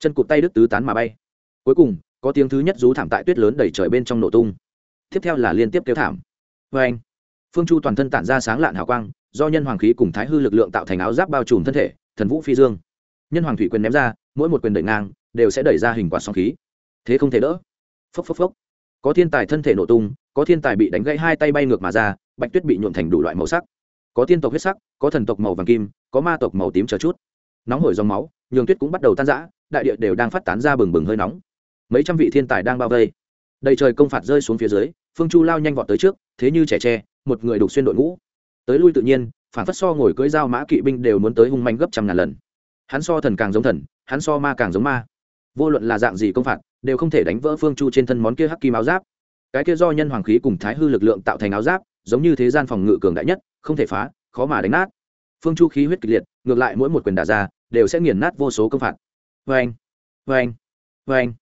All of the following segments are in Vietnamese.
chân cụt tay đứt tứ tán mà bay. Cuối cùng, có tiếng thứ nhất rú thảm tại tuyết lớn đẩy trời bên trong nổ tung. Tiếp theo là liên tiếp kêu thảm. Vê anh, phương chu toàn thân tản ra sáng lạn hào quang, do nhân hoàng khí cùng thái hư lực lượng tạo thành áo giáp bao trùm thân thể, thần vũ phi dương. Nhân hoàng thủy quyền ném ra, mỗi một quyền đẩy ngang, đều sẽ đẩy ra hình quạt sóng khí. Thế không thể đỡ. Phốc phốc phốc. Có thiên tài thân thể nổ tung, có thiên tài bị đánh gãy hai tay bay ngược mà ra, bạch tuyết bị nhuộm thành đủ loại màu sắc. Có tiên tộc huyết sắc, có thần tộc màu vàng kim, có ma tộc màu tím chờ chút. Nóng hổi dòng máu, nhường tuyết cũng bắt đầu tan rã đại địa đều đang phát tán ra bừng bừng hơi nóng. Mấy trăm vị thiên tài đang bao vây. Đầy trời công phạt rơi xuống phía dưới, phương chu lao nhanh vọt tới trước, thế như trẻ tre, một người đục xuyên đội ngũ. Tới lui tự nhiên, phản phất so ngồi cưỡi dao mã kỵ binh đều muốn tới hung manh gấp trăm ngàn lần. Hắn so thần càng giống thần, hắn so ma càng giống ma. Vô luận là dạng gì công phạt, đều không thể đánh vỡ phương chu trên thân món kia hắc kim áo giáp. Cái kia do nhân hoàng khí cùng thái hư lực lượng tạo thành áo giáp, giống như thế gian phòng ngự cường đại nhất, không thể phá, khó mà đánh nát. Phương chu khí huyết kịch liệt, ngược lại mỗi một quyền đả ra, đều sẽ nghiền nát vô số công phạt vê anh vê anh vê anh.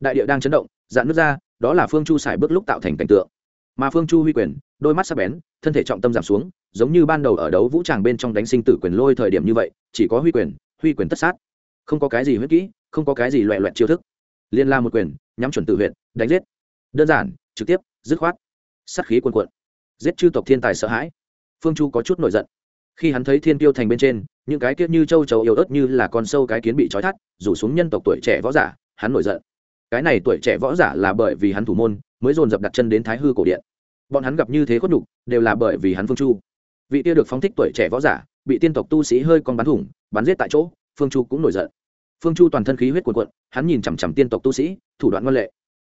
Đại địa đang chấn động, dạn nước ra, đó là phương chu xài bước lúc tạo thành cảnh tượng. Mà phương chu huy quyền, đôi mắt sắc bén, thân thể trọng tâm giảm xuống, giống như ban đầu ở đấu vũ tràng bên trong đánh sinh tử quyền lôi thời điểm như vậy, chỉ có huy quyền huy quyền tất sát. Không có cái gì huyết kỹ, không có cái gì loẹ loẹt chiêu thức. Liên la một quyền, nhắm chuẩn tự huyện đánh giết. Đơn giản, trực tiếp, dứt khoát. Sát khí cuồn cuộn. Giết chư tộc thiên tài sợ hãi. Phương chu có chút nổi giận khi hắn thấy thiên tiêu thành bên trên, những cái kiết như châu chấu yếu ớt như là con sâu cái kiến bị trói thắt rủ xuống nhân tộc tuổi trẻ võ giả, hắn nổi giận. Cái này tuổi trẻ võ giả là bởi vì hắn thủ môn, mới dồn dập đặt chân đến thái hư cổ điện. Bọn hắn gặp như thế khuất nhục, đều là bởi vì hắn phương chu. Vị kia được phóng thích tuổi trẻ võ giả, bị tiên tộc tu sĩ hơi con bắn thủng, bắn giết tại chỗ, phương chu cũng nổi giận. Phương chu toàn thân khí huyết cuồn cuộn, hắn nhìn chằm chằm tiên tộc tu sĩ, thủ đoạn ngoan lệ.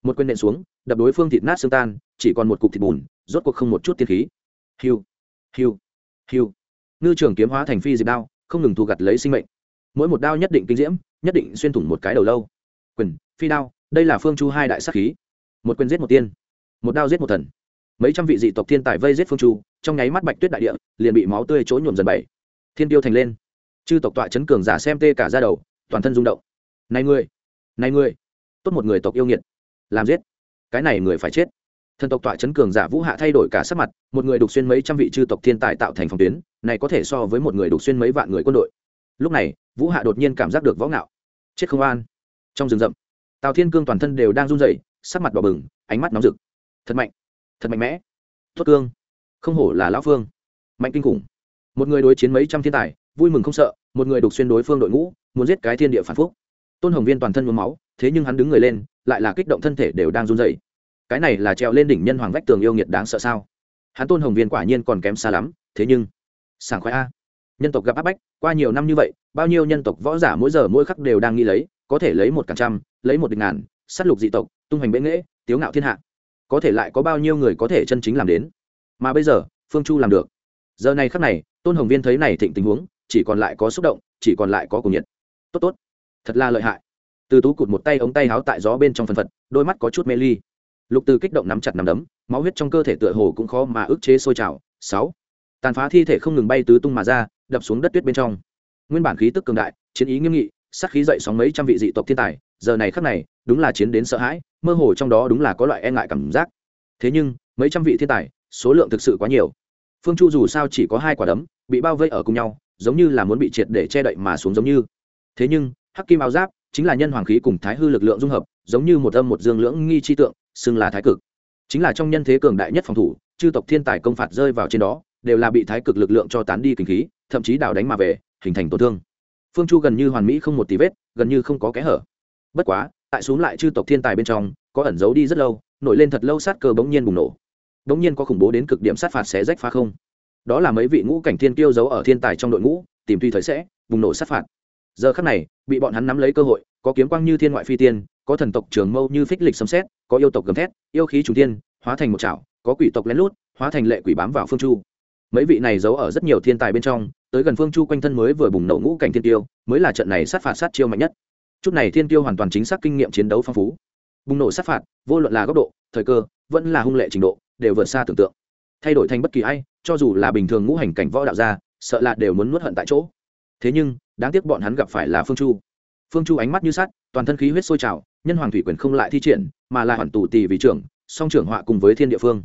Một quyền nện xuống, đập đối phương thịt nát xương tan, chỉ còn một cục thịt bùn, rốt cuộc không một chút tiên khí. Hiu hiu hiu ngư trường kiếm hóa thành phi diệt đao, không ngừng thu gặt lấy sinh mệnh. Mỗi một đao nhất định kinh diễm, nhất định xuyên thủng một cái đầu lâu. Quyền, phi đao, đây là phương chu hai đại sắc khí. Một quyền giết một tiên, một đao giết một thần. Mấy trăm vị dị tộc thiên tài vây giết phương chu, trong nháy mắt bạch tuyết đại địa, liền bị máu tươi trối nhuộm dần bảy. Thiên tiêu thành lên. Chư tộc tọa chấn cường giả xem tê cả ra đầu, toàn thân rung động. Này người này người, tốt một người tộc yêu nghiệt. Làm giết. Cái này người phải chết. Thần tộc tọa chấn cường giả vũ hạ thay đổi cả sắc mặt, một người đục xuyên mấy trăm vị chư tộc thiên tài tạo thành phòng tuyến này có thể so với một người đục xuyên mấy vạn người quân đội. Lúc này, vũ hạ đột nhiên cảm giác được võ ngạo. Chết không an. Trong rừng rậm, tào thiên cương toàn thân đều đang run rẩy, sắc mặt đỏ bừng, ánh mắt nóng rực. Thật mạnh thật mạnh mẽ. Tốt cương, không hổ là lão phương. Mạnh kinh khủng. Một người đối chiến mấy trăm thiên tài, vui mừng không sợ, một người đục xuyên đối phương đội ngũ, muốn giết cái thiên địa phản phúc. Tôn hồng viên toàn thân nhuốm máu, thế nhưng hắn đứng người lên, lại là kích động thân thể đều đang run rẩy. Cái này là treo lên đỉnh nhân hoàng vách tường yêu nghiệt đáng sợ sao? Hắn tôn hồng viên quả nhiên còn kém xa lắm, thế nhưng sảng khoái a. Nhân tộc gặp áp bách, qua nhiều năm như vậy, bao nhiêu nhân tộc võ giả mỗi giờ mỗi khắc đều đang nghĩ lấy, có thể lấy một cả trăm, lấy một địch ngàn s á t lục dị tộc, tung hoành bệ nghễ tiếu ngạo thiên hạ. Có thể lại có bao nhiêu người có thể chân chính làm đến? Mà bây giờ, phương chu làm được. Giờ này khắc này, tôn hồng viên thấy này thịnh tình huống, chỉ còn lại có xúc động, chỉ còn lại có cùng nhiệt. Tốt tốt. Thật là lợi hại. Từ tú cụt một tay ống tay háo tại gió bên trong phần phật, đôi mắt có chút mê ly. Lục từ kích động nắm chặt nắm đấm, máu huyết trong cơ thể tựa hồ cũng khó mà ức chế sôi trào. Sáu tàn phá thi thể không ngừng bay tứ tung mà ra, đập xuống đất tuyết bên trong. Nguyên bản khí tức cường đại, chiến ý nghiêm nghị sắc khí dậy sóng mấy trăm vị dị tộc thiên tài, giờ này khắc này, đúng là chiến đến sợ hãi, mơ hồ trong đó đúng là có loại e ngại cảm giác. Thế nhưng, mấy trăm vị thiên tài, số lượng thực sự quá nhiều. Phương chu dù sao chỉ có hai quả đấm, bị bao vây ở cùng nhau, giống như là muốn bị triệt để che đậy mà xuống giống như. Thế nhưng, hắc kim áo giáp chính là nhân hoàng khí cùng thái hư lực lượng dung hợp, giống như một âm một dương lưỡng nghi chi tượng, xưng là thái cực. Chính là trong nhân thế cường đại nhất phòng thủ, chư tộc thiên tài công phạt rơi vào trên đó đều là bị thái cực lực lượng cho tán đi kinh khí, thậm chí đào đánh mà về, hình thành tổn thương. Phương chu gần như hoàn mỹ không một tí vết, gần như không có kẽ hở. Bất quá, tại xuống lại chư tộc thiên tài bên trong, có ẩn giấu đi rất lâu, nổi lên thật lâu sát cơ bỗng nhiên bùng nổ. Bỗng nhiên có khủng bố đến cực điểm sát phạt xé rách phá không. Đó là mấy vị ngũ cảnh thiên kiêu giấu ở thiên tài trong đội ngũ, tìm tuy thời sẽ bùng nổ sát phạt. Giờ khắc này, bị bọn hắn nắm lấy cơ hội, có kiếm quang như thiên ngoại phi tiên, có thần tộc trường mâu như phích lịch sấm xét có yêu tộc gầm thét, yêu khí trùng tiên hóa thành một chảo, có quỷ tộc lén lút, hóa thành lệ quỷ bám vào phương chu mấy vị này giấu ở rất nhiều thiên tài bên trong, tới gần phương chu quanh thân mới vừa bùng nổ ngũ cảnh thiên tiêu, mới là trận này sát phạt sát chiêu mạnh nhất. Chút này thiên tiêu hoàn toàn chính xác kinh nghiệm chiến đấu phong phú. Bùng nổ sát phạt, vô luận là góc độ, thời cơ, vẫn là hung lệ trình độ, đều vượt xa tưởng tượng. Thay đổi thành bất kỳ ai, cho dù là bình thường ngũ hành cảnh võ đạo gia, sợ là đều muốn nuốt hận tại chỗ. Thế nhưng, đáng tiếc bọn hắn gặp phải là phương chu. Phương chu ánh mắt như sắt, toàn thân khí huyết sôi trào, nhân hoàng thủy quyền không lại thi triển, mà là hoàn tù tì vì trưởng, song trưởng họa cùng với thiên địa phương.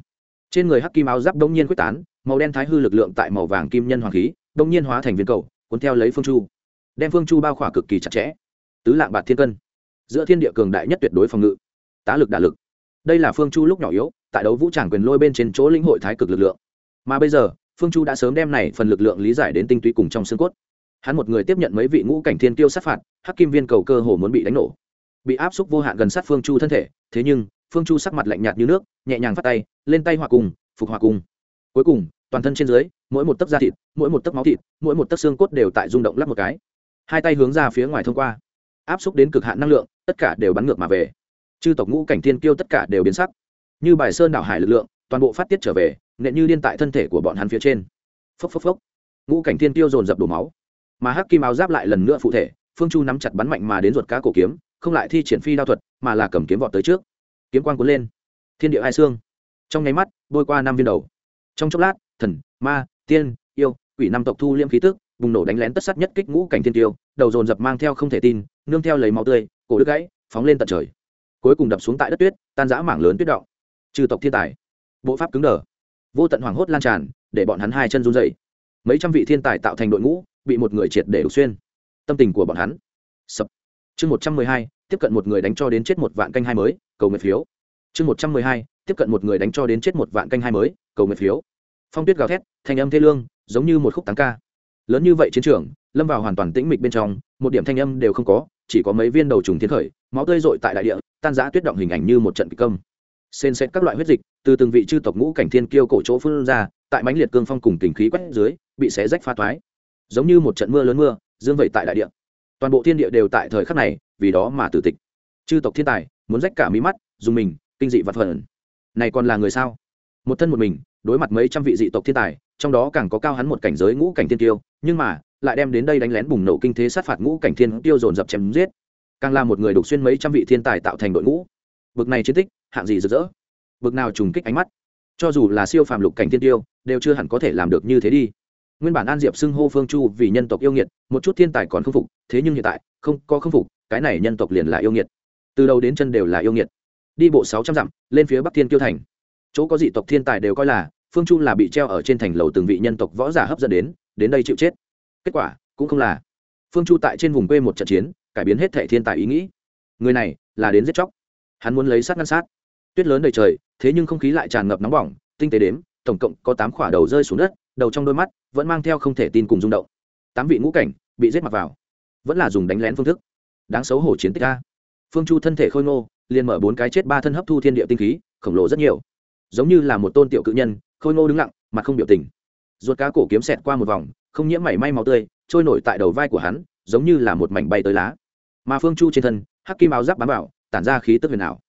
Trên người hắc kim áo giáp đông nhiên quyết tán màu đen thái hư lực lượng tại màu vàng kim nhân hoàng khí, đông nhiên hóa thành viên cầu, cuốn theo lấy phương chu. Đem phương chu bao khỏa cực kỳ chặt chẽ. Tứ lạng bạt thiên cân. Giữa thiên địa cường đại nhất tuyệt đối phòng ngự. Tá lực đả lực. Đây là phương chu lúc nhỏ yếu, tại đấu vũ tràng quyền lôi bên trên chỗ lĩnh hội thái cực lực lượng. Mà bây giờ, phương chu đã sớm đem này phần lực lượng lý giải đến tinh túy cùng trong xương cốt. Hắn một người tiếp nhận mấy vị ngũ cảnh thiên tiêu sát phạt, hắc kim viên cầu cơ hồ muốn bị đánh nổ. Bị áp xúc vô hạn gần sát phương chu thân thể, thế nhưng, phương chu sắc mặt lạnh nhạt như nước, nhẹ nhàng phát tay, lên tay hòa cùng, phục hòa cùng cuối cùng, toàn thân trên dưới, mỗi một tấc da thịt, mỗi một tấc máu thịt, mỗi một tấc xương cốt đều tại rung động lắp một cái. Hai tay hướng ra phía ngoài thông qua, áp xúc đến cực hạn năng lượng, tất cả đều bắn ngược mà về. Chư tộc ngũ cảnh thiên kiêu tất cả đều biến sắc. Như bài sơn đảo hải lực lượng, toàn bộ phát tiết trở về, nện như điên tại thân thể của bọn hắn phía trên. Phốc phốc phốc. Ngũ cảnh thiên kiêu dồn dập đổ máu. Mà hắc kim áo giáp lại lần nữa phụ thể, phương chu nắm chặt bắn mạnh mà đến ruột cá cổ kiếm, không lại thi triển phi đao thuật, mà là cầm kiếm vọt tới trước. Kiếm quang cuốn lên. Thiên địa hai xương. Trong nháy mắt, bôi qua năm viên đầu trong chốc lát, thần, ma, tiên, yêu, quỷ năm tộc thu liêm khí tức, bùng nổ đánh lén tất sát nhất kích ngũ cảnh thiên tiêu, đầu dồn dập mang theo không thể tin, nương theo lấy máu tươi, cổ đứt gãy, phóng lên tận trời. Cuối cùng đập xuống tại đất tuyết, tan rã mảng lớn tuyết động. Trừ tộc thiên tài, bộ pháp cứng đờ. Vô tận hoảng hốt lan tràn, để bọn hắn hai chân run dậy mấy trăm vị thiên tài tạo thành đội ngũ, bị một người triệt để đục xuyên. Tâm tình của bọn hắn. Sập. Chương một trăm mười hai, tiếp cận một người đánh cho đến chết một vạn canh hai mới, cầu nguyện phiếu. Chương một trăm mười hai, tiếp cận một người đánh cho đến chết một vạn canh hai mới cầu nguyện phiếu. Phong tuyết gào thét, thanh âm thê lương, giống như một khúc táng ca. Lớn như vậy chiến trường, lâm vào hoàn toàn tĩnh mịch bên trong, một điểm thanh âm đều không có, chỉ có mấy viên đầu trùng thiên khởi, máu tươi rội tại đại địa, tan giã tuyết động hình ảnh như một trận kịch công. Xen xét các loại huyết dịch, từ từng vị chư tộc ngũ cảnh thiên kiêu cổ chỗ phun ra, tại mãnh liệt cương phong cùng tình khí quét dưới, bị xé rách pha toái. Giống như một trận mưa lớn mưa, dương vậy tại đại địa. Toàn bộ thiên địa đều tại thời khắc này, vì đó mà tử tịch. Chư tộc thiên tài, muốn rách cả mí mắt, dùng mình, kinh dị vật phần. Này còn là người sao? Một thân một mình, đối mặt mấy trăm vị dị tộc thiên tài, trong đó càng có cao hắn một cảnh giới ngũ cảnh thiên tiêu nhưng mà, lại đem đến đây đánh lén bùng nổ kinh thế sát phạt ngũ cảnh thiên tiêu dồn dập chém giết. Càng là một người đục xuyên mấy trăm vị thiên tài tạo thành đội ngũ. Bực này chiến tích, hạng gì rực rỡ. Bực nào trùng kích ánh mắt. Cho dù là siêu phàm lục cảnh thiên tiêu đều chưa hẳn có thể làm được như thế đi. Nguyên bản an diệp xưng hô phương chu vì nhân tộc yêu nghiệt, một chút thiên tài còn không phục, thế nhưng hiện tại, không, có không phục, cái này nhân tộc liền là yêu nghiệt. Từ đầu đến chân đều là yêu nghiệt. Đi bộ sáu trăm dặm, lên phía bắc thiên kiêu thành chỗ có dị tộc thiên tài đều coi là, phương chu là bị treo ở trên thành lầu từng vị nhân tộc võ giả hấp dẫn đến đến đây chịu chết. Kết quả, cũng không là. Phương chu tại trên vùng quê một trận chiến, cải biến hết thệ thiên tài ý nghĩ. Người này, là đến giết chóc. Hắn muốn lấy sát ngăn sát. Tuyết lớn đầy trời, thế nhưng không khí lại tràn ngập nóng bỏng, tinh tế đếm, tổng cộng có tám khỏa đầu rơi xuống đất, đầu trong đôi mắt, vẫn mang theo không thể tin cùng rung động. Tám vị ngũ cảnh, bị giết mặc vào. Vẫn là dùng đánh lén phương thức. Đáng xấu hổ chiến tích a. Phương chu thân thể khôi ngô, liền mở bốn cái chết ba thân hấp thu thiên địa tinh khí, khổng lồ rất nhiều giống như là một tôn tiểu cự nhân khôi ngô đứng lặng mặt không biểu tình. Ruột cá cổ kiếm xẹt qua một vòng không nhiễm mảy may máu tươi trôi nổi tại đầu vai của hắn giống như là một mảnh bay tới lá. Mà phương chu trên thân hắc kim áo giáp bám vào tản ra khí tức huyền ảo.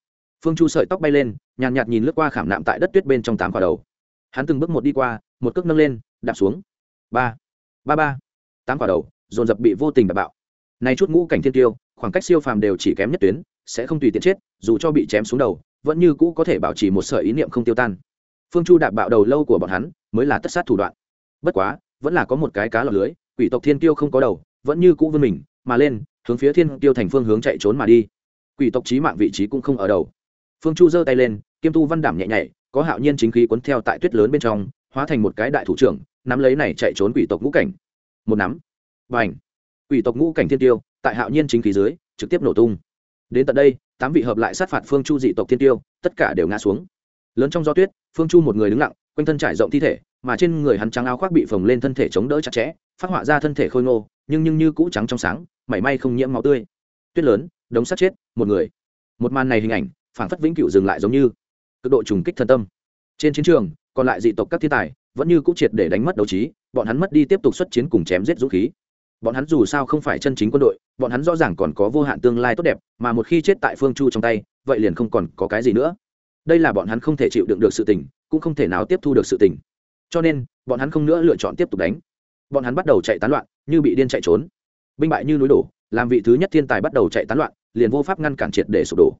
Phương chu sợi tóc bay lên nhàn nhạt, nhìn lướt qua khảm nạm tại đất tuyết bên trong tám quả đầu. Hắn từng bước một đi qua một cước nâng lên đạp xuống. Ba ba ba tám quả đầu dồn dập bị vô tình đạp bạo. Nay chút ngũ cảnh thiên tiêu khoảng cách siêu phàm đều chỉ kém nhất tuyến sẽ không tùy tiện chết dù cho bị chém xuống đầu vẫn như cũ có thể bảo trì một sợi ý niệm không tiêu tan. Phương chu đạp bạo đầu lâu của bọn hắn, mới là tất sát thủ đoạn. Bất quá, vẫn là có một cái cá lọt lưới, quỷ tộc thiên tiêu không có đầu, vẫn như cũ vươn mình, mà lên, hướng phía thiên tiêu thành phương hướng chạy trốn mà đi. Quỷ tộc trí mạng vị trí cũng không ở đầu. Phương chu giơ tay lên, kiêm tu văn đảm nhẹ nhảy có hạo nhiên chính khí cuốn theo tại tuyết lớn bên trong, hóa thành một cái đại thủ trưởng, nắm lấy này chạy trốn quỷ tộc ngũ cảnh. Một nắm. Và quỷ tộc ngũ cảnh thiên tiêu tại hạo nhiên chính khí dưới, trực tiếp nổ tung đến tận đây, tám vị hợp lại sát phạt phương chu dị tộc thiên tiêu, tất cả đều ngã xuống. Lớn trong gió tuyết, phương chu một người đứng lặng, quanh thân trải rộng thi thể, mà trên người hắn trắng áo khoác bị phồng lên thân thể chống đỡ chặt chẽ, phát họa ra thân thể khôi ngô, nhưng nhưng như cũ trắng trong sáng, mảy may không nhiễm máu tươi. Tuyết lớn, đống sát chết, một người. Một màn này hình ảnh, phảng phất vĩnh cửu dừng lại giống như cực độ trùng kích thân tâm. Trên chiến trường, còn lại dị tộc các thiên tài, vẫn như cũ triệt để đánh mất đấu trí, bọn hắn mất đi tiếp tục xuất chiến cùng chém giết dũng khí bọn hắn dù sao không phải chân chính quân đội, bọn hắn rõ ràng còn có vô hạn tương lai tốt đẹp, mà một khi chết tại phương chu trong tay, vậy liền không còn có cái gì nữa. Đây là bọn hắn không thể chịu đựng được sự tình, cũng không thể nào tiếp thu được sự tình. Cho nên, bọn hắn không nữa lựa chọn tiếp tục đánh. Bọn hắn bắt đầu chạy tán loạn, như bị điên chạy trốn. Binh bại như núi đổ, làm vị thứ nhất thiên tài bắt đầu chạy tán loạn, liền vô pháp ngăn cản triệt để sụp đổ.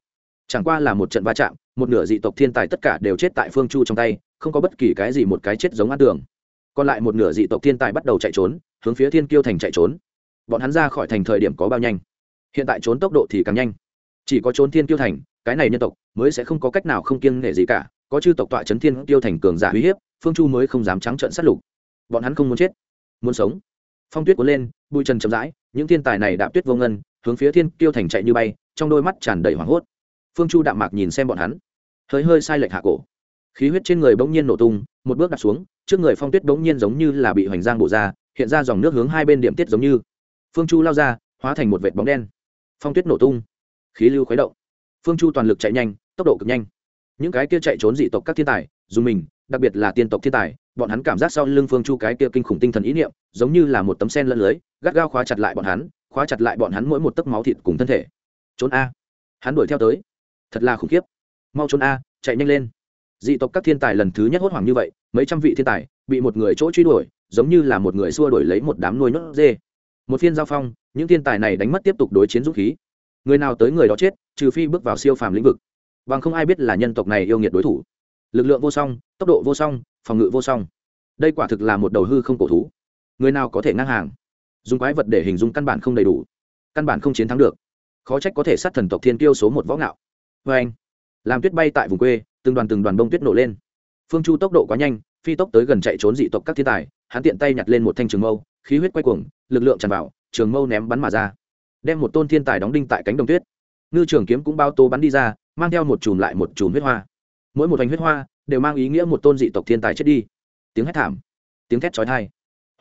Chẳng qua là một trận va chạm, một nửa dị tộc thiên tài tất cả đều chết tại phương chu trong tay, không có bất kỳ cái gì một cái chết giống ăn tường còn lại một nửa dị tộc thiên tài bắt đầu chạy trốn, hướng phía thiên kiêu thành chạy trốn. Bọn hắn ra khỏi thành thời điểm có bao nhanh? Hiện tại trốn tốc độ thì càng nhanh. Chỉ có trốn thiên kiêu thành, cái này nhân tộc mới sẽ không có cách nào không kiêng nể gì cả. Có chư tộc tọa chấn thiên kiêu thành cường giả uy hiếp, phương chu mới không dám trắng trợn sát lục. Bọn hắn không muốn chết, muốn sống. Phong tuyết cuốn lên, bụi trần chậm rãi, những thiên tài này đạp tuyết vô ngân, hướng phía thiên kiêu thành chạy như bay, trong đôi mắt tràn đầy hoảng hốt. Phương chu đạm mạc nhìn xem bọn hắn. Hơi hơi sai lệch hạ cổ. Khí huyết trên người bỗng nhiên nổ tung, một bước đặt xuống trước người phong tuyết bỗng nhiên giống như là bị hoành giang bổ ra, hiện ra dòng nước hướng hai bên điểm tiết giống như. Phương chu lao ra, hóa thành một vệt bóng đen. Phong tuyết nổ tung. Khí lưu khuấy động. Phương chu toàn lực chạy nhanh, tốc độ cực nhanh. Những cái kia chạy trốn dị tộc các thiên tài dùng mình, đặc biệt là tiên tộc thiên tài, bọn hắn cảm giác sau lưng phương chu cái kia kinh khủng tinh thần ý niệm, giống như là một tấm sen lẫn lưới, gắt gao khóa chặt lại bọn hắn, khóa chặt lại bọn hắn mỗi một tấc máu thịt cùng thân thể. Trốn a. Hắn đuổi theo tới. Thật là khủng khiếp. Mau trốn a, chạy nhanh lên dị tộc các thiên tài lần thứ nhất hốt hoảng như vậy, mấy trăm vị thiên tài bị một người chỗ truy đuổi, giống như là một người xua đuổi lấy một đám nuôi nhốt dê. Một phiên giao phong, những thiên tài này đánh mất tiếp tục đối chiến dũng khí. Người nào tới người đó chết, trừ phi bước vào siêu phàm lĩnh vực. Bằng không ai biết là nhân tộc này yêu nghiệt đối thủ. Lực lượng vô song, tốc độ vô song, phòng ngự vô song. Đây quả thực là một đầu hư không cổ thú. Người nào có thể ngang hàng? Dùng quái vật để hình dung căn bản không đầy đủ. Căn bản không chiến thắng được. Khó trách có thể sát thần tộc thiên tiêu số một võ ngạo. Vê anh. Làm tuyết bay tại vùng quê từng đoàn từng đoàn bông tuyết nổ lên. Phương chu tốc độ quá nhanh, phi tốc tới gần chạy trốn dị tộc các thiên tài, hắn tiện tay nhặt lên một thanh trường mâu, khí huyết quay cuồng, lực lượng tràn vào, trường mâu ném bắn mà ra. Đem một tôn thiên tài đóng đinh tại cánh đồng tuyết. Ngư trường kiếm cũng bao tô bắn đi ra, mang theo một chùm lại một chùm huyết hoa. Mỗi một hành huyết hoa đều mang ý nghĩa một tôn dị tộc thiên tài chết đi. Tiếng hét thảm, tiếng thét chói tai,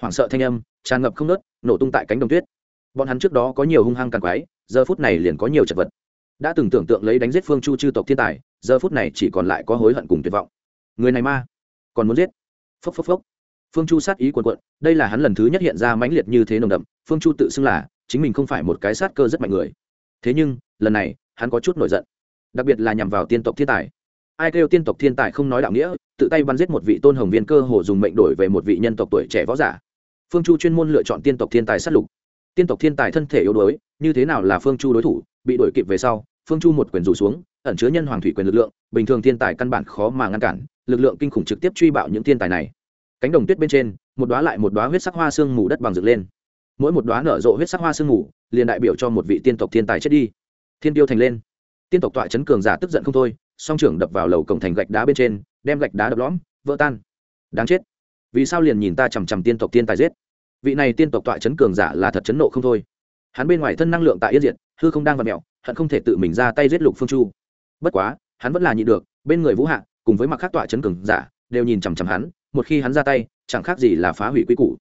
hoảng sợ thanh âm, tràn ngập không nớt, nổ tung tại cánh đồng tuyết. Bọn hắn trước đó có nhiều hung hăng càng quái giờ phút này liền có nhiều chật vật. Đã từng tưởng tượng lấy đánh giết phương chu chư tộc thiên tài giờ phút này chỉ còn lại có hối hận cùng tuyệt vọng. Người này ma, còn muốn giết. Phốc phốc phốc. Phương chu sát ý quần quận đây là hắn lần thứ nhất hiện ra mãnh liệt như thế nồng đậm, phương chu tự xưng là, chính mình không phải một cái sát cơ rất mạnh người. Thế nhưng, lần này, hắn có chút nổi giận. Đặc biệt là nhằm vào tiên tộc thiên tài. Ai kêu tiên tộc thiên tài không nói đạo nghĩa, tự tay bắn giết một vị tôn hồng viên cơ hồ dùng mệnh đổi về một vị nhân tộc tuổi trẻ võ giả. Phương chu chuyên môn lựa chọn tiên tộc thiên tài sát lục. Tiên tộc thiên tài thân thể yếu đuối, như thế nào là phương chu đối thủ, bị đổi kịp về sau phương chu một quyền rủ xuống, ẩn chứa nhân hoàng thủy quyền lực lượng, bình thường thiên tài căn bản khó mà ngăn cản, lực lượng kinh khủng trực tiếp truy bạo những thiên tài này. Cánh đồng tuyết bên trên, một đoá lại một đoá huyết sắc hoa sương mù đất bằng dựng lên. Mỗi một đoá nở rộ huyết sắc hoa sương mù, liền đại biểu cho một vị tiên tộc thiên tài chết đi. Thiên tiêu thành lên. Tiên tộc tọa chấn cường giả tức giận không thôi, song trưởng đập vào lầu cổng thành gạch đá bên trên, đem gạch đá đập lõm, vỡ tan. Đáng chết. Vì sao liền nhìn ta chằm chằm tiên tộc tiên tài giết? Vị này tiên tộc tọa chấn cường giả là thật chấn nộ không thôi. Hắn bên ngoài thân năng lượng tại yên diệt hư không đang vặn mẹo, hận không thể tự mình ra tay giết lục phương chu. Bất quá, hắn vẫn là nhịn được, bên người vũ hạ, cùng với mặc khắc tọa chấn cường giả, đều nhìn chằm chằm hắn, một khi hắn ra tay, chẳng khác gì là phá hủy quy củ.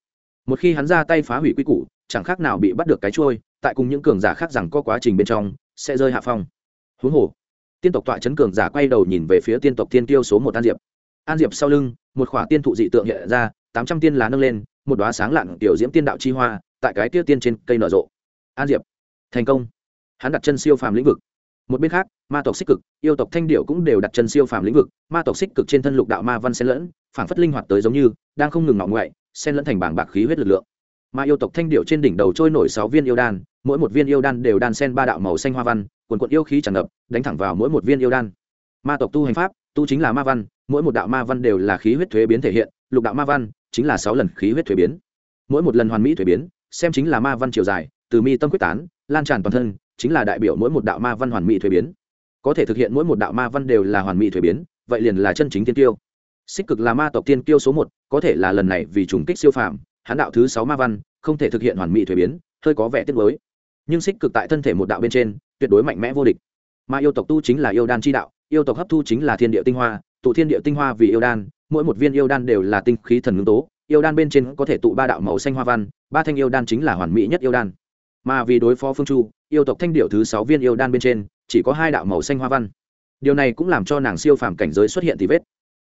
Một khi hắn ra tay phá hủy quy củ, chẳng khác nào bị bắt được cái trôi tại cùng những cường giả khác rằng có quá trình bên trong, sẽ rơi hạ phong. Huống hồ, tiên tộc tọa chấn cường giả quay đầu nhìn về phía tiên tộc tiên tiêu số một an diệp. An diệp sau lưng, một khỏa tiên thụ dị tượng hiện ra, tám trăm tiên lá nâng lên, một đoá sáng lặn tiểu diễm tiên đạo chi hoa, tại cái tiêu tiên trên cây nở rộ. An diệp, thành công hắn đặt chân siêu phàm lĩnh vực. Một bên khác, ma tộc xích cực, yêu tộc thanh điệu cũng đều đặt chân siêu phàm lĩnh vực. Ma tộc xích cực trên thân lục đạo ma văn xen lẫn, phảng phất linh hoạt tới giống như, đang không ngừng ngọng ngoại, xen lẫn thành bảng bạc khí huyết lực lượng. Ma yêu tộc thanh điệu trên đỉnh đầu trôi nổi sáu viên yêu đan, mỗi một viên yêu đan đều đan xen ba đạo màu xanh hoa văn quần quận yêu khí tràn ngập, đánh thẳng vào mỗi một viên yêu đan. Ma tộc tu hành pháp, tu chính là ma văn, mỗi một đạo ma văn đều là khí huyết thuế biến thể hiện, lục đạo ma văn chính là sáu lần khí huyết thuế biến. Mỗi một lần hoàn mỹ thuế biến, xem chính là ma văn chiều dài, từ mi tâm quyết tán, lan tràn toàn thân chính là đại biểu mỗi một đạo ma văn hoàn mỹ thuế biến. Có thể thực hiện mỗi một đạo ma văn đều là hoàn mỹ thuế biến, vậy liền là chân chính tiên tiêu xích cực là ma tộc tiên tiêu số một, có thể là lần này vì trùng kích siêu phàm hán đạo thứ sáu ma văn, không thể thực hiện hoàn mỹ thuế biến, hơi có vẻ tiếc mới nhưng xích cực tại thân thể một đạo bên trên, tuyệt đối mạnh mẽ vô địch. Mà yêu tộc tu chính là yêu đan chi đạo, yêu tộc hấp thu chính là thiên địa tinh hoa, tụ thiên địa tinh hoa vì yêu đan, mỗi một viên yêu đan đều là tinh khí thần ngưng tố, yêu đan bên trên có thể tụ ba đạo màu xanh hoa văn, ba thanh yêu đan chính là hoàn mỹ nhất yêu đan. Mà vì đối phó phương chu yêu tộc thanh điệu thứ sáu viên yêu đan bên trên, chỉ có hai đạo màu xanh hoa văn. Điều này cũng làm cho nàng siêu phàm cảnh giới xuất hiện thì vết.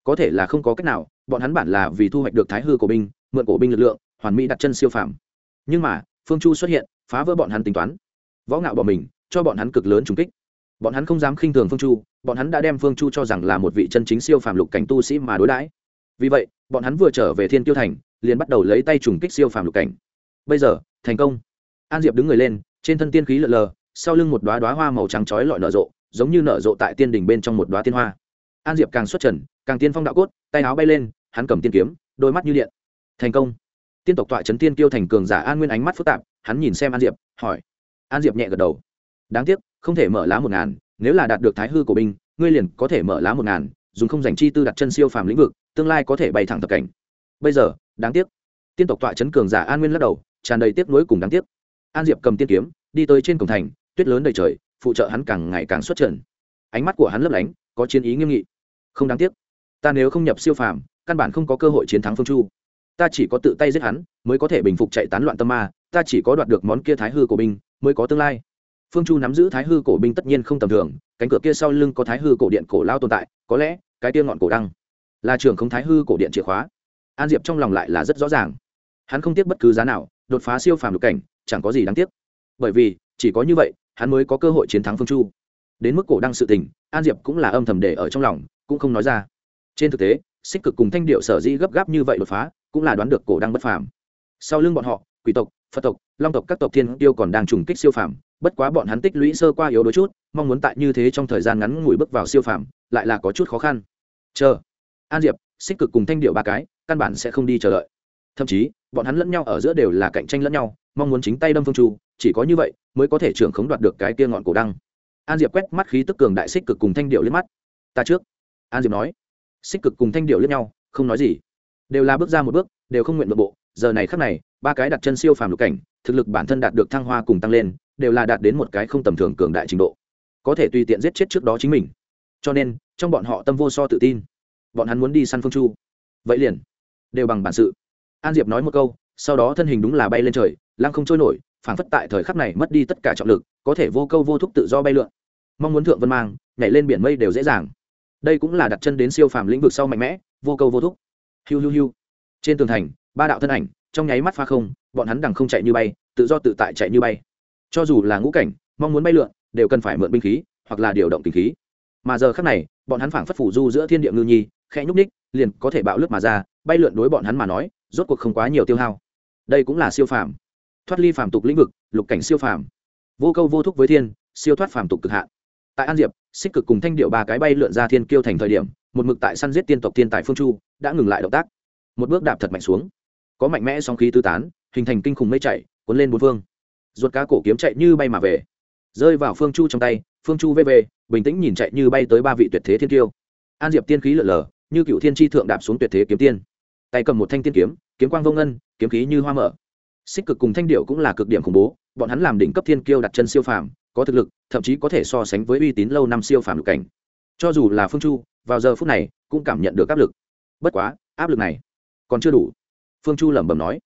Có thể là không có cách nào, bọn hắn bản là vì thu hoạch được thái hư của binh, mượn cổ binh lực lượng, hoàn mỹ đặt chân siêu phàm. Nhưng mà, phương chu xuất hiện, phá vỡ bọn hắn tính toán. Võ ngạo bỏ mình, cho bọn hắn cực lớn trùng kích. Bọn hắn không dám khinh thường phương chu, bọn hắn đã đem phương chu cho rằng là một vị chân chính siêu phàm lục cảnh tu sĩ mà đối đãi. Vì vậy, bọn hắn vừa trở về thiên tiêu thành, liền bắt đầu lấy tay trùng kích siêu phàm lục cảnh. Bây giờ, thành công. An diệp đứng người lên trên thân tiên khí lợn lờ, sau lưng một đoá đoá hoa màu trắng chói lọi nở rộ, giống như nở rộ tại tiên đình bên trong một đoá tiên hoa. An diệp càng xuất trần, càng tiên phong đạo cốt, tay áo bay lên, hắn cầm tiên kiếm, đôi mắt như điện. Thành công. Tiên tộc tọa trấn tiên kiêu thành cường giả an nguyên ánh mắt phức tạp, hắn nhìn xem an diệp, hỏi. An diệp nhẹ gật đầu. Đáng tiếc, không thể mở lá một ngàn, nếu là đạt được thái hư của binh, ngươi liền có thể mở lá một ngàn, dùng không dành chi tư đặt chân siêu phàm lĩnh vực, tương lai có thể bay thẳng tập cảnh. Bây giờ, đáng tiếc. Tiên tộc tọa chấn cường giả an nguyên lắc đầu, tràn đầy tiếc nuối cùng đáng tiếc an diệp cầm tiên kiếm, đi tới trên cổng thành, tuyết lớn đầy trời, phụ trợ hắn càng ngày càng xuất trần. Ánh mắt của hắn lấp lánh, có chiến ý nghiêm nghị. Không đáng tiếc, ta nếu không nhập siêu phàm, căn bản không có cơ hội chiến thắng phương chu. Ta chỉ có tự tay giết hắn, mới có thể bình phục chạy tán loạn tâm ma, ta chỉ có đoạt được món kia thái hư cổ binh, mới có tương lai. Phương chu nắm giữ thái hư cổ binh tất nhiên không tầm thường, cánh cửa kia sau lưng có thái hư cổ điện cổ lao tồn tại, có lẽ, cái kia ngọn cổ đăng là trường không thái hư cổ điện chìa khóa. An diệp trong lòng lại là rất rõ ràng. Hắn không tiếc bất cứ giá nào, đột phá siêu phàm lục cảnh chẳng có gì đáng tiếc. Bởi vì, chỉ có như vậy, hắn mới có cơ hội chiến thắng phương chu. Đến mức cổ đăng sự tình, an diệp cũng là âm thầm để ở trong lòng, cũng không nói ra. Trên thực tế, xích cực cùng thanh điệu sở dĩ gấp gáp như vậy đột phá, cũng là đoán được cổ đăng bất phàm. Sau lưng bọn họ, quỷ tộc, phật tộc, long tộc các tộc thiên tiêu còn đang trùng kích siêu phàm, bất quá bọn hắn tích lũy sơ qua yếu đôi chút, mong muốn tại như thế trong thời gian ngắn ngủi bước vào siêu phàm, lại là có chút khó khăn. Chờ. An diệp, xích cực cùng thanh điệu ba cái, căn bản sẽ không đi chờ đợi. Thậm chí, bọn hắn lẫn nhau ở giữa đều là cạnh tranh lẫn nhau mong muốn chính tay đâm phương chu, chỉ có như vậy mới có thể trưởng khống đoạt được cái kia ngọn cổ đăng. An diệp quét mắt khí tức cường đại xích cực cùng thanh điệu liếc mắt. Ta trước. An diệp nói. Xích cực cùng thanh điệu liếc nhau, không nói gì. Đều là bước ra một bước, đều không nguyện nội bộ. Giờ này khắc này, ba cái đặt chân siêu phàm lục cảnh, thực lực bản thân đạt được thăng hoa cùng tăng lên, đều là đạt đến một cái không tầm thường cường đại trình độ. Có thể tùy tiện giết chết trước đó chính mình. Cho nên, trong bọn họ tâm vô so tự tin. Bọn hắn muốn đi săn phương chu. Vậy liền. Đều bằng bản sự. An diệp nói một câu, sau đó thân hình đúng là bay lên trời lăng không trôi nổi, phảng phất tại thời khắc này mất đi tất cả trọng lực, có thể vô câu vô thúc tự do bay lượn. Mong muốn thượng vân mang, nhảy lên biển mây đều dễ dàng. Đây cũng là đặt chân đến siêu phàm lĩnh vực sau mạnh mẽ, vô câu vô thúc. Hiu hiu hiu. Trên tường thành, ba đạo thân ảnh, trong nháy mắt pha không, bọn hắn đằng không chạy như bay, tự do tự tại chạy như bay. Cho dù là ngũ cảnh, mong muốn bay lượn, đều cần phải mượn binh khí, hoặc là điều động tình khí. Mà giờ khác này, bọn hắn phảng phất phủ du giữa thiên địa ngư nhi, khẽ nhúc ních liền có thể bạo lướt mà ra, bay lượn đối bọn hắn mà nói, rốt cuộc không quá nhiều tiêu hao. Đây cũng là siêu phàm thoát ly phàm tục lĩnh vực, lục cảnh siêu phàm. Vô câu vô thúc với thiên, siêu thoát phàm tục cực hạn. Tại an diệp, xích cực cùng thanh điệu ba cái bay lượn ra thiên kiêu thành thời điểm, một mực tại săn giết tiên tộc thiên tài phương chu, đã ngừng lại động tác. Một bước đạp thật mạnh xuống. Có mạnh mẽ song khí tư tán, hình thành kinh khủng mây chạy cuốn lên bốn phương. Ruột cá cổ kiếm chạy như bay mà về. Rơi vào phương chu trong tay, phương chu vv bình tĩnh nhìn chạy như bay tới ba vị tuyệt thế thiên kiêu. An diệp tiên khí lở lở, như cựu thiên tri thượng đạp xuống tuyệt thế kiếm tiên. Tay cầm một thanh tiên kiếm kiếm quang vô ngân, kiếm khí như hoa mở xích cực cùng thanh điệu cũng là cực điểm khủng bố, bọn hắn làm đỉnh cấp thiên kiêu đặt chân siêu phàm, có thực lực, thậm chí có thể so sánh với uy tín lâu năm siêu phàm lục cảnh. Cho dù là phương chu, vào giờ phút này, cũng cảm nhận được áp lực. Bất quá, áp lực này còn chưa đủ. Phương chu lẩm bẩm nói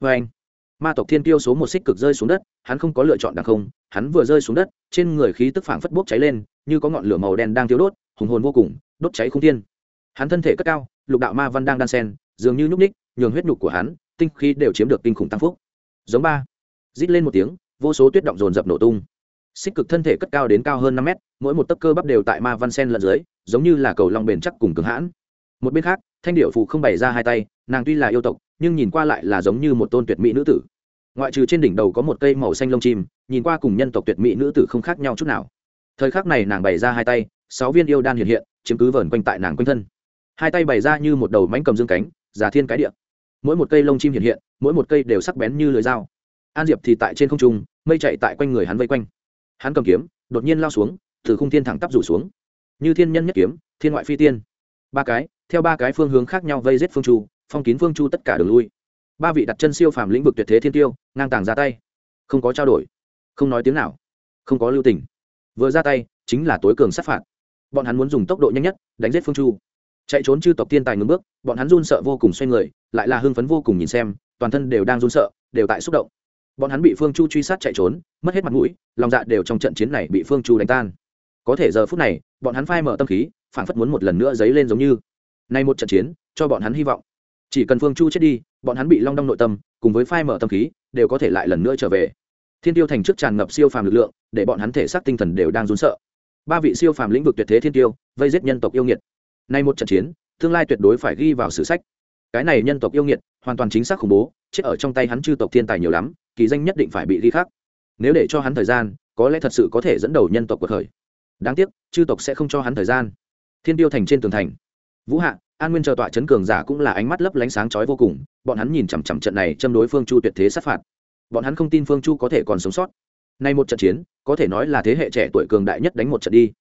vê anh, ma tộc thiên kiêu số một xích cực rơi xuống đất, hắn không có lựa chọn đằng không, hắn vừa rơi xuống đất, trên người khí tức phảng phất bốc cháy lên, như có ngọn lửa màu đen đang thiếu đốt, hùng hồn vô cùng, đốt cháy không thiên. Hắn thân thể cất cao, lục đạo ma văn đang đan sen, dường như nhúc ních nhường huyết nhục của hắn, tinh khí đều chiếm được kinh khủng tăng phúc giống ba. Rít lên một tiếng, vô số tuyết động rồn rập nổ tung. Xích cực thân thể cất cao đến cao hơn năm mét, mỗi một tấc cơ bắp đều tại ma văn sen lẫn dưới, giống như là cầu long bền chắc cùng cứng hãn. Một bên khác, thanh điệu phụ không bày ra hai tay, nàng tuy là yêu tộc, nhưng nhìn qua lại là giống như một tôn tuyệt mỹ nữ tử. Ngoại trừ trên đỉnh đầu có một cây màu xanh lông chim, nhìn qua cùng nhân tộc tuyệt mỹ nữ tử không khác nhau chút nào. Thời khắc này nàng bày ra hai tay, sáu viên yêu đan hiện hiện, chiếm cứ vờn quanh tại nàng quanh thân. Hai tay bày ra như một đầu mánh cầm dương cánh, giả thiên cái địa mỗi một cây lông chim hiện hiện, mỗi một cây đều sắc bén như lưới dao. An diệp thì tại trên không trung, mây chạy tại quanh người hắn vây quanh. Hắn cầm kiếm, đột nhiên lao xuống, từ khung thiên thẳng tắp rủ xuống. Như thiên nhân nhất kiếm, thiên ngoại phi tiên. Ba cái, theo ba cái phương hướng khác nhau vây giết phương chu, phong kín phương chu tất cả đường lui. Ba vị đặt chân siêu phàm lĩnh vực tuyệt thế thiên tiêu, ngang tàng ra tay. Không có trao đổi, không nói tiếng nào, không có lưu tình. Vừa ra tay, chính là tối cường sát phạt. Bọn hắn muốn dùng tốc độ nhanh nhất, đánh giết phương chu chạy trốn chư tộc tiên tài ngưng bước, bọn hắn run sợ vô cùng xoay người, lại là hưng phấn vô cùng nhìn xem, toàn thân đều đang run sợ, đều tại xúc động. Bọn hắn bị phương chu truy sát chạy trốn, mất hết mặt mũi, lòng dạ đều trong trận chiến này bị phương chu đánh tan. Có thể giờ phút này, bọn hắn phai mở tâm khí phản phất muốn một lần nữa dấy lên giống như. Nay một trận chiến, cho bọn hắn hy vọng. Chỉ cần phương chu chết đi, bọn hắn bị long đong nội tâm, cùng với phai mở tâm khí, đều có thể lại lần nữa trở về. Thiên tiêu thành trước tràn ngập siêu phàm lực lượng, để bọn hắn thể xác tinh thần đều đang run sợ. Ba vị siêu phàm lĩnh vực tuyệt thế thiên tiêu, vây giết nhân tộc yêu nghiệt nay một trận chiến, tương lai tuyệt đối phải ghi vào sử sách. Cái này nhân tộc yêu nghiệt, hoàn toàn chính xác khủng bố, chết ở trong tay hắn chư tộc thiên tài nhiều lắm, kỳ danh nhất định phải bị ghi khắc. nếu để cho hắn thời gian, có lẽ thật sự có thể dẫn đầu nhân tộc cuộc khởi đáng tiếc, chư tộc sẽ không cho hắn thời gian. Thiên tiêu thành trên tường thành. Vũ hạ, an nguyên chờ tọa chấn cường giả cũng là ánh mắt lấp lánh sáng chói vô cùng, bọn hắn nhìn chằm chằm trận này châm đối phương chu tuyệt thế sát phạt. Bọn hắn không tin phương chu có thể còn sống sót. Nay một trận chiến, có thể nói là thế hệ trẻ tuổi cường đại nhất đánh một trận đi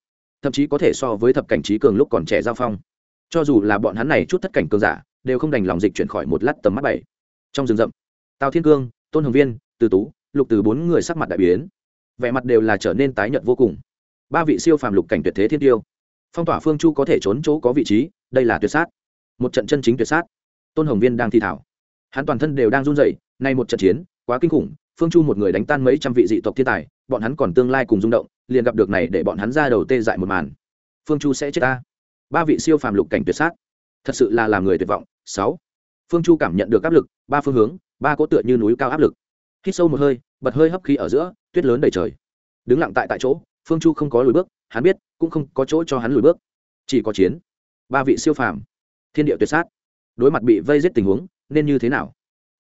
thậm chí có thể so với thập cảnh trí cường lúc còn trẻ giao phong. Cho dù là bọn hắn này chút thất cảnh cường giả, đều không đành lòng dịch chuyển khỏi một lát tầm mắt bảy. Trong rừng rậm, tào thiên cương, tôn hồng viên, từ tú, lục từ bốn người sắc mặt đại biến. Vẻ mặt đều là trở nên tái nhợt vô cùng. Ba vị siêu phàm lục cảnh tuyệt thế thiên tiêu. Phong tỏa phương chu có thể trốn chỗ có vị trí, đây là tuyệt sát. Một trận chân chính tuyệt sát. Tôn hồng viên đang thi thảo. Hắn toàn thân đều đang run rẩy, nay một trận chiến, quá kinh khủng, phương chu một người đánh tan mấy trăm vị dị tộc thiên tài, bọn hắn còn tương lai cùng rung động liền gặp được này để bọn hắn ra đầu tê dại một màn. Phương chu sẽ chết ta. Ba vị siêu phàm lục cảnh tuyệt sát. Thật sự là làm người tuyệt vọng. Sáu. Phương chu cảm nhận được áp lực, ba phương hướng, ba cỗ tựa như núi cao áp lực. Hít sâu một hơi, bật hơi hấp khí ở giữa, tuyết lớn đầy trời. Đứng lặng tại tại chỗ, phương chu không có lùi bước, hắn biết, cũng không có chỗ cho hắn lùi bước. Chỉ có chiến. Ba vị siêu phàm. Thiên địa tuyệt sát. Đối mặt bị vây giết tình huống, nên như thế nào?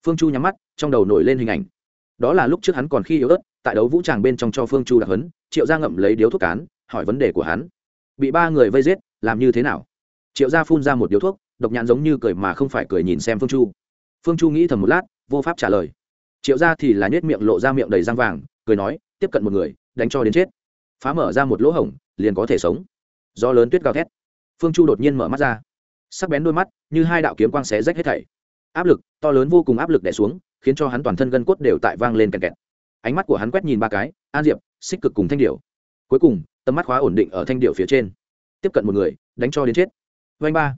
Phương chu nhắm mắt, trong đầu nổi lên hình ảnh đó là lúc trước hắn còn khi yếu ớt, tại đấu vũ tràng bên trong cho phương chu đặc hấn, triệu gia ngậm lấy điếu thuốc cán, hỏi vấn đề của hắn. Bị ba người vây giết, làm như thế nào? Triệu gia phun ra một điếu thuốc, độc nhãn giống như cười mà không phải cười nhìn xem phương chu. Phương chu nghĩ thầm một lát, vô pháp trả lời. Triệu gia thì là nhét miệng lộ ra miệng đầy răng vàng, cười nói, tiếp cận một người, đánh cho đến chết. Phá mở ra một lỗ hổng, liền có thể sống. Do lớn tuyết gào thét. Phương chu đột nhiên mở mắt ra. Sắc bén đôi mắt, như hai đạo kiếm quang xé rách hết thảy. Áp lực, to lớn vô cùng áp lực đẻ xuống khiến cho hắn toàn thân gân cốt đều tại vang lên kẹt kẹt. Ánh mắt của hắn quét nhìn ba cái, an diệp, xích cực cùng thanh điệu cuối cùng, tầm mắt khóa ổn định ở thanh điệu phía trên. Tiếp cận một người, đánh cho đến chết. Vanh ba.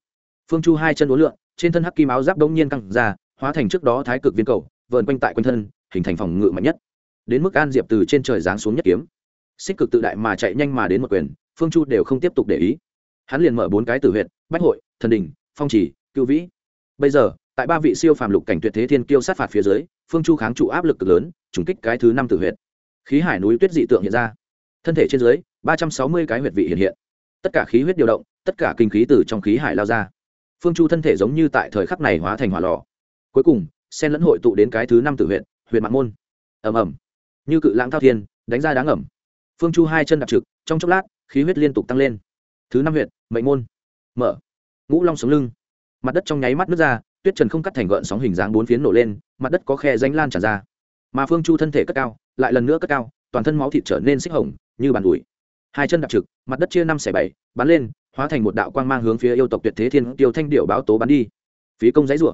Phương chu hai chân uốn lượn, trên thân hắc kim áo giáp đông nhiên căng ra, hóa thành trước đó thái cực viên cầu, vờn quanh tại quanh thân, hình thành phòng ngự mạnh nhất. Đến mức an diệp từ trên trời giáng xuống nhất kiếm. Xích cực tự đại mà chạy nhanh mà đến một quyền, phương chu đều không tiếp tục để ý. Hắn liền mở bốn cái tử huyện bách hội, thần đình, phong trì, cựu vĩ. Bây giờ tại ba vị siêu phàm lục cảnh tuyệt thế thiên kiêu sát phạt phía dưới, phương chu kháng trụ áp lực cực lớn, trùng kích cái thứ năm tử huyệt. Khí hải núi tuyết dị tượng hiện ra. Thân thể trên dưới, ba trăm sáu mươi cái huyệt vị hiện hiện. Tất cả khí huyết điều động, tất cả kinh khí từ trong khí hải lao ra. Phương chu thân thể giống như tại thời khắc này hóa thành hỏa lò. Cuối cùng sen lẫn hội tụ đến cái thứ năm tử huyện huyện mạng môn. Ẩm ẩm như cự lãng thao thiên, đánh ra đáng ẩm. Phương chu hai chân đạp trực, trong chốc lát, khí huyết liên tục tăng lên. Thứ năm huyện mệnh môn. Mở. Ngũ long sống lưng. Mặt đất trong nháy mắt nước ra tuyết trần không cắt thành gợn sóng hình dáng bốn phiến nổ lên, mặt đất có khe danh lan tràn ra. Mà phương chu thân thể cất cao, lại lần nữa cất cao, toàn thân máu thịt trở nên xích hồng, như bàn ủi. Hai chân đạp trực, mặt đất chia năm xẻ bảy, bắn lên, hóa thành một đạo quang mang hướng phía yêu tộc tuyệt thế thiên tiêu thanh điệu báo tố bắn đi. Phí công giấy rủa.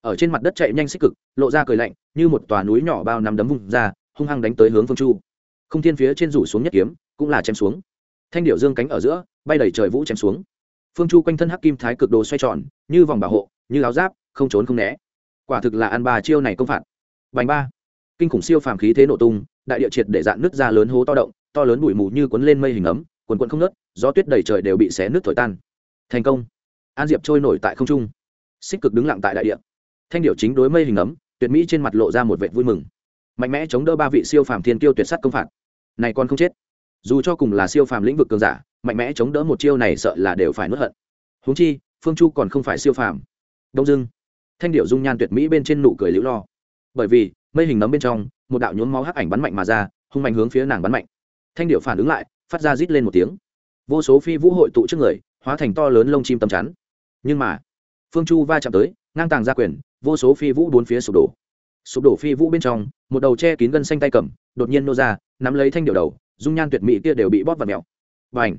Ở trên mặt đất chạy nhanh xích cực, lộ ra cười lạnh, như một tòa núi nhỏ bao năm đấm vùng ra, hung hăng đánh tới hướng phương chu. Không thiên phía trên rủ xuống nhất kiếm, cũng là chém xuống. Thanh điệu dương cánh ở giữa, bay đầy trời vũ chém xuống. Phương chu quanh thân hắc kim thái cực đồ xoay tròn, như vòng bảo hộ, như áo giáp không trốn không né. Quả thực là ăn ba chiêu này công phạt. Bành ba. Kinh khủng siêu phàm khí thế nổ tung, đại địa triệt để dạn nước ra lớn hố to động, to lớn bụi mù như cuốn lên mây hình ấm quần quần không nớt gió tuyết đầy trời đều bị xé nước thổi tan. Thành công. An diệp trôi nổi tại không trung. Xích cực đứng lặng tại đại địa. Thanh điệu chính đối mây hình ấm, tuyệt mỹ trên mặt lộ ra một vệ vui mừng. Mạnh mẽ chống đỡ ba vị siêu phàm thiên tiêu tuyệt sắt công phạt. Này còn không chết. Dù cho cùng là siêu phàm lĩnh vực cường giả, mạnh mẽ chống đỡ một chiêu này sợ là đều phải nuốt hận. Huống chi, phương chu còn không phải siêu phàm. Đông dưng thanh điệu dung nhan tuyệt mỹ bên trên nụ cười liễu lo. Bởi vì, mây hình nấm bên trong, một đạo nhuốm máu hắc ảnh bắn mạnh mà ra, hung mạnh hướng phía nàng bắn mạnh. Thanh điệu phản ứng lại, phát ra rít lên một tiếng. Vô số phi vũ hội tụ trước người, hóa thành to lớn lông chim tầm chắn. Nhưng mà, phương chu va chạm tới, ngang tàng ra quyền, vô số phi vũ bốn phía sụp đổ. Sụp đổ phi vũ bên trong, một đầu che kín gân xanh tay cầm, đột nhiên nô ra, nắm lấy thanh điệu đầu, dung nhan tuyệt mỹ kia đều bị bóp và mèo. Và ảnh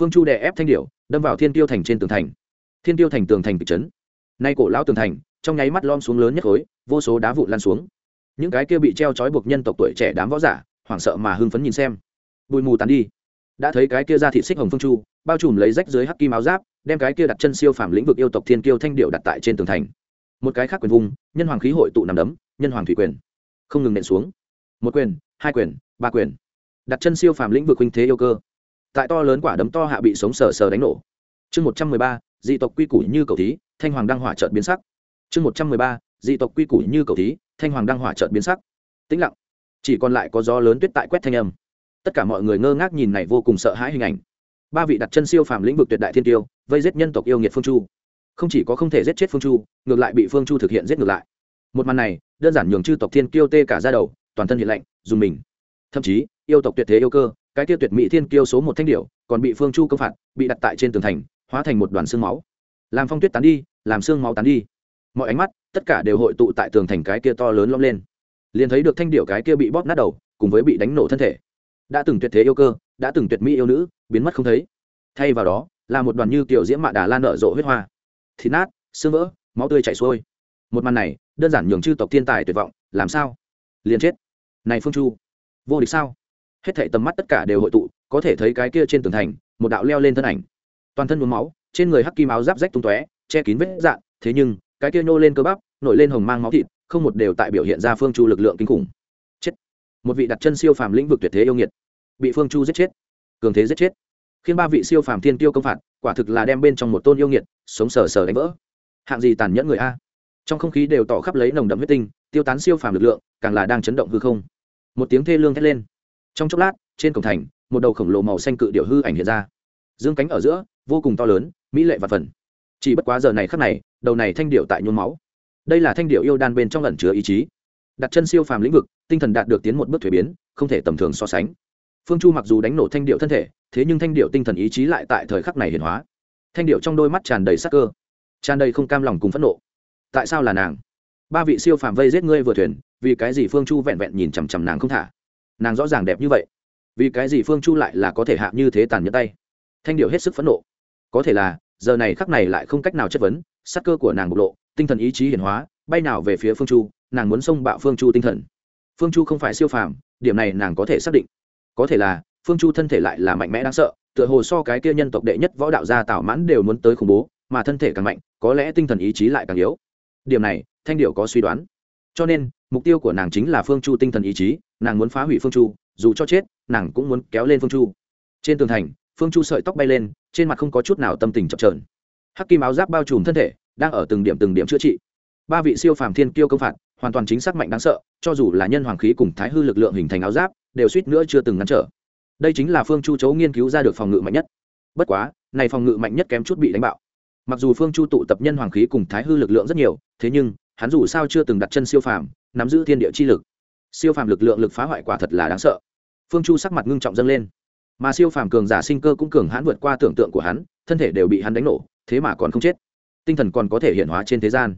phương chu đè ép thanh điệu đâm vào thiên tiêu thành trên tường thành. Thiên tiêu thành tường thành thị trấn nay cổ lão tường thành trong nháy mắt lom xuống lớn nhất khối, vô số đá vụn lan xuống. Những cái kia bị treo trói buộc nhân tộc tuổi trẻ đám võ giả, hoảng sợ mà hưng phấn nhìn xem. Bụi mù tàn đi. Đã thấy cái kia ra thị xích hồng phương chu, bao trùm lấy rách dưới hắc kim áo giáp, đem cái kia đặt chân siêu phàm lĩnh vực yêu tộc thiên kiêu thanh điệu đặt tại trên tường thành. Một cái khác quyền vùng, nhân hoàng khí hội tụ nằm đấm, nhân hoàng thủy quyền. Không ngừng nện xuống. Một quyền, hai quyền, ba quyền. Đặt chân siêu phàm lĩnh vực huynh thế yêu cơ. Tại to lớn quả đấm to hạ bị sống sờ sờ đánh nổ. Chương một trăm mười ba, dị tộc quy củ như cầu thí, thanh hoàng đăng hỏa trợn biến sắc chương một trăm mười ba, dị tộc quy củ như cầu thí, thanh hoàng đang hỏa trợn biến sắc. Tĩnh lặng. Chỉ còn lại có gió lớn tuyết tại quét thanh âm. Tất cả mọi người ngơ ngác nhìn này vô cùng sợ hãi hình ảnh. Ba vị đặt chân siêu phàm lĩnh vực tuyệt đại thiên tiêu, vây giết nhân tộc yêu nghiệt phương chu. Không chỉ có không thể giết chết phương chu, ngược lại bị phương chu thực hiện giết ngược lại. Một màn này, đơn giản nhường chư tộc thiên kiêu tê cả ra đầu, toàn thân hiện lạnh, dùng mình. Thậm chí, yêu tộc tuyệt thế yêu cơ, cái tiêu tuyệt mỹ thiên kiêu số một thanh điệu còn bị phương chu công phạt, bị đặt tại trên tường thành, hóa thành một đoàn xương máu. Làm phong tuyết tán đi, làm xương máu tán đi mọi ánh mắt, tất cả đều hội tụ tại tường thành cái kia to lớn lom lên. Liền thấy được thanh điệu cái kia bị bóp nát đầu, cùng với bị đánh nổ thân thể. Đã từng tuyệt thế yêu cơ, đã từng tuyệt mỹ yêu nữ, biến mất không thấy. Thay vào đó, là một đoàn như kiểu diễm mạ đà lan nở rộ huyết hoa. Thịt nát, xương vỡ, máu tươi chảy xuôi. Một màn này, đơn giản nhường chư tộc thiên tài tuyệt vọng, làm sao? Liền chết. Này phương chu, vô địch sao? Hết thảy tầm mắt tất cả đều hội tụ, có thể thấy cái kia trên tường thành, một đạo leo lên thân ảnh. Toàn thân nhuốm máu, trên người hắc kim áo giáp rách tung tóe, che kín vết dạn, thế nhưng cái kia nhô lên cơ bắp, nổi lên hồng mang máu thịt, không một đều tại biểu hiện ra phương chu lực lượng kinh khủng. Chết. Một vị đặt chân siêu phàm lĩnh vực tuyệt thế yêu nghiệt. Bị phương chu giết chết. Cường thế giết chết. Khiến ba vị siêu phàm thiên tiêu công phạt, quả thực là đem bên trong một tôn yêu nghiệt, sống sờ sờ đánh vỡ. Hạng gì tàn nhẫn người a. Trong không khí đều tỏ khắp lấy nồng đậm huyết tinh, tiêu tán siêu phàm lực lượng, càng là đang chấn động hư không. Một tiếng thê lương thét lên. Trong chốc lát, trên cổng thành, một đầu khổng lồ màu xanh cự điệu hư ảnh hiện ra. Dương cánh ở giữa, vô cùng to lớn, mỹ lệ và phần chỉ bất quá giờ này khắc này, đầu này thanh điệu tại nhuốm máu. Đây là thanh điệu yêu đan bên trong ẩn chứa ý chí. Đặt chân siêu phàm lĩnh vực, tinh thần đạt được tiến một bước thuế biến, không thể tầm thường so sánh. Phương chu mặc dù đánh nổ thanh điệu thân thể, thế nhưng thanh điệu tinh thần ý chí lại tại thời khắc này hiển hóa. Thanh điệu trong đôi mắt tràn đầy sắc cơ, tràn đầy không cam lòng cùng phẫn nộ. Tại sao là nàng? Ba vị siêu phàm vây giết ngươi vừa thuyền, vì cái gì phương chu vẹn vẹn nhìn chằm chằm nàng không thả? Nàng rõ ràng đẹp như vậy. Vì cái gì phương chu lại là có thể hạ như thế tàn nhẫn tay? Thanh điệu hết sức phẫn nộ. Có thể là giờ này khắc này lại không cách nào chất vấn, sắc cơ của nàng bộc lộ, tinh thần ý chí hiển hóa, bay nào về phía phương chu, nàng muốn xông bạo phương chu tinh thần. Phương chu không phải siêu phàm, điểm này nàng có thể xác định. Có thể là, phương chu thân thể lại là mạnh mẽ đáng sợ, tựa hồ so cái kia nhân tộc đệ nhất võ đạo gia tảo mãn đều muốn tới khủng bố, mà thân thể càng mạnh, có lẽ tinh thần ý chí lại càng yếu. Điểm này, thanh điệu có suy đoán. Cho nên, mục tiêu của nàng chính là phương chu tinh thần ý chí, nàng muốn phá hủy phương chu, dù cho chết, nàng cũng muốn kéo lên phương chu. Trên tường thành phương chu sợi tóc bay lên, trên mặt không có chút nào tâm tình chập trờn hắc kim áo giáp bao trùm thân thể, đang ở từng điểm từng điểm chữa trị. Ba vị siêu phàm thiên kiêu công phạt, hoàn toàn chính xác mạnh đáng sợ, cho dù là nhân hoàng khí cùng thái hư lực lượng hình thành áo giáp, đều suýt nữa chưa từng ngăn trở. Đây chính là phương chu chấu nghiên cứu ra được phòng ngự mạnh nhất. Bất quá, này phòng ngự mạnh nhất kém chút bị đánh bạo. Mặc dù phương chu tụ tập nhân hoàng khí cùng thái hư lực lượng rất nhiều, thế nhưng, hắn dù sao chưa từng đặt chân siêu phàm, nắm giữ thiên địa chi lực. Siêu phàm lực lượng lực phá hoại quả thật là đáng sợ. Phương chu sắc mặt ngưng trọng dâng lên mà siêu phàm cường giả sinh cơ cũng cường hãn vượt qua tưởng tượng của hắn, thân thể đều bị hắn đánh nổ, thế mà còn không chết. Tinh thần còn có thể hiện hóa trên thế gian.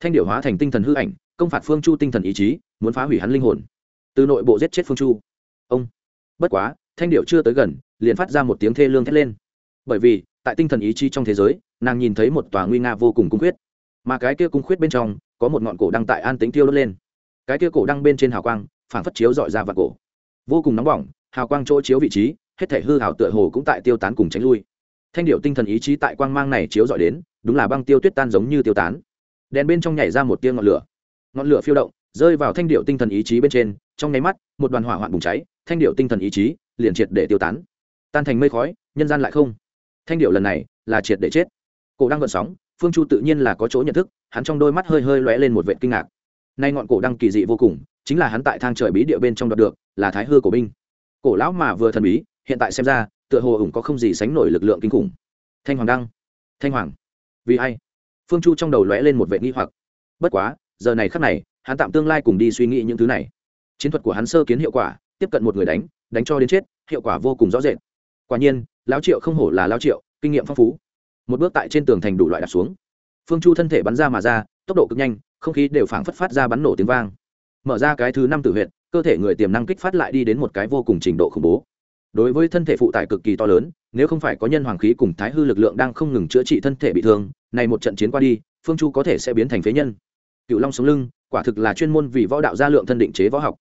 Thanh điệu hóa thành tinh thần hư ảnh, công phạt phương chu tinh thần ý chí, muốn phá hủy hắn linh hồn. Từ nội bộ giết chết phương chu. Ông. Bất quá, thanh điệu chưa tới gần, liền phát ra một tiếng thê lương thét lên. Bởi vì, tại tinh thần ý chí trong thế giới, nàng nhìn thấy một tòa nguy nga vô cùng cung khuyết. Mà cái kia cung khuyết bên trong, có một ngọn cổ đăng tại an tính tiêu đốt lên. Cái kia cổ đăng bên trên hào quang, phảng phất chiếu dọi ra và cổ. Vô cùng nóng bỏng, hào quang chỗ chiếu vị trí hết thể hư hảo tựa hồ cũng tại tiêu tán cùng tránh lui. Thanh điệu tinh thần ý chí tại quang mang này chiếu dọi đến, đúng là băng tiêu tuyết tan giống như tiêu tán. Đèn bên trong nhảy ra một tia ngọn lửa. Ngọn lửa phiêu động, rơi vào thanh điệu tinh thần ý chí bên trên, trong nháy mắt, một đoàn hỏa hoạn bùng cháy, thanh điệu tinh thần ý chí liền triệt để tiêu tán. Tan thành mây khói, nhân gian lại không. Thanh điệu lần này là triệt để chết. Cổ đang gợn sóng, phương chu tự nhiên là có chỗ nhận thức, hắn trong đôi mắt hơi hơi lóe lên một vệ kinh ngạc. Nay ngọn cổ đăng kỳ dị vô cùng, chính là hắn tại thang trời bí địa bên trong đoạt được, là thái hư cổ binh. Cổ lão mà vừa thần bí hiện tại xem ra tựa hồ ủng có không gì sánh nổi lực lượng kinh khủng. Thanh hoàng đăng thanh hoàng vì ai? Phương chu trong đầu lóe lên một vệ nghi hoặc. Bất quá giờ này khắc này hắn tạm tương lai cùng đi suy nghĩ những thứ này. Chiến thuật của hắn sơ kiến hiệu quả tiếp cận một người đánh đánh cho đến chết hiệu quả vô cùng rõ rệt. Quả nhiên lão triệu không hổ là lão triệu kinh nghiệm phong phú. Một bước tại trên tường thành đủ loại đặt xuống. Phương chu thân thể bắn ra mà ra tốc độ cực nhanh không khí đều phảng phất phát ra bắn nổ tiếng vang. Mở ra cái thứ năm tử huyệt, cơ thể người tiềm năng kích phát lại đi đến một cái vô cùng trình độ khủng bố đối với thân thể phụ tải cực kỳ to lớn, nếu không phải có nhân hoàng khí cùng thái hư lực lượng đang không ngừng chữa trị thân thể bị thương, này một trận chiến qua đi, phương chu có thể sẽ biến thành phế nhân. Cựu long sống lưng, quả thực là chuyên môn vì võ đạo gia lượng thân định chế võ học.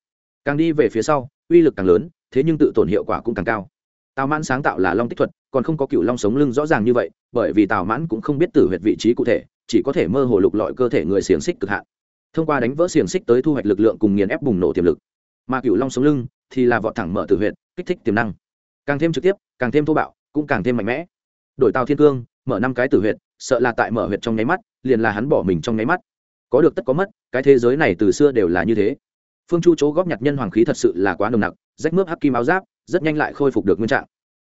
Càng đi về phía sau, uy lực càng lớn, thế nhưng tự tổn hiệu quả cũng càng cao. Tào mãn sáng tạo là long tích thuật, còn không có cựu long sống lưng rõ ràng như vậy, bởi vì tào mãn cũng không biết tử huyệt vị trí cụ thể, chỉ có thể mơ hồ lục lọi cơ thể người xiềng xích cực hạn. Thông qua đánh vỡ xiềng xích tới thu hoạch lực lượng cùng nghiền ép bùng nổ tiềm lực. Mà cựu long sống lưng thì là vọt thẳng mở tử huyệt kích thích tiềm năng. Càng thêm trực tiếp, càng thêm thô bạo, cũng càng thêm mạnh mẽ. Đổi tàu thiên cương, mở năm cái tử huyệt, sợ là tại mở huyệt trong nháy mắt, liền là hắn bỏ mình trong nháy mắt. Có được tất có mất, cái thế giới này từ xưa đều là như thế. Phương chu chỗ góp nhặt nhân hoàng khí thật sự là quá nồng nặc, rách mướp hắc kim áo giáp, rất nhanh lại khôi phục được nguyên trạng.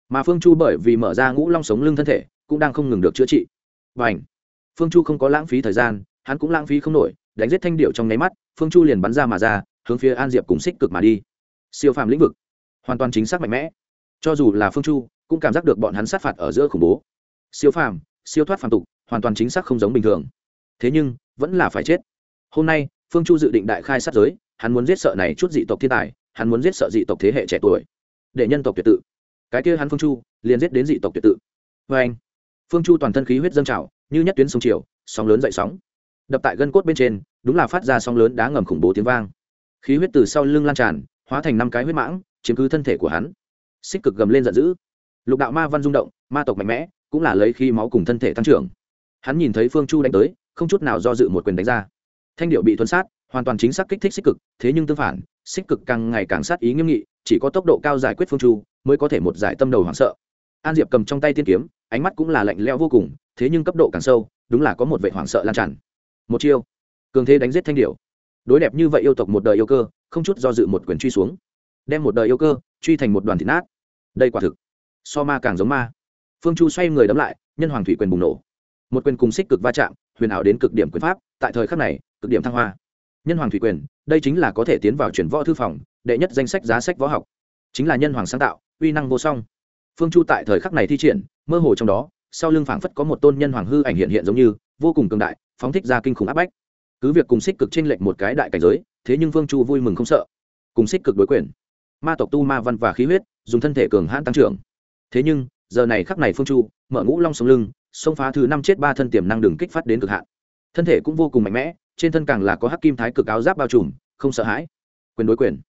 Mà phương chu bởi vì mở ra ngũ long sống lưng thân thể, cũng đang không ngừng được chữa trị. Và ảnh phương chu không có lãng phí thời gian, hắn cũng lãng phí không nổi, đánh giết thanh điệu trong nháy mắt, phương chu liền bắn ra mà ra, hướng phía an diệp cùng xích cực mà đi. Siêu phàm lĩnh vực hoàn toàn chính xác mạnh mẽ. Cho dù là phương chu, cũng cảm giác được bọn hắn sát phạt ở giữa khủng bố. Siêu phàm, siêu thoát phàm tục, hoàn toàn chính xác không giống bình thường. Thế nhưng, vẫn là phải chết. Hôm nay, phương chu dự định đại khai sát giới, hắn muốn giết sợ này chút dị tộc thiên tài, hắn muốn giết sợ dị tộc thế hệ trẻ tuổi. Để nhân tộc tuyệt tự. Cái kia hắn phương chu, liền giết đến dị tộc tuyệt tự. Vê anh, phương chu toàn thân khí huyết dâng trào, như nhất tuyến sông triều sóng lớn dậy sóng. Đập tại gân cốt bên trên, đúng là phát ra sóng lớn đá ngầm khủng bố tiếng vang. Khí huyết từ sau lưng lan tràn, hóa thành năm cái huyết mãng chiếm cứ thân thể của hắn. Xích cực gầm lên giận dữ. Lục đạo ma văn rung động, ma tộc mạnh mẽ, cũng là lấy khi máu cùng thân thể tăng trưởng. Hắn nhìn thấy phương chu đánh tới, không chút nào do dự một quyền đánh ra. Thanh điệu bị thuần sát, hoàn toàn chính xác kích thích xích cực, thế nhưng tương phản, xích cực càng ngày càng sát ý nghiêm nghị, chỉ có tốc độ cao giải quyết phương chu, mới có thể một giải tâm đầu hoảng sợ. An diệp cầm trong tay tiên kiếm, ánh mắt cũng là lạnh lẽo vô cùng, thế nhưng cấp độ càng sâu, đúng là có một vệ hoảng sợ lan tràn. Một chiêu, cường thế đánh giết thanh điệu. Đối đẹp như vậy yêu tộc một đời yêu cơ, không chút do dự một quyền truy xuống đem một đời yêu cơ truy thành một đoàn thịt nát. Đây quả thực, so ma càng giống ma. Phương chu xoay người đấm lại, nhân hoàng thủy quyền bùng nổ. Một quyền cùng xích cực va chạm, huyền ảo đến cực điểm quyền pháp, tại thời khắc này, cực điểm thăng hoa. Nhân hoàng thủy quyền, đây chính là có thể tiến vào chuyển võ thư phòng, đệ nhất danh sách giá sách võ học. Chính là nhân hoàng sáng tạo, uy năng vô song. Phương chu tại thời khắc này thi triển, mơ hồ trong đó, sau lưng phảng phất có một tôn nhân hoàng hư ảnh hiện hiện giống như, vô cùng cường đại, phóng thích ra kinh khủng áp bách. Cứ việc cùng xích cực trên lệnh một cái đại cảnh giới, thế nhưng phương chu vui mừng không sợ. Cùng xích cực đối quyền ma tộc tu ma văn và khí huyết, dùng thân thể cường hãn tăng trưởng. Thế nhưng, giờ này khắc này phương chu, mở ngũ long sống lưng, xông phá thứ năm chết ba thân tiềm năng đường kích phát đến cực hạn. Thân thể cũng vô cùng mạnh mẽ, trên thân càng là có hắc kim thái cực áo giáp bao trùm, không sợ hãi. Quyền đối quyền.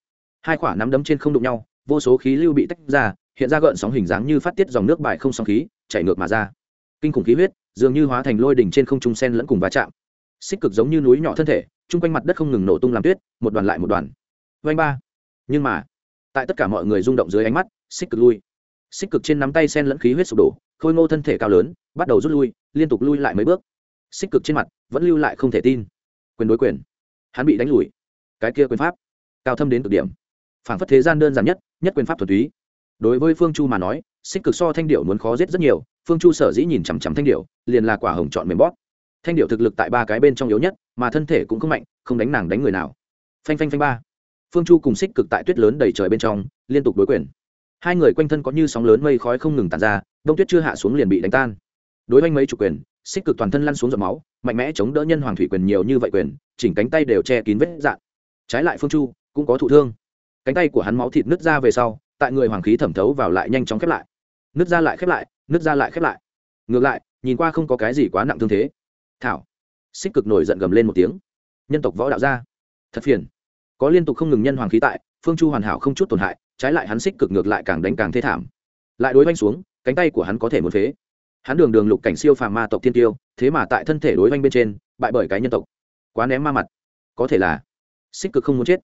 Hai quả nắm đấm trên không đụng nhau, vô số khí lưu bị tách ra, hiện ra gợn sóng hình dáng như phát tiết dòng nước bài không sóng khí, chảy ngược mà ra. Kinh khủng khí huyết, dường như hóa thành lôi đỉnh trên không trung sen lẫn cùng va chạm. Xích cực giống như núi nhỏ thân thể, chung quanh mặt đất không ngừng nổ tung làm tuyết, một đoàn lại một đoàn. Vanh ba. Nhưng mà tại tất cả mọi người rung động dưới ánh mắt xích cực lui. Xích cực trên nắm tay sen lẫn khí huyết sụp đổ khôi ngô thân thể cao lớn bắt đầu rút lui liên tục lui lại mấy bước. Xích cực trên mặt vẫn lưu lại không thể tin. Quyền đối quyền. Hắn bị đánh lùi. Cái kia quyền pháp. Cao thâm đến cực điểm. Phản phất thế gian đơn giản nhất nhất quyền pháp thuần túy. Đối với phương chu mà nói xích cực so thanh điệu muốn khó giết rất nhiều phương chu sở dĩ nhìn chằm chằm thanh điệu liền là quả hồng chọn mềm bót, thanh điệu thực lực tại ba cái bên trong yếu nhất mà thân thể cũng không mạnh không đánh nàng đánh người nào. Phanh phanh phanh ba phương chu cùng xích cực tại tuyết lớn đầy trời bên trong, liên tục đối quyền. Hai người quanh thân có như sóng lớn mây khói không ngừng tàn ra, đông tuyết chưa hạ xuống liền bị đánh tan. Đối với mấy chủ quyền xích cực toàn thân lăn xuống giọt máu, mạnh mẽ chống đỡ nhân hoàng thủy quyền nhiều như vậy quyền, chỉnh cánh tay đều che kín vết dạn. Trái lại phương chu cũng có thụ thương. Cánh tay của hắn máu thịt nứt ra về sau, tại người hoàng khí thẩm thấu vào lại nhanh chóng khép lại. Nứt ra lại khép lại, nứt ra lại khép lại. Ngược lại, nhìn qua không có cái gì quá nặng thương thế. Thảo. Xích cực nổi giận gầm lên một tiếng. Nhân tộc võ đạo gia. Thật phiền có liên tục không ngừng nhân hoàng khí tại, phương chu hoàn hảo không chút tổn hại, trái lại hắn xích cực ngược lại càng đánh càng thê thảm. Lại đối oanh xuống, cánh tay của hắn có thể muốn phế. Hắn đường đường lục cảnh siêu phàm ma tộc thiên tiêu, thế mà tại thân thể đối oanh bên trên, bại bởi cái nhân tộc. Quá ném ma mặt. Có thể là xích cực không muốn chết.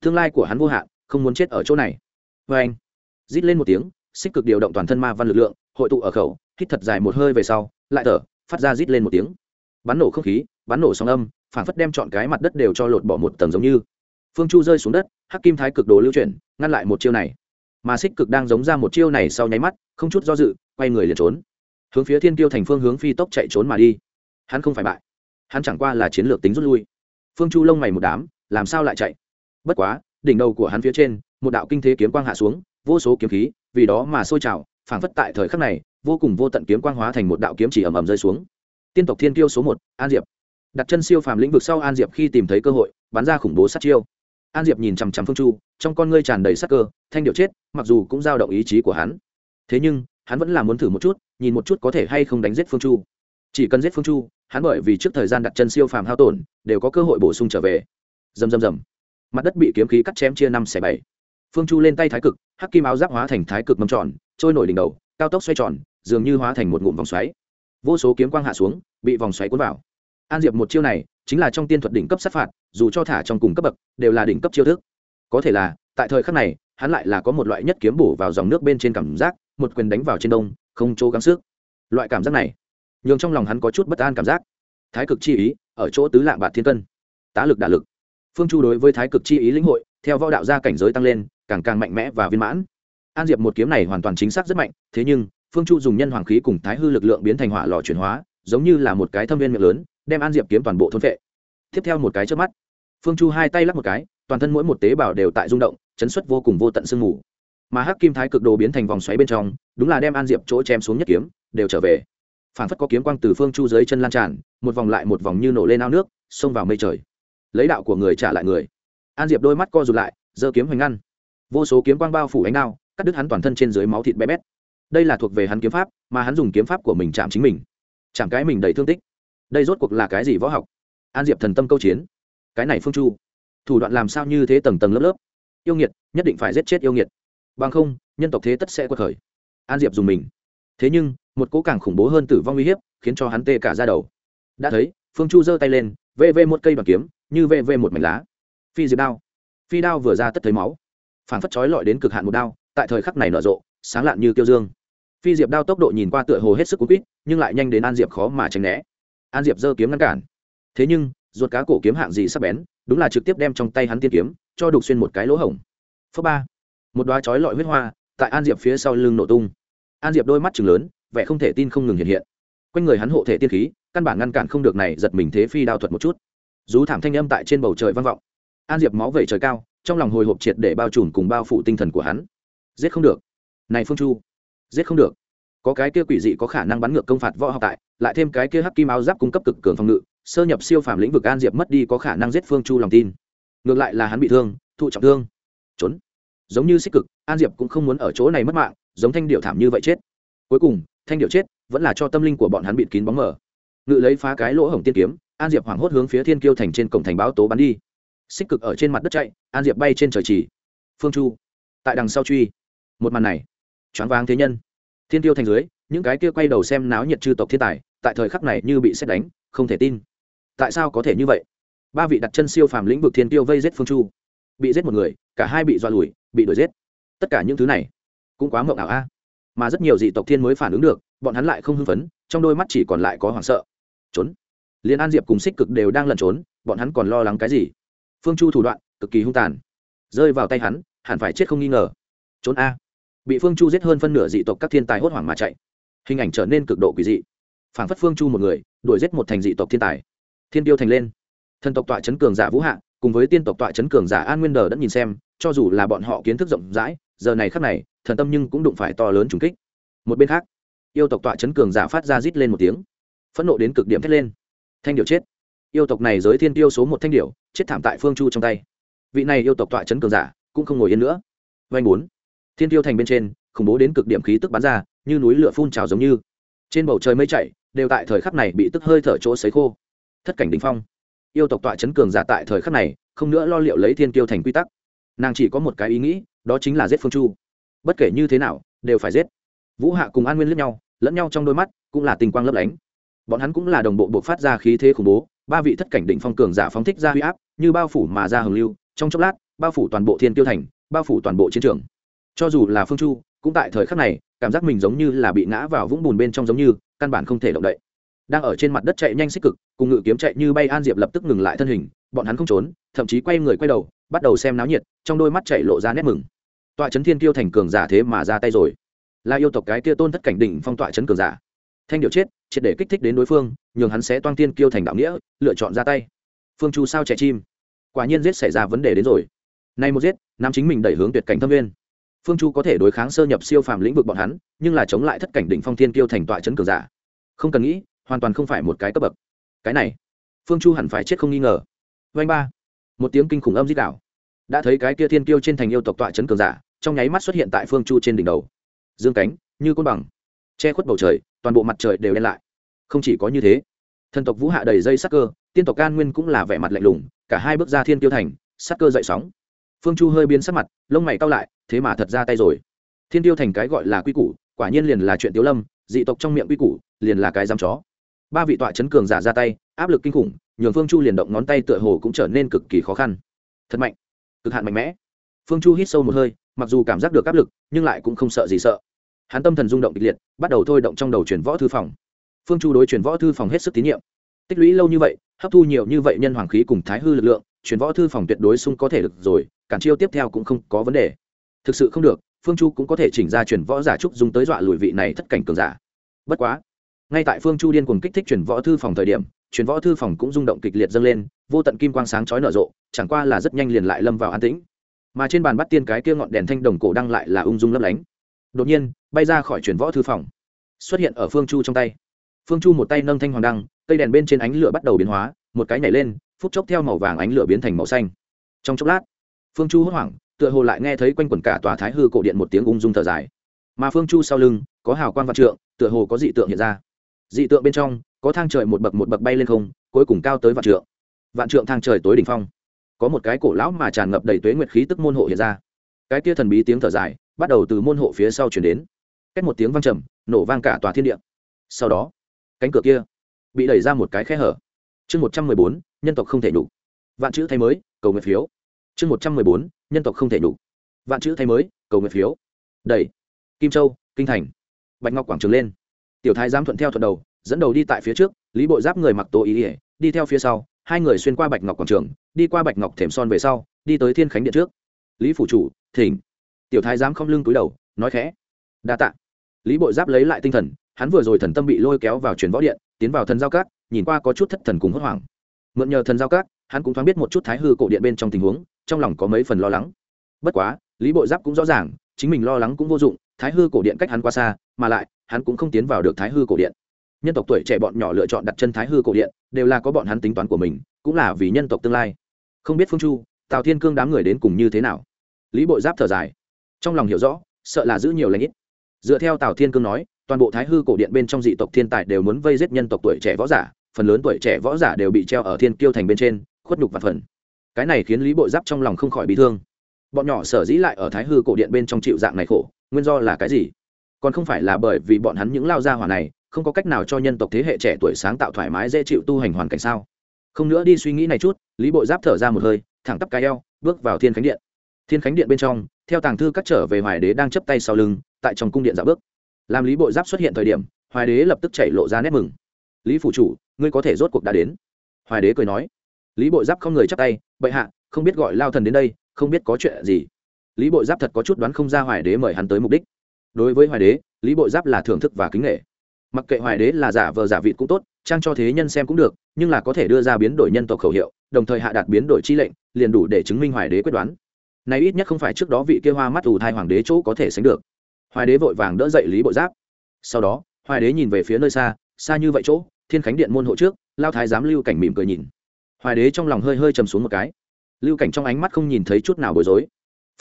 Tương lai của hắn vô hạn, không muốn chết ở chỗ này. Vê anh, rít lên một tiếng, xích cực điều động toàn thân ma văn lực lượng, hội tụ ở khẩu, hít thật dài một hơi về sau, lại thở, phát ra rít lên một tiếng. Bắn nổ không khí, bắn nổ sóng âm, phản phất đem chọn cái mặt đất đều cho lột bỏ một tầng giống như phương chu rơi xuống đất, hắc kim thái cực đồ lưu chuyển, ngăn lại một chiêu này. Mà xích cực đang giống ra một chiêu này sau nháy mắt, không chút do dự, quay người liền trốn. Hướng phía thiên tiêu thành phương hướng phi tốc chạy trốn mà đi. Hắn không phải bại. Hắn chẳng qua là chiến lược tính rút lui. Phương chu lông mày một đám, làm sao lại chạy? Bất quá, đỉnh đầu của hắn phía trên, một đạo kinh thế kiếm quang hạ xuống, vô số kiếm khí, vì đó mà sôi trào, phảng phất tại thời khắc này, vô cùng vô tận kiếm quang hóa thành một đạo kiếm chỉ ầm ầm rơi xuống. Tiên tộc thiên kiêu số một, an diệp. Đặt chân siêu phàm lĩnh vực sau an diệp khi tìm thấy cơ hội, bắn ra khủng bố sát chiêu an diệp nhìn chằm chằm phương chu, trong con ngươi tràn đầy sắc cơ, thanh điệu chết, mặc dù cũng giao động ý chí của hắn. Thế nhưng, hắn vẫn là muốn thử một chút, nhìn một chút có thể hay không đánh giết phương chu. Chỉ cần giết phương chu, hắn bởi vì trước thời gian đặt chân siêu phàm hao tổn, đều có cơ hội bổ sung trở về. Dầm dầm dầm mặt đất bị kiếm khí cắt chém chia năm xẻ bảy. Phương chu lên tay thái cực, hắc kim áo giáp hóa thành thái cực mâm tròn, trôi nổi đỉnh đầu, cao tốc xoay tròn, dường như hóa thành một ngụm vòng xoáy. Vô số kiếm quang hạ xuống, bị vòng xoáy cuốn vào. An diệp một chiêu này chính là trong tiên thuật đỉnh cấp sát phạt, dù cho thả trong cùng cấp bậc, đều là đỉnh cấp chiêu thức. Có thể là, tại thời khắc này, hắn lại là có một loại nhất kiếm bổ vào dòng nước bên trên cảm giác, một quyền đánh vào trên đông, không chỗ gắng sức. Loại cảm giác này, nhường trong lòng hắn có chút bất an cảm giác. Thái cực chi ý, ở chỗ tứ lạng bạt thiên cân. Tá lực đả lực. Phương chu đối với thái cực chi ý lĩnh hội, theo võ đạo gia cảnh giới tăng lên, càng càng mạnh mẽ và viên mãn. An diệp một kiếm này hoàn toàn chính xác rất mạnh, thế nhưng, phương chu dùng nhân hoàng khí cùng thái hư lực lượng biến thành hỏa lò chuyển hóa, giống như là một cái thâm viên miệng lớn, đem an diệp kiếm toàn bộ thôn vệ tiếp theo một cái trước mắt. Phương chu hai tay lắp một cái, toàn thân mỗi một tế bào đều tại rung động, chấn xuất vô cùng vô tận sương mù. Mà hắc kim thái cực đồ biến thành vòng xoáy bên trong, đúng là đem an diệp chỗ chém xuống nhất kiếm, đều trở về. Phản phất có kiếm quang từ phương chu dưới chân lan tràn, một vòng lại một vòng như nổ lên ao nước, xông vào mây trời. Lấy đạo của người trả lại người. An diệp đôi mắt co rụt lại, giơ kiếm hoành ngăn. Vô số kiếm quang bao phủ ánh đao, cắt đứt hắn toàn thân trên dưới máu thịt bé bét. Đây là thuộc về hắn kiếm pháp, mà hắn dùng kiếm pháp của mình chạm chính mình. Chạm cái mình đầy thương tích. Đây rốt cuộc là cái gì võ học? An diệp thần tâm câu chiến. Cái này phương chu, thủ đoạn làm sao như thế tầng tầng lớp lớp? Yêu nghiệt, nhất định phải giết chết yêu nghiệt. Bằng không, nhân tộc thế tất sẽ quật khởi. An diệp dùng mình. Thế nhưng, một cố càng khủng bố hơn tử vong uy hiếp khiến cho hắn tê cả ra đầu. Đã thấy, phương chu giơ tay lên, vê vê một cây bằng kiếm, như vê vê một mảnh lá. Phi diệp đao. Phi đao vừa ra tất thấy máu. Phản phất chói lọi đến cực hạn một đao, tại thời khắc này nở rộ, sáng lạn như kiêu dương. Phi diệp đao tốc độ nhìn qua tựa hồ hết sức cú quýt, nhưng lại nhanh đến an diệp khó mà tránh né. An diệp giơ kiếm ngăn cản thế nhưng, ruột cá cổ kiếm hạng gì sắp bén, đúng là trực tiếp đem trong tay hắn tiên kiếm, cho đục xuyên một cái lỗ hổng. Phớ ba. Một đoá chói lọi huyết hoa, tại an diệp phía sau lưng nổ tung. An diệp đôi mắt chừng lớn, vẻ không thể tin không ngừng hiện hiện. Quanh người hắn hộ thể tiên khí, căn bản ngăn cản không được này giật mình thế phi đao thuật một chút. Rú thảm thanh âm tại trên bầu trời vang vọng. An diệp máu vẩy trời cao, trong lòng hồi hộp triệt để bao trùm cùng bao phủ tinh thần của hắn. Giết không được. Này phương chu. Giết không được. Có cái kia quỷ dị có khả năng bắn ngược công phạt võ học tại, lại thêm cái kia hắc kim áo giáp cung cấp cực cường phòng ngự sơ nhập siêu phàm lĩnh vực an diệp mất đi có khả năng giết phương chu lòng tin. Ngược lại là hắn bị thương, thụ trọng thương. Trốn. Giống như xích cực, an diệp cũng không muốn ở chỗ này mất mạng, giống thanh điệu thảm như vậy chết. Cuối cùng, thanh điệu chết, vẫn là cho tâm linh của bọn hắn bịt kín bóng mờ. Ngự lấy phá cái lỗ hổng tiên kiếm, an diệp hoảng hốt hướng phía thiên kiêu thành trên cổng thành báo tố bắn đi. Xích cực ở trên mặt đất chạy, an diệp bay trên trời trì phương chu. Tại đằng sau truy. Một màn này. Choáng váng thế nhân. Thiên tiêu thành dưới, những cái kia quay đầu xem náo nhiệt chư tộc thiên tài, tại thời khắc này như bị xét đánh, không thể tin tại sao có thể như vậy? Ba vị đặt chân siêu phàm lĩnh vực thiên tiêu vây giết phương chu. Bị giết một người, cả hai bị dọa lùi, bị đuổi giết. Tất cả những thứ này cũng quá mộng ảo a. Mà rất nhiều dị tộc thiên mới phản ứng được, bọn hắn lại không hưng phấn, trong đôi mắt chỉ còn lại có hoảng sợ. Trốn. Liên an diệp cùng xích cực đều đang lẩn trốn, bọn hắn còn lo lắng cái gì? Phương chu thủ đoạn, cực kỳ hung tàn. Rơi vào tay hắn, hẳn phải chết không nghi ngờ. Trốn a. Bị phương chu giết hơn phân nửa dị tộc các thiên tài hốt hoảng mà chạy. Hình ảnh trở nên cực độ quỷ dị. Phản phất phương chu một người, đuổi giết một thành dị tộc thiên tài thiên tiêu thành lên. Thần tộc tọa chấn cường giả vũ hạ, cùng với tiên tộc tọa chấn cường giả an nguyên đờ đã nhìn xem, cho dù là bọn họ kiến thức rộng rãi, giờ này khắc này, thần tâm nhưng cũng đụng phải to lớn trùng kích. Một bên khác, yêu tộc tọa chấn cường giả phát ra rít lên một tiếng. Phẫn nộ đến cực điểm thét lên. Thanh điệu chết. Yêu tộc này giới thiên tiêu số một thanh điệu chết thảm tại phương chu trong tay. Vị này yêu tộc tọa chấn cường giả, cũng không ngồi yên nữa. Vanh bốn. Thiên tiêu thành bên trên, khủng bố đến cực điểm khí tức bắn ra, như núi lửa phun trào giống như. Trên bầu trời mây chạy đều tại thời khắc này bị tức hơi thở chỗ sấy khô thất cảnh đình phong. Yêu tộc tọa chấn cường giả tại thời khắc này, không nữa lo liệu lấy thiên tiêu thành quy tắc. Nàng chỉ có một cái ý nghĩ, đó chính là giết phương chu. Bất kể như thế nào, đều phải giết. Vũ hạ cùng an nguyên lẫn nhau lẫn nhau trong đôi mắt cũng là tình quang lấp lánh. Bọn hắn cũng là đồng bộ buộc phát ra khí thế khủng bố, ba vị thất cảnh định phong cường giả phóng thích ra huy áp, như bao phủ mà ra hồng lưu, trong chốc lát, bao phủ toàn bộ thiên tiêu thành, bao phủ toàn bộ chiến trường. Cho dù là phương chu, cũng tại thời khắc này, cảm giác mình giống như là bị ngã vào vũng bùn bên trong giống như, căn bản không thể động đậy đang ở trên mặt đất chạy nhanh xích cực, cùng ngự kiếm chạy như bay, an diệp lập tức ngừng lại thân hình, bọn hắn không trốn, thậm chí quay người quay đầu, bắt đầu xem náo nhiệt, trong đôi mắt chạy lộ ra nét mừng. Tọa Trấn thiên tiêu thành cường giả thế mà ra tay rồi. Là yêu tộc cái kia tôn thất cảnh đỉnh phong tọa Trấn cường giả. Thanh điệu chết, triệt để kích thích đến đối phương, nhường hắn sẽ toan tiên kiêu thành đạo nghĩa, lựa chọn ra tay. Phương chu sao trẻ chim? Quả nhiên giết xảy ra vấn đề đến rồi. Nay một giết, nam chính mình đẩy hướng tuyệt cảnh thâm viên phương chu có thể đối kháng sơ nhập siêu phàm lĩnh vực bọn hắn, nhưng là chống lại thất cảnh đỉnh phong thiên kiêu thành tọa Trấn cường giả. Không cần nghĩ hoàn toàn không phải một cái cấp bậc. Cái này, phương chu hẳn phải chết không nghi ngờ. Vanh ba, một tiếng kinh khủng âm dít đảo đã thấy cái kia thiên kiêu trên thành yêu tộc tọa chấn cường giả, trong nháy mắt xuất hiện tại phương chu trên đỉnh đầu. Dương cánh, như côn bằng, che khuất bầu trời, toàn bộ mặt trời đều đen lại. Không chỉ có như thế, thần tộc vũ hạ đầy dây sắc cơ, tiên tộc can nguyên cũng là vẻ mặt lạnh lùng, cả hai bước ra thiên tiêu thành, sắc cơ dậy sóng. Phương chu hơi biến sắc mặt, lông mày cao lại, thế mà thật ra tay rồi. Thiên tiêu thành cái gọi là quy củ, quả nhiên liền là chuyện tiếu lâm, dị tộc trong miệng quy củ, liền là cái giam chó ba vị tọa chấn cường giả ra tay, áp lực kinh khủng, nhường phương chu liền động ngón tay tựa hồ cũng trở nên cực kỳ khó khăn. Thật mạnh, cực hạn mạnh mẽ. Phương chu hít sâu một hơi, mặc dù cảm giác được áp lực, nhưng lại cũng không sợ gì sợ. Hắn tâm thần rung động kịch liệt, bắt đầu thôi động trong đầu chuyển võ thư phòng. Phương chu đối chuyển võ thư phòng hết sức tín nhiệm. Tích lũy lâu như vậy, hấp thu nhiều như vậy nhân hoàng khí cùng thái hư lực lượng chuyển võ thư phòng tuyệt đối sung có thể được rồi, cản chiêu tiếp theo cũng không có vấn đề. Thực sự không được, phương chu cũng có thể chỉnh ra chuyển võ giả trúc dùng tới dọa lùi vị này thất cảnh cường giả. Bất quá ngay tại phương chu điên cuồng kích thích chuyển võ thư phòng thời điểm chuyển võ thư phòng cũng rung động kịch liệt dâng lên, vô tận kim quang sáng chói nở rộ, chẳng qua là rất nhanh liền lại lâm vào an tĩnh. Mà trên bàn bắt tiên cái kia ngọn đèn thanh đồng cổ đăng lại là ung dung lấp lánh. Đột nhiên, bay ra khỏi chuyển võ thư phòng. Xuất hiện ở phương chu trong tay. Phương chu một tay nâng thanh hoàng đăng, cây đèn bên trên ánh lửa bắt đầu biến hóa, một cái nhảy lên, phút chốc theo màu vàng ánh lửa biến thành màu xanh. Trong chốc lát, phương chu hốt hoảng, tựa hồ lại nghe thấy quanh quẩn cả tòa thái hư cổ điện một tiếng ung dung thở dài. Mà phương chu sau lưng, có hào quang văn trượng, tựa hồ có dị tượng hiện ra dị tượng bên trong, có thang trời một bậc một bậc bay lên không, cuối cùng cao tới vạn trượng. Vạn trượng thang trời tối đỉnh phong. Có một cái cổ lão mà tràn ngập đầy tuế nguyệt khí tức môn hộ hiện ra. Cái kia thần bí tiếng thở dài, bắt đầu từ môn hộ phía sau chuyển đến. Cách một tiếng vang trầm, nổ vang cả tòa thiên địa. Sau đó, cánh cửa kia bị đẩy ra một cái khe hở. Chương một trăm mười bốn, nhân tộc không thể nhục. Vạn chữ thay mới, cầu nguyện phiếu. Chương một trăm mười bốn, nhân tộc không thể nhục. Vạn chữ thay mới, cầu nguyện phiếu. Đẩy. Kim châu, kinh thành. Bạch ngọc quảng trường lên tiểu thái giám thuận theo thuận đầu, dẫn đầu đi tại phía trước, lý bộ giáp người mặc tô ý ỉa đi theo phía sau, hai người xuyên qua bạch ngọc quảng trường, đi qua bạch ngọc thềm son về sau, đi tới thiên khánh điện trước. Lý phủ chủ, thỉnh. Tiểu thái giám không lưng túi đầu, nói khẽ. Đa tạ. Lý bộ giáp lấy lại tinh thần, hắn vừa rồi thần tâm bị lôi kéo vào truyền võ điện, tiến vào thần giao cát nhìn qua có chút thất thần cùng hốt hoảng. Mượn nhờ thần giao cát hắn cũng thoáng biết một chút thái hư cổ điện bên trong tình huống, trong lòng có mấy phần lo lắng. Bất quá, lý bộ giáp cũng rõ ràng, chính mình lo lắng cũng vô dụng, thái hư cổ điện cách hắn qua xa, mà lại hắn cũng không tiến vào được thái hư cổ điện. Nhân tộc tuổi trẻ bọn nhỏ lựa chọn đặt chân thái hư cổ điện, đều là có bọn hắn tính toán của mình, cũng là vì nhân tộc tương lai. Không biết phương chu, tào thiên cương đám người đến cùng như thế nào? Lý bộ giáp thở dài. Trong lòng hiểu rõ, sợ là giữ nhiều lãnh ít. Dựa theo tào thiên cương nói, toàn bộ thái hư cổ điện bên trong dị tộc thiên tài đều muốn vây giết nhân tộc tuổi trẻ võ giả, phần lớn tuổi trẻ võ giả đều bị treo ở thiên kiêu thành bên trên, khuất nhục và phần. Cái này khiến lý bộ giáp trong lòng không khỏi bị thương. Bọn nhỏ sở dĩ lại ở thái hư cổ điện bên trong chịu dạng này khổ, nguyên do là cái gì? Còn không phải là bởi vì bọn hắn những lao gia hỏa này, không có cách nào cho nhân tộc thế hệ trẻ tuổi sáng tạo thoải mái dễ chịu tu hành hoàn cảnh sao? Không nữa đi suy nghĩ này chút, lý bộ giáp thở ra một hơi, thẳng tắp cái eo, bước vào thiên khánh điện. Thiên khánh điện bên trong, theo tàng thư các trở về hoài đế đang chấp tay sau lưng, tại trong cung điện dạo bước. Làm lý bộ giáp xuất hiện thời điểm, hoài đế lập tức chạy lộ ra nét mừng. Lý phủ chủ, ngươi có thể rốt cuộc đã đến. Hoài đế cười nói. Lý bộ giáp không người chắp tay, bệ hạ, không biết gọi lao thần đến đây, không biết có chuyện gì. Lý bộ giáp thật có chút đoán không ra hoài đế mời hắn tới mục đích đối với hoài đế, lý bộ giáp là thưởng thức và kính nghệ. Mặc kệ hoài đế là giả vờ giả vịt cũng tốt, trang cho thế nhân xem cũng được, nhưng là có thể đưa ra biến đổi nhân tộc khẩu hiệu, đồng thời hạ đạt biến đổi chi lệnh, liền đủ để chứng minh hoài đế quyết đoán. Này ít nhất không phải trước đó vị kia hoa mắt ù thai hoàng đế chỗ có thể sánh được. Hoài đế vội vàng đỡ dậy lý bộ giáp. Sau đó, hoài đế nhìn về phía nơi xa xa như vậy chỗ, thiên khánh điện môn hộ trước, lao thái giám lưu cảnh mỉm cười nhìn. Hoài đế trong lòng hơi hơi chầm xuống một cái. Lưu cảnh trong ánh mắt không nhìn thấy chút nào bối rối.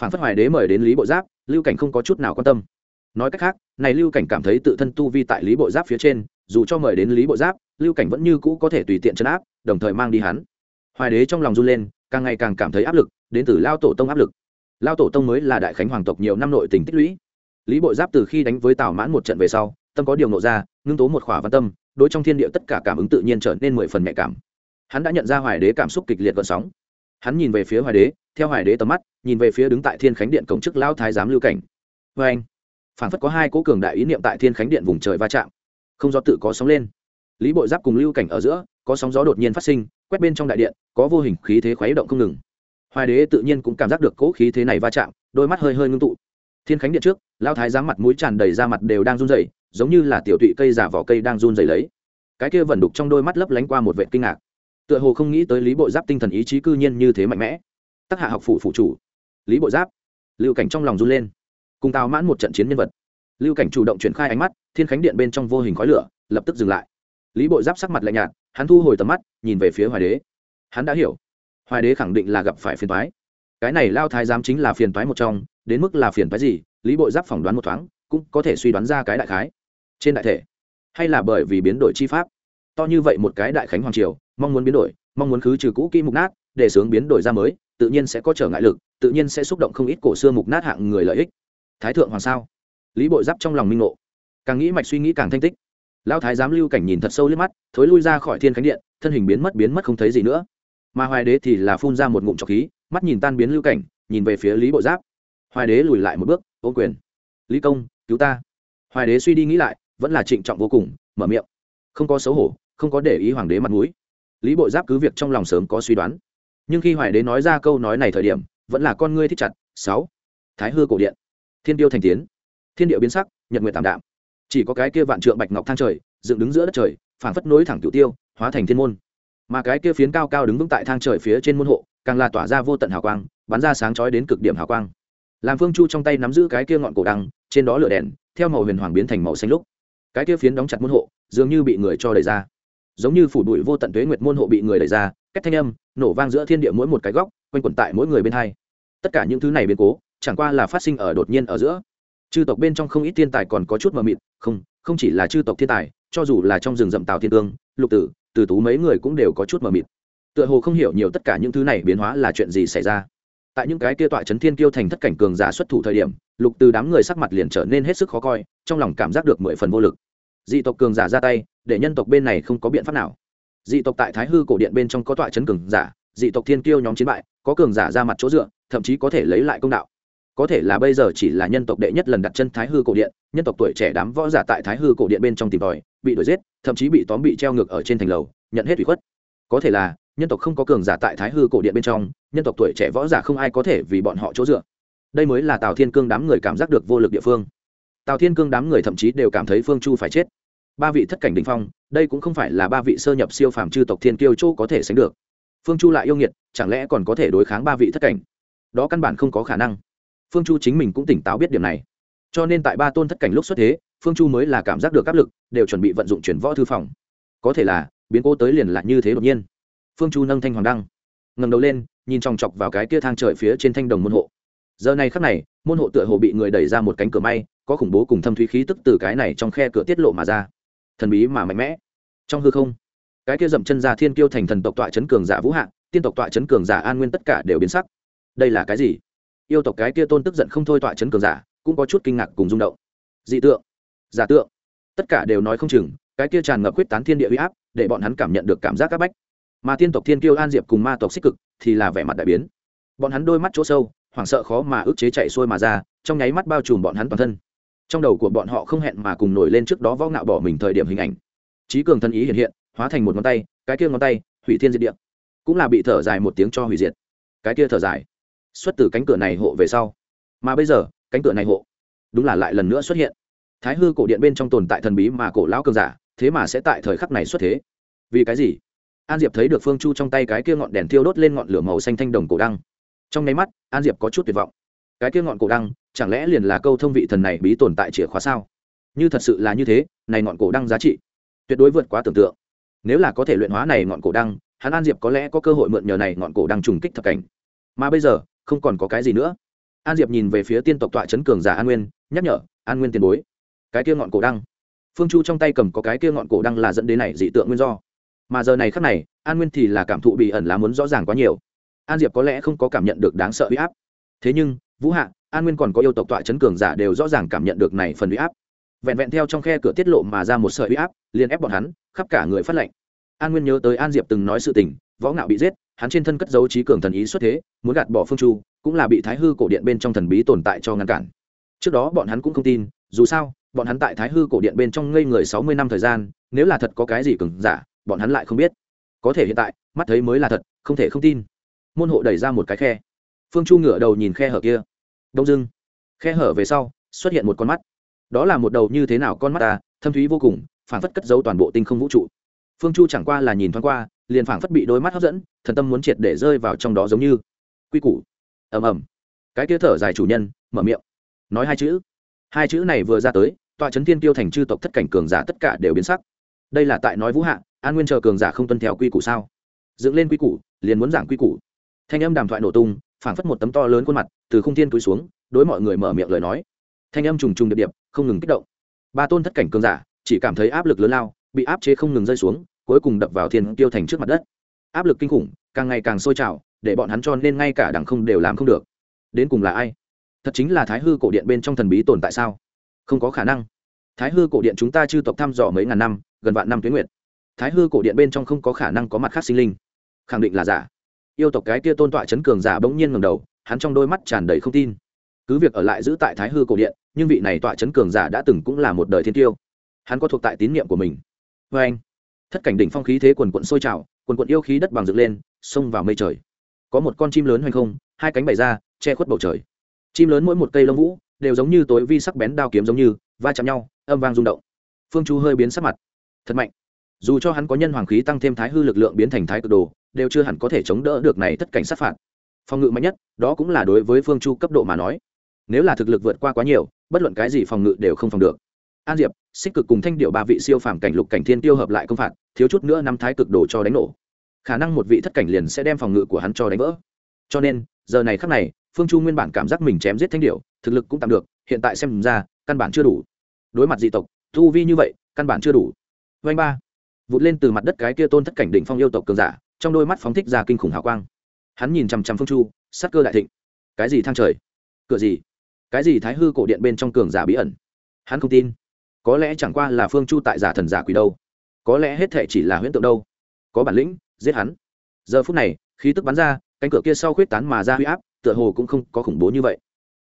Phản phất hoài đế mời đến lý bộ giáp, lưu cảnh không có chút nào quan tâm nói cách khác, này lưu cảnh cảm thấy tự thân tu vi tại lý bộ giáp phía trên, dù cho mời đến lý bộ giáp, lưu cảnh vẫn như cũ có thể tùy tiện chấn áp, đồng thời mang đi hắn. Hoài đế trong lòng run lên, càng ngày càng cảm thấy áp lực, đến từ lao tổ tông áp lực. Lao tổ tông mới là đại khánh hoàng tộc nhiều năm nội tình tích lũy. Lý bộ giáp từ khi đánh với tào mãn một trận về sau, tâm có điều nộ ra, ngưng tố một khỏa văn tâm, đối trong thiên địa tất cả cảm ứng tự nhiên trở nên mười phần nhạy cảm. Hắn đã nhận ra hoài đế cảm xúc kịch liệt gợn sóng. Hắn nhìn về phía hoài đế, theo hoài đế tầm mắt, nhìn về phía đứng tại thiên khánh điện cổng chức lao thái giám lưu cảnh. Vê anh phản phất có hai cố cường đại ý niệm tại thiên khánh điện vùng trời va chạm. Không do tự có sóng lên. Lý bội giáp cùng lưu cảnh ở giữa, có sóng gió đột nhiên phát sinh, quét bên trong đại điện, có vô hình khí thế khuấy động không ngừng. Hoài đế tự nhiên cũng cảm giác được cỗ khí thế này va chạm, đôi mắt hơi hơi ngưng tụ. Thiên khánh điện trước lao thái giám mặt mũi tràn đầy ra mặt đều đang run rẩy, giống như là tiểu tụy cây giả vỏ cây đang run rẩy lấy. Cái kia vẩn đục trong đôi mắt lấp lánh qua một vệ kinh ngạc. Tựa hồ không nghĩ tới lý bộ giáp tinh thần ý chí cư nhiên như thế mạnh mẽ. Tác hạ học phủ phụ chủ. Lý bộ giáp. Lưu cảnh trong lòng run lên cùng tào mãn một trận chiến nhân vật. Lưu cảnh chủ động triển khai ánh mắt, thiên khánh điện bên trong vô hình khói lửa, lập tức dừng lại. Lý bộ giáp sắc mặt lạnh nhạt, hắn thu hồi tầm mắt, nhìn về phía hoài đế. Hắn đã hiểu. Hoài đế khẳng định là gặp phải phiền toái. Cái này lao thái giám chính là phiền toái một trong, đến mức là phiền toái gì, lý bộ giáp phỏng đoán một thoáng, cũng có thể suy đoán ra cái đại khái. Trên đại thể, hay là bởi vì biến đổi chi pháp? To như vậy một cái đại khánh hoàng triều, mong muốn biến đổi, mong muốn khứ trừ cũ kỹ mục nát, để sướng biến đổi ra mới, tự nhiên sẽ có trở ngại lực, tự nhiên sẽ xúc động không ít cổ xưa mục nát hạng người lợi ích thái thượng hoàng sao? Lý bội giáp trong lòng minh ngộ. Càng nghĩ mạch suy nghĩ càng thanh tích. Lão thái giám lưu cảnh nhìn thật sâu liếc mắt, thối lui ra khỏi thiên khánh điện, thân hình biến mất biến mất không thấy gì nữa. Mà hoài đế thì là phun ra một ngụm trọc khí, mắt nhìn tan biến lưu cảnh, nhìn về phía lý bội giáp. Hoài đế lùi lại một bước, ô quyền, lý công, cứu ta. Hoài đế suy đi nghĩ lại, vẫn là trịnh trọng vô cùng, mở miệng. Không có xấu hổ, không có để ý hoàng đế mặt mũi. Lý bội giáp cứ việc trong lòng sớm có suy đoán. Nhưng khi hoài đế nói ra câu nói này thời điểm, vẫn là con ngươi thích chặt. Sáu. Thái hư cổ điện thiên tiêu thành tiến. Thiên địa biến sắc, nhật nguyệt tạm đạm. Chỉ có cái kia vạn trượng bạch ngọc thang trời, dựng đứng giữa đất trời, phảng phất nối thẳng cửu tiêu, hóa thành thiên môn. Mà cái kia phiến cao cao đứng vững tại thang trời phía trên môn hộ, càng là tỏa ra vô tận hào quang, bắn ra sáng chói đến cực điểm hào quang. Làm phương chu trong tay nắm giữ cái kia ngọn cổ đăng, trên đó lửa đèn, theo màu huyền hoàng biến thành màu xanh lúc. Cái kia phiến đóng chặt môn hộ, dường như bị người cho đẩy ra. Giống như phủ bụi vô tận tuế nguyệt môn hộ bị người đẩy ra cách thanh âm, nổ vang giữa thiên địa mỗi một cái góc, quanh quẩn tại mỗi người bên hai. Tất cả những thứ này biến cố chẳng qua là phát sinh ở đột nhiên ở giữa. Chư tộc bên trong không ít thiên tài còn có chút mờ mịt, không không chỉ là chư tộc thiên tài, cho dù là trong rừng rậm tào thiên tương lục tử, từ tú mấy người cũng đều có chút mờ mịt. Tựa hồ không hiểu nhiều tất cả những thứ này biến hóa là chuyện gì xảy ra. Tại những cái kia tọa chấn thiên kiêu thành thất cảnh cường giả xuất thủ thời điểm, lục từ đám người sắc mặt liền trở nên hết sức khó coi, trong lòng cảm giác được mười phần vô lực. Dị tộc cường giả ra tay, để nhân tộc bên này không có biện pháp nào. Dị tộc tại thái hư cổ điện bên trong có tọa chấn cường giả, dị tộc thiên kiêu nhóm chiến bại, có cường giả ra mặt chỗ dựa, thậm chí có thể lấy lại công đạo có thể là bây giờ chỉ là nhân tộc đệ nhất lần đặt chân thái hư cổ điện, nhân tộc tuổi trẻ đám võ giả tại thái hư cổ điện bên trong tìm tòi, bị đuổi giết, thậm chí bị tóm bị treo ngược ở trên thành lầu, nhận hết ủy khuất. Có thể là, nhân tộc không có cường giả tại thái hư cổ điện bên trong, nhân tộc tuổi trẻ võ giả không ai có thể vì bọn họ chỗ dựa. Đây mới là tào thiên cương đám người cảm giác được vô lực địa phương. Tào thiên cương đám người thậm chí đều cảm thấy phương chu phải chết. Ba vị thất cảnh đình phong, đây cũng không phải là ba vị sơ nhập siêu phàm chư tộc thiên kiêu châu có thể sánh được. Phương chu lại yêu nghiệt, chẳng lẽ còn có thể đối kháng ba vị thất cảnh? Đó căn bản không có khả năng phương chu chính mình cũng tỉnh táo biết điểm này. Cho nên tại ba tôn thất cảnh lúc xuất thế, phương chu mới là cảm giác được áp lực, đều chuẩn bị vận dụng chuyển võ thư phòng. Có thể là, biến cố tới liền là như thế đột nhiên. Phương chu nâng thanh hoàng đăng ngầm đầu lên, nhìn chòng chọc vào cái kia thang trời phía trên thanh đồng môn hộ. Giờ này khắc này, môn hộ tựa hồ bị người đẩy ra một cánh cửa may, có khủng bố cùng thâm thúy khí tức từ cái này trong khe cửa tiết lộ mà ra. Thần bí mà mạnh mẽ. Trong hư không, cái kia dậm chân ra thiên kiêu thành thần tộc tọa chấn cường giả vũ hạng, tiên tộc tọa chấn cường giả an nguyên tất cả đều biến sắc. Đây là cái gì? Yêu tộc cái kia tôn tức giận không thôi tọa chấn cường giả, cũng có chút kinh ngạc cùng rung động. Dị tượng, giả tượng. Tất cả đều nói không chừng, cái kia tràn ngập quyết tán thiên địa huy áp, để bọn hắn cảm nhận được cảm giác áp bách. Mà tiên tộc thiên kiêu an diệp cùng ma tộc xích cực thì là vẻ mặt đại biến. Bọn hắn đôi mắt chỗ sâu, hoảng sợ khó mà ức chế chạy xuôi mà ra, trong nháy mắt bao trùm bọn hắn toàn thân. Trong đầu của bọn họ không hẹn mà cùng nổi lên trước đó võ ngạo bỏ mình thời điểm hình ảnh. Trí cường thân ý hiện hiện, hóa thành một ngón tay, cái kia ngón tay, hủy thiên diệt địa. Cũng là bị thở dài một tiếng cho hủy diệt. Cái kia thở dài xuất từ cánh cửa này hộ về sau. Mà bây giờ, cánh cửa này hộ, đúng là lại lần nữa xuất hiện. Thái hư cổ điện bên trong tồn tại thần bí mà cổ lão cường giả, thế mà sẽ tại thời khắc này xuất thế. Vì cái gì? An diệp thấy được phương chu trong tay cái kia ngọn đèn thiêu đốt lên ngọn lửa màu xanh thanh đồng cổ đăng. Trong nháy mắt, an diệp có chút tuyệt vọng. Cái kia ngọn cổ đăng, chẳng lẽ liền là câu thông vị thần này bí tồn tại chìa khóa sao? Như thật sự là như thế, này ngọn cổ đăng giá trị, tuyệt đối vượt quá tưởng tượng. Nếu là có thể luyện hóa này ngọn cổ đăng, hắn an diệp có lẽ có cơ hội mượn nhờ này ngọn cổ đăng trùng kích thập cảnh. Mà bây giờ không còn có cái gì nữa. An diệp nhìn về phía tiên tộc tọa chấn cường giả an nguyên, nhắc nhở, an nguyên tiền bối, cái kia ngọn cổ đăng. Phương chu trong tay cầm có cái kia ngọn cổ đăng là dẫn đến này dị tượng nguyên do. Mà giờ này khắc này, an nguyên thì là cảm thụ bị ẩn lá muốn rõ ràng quá nhiều. An diệp có lẽ không có cảm nhận được đáng sợ huy áp. Thế nhưng, vũ hạ, an nguyên còn có yêu tộc tọa chấn cường giả đều rõ ràng cảm nhận được này phần huy áp. Vẹn vẹn theo trong khe cửa tiết lộ mà ra một sợi huy áp, liền ép bọn hắn, khắp cả người phát lệnh. An nguyên nhớ tới an diệp từng nói sự tình, võ ngạo bị giết hắn trên thân cất dấu trí cường thần ý xuất thế, muốn gạt bỏ phương chu, cũng là bị thái hư cổ điện bên trong thần bí tồn tại cho ngăn cản. Trước đó bọn hắn cũng không tin, dù sao, bọn hắn tại thái hư cổ điện bên trong ngây người sáu mươi năm thời gian, nếu là thật có cái gì cường giả, bọn hắn lại không biết. Có thể hiện tại, mắt thấy mới là thật, không thể không tin. Môn hộ đẩy ra một cái khe. Phương chu ngửa đầu nhìn khe hở kia. Đông dưng khe hở về sau, xuất hiện một con mắt. Đó là một đầu như thế nào con mắt ta, thâm thúy vô cùng, phản phất cất giấu toàn bộ tinh không vũ trụ. Phương chu chẳng qua là nhìn thoáng qua liền phảng phất bị đôi mắt hấp dẫn, thần tâm muốn triệt để rơi vào trong đó giống như quy củ. Ầm ầm. Cái kia thở dài chủ nhân, mở miệng. Nói hai chữ. Hai chữ này vừa ra tới tọa chấn thiên tiêu thành chư tộc thất cảnh cường giả tất cả đều biến sắc. Đây là tại nói vũ hạ, an nguyên chờ cường giả không tuân theo quy củ sao? Dựng lên quy củ, liền muốn giảng quy củ. Thanh âm đàm thoại nổ tung, phảng phất một tấm to lớn khuôn mặt, từ không thiên túi xuống, đối mọi người mở miệng lời nói. Thanh âm trùng trùng điệp điệp, không ngừng kích động. Ba tôn thất cảnh cường giả, chỉ cảm thấy áp lực lớn lao, bị áp chế không ngừng rơi xuống cuối cùng đập vào thiên tiêu thành trước mặt đất. Áp lực kinh khủng, càng ngày càng sôi trào, để bọn hắn cho nên ngay cả đảng không đều làm không được. Đến cùng là ai? Thật chính là thái hư cổ điện bên trong thần bí tồn tại sao? Không có khả năng. Thái hư cổ điện chúng ta chư tộc thăm dò mấy ngàn năm, gần vạn năm tuyến nguyệt. Thái hư cổ điện bên trong không có khả năng có mặt khác sinh linh. Khẳng định là giả. Yêu tộc cái kia tôn tọa chấn cường giả bỗng nhiên ngầm đầu, hắn trong đôi mắt tràn đầy không tin. Cứ việc ở lại giữ tại thái hư cổ điện, nhưng vị này tọa chấn cường giả đã từng cũng là một đời thiên tiêu. Hắn có thuộc tại tín nhiệm của mình. Vê anh thất cảnh đỉnh phong khí thế quần quận sôi trào, quần quận yêu khí đất bằng dựng lên, xông vào mây trời. Có một con chim lớn hoành không, hai cánh bày ra, che khuất bầu trời. Chim lớn mỗi một cây lông vũ, đều giống như tối vi sắc bén đao kiếm giống như, va chạm nhau, âm vang rung động. Phương chu hơi biến sắc mặt. Thật mạnh. Dù cho hắn có nhân hoàng khí tăng thêm thái hư lực lượng biến thành thái cực đồ, đều chưa hẳn có thể chống đỡ được này thất cảnh sát phạt. Phòng ngự mạnh nhất, đó cũng là đối với phương chu cấp độ mà nói. Nếu là thực lực vượt qua quá nhiều, bất luận cái gì phòng ngự đều không phòng được an diệp, xích cực cùng thanh điệu ba vị siêu phàm cảnh lục cảnh thiên tiêu hợp lại công phạt, thiếu chút nữa năm thái cực đồ cho đánh nổ. Khả năng một vị thất cảnh liền sẽ đem phòng ngự của hắn cho đánh vỡ. Cho nên, giờ này khắc này, phương chu nguyên bản cảm giác mình chém giết thanh điệu thực lực cũng tạm được, hiện tại xem ra, căn bản chưa đủ. Đối mặt dị tộc thu vi như vậy, căn bản chưa đủ. Vanh ba, vụt lên từ mặt đất cái kia tôn thất cảnh đỉnh phong yêu tộc cường giả, trong đôi mắt phóng thích ra kinh khủng hào quang. Hắn nhìn chằm chằm phương chu, sắc cơ đại thịnh. Cái gì thang trời? Cửa gì? Cái gì thái hư cổ điện bên trong cường giả bí ẩn? Hắn không tin có lẽ chẳng qua là phương chu tại giả thần giả quỷ đâu. Có lẽ hết thệ chỉ là huyễn tượng đâu. Có bản lĩnh, giết hắn. Giờ phút này, khí tức bắn ra, cánh cửa kia sau khuyết tán mà ra huy áp, tựa hồ cũng không có khủng bố như vậy.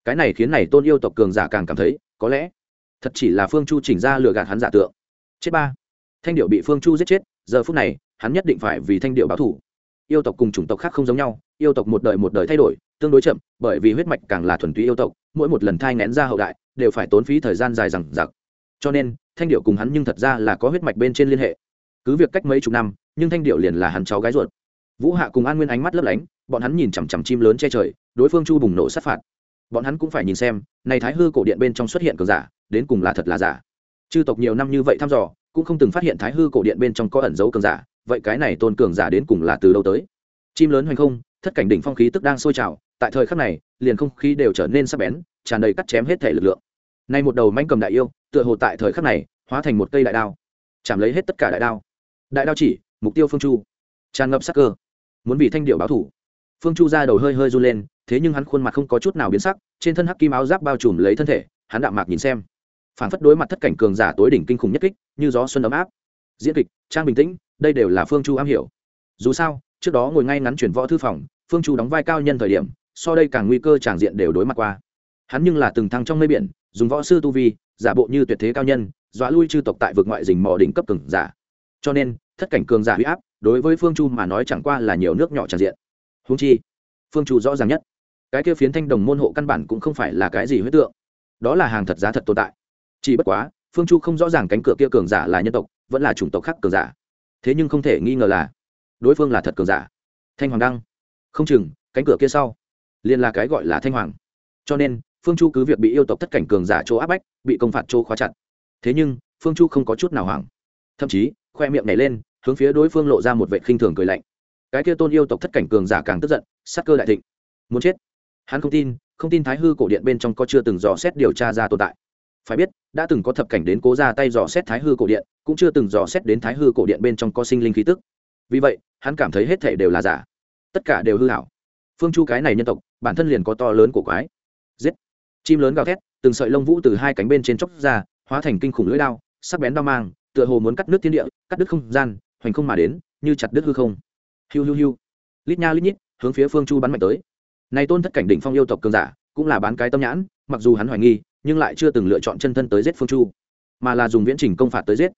Cái này khiến này tôn yêu tộc cường giả càng cảm thấy, có lẽ, thật chỉ là phương chu chỉnh ra lừa gạt hắn giả tượng. Chết ba. Thanh điệu bị phương chu giết chết, giờ phút này, hắn nhất định phải vì thanh điệu báo thủ yêu tộc cùng chủng tộc khác không giống nhau, yêu tộc một đời một đời thay đổi, tương đối chậm, bởi vì huyết mạch càng là thuần túy yêu tộc, mỗi một lần thai ngén ra hậu đại, đều phải tốn phí thời gian dài rằng giặc cho nên, thanh điệu cùng hắn nhưng thật ra là có huyết mạch bên trên liên hệ. Cứ việc cách mấy chục năm, nhưng thanh điệu liền là hắn cháu gái ruột. Vũ hạ cùng an nguyên ánh mắt lấp lánh, bọn hắn nhìn chằm chằm chim lớn che trời, đối phương chu bùng nổ sát phạt. Bọn hắn cũng phải nhìn xem, này thái hư cổ điện bên trong xuất hiện cường giả, đến cùng là thật là giả. Chư tộc nhiều năm như vậy thăm dò, cũng không từng phát hiện thái hư cổ điện bên trong có ẩn dấu cường giả, vậy cái này tôn cường giả đến cùng là từ đâu tới? Chim lớn hoành không, thất cảnh đỉnh phong khí tức đang sôi trào, tại thời khắc này, liền không khí đều trở nên sắc bén, tràn đầy cắt chém hết thể lực lượng nay một đầu manh cầm đại yêu, tựa hồ tại thời khắc này, hóa thành một cây đại đao. Chạm lấy hết tất cả đại đao. Đại đao chỉ, mục tiêu phương chu. Tràn ngập sắc cơ. Muốn bị thanh điệu báo thủ. Phương chu ra đầu hơi hơi run lên, thế nhưng hắn khuôn mặt không có chút nào biến sắc, trên thân hắc kim áo giáp bao trùm lấy thân thể, hắn đạm mạc nhìn xem. Phản phất đối mặt thất cảnh cường giả tối đỉnh kinh khủng nhất kích, như gió xuân ấm áp. Diễn kịch, trang bình tĩnh, đây đều là phương chu am hiểu. Dù sao, trước đó ngồi ngay ngắn chuyển võ thư phòng, phương chu đóng vai cao nhân thời điểm, so đây càng nguy cơ tràng diện đều đối mặt qua hắn nhưng là từng thăng trong mây biển, dùng võ sư tu vi, giả bộ như tuyệt thế cao nhân, dọa lui chư tộc tại vực ngoại dình mò đỉnh cấp cường giả. Cho nên, thất cảnh cường giả huy áp, đối với phương chu mà nói chẳng qua là nhiều nước nhỏ tràn diện. Húng chi, phương chu rõ ràng nhất, cái kia phiến thanh đồng môn hộ căn bản cũng không phải là cái gì huyết tượng. Đó là hàng thật giá thật tồn tại. Chỉ bất quá, phương chu không rõ ràng cánh cửa kia cường giả là nhân tộc, vẫn là chủng tộc khác cường giả. Thế nhưng không thể nghi ngờ là, đối phương là thật cường giả. Thanh hoàng đăng. Không chừng, cánh cửa kia sau, liền là cái gọi là thanh hoàng. Cho nên phương chu cứ việc bị yêu tộc thất cảnh cường giả chỗ áp bách, bị công phạt chỗ khóa chặt. Thế nhưng, phương chu không có chút nào hoảng. Thậm chí, khoe miệng nhảy lên, hướng phía đối phương lộ ra một vệ khinh thường cười lạnh. Cái kia tôn yêu tộc thất cảnh cường giả càng tức giận sắc cơ đại thịnh. Muốn chết? Hắn không tin không tin thái hư cổ điện bên trong có chưa từng dò xét điều tra ra tồn tại. Phải biết, đã từng có thập cảnh đến cố ra tay dò xét thái hư cổ điện, cũng chưa từng dò xét đến thái hư cổ điện bên trong có sinh linh khí tức. Vì vậy, hắn cảm thấy hết thể đều là giả. Tất cả đều hư hảo phương chu cái này nhân tộc, bản thân liền có to lớn của quái. Giết! Chim lớn gào thét, từng sợi lông vũ từ hai cánh bên trên chóc ra, hóa thành kinh khủng lưỡi đao, sắc bén đao mang, tựa hồ muốn cắt nước thiên địa, cắt đứt không gian, hoành không mà đến, như chặt đứt hư không. Hiu hiu hiu. Lít nha lít nhít, hướng phía phương chu bắn mạnh tới. Nay tôn thất cảnh đỉnh phong yêu tộc cường giả, cũng là bán cái tâm nhãn, mặc dù hắn hoài nghi, nhưng lại chưa từng lựa chọn chân thân tới giết phương chu, mà là dùng viễn trình công phạt tới giết.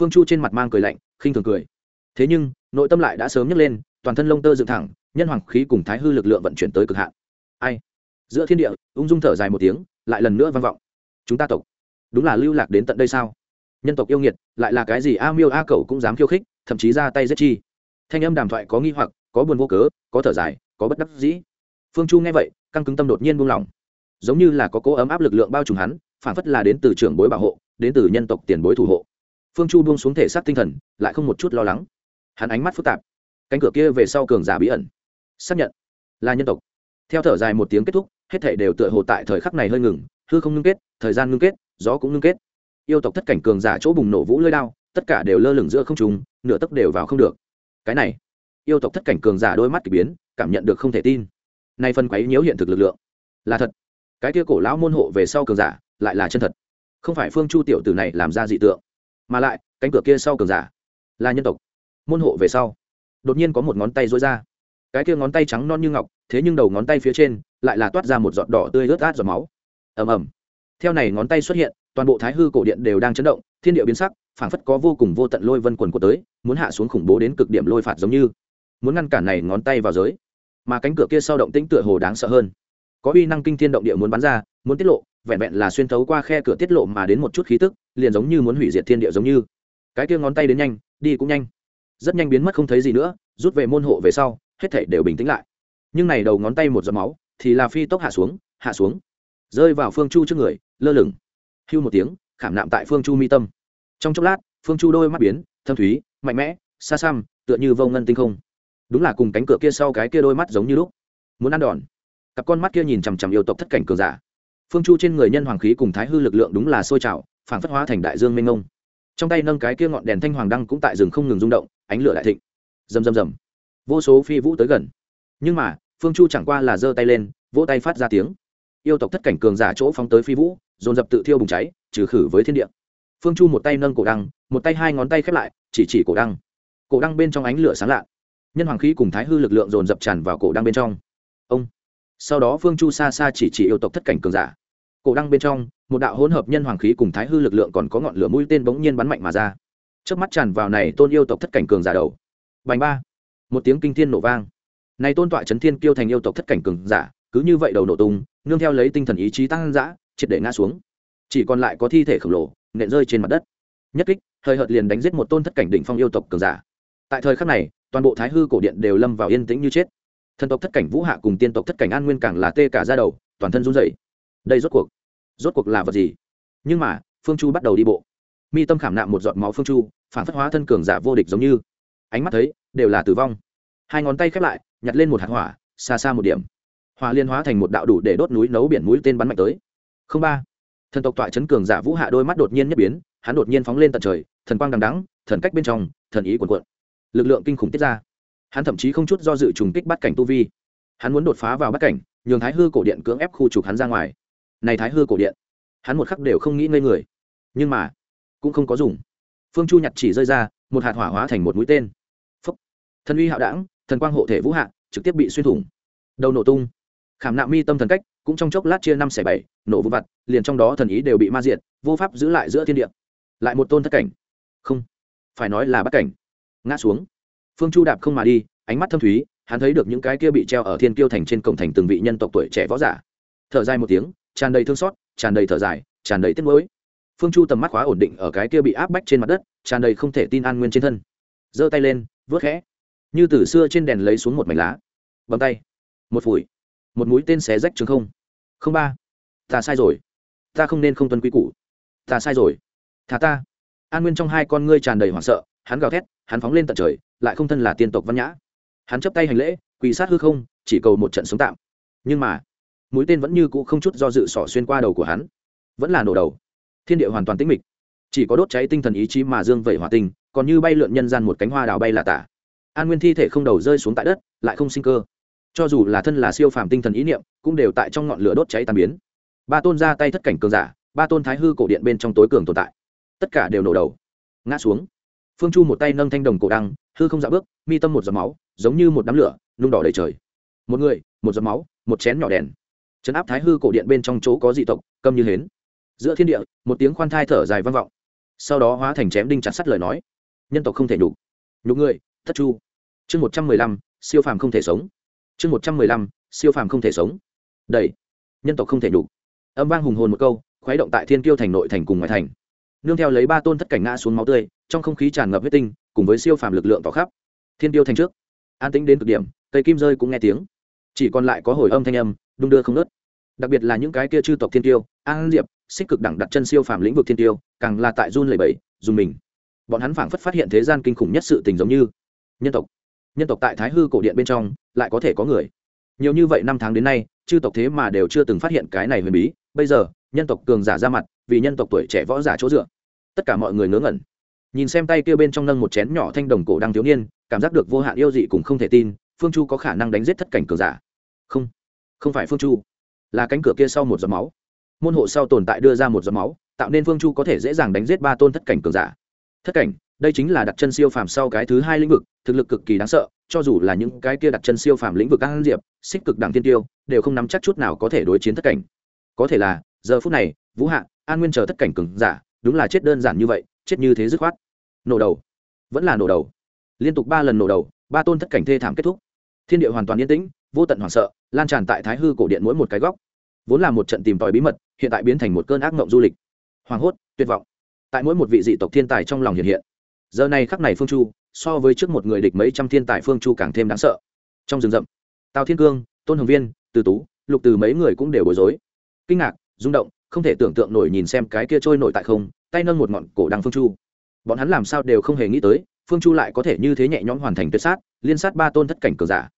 Phương chu trên mặt mang cười lạnh, khinh thường cười. Thế nhưng, nội tâm lại đã sớm nhấc lên, toàn thân lông tơ dựng thẳng, nhân hoàng khí cùng thái hư lực lượng vận chuyển tới cực hạn. Ai? Giữa thiên địa, ung dung thở dài một tiếng, lại lần nữa vang vọng. Chúng ta tộc, đúng là lưu lạc đến tận đây sao? Nhân tộc yêu nghiệt, lại là cái gì a miêu a cậu cũng dám khiêu khích, thậm chí ra tay giết chi. Thanh âm đàm thoại có nghi hoặc, có buồn vô cớ, có thở dài, có bất đắc dĩ. Phương chu nghe vậy, căng cứng tâm đột nhiên buông lỏng. Giống như là có cố ấm áp lực lượng bao trùm hắn, phản phất là đến từ trưởng bối bảo hộ, đến từ nhân tộc tiền bối thủ hộ. Phương chu buông xuống thể xác tinh thần, lại không một chút lo lắng. Hắn ánh mắt phức tạp. Cánh cửa kia về sau cường giả bí ẩn. Xác nhận, là nhân tộc. Theo thở dài một tiếng kết thúc hết thể đều tựa hồ tại thời khắc này hơi ngừng, hư không ngưng kết, thời gian ngưng kết, gió cũng ngưng kết. Yêu tộc thất cảnh cường giả chỗ bùng nổ vũ lơi đao, tất cả đều lơ lửng giữa không trùng nửa tấc đều vào không được. Cái này, yêu tộc thất cảnh cường giả đôi mắt k ỳ biến, cảm nhận được không thể tin. Nay phân quấy nhiễu hiện thực lực lượng. Là thật. Cái kia cổ lão môn hộ về sau cường giả, lại là chân thật. Không phải phương chu tiểu tử này làm ra dị tượng, mà lại, cánh cửa kia sau cường giả, là nhân tộc. Môn hộ về sau, đột nhiên có một ngón tay rối ra. Cái kia ngón tay trắng non như ngọc, thế nhưng đầu ngón tay phía trên lại là toát ra một giọt đỏ tươi ướt át giọt máu. Ầm ầm. Theo này ngón tay xuất hiện, toàn bộ thái hư cổ điện đều đang chấn động, thiên địa biến sắc, phảng phất có vô cùng vô tận lôi vân quần của tới, muốn hạ xuống khủng bố đến cực điểm lôi phạt giống như. Muốn ngăn cản này ngón tay vào giới. Mà cánh cửa kia sau động tĩnh tựa hồ đáng sợ hơn. Có uy năng kinh thiên động địa muốn bắn ra, muốn tiết lộ, vẹn vẹn là xuyên thấu qua khe cửa tiết lộ mà đến một chút khí tức, liền giống như muốn hủy diệt thiên địa giống như. Cái kia ngón tay đến nhanh, đi cũng nhanh. Rất nhanh biến mất không thấy gì nữa, rút về môn hộ về sau, hết thảy đều bình tĩnh lại. Nhưng này đầu ngón tay một giọt máu thì là phi tốc hạ xuống hạ xuống. Rơi vào phương chu trước người, lơ lửng. Hưu một tiếng, khảm nạm tại phương chu mi tâm. Trong chốc lát, phương chu đôi mắt biến, thâm thúy, mạnh mẽ, xa xăm, tựa như vô ngân tinh không. Đúng là cùng cánh cửa kia sau cái kia đôi mắt giống như lúc. Muốn ăn đòn. Cặp con mắt kia nhìn chằm chằm yêu tộc thất cảnh cường giả. Phương chu trên người nhân hoàng khí cùng thái hư lực lượng đúng là sôi trào, phản phất hóa thành đại dương mênh ngông trong tay nâng cái kia ngọn đèn thanh hoàng đăng cũng tại rừng không ngừng rung động, ánh lửa đại thịnh. Rầm rầm rầm. Vô số phi vũ tới gần. Nhưng mà phương chu chẳng qua là giơ tay lên, vỗ tay phát ra tiếng. Yêu tộc thất cảnh cường giả chỗ phóng tới phi vũ, dồn dập tự thiêu bùng cháy, trừ khử với thiên địa. Phương chu một tay nâng cổ đăng, một tay hai ngón tay khép lại, chỉ chỉ cổ đăng. Cổ đăng bên trong ánh lửa sáng lạ. Nhân hoàng khí cùng thái hư lực lượng dồn dập tràn vào cổ đăng bên trong. Ông. Sau đó phương chu xa xa chỉ chỉ yêu tộc thất cảnh cường giả. Cổ đăng bên trong, một đạo hỗn hợp nhân hoàng khí cùng thái hư lực lượng còn có ngọn lửa mũi tên bỗng nhiên bắn mạnh mà ra. Trước mắt tràn vào này tôn yêu tộc thất cảnh cường giả đầu. Bành ba. Một tiếng kinh thiên nổ vang này tôn tọa chấn thiên kiêu thành yêu tộc thất cảnh cường giả, cứ như vậy đầu nổ tung, nương theo lấy tinh thần ý chí tăng dã, triệt để ngã xuống. Chỉ còn lại có thi thể khổng lồ, nện rơi trên mặt đất. Nhất kích, thời hợt liền đánh giết một tôn thất cảnh đỉnh phong yêu tộc cường giả. Tại thời khắc này, toàn bộ thái hư cổ điện đều lâm vào yên tĩnh như chết. Thần tộc thất cảnh vũ hạ cùng tiên tộc thất cảnh an nguyên càng là tê cả ra đầu, toàn thân run rẩy. Đây rốt cuộc rốt cuộc là vật gì? Nhưng mà, phương chu bắt đầu đi bộ. Mi tâm khảm nạm một giọt máu phương chu, phản phất hóa thân cường giả vô địch giống như. Ánh mắt thấy, đều là tử vong. Hai ngón tay khép lại nhặt lên một hạt hỏa, xa xa một điểm. Hỏa liên hóa thành một đạo đủ để đốt núi nấu biển mũi tên bắn mạnh tới. Không ba. Thần tộc tọa chấn cường giả vũ hạ đôi mắt đột nhiên nhất biến, hắn đột nhiên phóng lên tận trời, thần quang đằng đắng thần cách bên trong, thần ý cuồn cuộn. Lực lượng kinh khủng tiết ra. Hắn thậm chí không chút do dự trùng kích bắt cảnh tu vi. Hắn muốn đột phá vào bắt cảnh, nhường thái hư cổ điện cưỡng ép khu trục hắn ra ngoài. Này thái hư cổ điện, hắn một khắc đều không nghĩ ngây người. Nhưng mà, cũng không có dùng. Phương chu nhặt chỉ rơi ra, một hạt hỏa hóa thành một mũi tên. Phúc. Thần uy hạo đảng thần quang hộ thể vũ hạ, trực tiếp bị xuyên thủng. Đầu nổ tung. Khảm nạm mi tâm thần cách cũng trong chốc lát chia năm xẻ bảy, nổ vụ vặt, liền trong đó thần ý đều bị ma diệt, vô pháp giữ lại giữa thiên địa. Lại một tôn thất cảnh. Không, phải nói là bắt cảnh. Ngã xuống. Phương chu đạp không mà đi, ánh mắt thâm thúy, hắn thấy được những cái kia bị treo ở thiên kiêu thành trên cổng thành từng vị nhân tộc tuổi trẻ võ giả. Thở dài một tiếng, tràn đầy thương xót, tràn đầy thở dài, tràn đầy tiếc nuối. Phương chu tầm mắt khóa ổn định ở cái kia bị áp bách trên mặt đất, tràn đầy không thể tin an nguyên trên thân. Giơ tay lên, vớt khẽ như từ xưa trên đèn lấy xuống một mảnh lá. Bấm tay. Một phủi. Một mũi tên xé rách trường không. Không ba. Ta sai rồi. Ta không nên không tuân quý củ. Ta sai rồi. Thả ta. An nguyên trong hai con ngươi tràn đầy hoảng sợ hắn gào thét hắn phóng lên tận trời lại không thân là tiên tộc văn nhã. Hắn chấp tay hành lễ quỳ sát hư không chỉ cầu một trận sống tạm. Nhưng mà mũi tên vẫn như cũ không chút do dự sỏ xuyên qua đầu của hắn. Vẫn là nổ đầu. Thiên địa hoàn toàn tĩnh mịch. Chỉ có đốt cháy tinh thần ý chí mà dương vẩy hỏa tình, còn như bay lượn nhân gian một cánh hoa đào bay là tả an nguyên thi thể không đầu rơi xuống tại đất, lại không sinh cơ. Cho dù là thân là siêu phàm tinh thần ý niệm, cũng đều tại trong ngọn lửa đốt cháy tàn biến. Ba tôn ra tay thất cảnh cường giả, ba tôn thái hư cổ điện bên trong tối cường tồn tại. Tất cả đều nổ đầu. Ngã xuống. Phương chu một tay nâng thanh đồng cổ đăng, hư không dạ bước, mi tâm một giọt máu, giống như một đám lửa, nung đỏ đầy trời. Một người, một giọt máu, một chén nhỏ đèn. Chấn áp thái hư cổ điện bên trong chỗ có dị tộc, câm như hến. Giữa thiên địa, một tiếng khoan thai thở dài vang vọng. Sau đó hóa thành chém đinh chặt sắt lời nói. Nhân tộc không thể nhục. Nhục người, thất chu chương một trăm mười lăm, siêu phàm không thể sống. Chương một trăm mười lăm, siêu phàm không thể sống. Đầy. Nhân tộc không thể nhục âm vang hùng hồn một câu, khuấy động tại thiên kiêu thành nội thành cùng ngoại thành. Nương theo lấy ba tôn thất cảnh ngã xuống máu tươi, trong không khí tràn ngập huyết tinh, cùng với siêu phàm lực lượng tỏ khắp. Thiên tiêu thành trước. An tĩnh đến cực điểm, cây kim rơi cũng nghe tiếng. Chỉ còn lại có hồi âm thanh âm, đung đưa không nớt đặc biệt là những cái kia chư tộc thiên tiêu an diệp, xích cực đẳng đặt chân siêu phàm lĩnh vực thiên tiêu càng là tại run lầy bẫy dùng mình. Bọn hắn phảng phất phát hiện thế gian kinh khủng nhất sự tình giống như nhân tộc nhân tộc tại thái hư cổ điện bên trong, lại có thể có người. Nhiều như vậy năm tháng đến nay, chư tộc thế mà đều chưa từng phát hiện cái này huyền bí. Bây giờ, nhân tộc cường giả ra mặt, vì nhân tộc tuổi trẻ võ giả chỗ dựa. Tất cả mọi người ngớ ngẩn. Nhìn xem tay kia bên trong nâng một chén nhỏ thanh đồng cổ đang thiếu niên, cảm giác được vô hạn yêu dị cũng không thể tin, phương chu có khả năng đánh giết thất cảnh cường giả? Không. Không phải phương chu. Là cánh cửa kia sau một giọt máu. Môn hộ sau tồn tại đưa ra một giọt máu, tạo nên phương chu có thể dễ dàng đánh giết ba tôn thất cảnh cường giả. Thất cảnh đây chính là đặt chân siêu phàm sau cái thứ hai lĩnh vực, thực lực cực kỳ đáng sợ, cho dù là những cái kia đặt chân siêu phàm lĩnh vực an diệp, xích cực đẳng tiên tiêu, đều không nắm chắc chút nào có thể đối chiến thất cảnh. Có thể là, giờ phút này, vũ hạ, an nguyên chờ thất cảnh cứng giả, đúng là chết đơn giản như vậy, chết như thế dứt khoát. Nổ đầu. Vẫn là nổ đầu. Liên tục ba lần nổ đầu, ba tôn thất cảnh thê thảm kết thúc. Thiên địa hoàn toàn yên tĩnh, vô tận hoảng sợ, lan tràn tại thái hư cổ điện mỗi một cái góc. Vốn là một trận tìm tòi bí mật, hiện tại biến thành một cơn ác mộng du lịch. Hoảng hốt, tuyệt vọng. Tại mỗi một vị dị tộc thiên tài trong lòng hiện hiện giờ này khắc này phương chu, so với trước một người địch mấy trăm thiên tài phương chu càng thêm đáng sợ. Trong rừng rậm, tào thiên cương, tôn hồng viên, từ tú, lục từ mấy người cũng đều bối rối. Kinh ngạc, rung động, không thể tưởng tượng nổi nhìn xem cái kia trôi nổi tại không, tay nâng một ngọn cổ đằng phương chu. Bọn hắn làm sao đều không hề nghĩ tới, phương chu lại có thể như thế nhẹ nhõm hoàn thành tuyệt sát, liên sát ba tôn thất cảnh cường giả.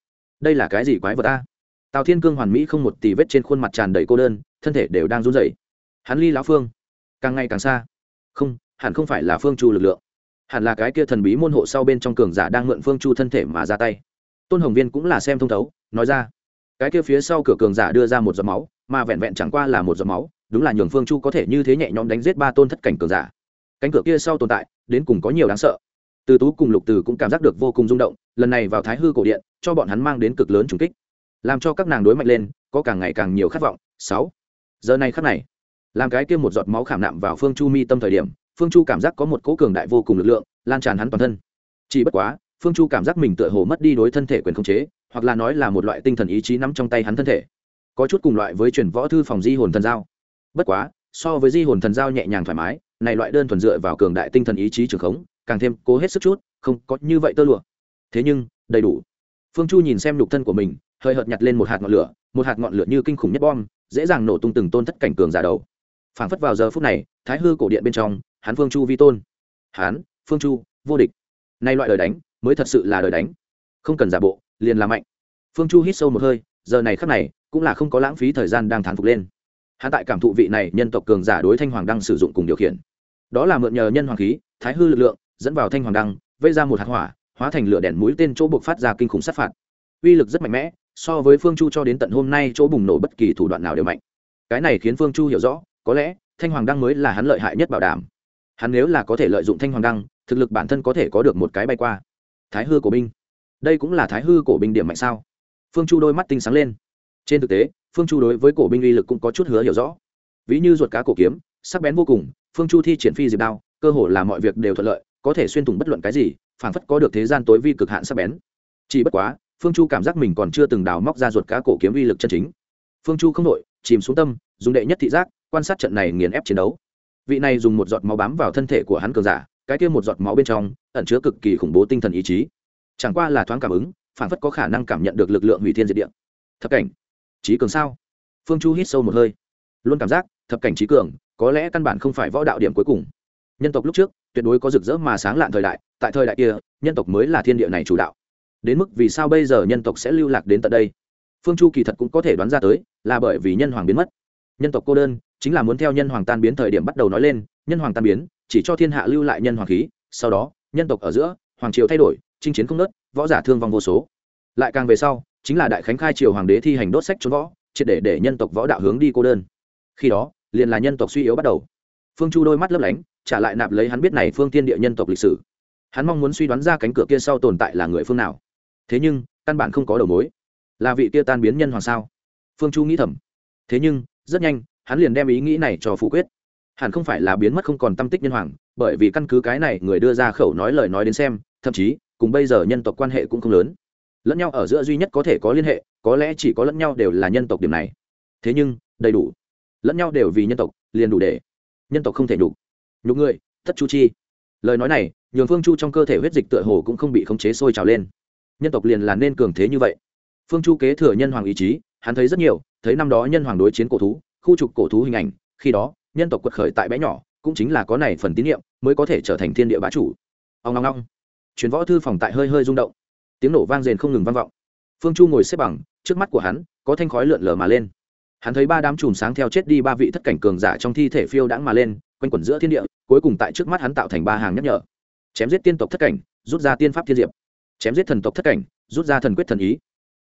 Đây là cái gì quái vật ta tào thiên cương hoàn mỹ không một tì vết trên khuôn mặt tràn đầy cô đơn, thân thể đều đang run rẩy. Hắn ly lão phương, càng ngày càng xa. Không, hẳn không phải là phương chu lực lượng hẳn là cái kia thần bí môn hộ sau bên trong cường giả đang mượn phương chu thân thể mà ra tay. Tôn hồng viên cũng là xem thông thấu, nói ra, cái kia phía sau cửa cường giả đưa ra một giọt máu, mà vẹn vẹn chẳng qua là một giọt máu, đúng là nhường phương chu có thể như thế nhẹ nhõm đánh giết ba tôn thất cảnh cường giả. Cánh cửa kia sau tồn tại, đến cùng có nhiều đáng sợ. Từ tú cùng lục từ cũng cảm giác được vô cùng rung động, lần này vào thái hư cổ điện, cho bọn hắn mang đến cực lớn trùng kích, làm cho các nàng đối mạnh lên, có càng ngày càng nhiều khát vọng. Sáu, giờ này khắc này, làm cái kia một giọt máu khảm nạm vào phương chu mi tâm thời điểm phương chu cảm giác có một cỗ cường đại vô cùng lực lượng, lan tràn hắn toàn thân. Chỉ bất quá, phương chu cảm giác mình tựa hồ mất đi đối thân thể quyền khống chế, hoặc là nói là một loại tinh thần ý chí nắm trong tay hắn thân thể. Có chút cùng loại với truyền võ thư phòng di hồn thần giao. Bất quá, so với di hồn thần giao nhẹ nhàng thoải mái, này loại đơn thuần dựa vào cường đại tinh thần ý chí trường khống, càng thêm cố hết sức chút, không có như vậy tơ lụa. Thế nhưng, đầy đủ. Phương chu nhìn xem nhục thân của mình, hơi hợt nhặt lên một hạt ngọn lửa, một hạt ngọn lửa như kinh khủng nhất bom, dễ dàng nổ tung từng tôn thất cảnh cường giả đầu. Phảng phất vào giờ phút này, thái hư cổ điện bên trong hắn phương chu vi tôn. Hán phương chu, vô địch. Nay loại đời đánh, mới thật sự là đời đánh. Không cần giả bộ, liền là mạnh. Phương chu hít sâu một hơi, giờ này khắc này, cũng là không có lãng phí thời gian đang thán phục lên. Hắn tại cảm thụ vị này nhân tộc cường giả đối thanh hoàng đăng sử dụng cùng điều khiển. Đó là mượn nhờ nhân hoàng khí, thái hư lực lượng, dẫn vào thanh hoàng đăng, vây ra một hạt hỏa, hóa thành lửa đèn mũi tên chỗ buộc phát ra kinh khủng sát phạt. Uy lực rất mạnh mẽ, so với phương chu cho đến tận hôm nay chỗ bùng nổ bất kỳ thủ đoạn nào đều mạnh. Cái này khiến phương chu hiểu rõ, có lẽ thanh hoàng đăng mới là hắn lợi hại nhất bảo đảm hắn nếu là có thể lợi dụng thanh hoàng đăng, thực lực bản thân có thể có được một cái bay qua. Thái hư cổ binh. Đây cũng là thái hư cổ binh điểm mạnh sao? Phương chu đôi mắt tinh sáng lên. Trên thực tế, phương chu đối với cổ binh uy lực cũng có chút hứa hiểu rõ. Ví như ruột cá cổ kiếm, sắc bén vô cùng, phương chu thi triển phi diệp đao, cơ hồ là mọi việc đều thuận lợi, có thể xuyên thủng bất luận cái gì phảng phất có được thế gian tối vi cực hạn sắc bén. Chỉ bất quá, phương chu cảm giác mình còn chưa từng đào móc ra ruột cá cổ kiếm uy lực chân chính. Phương chu không đội chìm xuống tâm, dùng đệ nhất thị giác, quan sát trận này nghiền ép chiến đấu vị này dùng một giọt máu bám vào thân thể của hắn cường giả, cái kia một giọt máu bên trong, ẩn chứa cực kỳ khủng bố tinh thần ý chí. Chẳng qua là thoáng cảm ứng, phản phất có khả năng cảm nhận được lực lượng hủy thiên diệt địa. Thập cảnh. Trí cường sao? Phương chu hít sâu một hơi. Luôn cảm giác, thập cảnh trí cường, có lẽ căn bản không phải võ đạo điểm cuối cùng. Nhân tộc lúc trước, tuyệt đối có rực rỡ mà sáng lạn thời đại, tại thời đại kia, nhân tộc mới là thiên địa này chủ đạo. Đến mức vì sao bây giờ nhân tộc sẽ lưu lạc đến tận đây? Phương chu kỳ thật cũng có thể đoán ra tới, là bởi vì nhân hoàng biến mất. Nhân tộc cô đơn chính là muốn theo nhân hoàng tan biến thời điểm bắt đầu nói lên, nhân hoàng tan biến, chỉ cho thiên hạ lưu lại nhân hoàng khí, sau đó, nhân tộc ở giữa, hoàng triều thay đổi, chinh chiến không nớt võ giả thương vong vô số. Lại càng về sau, chính là đại khánh khai triều hoàng đế thi hành đốt sách trốn võ, triệt để để nhân tộc võ đạo hướng đi cô đơn. Khi đó, liền là nhân tộc suy yếu bắt đầu. Phương chu đôi mắt lấp lánh, trả lại nạp lấy hắn biết này phương tiên địa nhân tộc lịch sử. Hắn mong muốn suy đoán ra cánh cửa kia sau tồn tại là người phương nào. Thế nhưng, căn bản không có đầu mối. Là vị kia tan biến nhân hoàng sao? Phương chu nghĩ thầm. Thế nhưng, rất nhanh hắn liền đem ý nghĩ này cho phủ quyết. Hẳn không phải là biến mất không còn tâm tích nhân hoàng, bởi vì căn cứ cái này, người đưa ra khẩu nói lời nói đến xem, thậm chí, cùng bây giờ nhân tộc quan hệ cũng không lớn. Lẫn nhau ở giữa duy nhất có thể có liên hệ, có lẽ chỉ có lẫn nhau đều là nhân tộc điểm này. Thế nhưng, đầy đủ. Lẫn nhau đều vì nhân tộc, liền đủ để nhân tộc không thể nhục nhục người, thất chu chi. Lời nói này, nhường phương chu trong cơ thể huyết dịch tựa hồ cũng không bị khống chế sôi trào lên. Nhân tộc liền là nên cường thế như vậy. Phương chu kế thừa nhân hoàng ý chí, hắn thấy rất nhiều, thấy năm đó nhân hoàng đối chiến cổ thú khu trục cổ thú hình ảnh, khi đó, nhân tộc quật khởi tại bé nhỏ, cũng chính là có này phần tín nhiệm mới có thể trở thành thiên địa bá chủ. Ông ngong ngong chuyến võ thư phòng tại hơi hơi rung động. Tiếng nổ vang rền không ngừng vang vọng. Phương chu ngồi xếp bằng, trước mắt của hắn, có thanh khói lượn lờ mà lên. Hắn thấy ba đám chùm sáng theo chết đi ba vị thất cảnh cường giả trong thi thể phiêu đãng mà lên, quanh quẩn giữa thiên địa, cuối cùng tại trước mắt hắn tạo thành ba hàng nhắc nhở. Chém giết tiên tộc thất cảnh, rút ra tiên pháp thiên diệp. Chém giết thần tộc thất cảnh, rút ra thần quyết thần ý.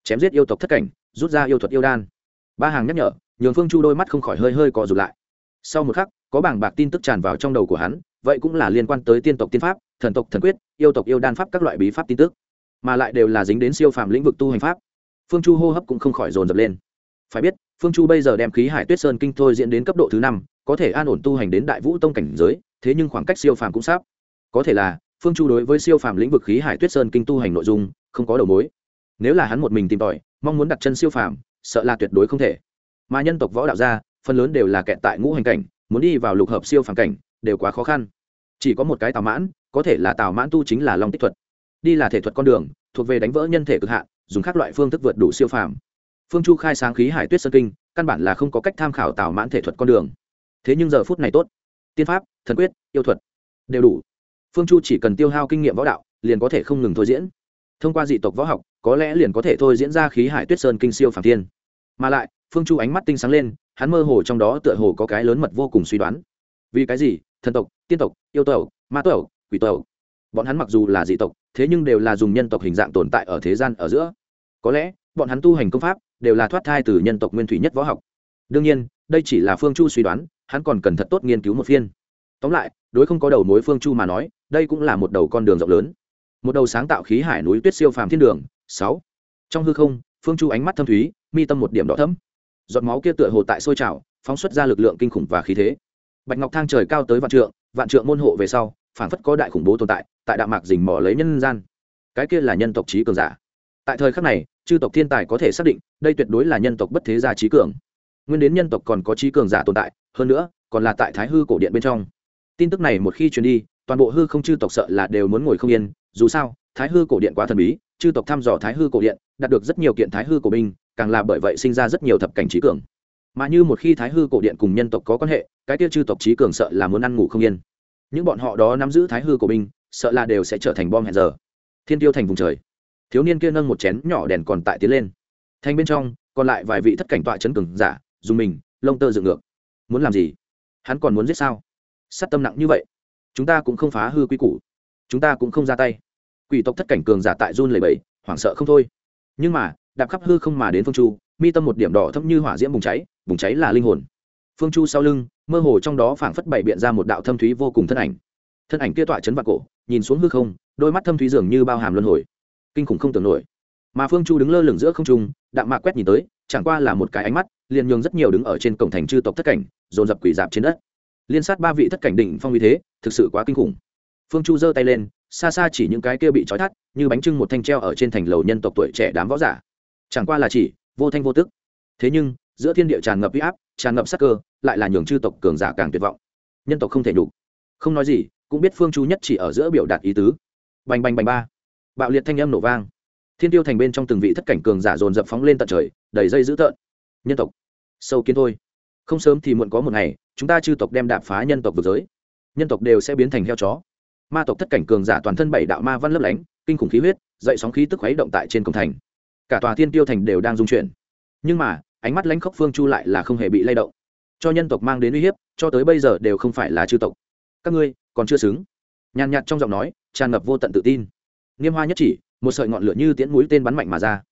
Chém giết yêu tộc thất cảnh, rút ra yêu thuật yêu đan. Ba hàng nhắc nhở nhường phương chu đôi mắt không khỏi hơi hơi cọ rụt lại. Sau một khắc, có bảng bạc tin tức tràn vào trong đầu của hắn, vậy cũng là liên quan tới tiên tộc tiên pháp, thần tộc thần quyết, yêu tộc yêu đan pháp các loại bí pháp tin tức. Mà lại đều là dính đến siêu phàm lĩnh vực tu hành pháp. Phương chu hô hấp cũng không khỏi dồn dập lên. Phải biết, phương chu bây giờ đem khí hải tuyết sơn kinh thôi diễn đến cấp độ thứ năm, có thể an ổn tu hành đến đại vũ tông cảnh giới, thế nhưng khoảng cách siêu phàm cũng sắp. Có thể là, phương chu đối với siêu phàm lĩnh vực khí hải tuyết sơn kinh tu hành nội dung không có đầu mối. Nếu là hắn một mình tìm tòi, mong muốn đặt chân siêu phàm, sợ là tuyệt đối không thể mà nhân tộc võ đạo gia, phần lớn đều là kẹt tại ngũ hành cảnh, muốn đi vào lục hợp siêu phàm cảnh, đều quá khó khăn. Chỉ có một cái tào mãn, có thể là tào mãn tu chính là long tích thuật. Đi là thể thuật con đường, thuộc về đánh vỡ nhân thể cực hạn, dùng các loại phương thức vượt đủ siêu phàm. Phương chu khai sáng khí hải tuyết sơn kinh, căn bản là không có cách tham khảo tào mãn thể thuật con đường. Thế nhưng giờ phút này tốt. Tiên pháp, thần quyết, yêu thuật, đều đủ. Phương chu chỉ cần tiêu hao kinh nghiệm võ đạo, liền có thể không ngừng thôi diễn. Thông qua dị tộc võ học, có lẽ liền có thể thôi diễn ra khí hải tuyết sơn kinh siêu phàm thiên. Mà lại phương chu ánh mắt tinh sáng lên, hắn mơ hồ trong đó tựa hồ có cái lớn mật vô cùng suy đoán. Vì cái gì? Thần tộc, tiên tộc, yêu tộc, ma tộc, quỷ tộc. Bọn hắn mặc dù là dị tộc, thế nhưng đều là dùng nhân tộc hình dạng tồn tại ở thế gian ở giữa. Có lẽ, bọn hắn tu hành công pháp đều là thoát thai từ nhân tộc nguyên thủy nhất võ học. Đương nhiên, đây chỉ là phương chu suy đoán, hắn còn cần thật tốt nghiên cứu một phiên. Tóm lại, đối không có đầu mối phương chu mà nói, đây cũng là một đầu con đường rộng lớn. Một đầu sáng tạo khí hải núi tuyết siêu phàm thiên đường, sáu. Trong hư không, phương chu ánh mắt thâm thúy, mi tâm một điểm đỏ thấm giọt máu kia tựa hồ tại sôi trào, phóng xuất ra lực lượng kinh khủng và khí thế. Bạch ngọc thang trời cao tới vạn trượng vạn trượng môn hộ về sau phản phất có đại khủng bố tồn tại tại đạo mạc dình mỏ lấy nhân gian. Cái kia là nhân tộc trí cường giả. Tại thời khắc này, chư tộc thiên tài có thể xác định, đây tuyệt đối là nhân tộc bất thế gia trí cường. Nguyên đến nhân tộc còn có trí cường giả tồn tại, hơn nữa, còn là tại thái hư cổ điện bên trong. Tin tức này một khi truyền đi, toàn bộ hư không chư tộc sợ là đều muốn ngồi không yên. Dù sao, thái hư cổ điện quá thần bí, chư tộc thăm dò thái hư cổ điện, đạt được rất nhiều kiện thái hư cổ binh càng là bởi vậy sinh ra rất nhiều thập cảnh trí cường. Mà như một khi thái hư cổ điện cùng nhân tộc có quan hệ, cái tiêu chư tộc trí cường sợ là muốn ăn ngủ không yên. Những bọn họ đó nắm giữ thái hư cổ binh, sợ là đều sẽ trở thành bom hẹn giờ. Thiên tiêu thành vùng trời. Thiếu niên kia nâng một chén nhỏ đèn còn tại tiến lên. Thành bên trong, còn lại vài vị thất cảnh tọa chấn cường giả, dùng mình, lông tơ dựng ngược. Muốn làm gì? Hắn còn muốn giết sao? Sát tâm nặng như vậy. Chúng ta cũng không phá hư quy củ. Chúng ta cũng không ra tay. Quỷ tộc thất cảnh cường giả tại run lầy bẫy hoảng sợ không thôi. Nhưng mà đạp khắp hư không mà đến phương chu, mi tâm một điểm đỏ thấp như hỏa diễm bùng cháy bùng cháy là linh hồn. Phương chu sau lưng, mơ hồ trong đó phảng phất bày biện ra một đạo thâm thúy vô cùng thân ảnh. Thân ảnh kia tọa chấn vào cổ, nhìn xuống hư không, đôi mắt thâm thúy dường như bao hàm luân hồi. Kinh khủng không tưởng nổi. Mà phương chu đứng lơ lửng giữa không trung, đạm mạc quét nhìn tới, chẳng qua là một cái ánh mắt, liền nhường rất nhiều đứng ở trên cổng thành chư tộc thất cảnh, dồn dập quỷ dạp trên đất. Liên sát ba vị thất cảnh đỉnh phong uy thế, thực sự quá kinh khủng. Phương chu giơ tay lên, xa xa chỉ những cái kia bị trói thắt, như bánh trưng một thanh treo ở trên thành lầu nhân tộc tuổi trẻ đám võ giả chẳng qua là chỉ, vô thanh vô tức. Thế nhưng, giữa thiên địa tràn ngập huy áp, tràn ngập sắc cơ, lại là nhường chư tộc cường giả càng tuyệt vọng. Nhân tộc không thể nhục. Không nói gì, cũng biết phương chu nhất chỉ ở giữa biểu đạt ý tứ. Bành bành bành ba. Bạo liệt thanh âm nổ vang. Thiên tiêu thành bên trong từng vị thất cảnh cường giả dồn dập phóng lên tận trời, đầy dây dữ tợn. Nhân tộc, sâu kiến thôi. Không sớm thì muộn có một ngày, chúng ta chư tộc đem đạp phá nhân tộc vực giới. Nhân tộc đều sẽ biến thành heo chó. Ma tộc thất cảnh cường giả toàn thân bảy đạo ma văn lấp lánh, kinh khủng khí huyết, dậy sóng khí tức khuấy động tại trên cổng thành cả tòa thiên tiêu thành đều đang dung chuyển. Nhưng mà, ánh mắt lãnh khốc phương chu lại là không hề bị lay động. Cho nhân tộc mang đến uy hiếp, cho tới bây giờ đều không phải là chư tộc. Các ngươi, còn chưa xứng. Nhàn nhạt trong giọng nói, tràn ngập vô tận tự tin. Nghiêm hoa nhất chỉ, một sợi ngọn lửa như tiễn mũi tên bắn mạnh mà ra.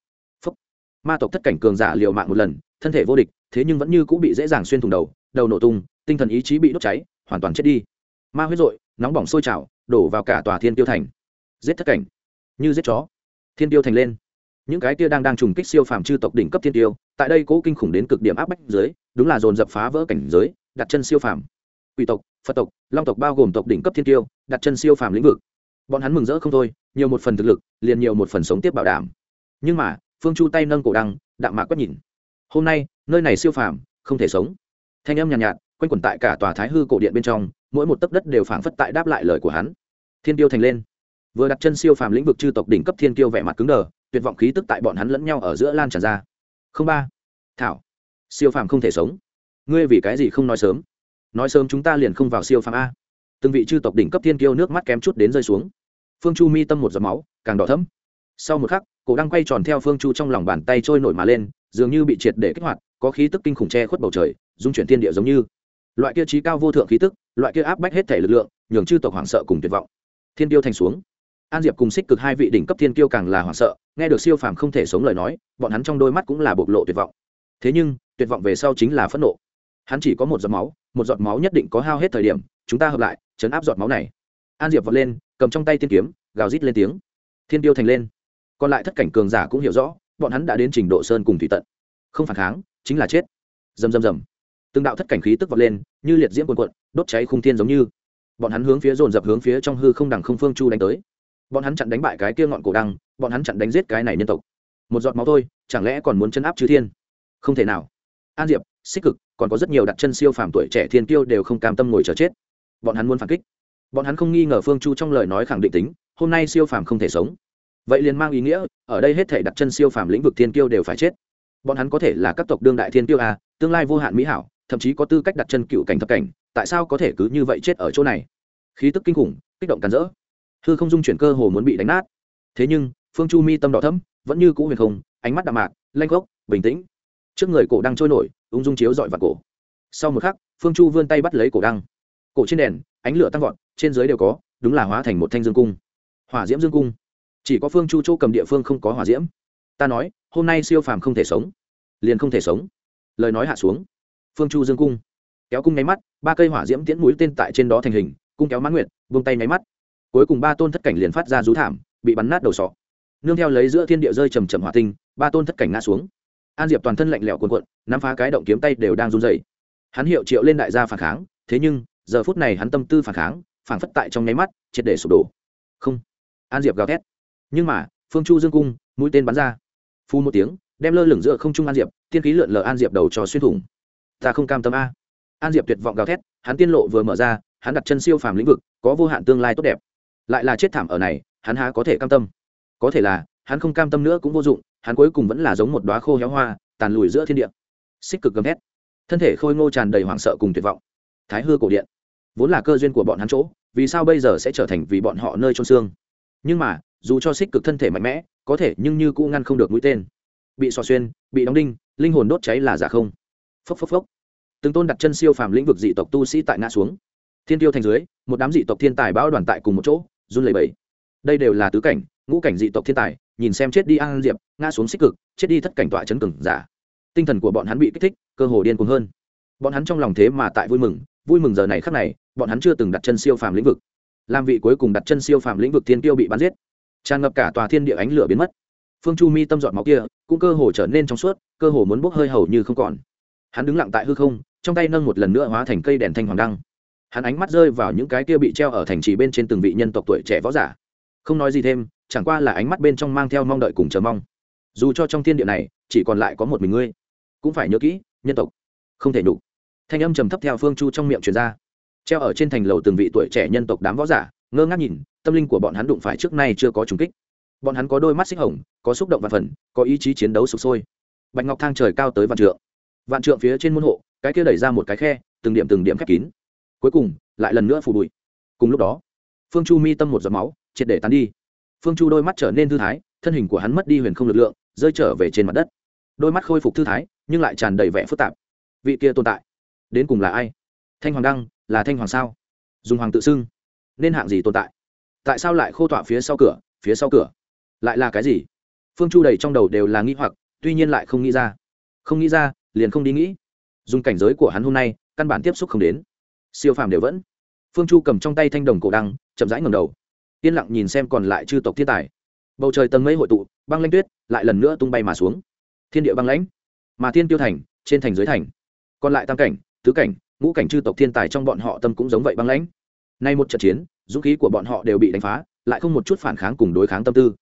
Phúc. ma tộc thất cảnh cường giả liều mạng một lần, thân thể vô địch, thế nhưng vẫn như cũng bị dễ dàng xuyên thủng đầu đầu nổ tung, tinh thần ý chí bị đốt cháy, hoàn toàn chết đi. Ma huyết dội, nóng bỏng sôi trào, đổ vào cả tòa thiên tiêu thành. Giết thất cảnh. Như giết chó. Thiên tiêu thành lên những cái kia đang đang trùng kích siêu phàm chư tộc đỉnh cấp thiên tiêu tại đây cố kinh khủng đến cực điểm áp bách dưới đúng là dồn dập phá vỡ cảnh giới đặt chân siêu phàm. Quỷ tộc phật tộc long tộc bao gồm tộc đỉnh cấp thiên tiêu đặt chân siêu phàm lĩnh vực. Bọn hắn mừng rỡ không thôi nhiều một phần thực lực liền nhiều một phần sống tiếp bảo đảm. Nhưng mà phương chu tay nâng cổ đăng đạm mạc quét nhìn. Hôm nay nơi này siêu phàm không thể sống. Thanh âm nhàn nhạt, nhạt quanh quẩn tại cả tòa thái hư cổ điện bên trong mỗi một tấc đất đều phảng phất tại đáp lại lời của hắn. Thiên tiêu thành lên. Vừa đặt chân siêu phàm lĩnh vực chư tộc đỉnh cấp thiên tiêu vẻ mặt cứng đờ tuyệt vọng khí tức tại bọn hắn lẫn nhau ở giữa lan tràn ra. Không ba. Thảo. Siêu phàm không thể sống. Ngươi vì cái gì không nói sớm? Nói sớm chúng ta liền không vào siêu phàm a. Từng vị chư tộc đỉnh cấp thiên kiêu nước mắt kém chút đến rơi xuống. Phương chu mi tâm một giọt máu, càng đỏ thấm sau một khắc, cổ đang quay tròn theo phương chu trong lòng bàn tay trôi nổi mà lên, dường như bị triệt để kích hoạt, có khí tức kinh khủng che khuất bầu trời, dung chuyển thiên địa giống như. Loại kia trí cao vô thượng khí tức, loại kia áp bách hết thể lực lượng, nhường chư tộc hoảng sợ cùng tuyệt vọng. Thiên tiêu thành xuống. An diệp cùng xích cực hai vị đỉnh cấp thiên kiêu càng là hoảng sợ nghe được siêu phàm không thể sống lời nói, bọn hắn trong đôi mắt cũng là bộc lộ tuyệt vọng. Thế nhưng, tuyệt vọng về sau chính là phẫn nộ. Hắn chỉ có một giọt máu, một giọt máu nhất định có hao hết thời điểm, chúng ta hợp lại, chấn áp giọt máu này. An diệp vọt lên, cầm trong tay tiên kiếm, gào rít lên tiếng. Thiên tiêu thành lên. Còn lại thất cảnh cường giả cũng hiểu rõ, bọn hắn đã đến trình độ sơn cùng thủy tận. Không phản kháng, chính là chết. Rầm rầm rầm. Từng đạo thất cảnh khí tức vọt lên, như liệt diễm quần quận đốt cháy khung thiên giống như. Bọn hắn hướng phía dồn dập hướng phía trong hư không đằng không phương chu đánh tới bọn hắn chặn đánh bại cái kia ngọn cổ đăng, bọn hắn chặn đánh giết cái này nhân tộc. Một giọt máu thôi, chẳng lẽ còn muốn chân áp chư thiên? Không thể nào. An diệp, xích cực, còn có rất nhiều đặt chân siêu phàm tuổi trẻ thiên tiêu đều không cam tâm ngồi chờ chết. Bọn hắn muốn phản kích. Bọn hắn không nghi ngờ phương chu trong lời nói khẳng định tính, hôm nay siêu phàm không thể sống. Vậy liền mang ý nghĩa, ở đây hết thể đặt chân siêu phàm lĩnh vực thiên tiêu đều phải chết. Bọn hắn có thể là các tộc đương đại thiên tiêu a à, tương lai vô hạn mỹ hảo, thậm chí có tư cách đặt chân cựu cảnh thập cảnh, tại sao có thể cứ như vậy chết ở chỗ này? Khí tức kinh khủng, kích động càn rỡ hư không dung chuyển cơ hồ muốn bị đánh nát. Thế nhưng phương chu mi tâm đỏ thấm vẫn như cũ huyền không ánh mắt đạm mạc lanh gốc bình tĩnh. Trước người cổ đang trôi nổi ung dung chiếu dọi vào cổ. Sau một khắc phương chu vươn tay bắt lấy cổ đăng. Cổ trên đèn ánh lửa tăng vọt trên dưới đều có đúng là hóa thành một thanh dương cung. Hỏa diễm dương cung. Chỉ có phương chu chỗ cầm địa phương không có hỏa diễm. Ta nói hôm nay siêu phàm không thể sống. Liền không thể sống. Lời nói hạ xuống. Phương chu dương cung. Kéo cung nháy mắt ba cây hỏa diễm tiễn mũi tên tại trên đó thành hình cung kéo mãn nguyện, vung tay nháy mắt cuối cùng ba tôn thất cảnh liền phát ra rú thảm, bị bắn nát đầu sọ. Nương theo lấy giữa thiên địa rơi trầm trầm hỏa tinh, ba tôn thất cảnh ngã xuống. An diệp toàn thân lạnh lẽo cuồn cuộn, nắm phá cái động kiếm tay đều đang run rẩy. Hắn hiệu triệu lên đại gia phản kháng, thế nhưng, giờ phút này hắn tâm tư phản kháng, phản phất tại trong nháy mắt, triệt để sụp đổ. Không. An diệp gào thét. Nhưng mà, phương chu dương cung, mũi tên bắn ra. Phu một tiếng, đem lơ lửng giữa không trung an diệp, tiên khí lượn lờ an diệp đầu cho xuyên thủng. Ta không cam tâm a. An diệp tuyệt vọng gào thét, hắn tiên lộ vừa mở ra, hắn đặt chân siêu phàm lĩnh vực, có vô hạn tương lai tốt đẹp lại là chết thảm ở này, hắn há có thể cam tâm. Có thể là, hắn không cam tâm nữa cũng vô dụng, hắn cuối cùng vẫn là giống một đoá khô héo hoa, tàn lùi giữa thiên địa. Xích cực gầm hét thân thể khôi ngô tràn đầy hoảng sợ cùng tuyệt vọng. Thái hư cổ điện. Vốn là cơ duyên của bọn hắn chỗ, vì sao bây giờ sẽ trở thành vì bọn họ nơi trôn xương? Nhưng mà, dù cho xích cực thân thể mạnh mẽ, có thể nhưng như cũng ngăn không được mũi tên. Bị xò xuyên, bị đóng đinh, linh hồn đốt cháy là giả không. Phốc phốc phốc. Từng tôn đặt chân siêu phàm lĩnh vực dị tộc tu sĩ tại ngã xuống. Thiên tiêu thành dưới, một đám dị tộc thiên tài bão đoàn tại cùng một chỗ run lẩy bẩy. Đây đều là tứ cảnh, ngũ cảnh dị tộc thiên tài, nhìn xem chết đi an diệp, ngã xuống xích cực, chết đi thất cảnh tọa chấn cường giả. Tinh thần của bọn hắn bị kích thích, cơ hồ điên cuồng hơn. Bọn hắn trong lòng thế mà tại vui mừng vui mừng giờ này khắc này, bọn hắn chưa từng đặt chân siêu phàm lĩnh vực. Làm vị cuối cùng đặt chân siêu phàm lĩnh vực thiên tiêu bị bắn giết. Tràn ngập cả tòa thiên địa ánh lửa biến mất. Phương chu mi tâm giọt máu kia, cũng cơ hồ trở nên trong suốt, cơ hồ muốn bốc hơi hầu như không còn. Hắn đứng lặng tại hư không, trong tay nâng một lần nữa hóa thành cây đèn thanh hoàng đăng hắn ánh mắt rơi vào những cái kia bị treo ở thành trì bên trên từng vị nhân tộc tuổi trẻ võ giả. Không nói gì thêm, chẳng qua là ánh mắt bên trong mang theo mong đợi cùng chờ mong. Dù cho trong thiên địa này, chỉ còn lại có một mình ngươi, cũng phải nhớ kỹ, nhân tộc, không thể nhục. Thanh âm trầm thấp theo phương chu trong miệng truyền ra. Treo ở trên thành lầu từng vị tuổi trẻ nhân tộc đám võ giả, ngơ ngác nhìn, tâm linh của bọn hắn đụng phải trước nay chưa có trùng kích. Bọn hắn có đôi mắt xích hồng, có xúc động và phần, có ý chí chiến đấu sụp sôi. Bạch ngọc thang trời cao tới vạn trượng. Vạn trượng phía trên môn hộ, cái kia đẩy ra một cái khe, từng điểm từng điểm khép kín cuối cùng lại lần nữa phủ bụi. Cùng lúc đó, phương chu mi tâm một giọt máu, triệt để tán đi. Phương chu đôi mắt trở nên thư thái, thân hình của hắn mất đi huyền không lực lượng, rơi trở về trên mặt đất. Đôi mắt khôi phục thư thái, nhưng lại tràn đầy vẻ phức tạp. Vị kia tồn tại, đến cùng là ai? Thanh hoàng đăng, là thanh hoàng sao? Dùng hoàng tự xưng, nên hạng gì tồn tại? Tại sao lại khô tọa phía sau cửa, phía sau cửa? Lại là cái gì? Phương chu đầy trong đầu đều là nghĩ hoặc, tuy nhiên lại không nghĩ ra. Không nghĩ ra, liền không đi nghĩ. Dùng cảnh giới của hắn hôm nay, căn bản tiếp xúc không đến siêu phàm đều vẫn. Phương chu cầm trong tay thanh đồng cổ đăng, chậm rãi ngầm đầu. Yên lặng nhìn xem còn lại chư tộc thiên tài. Bầu trời tầng mây hội tụ, băng lanh tuyết lại lần nữa tung bay mà xuống. Thiên địa băng lãnh, mà thiên tiêu thành, trên thành dưới thành. Còn lại tam cảnh, tứ cảnh, ngũ cảnh chư tộc thiên tài trong bọn họ tâm cũng giống vậy băng lãnh. Nay một trận chiến, dũng khí của bọn họ đều bị đánh phá, lại không một chút phản kháng cùng đối kháng tâm tư.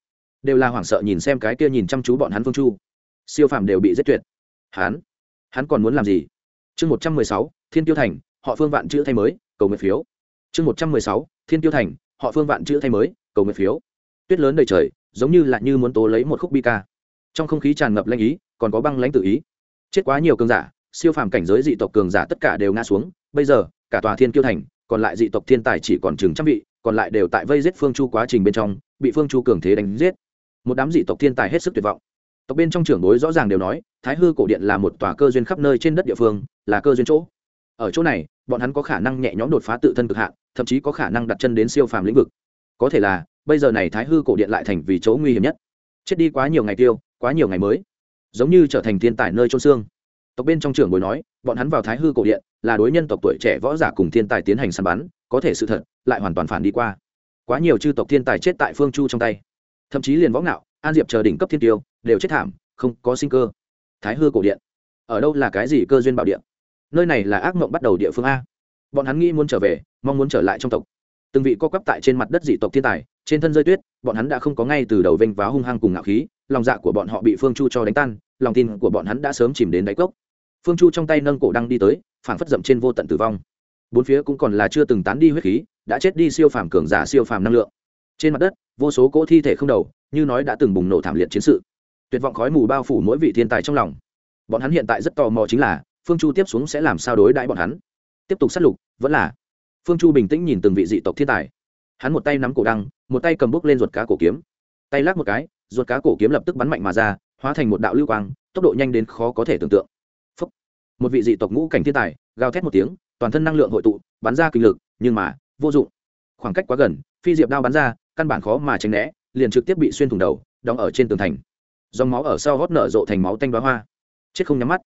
Đều là hoảng sợ nhìn xem cái kia nhìn chăm chú bọn hắn phương chu. Siêu phàm đều bị giết tuyệt. Hắn hắn còn muốn làm gì? Chương một trăm mười sáu, thiên tiêu thành họ phương vạn chữ thay mới, cầu nguyện phiếu. Chương một trăm mười sáu, thiên tiêu thành, họ phương vạn chữ thay mới, cầu nguyện phiếu. Tuyết lớn đầy trời, giống như là như muốn tố lấy một khúc bi ca. Trong không khí tràn ngập lanh ý, còn có băng lãnh tự ý. Chết quá nhiều cường giả, siêu phàm cảnh giới dị tộc cường giả tất cả đều ngã xuống. Bây giờ, cả tòa thiên kiêu thành, còn lại dị tộc thiên tài chỉ còn chừng trăm vị, còn lại đều tại vây giết phương chu quá trình bên trong, bị phương chu cường thế đánh giết. Một đám dị tộc thiên tài hết sức tuyệt vọng. Tộc bên trong trưởng bối rõ ràng đều nói, thái hư cổ điện là một tòa cơ duyên khắp nơi trên đất địa phương, là cơ duyên chỗ ở chỗ này, bọn hắn có khả năng nhẹ nhõm đột phá tự thân cực hạn, thậm chí có khả năng đặt chân đến siêu phàm lĩnh vực. Có thể là, bây giờ này thái hư cổ điện lại thành vì chỗ nguy hiểm nhất. Chết đi quá nhiều ngày tiêu, quá nhiều ngày mới. Giống như trở thành thiên tài nơi trôn xương. Tộc bên trong trưởng bối nói, bọn hắn vào thái hư cổ điện, là đối nhân tộc tuổi trẻ võ giả cùng thiên tài tiến hành săn bắn, có thể sự thật, lại hoàn toàn phản đi qua. Quá nhiều chư tộc thiên tài chết tại phương chu trong tay. Thậm chí liền võ ngạo, an diệp chờ đỉnh cấp thiên tiêu, đều chết thảm, không có sinh cơ. Thái hư cổ điện. Ở đâu là cái gì cơ duyên bảo điện nơi này là ác mộng bắt đầu địa phương a. Bọn hắn nghĩ muốn trở về, mong muốn trở lại trong tộc. Từng vị co quắp tại trên mặt đất dị tộc thiên tài, trên thân rơi tuyết, bọn hắn đã không có ngay từ đầu vênh vá hung hăng cùng ngạo khí, lòng dạ của bọn họ bị phương chu cho đánh tan, lòng tin của bọn hắn đã sớm chìm đến đáy cốc. Phương chu trong tay nâng cổ đăng đi tới, phảng phất dậm trên vô tận tử vong. Bốn phía cũng còn là chưa từng tán đi huyết khí, đã chết đi siêu phàm cường giả, siêu phàm năng lượng. Trên mặt đất, vô số cỗ thi thể không đầu, như nói đã từng bùng nổ thảm liệt chiến sự. Tuyệt vọng khói mù bao phủ mỗi vị thiên tài trong lòng. Bọn hắn hiện tại rất tò mò chính là phương chu tiếp xuống sẽ làm sao đối đãi bọn hắn? Tiếp tục sát lục, vẫn là phương chu bình tĩnh nhìn từng vị dị tộc thiên tài. Hắn một tay nắm cổ đăng, một tay cầm bốc lên ruột cá cổ kiếm. Tay lắc một cái, ruột cá cổ kiếm lập tức bắn mạnh mà ra, hóa thành một đạo lưu quang, tốc độ nhanh đến khó có thể tưởng tượng. Phúc. một vị dị tộc ngũ cảnh thiên tài, gào thét một tiếng, toàn thân năng lượng hội tụ, bắn ra kinh lực, nhưng mà, vô dụng. Khoảng cách quá gần, phi diệp đao bắn ra, căn bản khó mà tránh né, liền trực tiếp bị xuyên thủng đầu, đóng ở trên tường thành. Dòng máu ở sau hót nở rộ thành máu tanh đoá hoa. Chết không nhắm mắt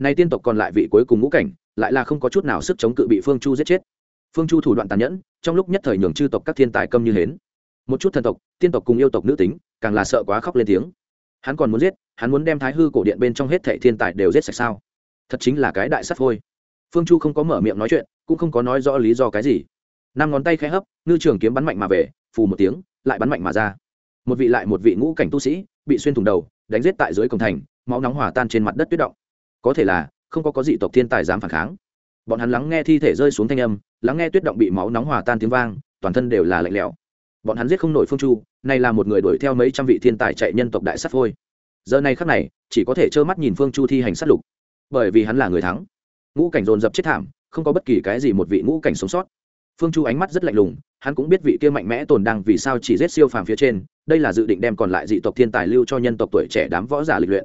nay tiên tộc còn lại vị cuối cùng ngũ cảnh, lại là không có chút nào sức chống cự bị phương chu giết chết. Phương chu thủ đoạn tàn nhẫn, trong lúc nhất thời nhường chư tộc các thiên tài câm như hến. Một chút thần tộc, tiên tộc cùng yêu tộc nữ tính, càng là sợ quá khóc lên tiếng. Hắn còn muốn giết, hắn muốn đem thái hư cổ điện bên trong hết thệ thiên tài đều giết sạch sao? Thật chính là cái đại sắt thôi phương chu không có mở miệng nói chuyện, cũng không có nói rõ lý do cái gì. Năm ngón tay khẽ hấp, ngư trường kiếm bắn mạnh mà về, phù một tiếng, lại bắn mạnh mà ra. Một vị lại một vị ngũ cảnh tu sĩ, bị xuyên thủng đầu, đánh giết tại dưới cổng thành, máu nóng hòa tan trên mặt đất tuyết động có thể là, không có có dị tộc thiên tài dám phản kháng. Bọn hắn lắng nghe thi thể rơi xuống thanh âm, lắng nghe tuyết động bị máu nóng hòa tan tiếng vang, toàn thân đều là lạnh lẽo. Bọn hắn giết không nổi phương chu này là một người đuổi theo mấy trăm vị thiên tài chạy nhân tộc đại sắt phôi. Giờ này khắc này, chỉ có thể trơ mắt nhìn phương chu thi hành sát lục. Bởi vì hắn là người thắng. Ngũ cảnh dồn dập chết thảm, không có bất kỳ cái gì một vị ngũ cảnh sống sót. Phương chu ánh mắt rất lạnh lùng, hắn cũng biết vị kia mạnh mẽ tồn đang vì sao chỉ giết siêu phàm phía trên, đây là dự định đem còn lại dị tộc thiên tài lưu cho nhân tộc tuổi trẻ đám võ giả lịch luyện.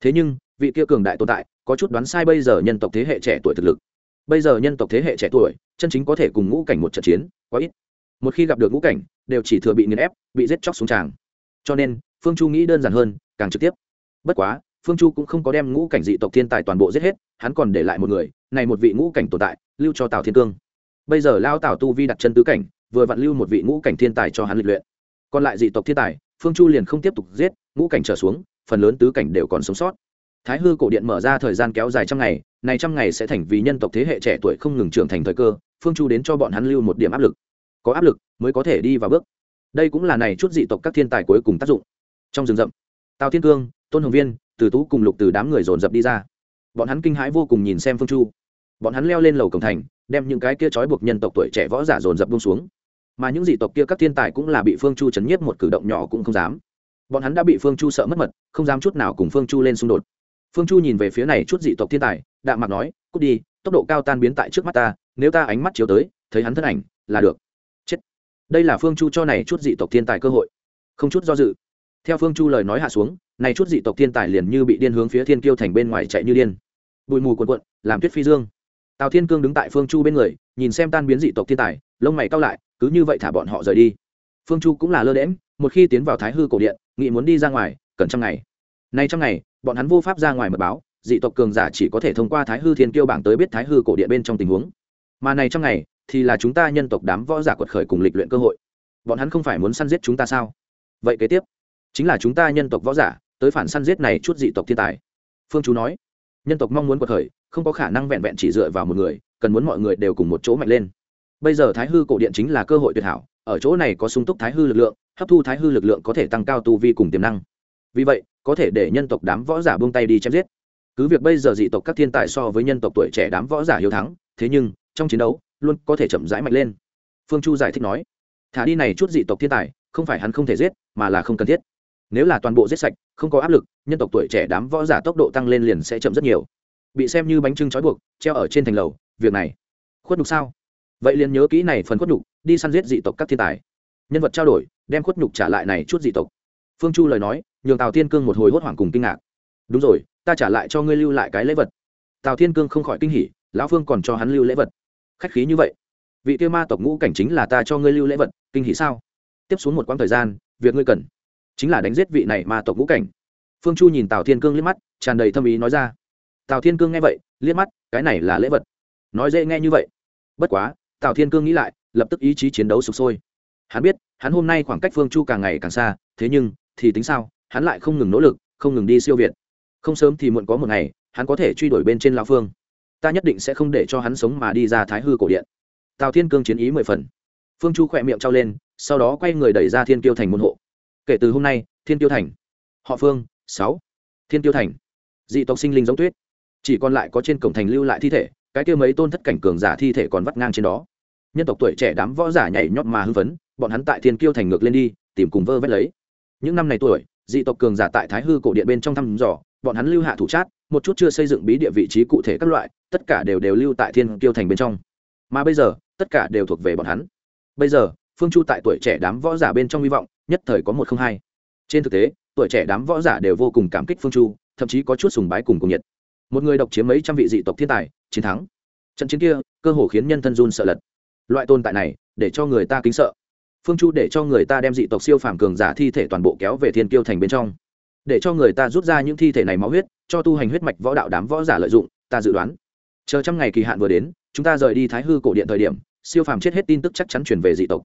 Thế nhưng vị kia cường đại tồn tại có chút đoán sai bây giờ nhân tộc thế hệ trẻ tuổi thực lực. Bây giờ nhân tộc thế hệ trẻ tuổi, chân chính có thể cùng ngũ cảnh một trận chiến, quá ít. Một khi gặp được ngũ cảnh, đều chỉ thừa bị nghiền ép, bị giết chóc xuống tràng. Cho nên, phương chu nghĩ đơn giản hơn, càng trực tiếp. Bất quá, phương chu cũng không có đem ngũ cảnh dị tộc thiên tài toàn bộ giết hết, hắn còn để lại một người, này một vị ngũ cảnh tồn tại, lưu cho tào thiên cương. Bây giờ lao tào tu vi đặt chân tứ cảnh, vừa vặn lưu một vị ngũ cảnh thiên tài cho hắn lịch luyện. Còn lại dị tộc thiên tài, phương chu liền không tiếp tục giết, ngũ cảnh trở xuống, phần lớn tứ cảnh đều còn sống sót thái hư cổ điện mở ra thời gian kéo dài trăm ngày, này trăm ngày sẽ thành vì nhân tộc thế hệ trẻ tuổi không ngừng trưởng thành thời cơ, phương chu đến cho bọn hắn lưu một điểm áp lực. Có áp lực mới có thể đi vào bước. Đây cũng là này chút dị tộc các thiên tài cuối cùng tác dụng. Trong rừng rậm, tào thiên cương, tôn hồng viên, từ tú cùng lục từ đám người dồn dập đi ra. Bọn hắn kinh hãi vô cùng nhìn xem phương chu. Bọn hắn leo lên lầu cổng thành, đem những cái kia trói buộc nhân tộc tuổi trẻ võ giả dồn dập bông xuống. Mà những dị tộc kia các thiên tài cũng là bị phương chu chấn nhiếp một cử động nhỏ cũng không dám. Bọn hắn đã bị phương chu sợ mất mật, không dám chút nào cùng phương chu lên xung đột phương chu nhìn về phía này chút dị tộc thiên tài, đạm mặt nói, cút đi, tốc độ cao tan biến tại trước mắt ta, nếu ta ánh mắt chiếu tới, thấy hắn thân ảnh, là được. Chết. Đây là phương chu cho này chút dị tộc thiên tài cơ hội. Không chút do dự. Theo phương chu lời nói hạ xuống, này chút dị tộc thiên tài liền như bị điên hướng phía thiên kiêu thành bên ngoài chạy như điên. Bụi mù quần quận làm tuyết phi dương. Tào thiên cương đứng tại phương chu bên người, nhìn xem tan biến dị tộc thiên tài, lông mày cao lại, cứ như vậy thả bọn họ rời đi. Phương chu cũng là lơ đễm một khi tiến vào thái hư cổ điện, nghị muốn đi ra ngoài, cần trăm ngày nay trong ngày, bọn hắn vô pháp ra ngoài mật báo, dị tộc cường giả chỉ có thể thông qua thái hư thiên kiêu bảng tới biết thái hư cổ điện bên trong tình huống. Mà này trong ngày, thì là chúng ta nhân tộc đám võ giả quật khởi cùng lịch luyện cơ hội. Bọn hắn không phải muốn săn giết chúng ta sao? Vậy kế tiếp, chính là chúng ta nhân tộc võ giả, tới phản săn giết này chút dị tộc thiên tài. Phương chú nói, nhân tộc mong muốn quật khởi, không có khả năng vẹn vẹn chỉ dựa vào một người, cần muốn mọi người đều cùng một chỗ mạnh lên. Bây giờ thái hư cổ điện chính là cơ hội tuyệt hảo, ở chỗ này có sung túc thái hư lực lượng, hấp thu thái hư lực lượng có thể tăng cao tu vi cùng tiềm năng. Vì vậy có thể để nhân tộc đám võ giả buông tay đi chém giết. Cứ việc bây giờ dị tộc các thiên tài so với nhân tộc tuổi trẻ đám võ giả hiếu thắng, thế nhưng, trong chiến đấu, luôn có thể chậm rãi mạnh lên. Phương chu giải thích nói, thả đi này chút dị tộc thiên tài, không phải hắn không thể giết, mà là không cần thiết. Nếu là toàn bộ giết sạch, không có áp lực, nhân tộc tuổi trẻ đám võ giả tốc độ tăng lên liền sẽ chậm rất nhiều. Bị xem như bánh trưng trói buộc, treo ở trên thành lầu, việc này, khuất nhục sao? Vậy liền nhớ kỹ này phần khuất nhục, đi săn giết dị tộc các thiên tài. Nhân vật trao đổi, đem khuất nhục trả lại này chút dị tộc. Phương chu lời nói nhường tào thiên cương một hồi hốt hoảng cùng kinh ngạc đúng rồi ta trả lại cho ngươi lưu lại cái lễ vật tào thiên cương không khỏi kinh hỉ lão phương còn cho hắn lưu lễ vật khách khí như vậy vị kia ma tộc ngũ cảnh chính là ta cho ngươi lưu lễ vật kinh hỉ sao tiếp xuống một quãng thời gian việc ngươi cần chính là đánh giết vị này ma tộc ngũ cảnh phương chu nhìn tào thiên cương liếc mắt tràn đầy thâm ý nói ra tào thiên cương nghe vậy liếc mắt cái này là lễ vật nói dễ nghe như vậy bất quá tào thiên cương nghĩ lại lập tức ý chí chiến đấu sụp sôi hắn biết hắn hôm nay khoảng cách phương chu càng ngày càng xa thế nhưng thì tính sao hắn lại không ngừng nỗ lực, không ngừng đi siêu việt. Không sớm thì muộn có một ngày, hắn có thể truy đuổi bên trên lao phương. Ta nhất định sẽ không để cho hắn sống mà đi ra thái hư cổ điện. Tào thiên cương chiến ý mười phần. Phương chu khỏe miệng trao lên, sau đó quay người đẩy ra thiên kiêu thành môn hộ. Kể từ hôm nay, thiên kiêu thành, họ phương, sáu, thiên kiêu thành, dị tộc sinh linh giống tuyết. Chỉ còn lại có trên cổng thành lưu lại thi thể, cái kia mấy tôn thất cảnh cường giả thi thể còn vắt ngang trên đó. Nhân tộc tuổi trẻ đám võ giả nhảy nhót mà hưng phấn, bọn hắn tại thiên kiêu thành ngược lên đi, tìm cùng vơ vét lấy. Những năm này tuổi dị tộc cường giả tại thái hư cổ điện bên trong thăm dò, bọn hắn lưu hạ thủ chát, một chút chưa xây dựng bí địa vị trí cụ thể các loại, tất cả đều đều lưu tại thiên kiêu thành bên trong. Mà bây giờ, tất cả đều thuộc về bọn hắn. Bây giờ, phương chu tại tuổi trẻ đám võ giả bên trong hy vọng, nhất thời có một không hai. Trên thực tế, tuổi trẻ đám võ giả đều vô cùng cảm kích phương chu, thậm chí có chút sùng bái cùng cùng nhiệt. Một người độc chiếm mấy trăm vị dị tộc thiên tài, chiến thắng. Trận chiến kia, cơ hồ khiến nhân thân run sợ lật. Loại tồn tại này, để cho người ta kính sợ phương chu để cho người ta đem dị tộc siêu phàm cường giả thi thể toàn bộ kéo về thiên kiêu thành bên trong. Để cho người ta rút ra những thi thể này máu huyết, cho tu hành huyết mạch võ đạo đám võ giả lợi dụng, ta dự đoán. Chờ trăm ngày kỳ hạn vừa đến, chúng ta rời đi thái hư cổ điện thời điểm, siêu phàm chết hết tin tức chắc chắn truyền về dị tộc.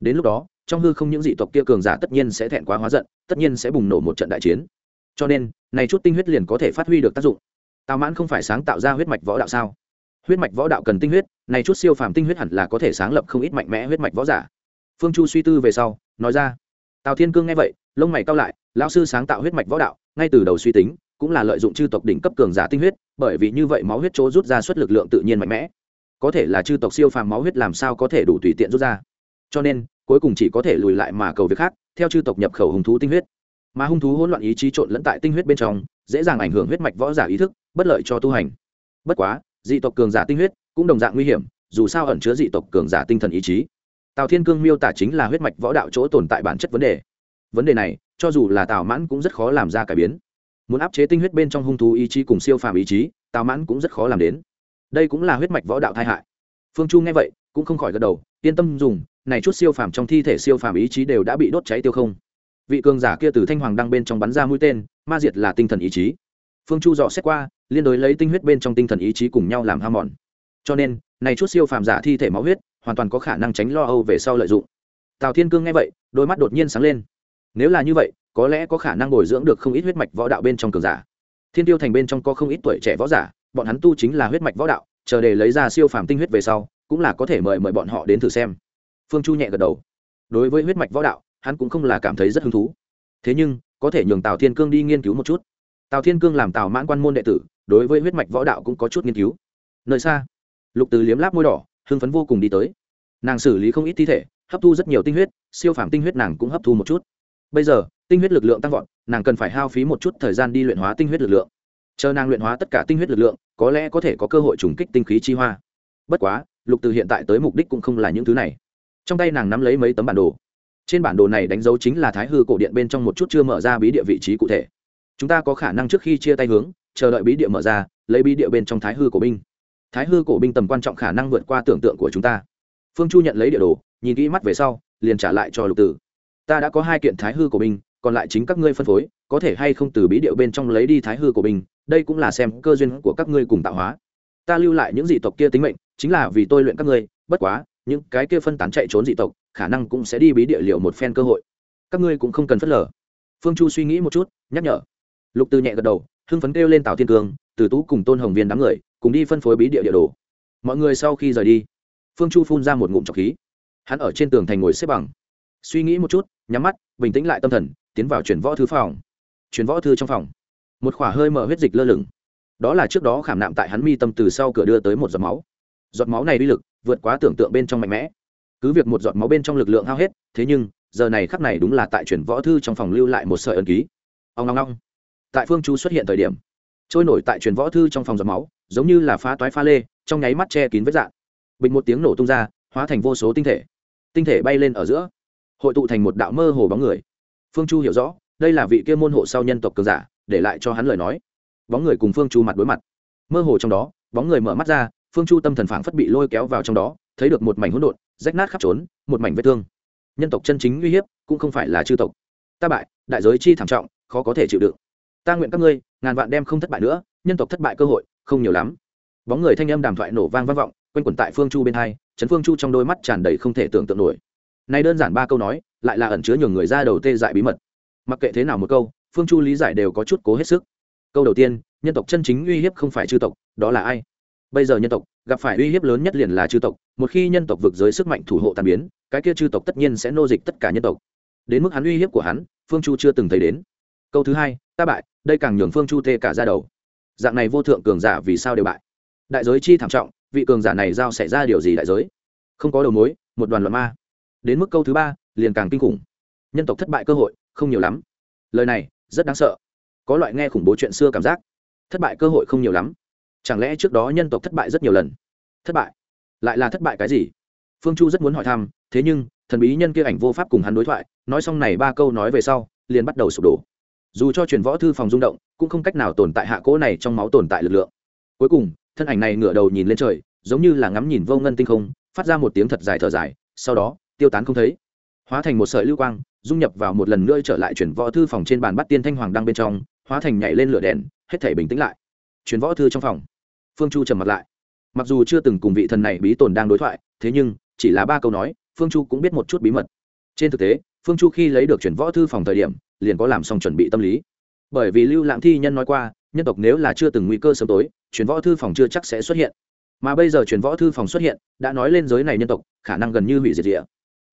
Đến lúc đó, trong hư không những dị tộc kia cường giả tất nhiên sẽ thẹn quá hóa giận, tất nhiên sẽ bùng nổ một trận đại chiến. Cho nên, này chút tinh huyết liền có thể phát huy được tác dụng. Tào mãn không phải sáng tạo ra huyết mạch võ đạo sao? Huyết mạch võ đạo cần tinh huyết, này chút siêu phàm tinh huyết hẳn là có thể sáng lập không ít mạnh mẽ huyết mạch võ giả phương chu suy tư về sau, nói ra, tào thiên cương nghe vậy, lông mày cao lại, lão sư sáng tạo huyết mạch võ đạo, ngay từ đầu suy tính, cũng là lợi dụng chư tộc đỉnh cấp cường giả tinh huyết, bởi vì như vậy máu huyết chỗ rút ra suất lực lượng tự nhiên mạnh mẽ. Có thể là chư tộc siêu phàm máu huyết làm sao có thể đủ tùy tiện rút ra. Cho nên, cuối cùng chỉ có thể lùi lại mà cầu việc khác, theo chư tộc nhập khẩu hung thú tinh huyết. Mà hung thú hỗn loạn ý chí trộn lẫn tại tinh huyết bên trong, dễ dàng ảnh hưởng huyết mạch võ giả ý thức, bất lợi cho tu hành. Bất quá, dị tộc cường giả tinh huyết cũng đồng dạng nguy hiểm, dù sao ẩn chứa dị tộc cường giả tinh thần ý chí tào thiên cương miêu tả chính là huyết mạch võ đạo chỗ tồn tại bản chất vấn đề. Vấn đề này, cho dù là tào mãn cũng rất khó làm ra cải biến. Muốn áp chế tinh huyết bên trong hung thú ý chí cùng siêu phàm ý chí, tào mãn cũng rất khó làm đến. Đây cũng là huyết mạch võ đạo tai hại. Phương chu nghe vậy, cũng không khỏi gật đầu, yên tâm dùng, này chút siêu phàm trong thi thể siêu phàm ý chí đều đã bị đốt cháy tiêu không. Vị cường giả kia từ thanh hoàng đăng bên trong bắn ra mũi tên, ma diệt là tinh thần ý chí. Phương chu dò xét qua, liên đối lấy tinh huyết bên trong tinh thần ý chí cùng nhau làm ham mòn. Cho nên, này chút siêu phàm giả thi thể máu huyết hoàn toàn có khả năng tránh lo âu về sau lợi dụng. Tào thiên cương nghe vậy, đôi mắt đột nhiên sáng lên. Nếu là như vậy, có lẽ có khả năng bồi dưỡng được không ít huyết mạch võ đạo bên trong cường giả. Thiên tiêu thành bên trong có không ít tuổi trẻ võ giả, bọn hắn tu chính là huyết mạch võ đạo, chờ để lấy ra siêu phàm tinh huyết về sau, cũng là có thể mời mời bọn họ đến thử xem. Phương chu nhẹ gật đầu. Đối với huyết mạch võ đạo, hắn cũng không là cảm thấy rất hứng thú. Thế nhưng, có thể nhường tào thiên cương đi nghiên cứu một chút. Tào thiên cương làm tào mãn quan môn đệ tử, đối với huyết mạch võ đạo cũng có chút nghiên cứu. Nơi xa, lục từ liếm láp môi đỏ hưng phấn vô cùng đi tới. Nàng xử lý không ít thi thể, hấp thu rất nhiều tinh huyết, siêu phàm tinh huyết nàng cũng hấp thu một chút. Bây giờ, tinh huyết lực lượng tăng vọt, nàng cần phải hao phí một chút thời gian đi luyện hóa tinh huyết lực lượng. Chờ nàng luyện hóa tất cả tinh huyết lực lượng, có lẽ có thể có cơ hội trùng kích tinh khí chi hoa. Bất quá, lục từ hiện tại tới mục đích cũng không là những thứ này. Trong tay nàng nắm lấy mấy tấm bản đồ. Trên bản đồ này đánh dấu chính là thái hư cổ điện bên trong một chút chưa mở ra bí địa vị trí cụ thể. Chúng ta có khả năng trước khi chia tay hướng, chờ đợi bí địa mở ra, lấy bí địa bên trong thái hư cổ binh thái hư cổ binh tầm quan trọng khả năng vượt qua tưởng tượng của chúng ta. Phương chu nhận lấy địa đồ, nhìn kỹ mắt về sau, liền trả lại cho lục tử. Ta đã có hai kiện thái hư cổ binh, còn lại chính các ngươi phân phối, có thể hay không từ bí địa bên trong lấy đi thái hư cổ binh, đây cũng là xem cơ duyên của các ngươi cùng tạo hóa. Ta lưu lại những dị tộc kia tính mệnh, chính là vì tôi luyện các ngươi, bất quá, những cái kia phân tán chạy trốn dị tộc, khả năng cũng sẽ đi bí địa liệu một phen cơ hội. Các ngươi cũng không cần phớt lờ. Phương chu suy nghĩ một chút, nhắc nhở. Lục từ nhẹ gật đầu, hưng phấn kêu lên tào thiên cương, từ tú cùng tôn hồng viên đám người cùng đi phân phối bí địa địa đồ. Mọi người sau khi rời đi, phương chu phun ra một ngụm trọc khí. Hắn ở trên tường thành ngồi xếp bằng, suy nghĩ một chút, nhắm mắt, bình tĩnh lại tâm thần, tiến vào chuyển võ thư phòng. Chuyển võ thư trong phòng, một khỏa hơi mở huyết dịch lơ lửng. Đó là trước đó khảm nạm tại hắn mi tâm từ sau cửa đưa tới một giọt máu. Giọt máu này uy lực vượt quá tưởng tượng bên trong mạnh mẽ. Cứ việc một giọt máu bên trong lực lượng hao hết, thế nhưng, giờ này khắc này đúng là tại chuyển võ thư trong phòng lưu lại một sợi ẩn ký. Ông ngong ngong tại phương chu xuất hiện thời điểm, trôi nổi tại truyền võ thư trong phòng giọt máu giống như là phá toái pha lê, trong nháy mắt che kín vết dạng. Bình một tiếng nổ tung ra, hóa thành vô số tinh thể. Tinh thể bay lên ở giữa, hội tụ thành một đạo mơ hồ bóng người. Phương chu hiểu rõ, đây là vị kia môn hộ sau nhân tộc cường giả, để lại cho hắn lời nói. Bóng người cùng phương chu mặt đối mặt. Mơ hồ trong đó, bóng người mở mắt ra, phương chu tâm thần phảng phất bị lôi kéo vào trong đó, thấy được một mảnh hỗn độn, rách nát khắp trốn, một mảnh vết thương. Nhân tộc chân chính uy hiếp, cũng không phải là chư tộc. Ta bại, đại giới chi thảm trọng, khó có thể chịu đựng. Ta nguyện các ngươi, ngàn vạn đem không thất bại nữa, nhân tộc thất bại cơ hội không nhiều lắm. Bóng người thanh âm đàm thoại nổ vang vang vọng, quanh quẩn tại phương chu bên hai, trấn phương chu trong đôi mắt tràn đầy không thể tưởng tượng nổi. Này đơn giản ba câu nói, lại là ẩn chứa nhiều người ra đầu tê dại bí mật. Mặc kệ thế nào một câu, phương chu lý giải đều có chút cố hết sức. Câu đầu tiên, nhân tộc chân chính uy hiếp không phải chư tộc, đó là ai? Bây giờ nhân tộc gặp phải uy hiếp lớn nhất liền là chư tộc, một khi nhân tộc vực giới sức mạnh thủ hộ tàn biến, cái kia chư tộc tất nhiên sẽ nô dịch tất cả nhân tộc. Đến mức hắn uy hiếp của hắn, phương chu chưa từng thấy đến. Câu thứ hai, ta bại, đây càng nhường phương chu tê cả ra đầu dạng này vô thượng cường giả vì sao đều bại? Đại giới chi thảm trọng, vị cường giả này giao xảy ra điều gì đại giới? Không có đầu mối, một đoàn luận ma. Đến mức câu thứ ba, liền càng kinh khủng. Nhân tộc thất bại cơ hội, không nhiều lắm. Lời này, rất đáng sợ. Có loại nghe khủng bố chuyện xưa cảm giác. Thất bại cơ hội không nhiều lắm. Chẳng lẽ trước đó nhân tộc thất bại rất nhiều lần? Thất bại? Lại là thất bại cái gì? Phương chu rất muốn hỏi thăm, thế nhưng, thần bí nhân kia ảnh vô pháp cùng hắn đối thoại, nói xong này ba câu nói về sau, liền bắt đầu sụp đổ dù cho truyền võ thư phòng rung động, cũng không cách nào tồn tại hạ cỗ này trong máu tồn tại lực lượng. Cuối cùng, thân ảnh này ngửa đầu nhìn lên trời, giống như là ngắm nhìn vô ngân tinh không, phát ra một tiếng thật dài thở dài, sau đó, tiêu tán không thấy. Hóa thành một sợi lưu quang, dung nhập vào một lần nữa trở lại chuyển võ thư phòng trên bàn bắt tiên thanh hoàng đang bên trong, hóa thành nhảy lên lửa đèn, hết thể bình tĩnh lại. Chuyển võ thư trong phòng. Phương chu trầm mặt lại. Mặc dù chưa từng cùng vị thần này bí tồn đang đối thoại, thế nhưng, chỉ là ba câu nói, phương chu cũng biết một chút bí mật. Trên thực tế phương chu khi lấy được chuyển võ thư phòng thời điểm, liền có làm xong chuẩn bị tâm lý. Bởi vì lưu lãng thi nhân nói qua, nhân tộc nếu là chưa từng nguy cơ sớm tối, chuyển võ thư phòng chưa chắc sẽ xuất hiện. Mà bây giờ chuyển võ thư phòng xuất hiện, đã nói lên giới này nhân tộc, khả năng gần như hủy diệt địa.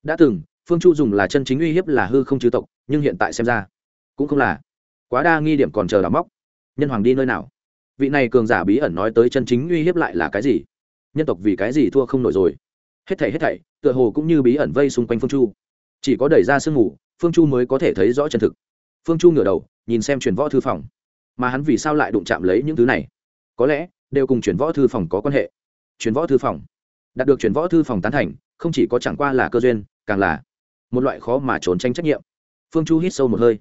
Đã từng, phương chu dùng là chân chính uy hiếp là hư không chư tộc, nhưng hiện tại xem ra, cũng không là. Quá đa nghi điểm còn chờ đào móc. Nhân hoàng đi nơi nào? Vị này cường giả bí ẩn nói tới chân chính uy hiếp lại là cái gì? Nhân tộc vì cái gì thua không nổi rồi? Hết thảy hết thảy, tựa hồ cũng như bí ẩn vây xung quanh phương chu chỉ có đẩy ra sương mù, phương chu mới có thể thấy rõ chân thực. Phương chu ngửa đầu, nhìn xem truyền võ thư phòng. Mà hắn vì sao lại đụng chạm lấy những thứ này? Có lẽ, đều cùng truyền võ thư phòng có quan hệ. Truyền võ thư phòng. Đạt được truyền võ thư phòng tán thành, không chỉ có chẳng qua là cơ duyên, càng là một loại khó mà trốn tránh trách nhiệm. Phương chu hít sâu một hơi.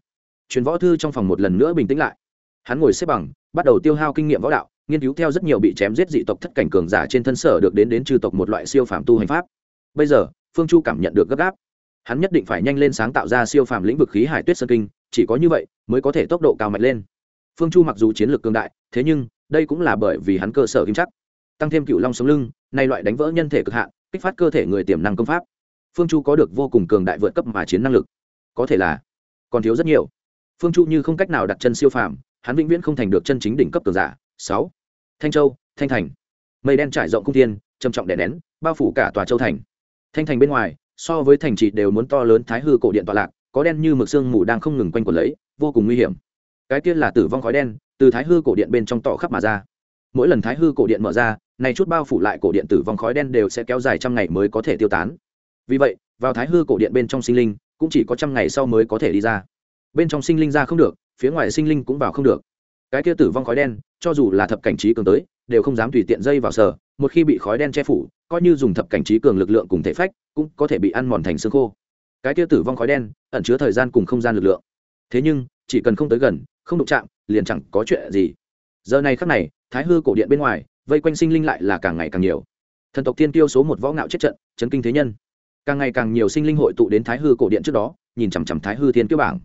Truyền võ thư trong phòng một lần nữa bình tĩnh lại. Hắn ngồi xếp bằng, bắt đầu tiêu hao kinh nghiệm võ đạo, nghiên cứu theo rất nhiều bị chém giết dị tộc thất cảnh cường giả trên thân sở được đến đến trừ tộc một loại siêu phạm tu hành pháp. Bây giờ, phương chu cảm nhận được gấp gáp hắn nhất định phải nhanh lên sáng tạo ra siêu phàm lĩnh vực khí hải tuyết sơn kinh, chỉ có như vậy mới có thể tốc độ cao mạnh lên. Phương chu mặc dù chiến lược cường đại, thế nhưng, đây cũng là bởi vì hắn cơ sở kim chắc. Tăng thêm cựu long sống lưng, nay loại đánh vỡ nhân thể cực hạn, kích phát cơ thể người tiềm năng công pháp. Phương chu có được vô cùng cường đại vượt cấp mà chiến năng lực. Có thể là, còn thiếu rất nhiều. Phương chu như không cách nào đặt chân siêu phàm, hắn vĩnh viễn không thành được chân chính đỉnh cấp cường giả. Sáu. Thanh châu, thanh thành. Mây đen trải rộng cung thiên trầm trọng đè nén, bao phủ cả tòa châu thành. Thanh thành bên ngoài so với thành trì đều muốn to lớn thái hư cổ điện tọa lạc, có đen như mực sương mù đang không ngừng quanh quẩn lấy, vô cùng nguy hiểm. Cái tiên là tử vong khói đen, từ thái hư cổ điện bên trong tỏ khắp mà ra. Mỗi lần thái hư cổ điện mở ra, này chút bao phủ lại cổ điện tử vong khói đen đều sẽ kéo dài trăm ngày mới có thể tiêu tán. Vì vậy, vào thái hư cổ điện bên trong sinh linh, cũng chỉ có trăm ngày sau mới có thể đi ra. Bên trong sinh linh ra không được, phía ngoài sinh linh cũng vào không được. Cái kia tử vong khói đen, cho dù là thập cảnh trí cường tới đều không dám tùy tiện dây vào sở. một khi bị khói đen che phủ, coi như dùng thập cảnh trí cường lực lượng cùng thể phách, cũng có thể bị ăn mòn thành xương khô. Cái tia tử vong khói đen, ẩn chứa thời gian cùng không gian lực lượng. Thế nhưng, chỉ cần không tới gần, không đụng chạm, liền chẳng có chuyện gì. Giờ này khắc này, thái hư cổ điện bên ngoài, vây quanh sinh linh lại là càng ngày càng nhiều. Thần tộc tiên tiêu số một võ ngạo chết trận, chấn kinh thế nhân. Càng ngày càng nhiều sinh linh hội tụ đến thái hư cổ điện trước đó, nhìn chằm chằm thái hư thiên kiêu bảng.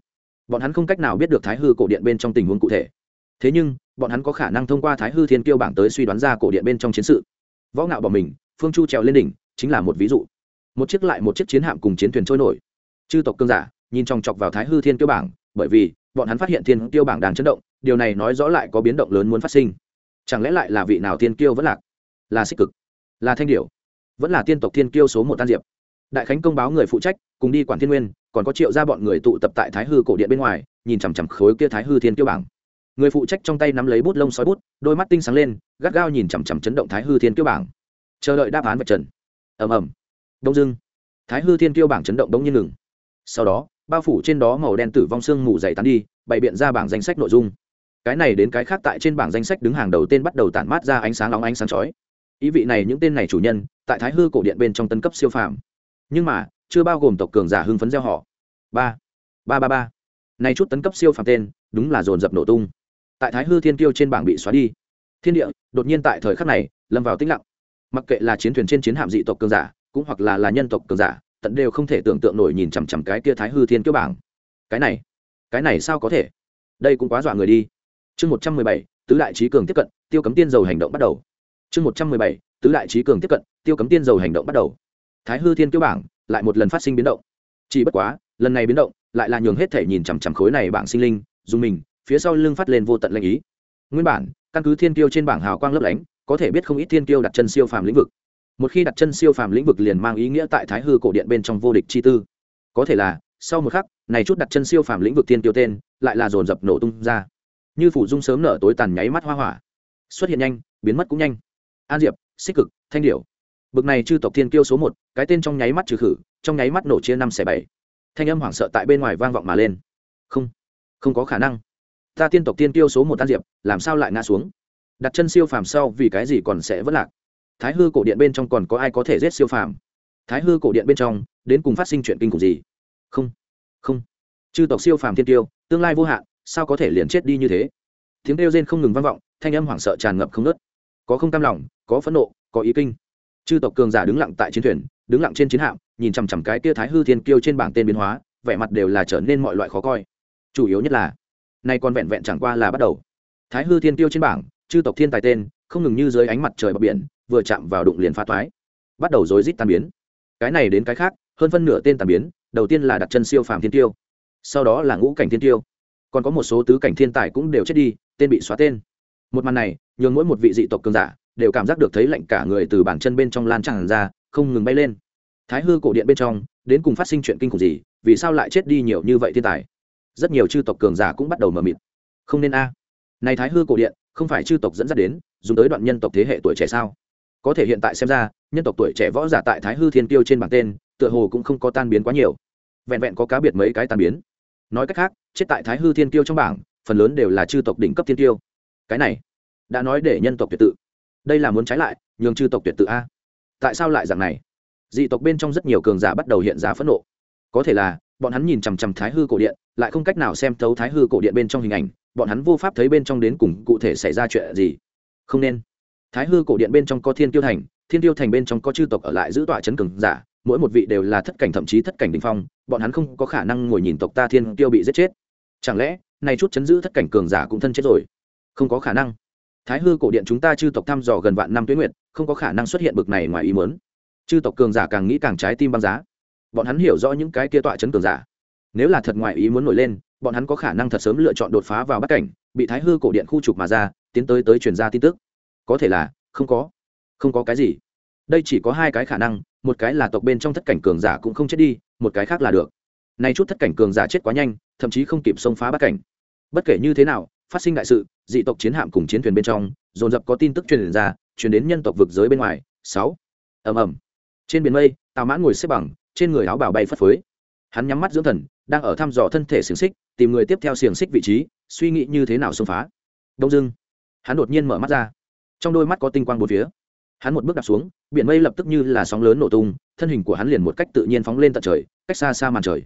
Bọn hắn không cách nào biết được thái hư cổ điện bên trong tình huống cụ thể. Thế nhưng bọn hắn có khả năng thông qua thái hư thiên kiêu bảng tới suy đoán ra cổ điện bên trong chiến sự. Võ ngạo bỏ mình, phương chu trèo lên đỉnh, chính là một ví dụ. Một chiếc lại một chiếc chiến hạm cùng chiến thuyền trôi nổi. Chư tộc cương giả, nhìn chòng chọc vào thái hư thiên kiêu bảng, bởi vì, bọn hắn phát hiện thiên kiêu bảng đang chấn động, điều này nói rõ lại có biến động lớn muốn phát sinh. Chẳng lẽ lại là vị nào thiên kiêu vẫn lạc? Là xích cực? Là thanh điểu? Vẫn là tiên tộc thiên kiêu số một tan diệp? Đại khánh công báo người phụ trách, cùng đi quản thiên nguyên, còn có triệu ra bọn người tụ tập tại thái hư cổ điện bên ngoài, nhìn chằm chằm khối kia thái hư thiên kiêu bảng người phụ trách trong tay nắm lấy bút lông sói bút, đôi mắt tinh sáng lên, gắt gao nhìn chằm chằm chấn động thái hư thiên kiêu bảng. Chờ đợi đáp án vạch trần. Ầm ầm. Đông dưng. Thái hư thiên kiêu bảng chấn động đông nhiên ngừng. Sau đó, bao phủ trên đó màu đen tử vong xương mù dày tán đi, bày biện ra bảng danh sách nội dung. Cái này đến cái khác tại trên bảng danh sách đứng hàng đầu tên bắt đầu tản mát ra ánh sáng nóng ánh sáng chói. Ý vị này những tên này chủ nhân, tại thái hư cổ điện bên trong tân cấp siêu phàm. Nhưng mà, chưa bao gồm tộc cường giả hưng phấn gieo họ. Ba. Ba ba ba. Này chút tấn cấp siêu phàm tên, đúng là dồn dập nổ tung tại thái hư thiên kiêu trên bảng bị xóa đi. Thiên địa, đột nhiên tại thời khắc này, lâm vào tĩnh lặng. Mặc kệ là chiến thuyền trên chiến hạm dị tộc cường giả, cũng hoặc là là nhân tộc cường giả, tận đều không thể tưởng tượng nổi nhìn chằm chằm cái kia thái hư thiên kiêu bảng. Cái này cái này sao có thể? Đây cũng quá dọa người đi. Chương một trăm mười bảy, tứ đại trí cường tiếp cận, tiêu cấm tiên dầu hành động bắt đầu. Chương một trăm mười bảy, tứ đại trí cường tiếp cận, tiêu cấm tiên dầu hành động bắt đầu. Thái hư thiên kiêu bảng lại một lần phát sinh biến động. Chỉ bất quá, lần này biến động lại là nhường hết thể nhìn chằm chằm khối này bảng sinh linh, dùng mình phía sau lưng phát lên vô tận lệnh ý. Nguyên bản, căn cứ thiên tiêu trên bảng hào quang lấp lánh, có thể biết không ít thiên tiêu đặt chân siêu phàm lĩnh vực. Một khi đặt chân siêu phàm lĩnh vực liền mang ý nghĩa tại thái hư cổ điện bên trong vô địch chi tư. Có thể là, sau một khắc, này chút đặt chân siêu phàm lĩnh vực thiên tiêu tên, lại là dồn dập nổ tung ra. Như phủ dung sớm nở tối tàn nháy mắt hoa hỏa. Xuất hiện nhanh, biến mất cũng nhanh. An diệp, xích cực, thanh điểu. Bực này chư tộc thiên kiêu số một, cái tên trong nháy mắt trừ khử, trong nháy mắt nổ chia năm xẻ bảy. Thanh âm hoảng sợ tại bên ngoài vang vọng mà lên. Không không có khả năng ta tiên tộc tiên tiêu số một tan diệp, làm sao lại ngã xuống? Đặt chân siêu phàm sau vì cái gì còn sẽ vất lạc? Thái hư cổ điện bên trong còn có ai có thể giết siêu phàm? Thái hư cổ điện bên trong, đến cùng phát sinh chuyện kinh khủng gì? Không không. Chư tộc siêu phàm thiên tiêu tương lai vô hạn, sao có thể liền chết đi như thế? Tiếng kêu rên không ngừng vang vọng, thanh âm hoảng sợ tràn ngập không nớt có không cam lòng, có phẫn nộ, có ý kinh. Chư tộc cường giả đứng lặng tại chiến thuyền, đứng lặng trên chiến hạm, nhìn chằm chằm cái kia thái hư thiên kiêu trên bảng tên biến hóa, vẻ mặt đều là trở nên mọi loại khó coi. Chủ yếu nhất là nay còn vẹn vẹn chẳng qua là bắt đầu. Thái hư thiên tiêu trên bảng, chư tộc thiên tài tên, không ngừng như dưới ánh mặt trời bờ biển, vừa chạm vào đụng liền phá toái. Bắt đầu rối rít tan biến. Cái này đến cái khác, hơn phân nửa tên tàn biến, đầu tiên là đặt chân siêu phàm thiên tiêu sau đó là ngũ cảnh thiên tiêu còn có một số tứ cảnh thiên tài cũng đều chết đi, tên bị xóa tên. Một màn này, nhường mỗi một vị dị tộc cường giả đều cảm giác được thấy lạnh cả người từ bàn chân bên trong lan tràn ra, không ngừng bay lên. Thái hư cổ điện bên trong, đến cùng phát sinh chuyện kinh khủng gì, vì sao lại chết đi nhiều như vậy thiên tài? Rất nhiều chư tộc cường giả cũng bắt đầu mờ mịt. Không nên a. Này thái hư cổ điện, không phải chư tộc dẫn dắt đến, dùng tới đoạn nhân tộc thế hệ tuổi trẻ sao? Có thể hiện tại xem ra, nhân tộc tuổi trẻ võ giả tại thái hư thiên tiêu trên bảng tên, tựa hồ cũng không có tan biến quá nhiều. Vẹn vẹn có cá biệt mấy cái tan biến. Nói cách khác, chết tại thái hư thiên tiêu trong bảng, phần lớn đều là chư tộc đỉnh cấp thiên tiêu cái này, đã nói để nhân tộc tuyệt tự. Đây là muốn trái lại, nhường chư tộc tuyệt tự a. Tại sao lại dạng này? Dị tộc bên trong rất nhiều cường giả bắt đầu hiện giá phẫn nộ. Có thể là bọn hắn nhìn chằm chằm thái hư cổ điện, lại không cách nào xem thấu thái hư cổ điện bên trong hình ảnh, bọn hắn vô pháp thấy bên trong đến cùng cụ thể xảy ra chuyện gì. Không nên. Thái hư cổ điện bên trong có thiên tiêu thành, thiên tiêu thành bên trong có chư tộc ở lại giữ tọa chấn cường giả, mỗi một vị đều là thất cảnh thậm chí thất cảnh đình phong, bọn hắn không có khả năng ngồi nhìn tộc ta thiên tiêu bị giết chết. Chẳng lẽ nay chút chấn giữ thất cảnh cường giả cũng thân chết rồi? Không có khả năng. Thái hư cổ điện chúng ta chư tộc thăm dò gần vạn năm tuyến nguyệt, không có khả năng xuất hiện bực này ngoài ý muốn. Chư tộc cường giả càng nghĩ càng trái tim băng giá bọn hắn hiểu rõ những cái kia tọa chấn cường giả. Nếu là thật ngoài ý muốn nổi lên, bọn hắn có khả năng thật sớm lựa chọn đột phá vào bắt cảnh, bị thái hư cổ điện khu trục mà ra, tiến tới tới truyền ra tin tức. Có thể là, không có. Không có cái gì. Đây chỉ có hai cái khả năng, một cái là tộc bên trong thất cảnh cường giả cũng không chết đi, một cái khác là được. Nay chút thất cảnh cường giả chết quá nhanh, thậm chí không kịp xông phá bắt cảnh. Bất kể như thế nào, phát sinh đại sự, dị tộc chiến hạm cùng chiến thuyền bên trong, dồn dập có tin tức truyền ra, truyền đến nhân tộc vực giới bên ngoài. Sáu. Ầm ầm. Trên biển mây, tào mãn ngồi xếp bằng trên người áo bào bay phất phới. Hắn nhắm mắt dưỡng thần, đang ở thăm dò thân thể xiềng xích, tìm người tiếp theo xiềng xích vị trí, suy nghĩ như thế nào xông phá. Đông dưng hắn đột nhiên mở mắt ra. Trong đôi mắt có tinh quang bốn phía. Hắn một bước đạp xuống, biển mây lập tức như là sóng lớn nổ tung, thân hình của hắn liền một cách tự nhiên phóng lên tận trời, cách xa xa màn trời.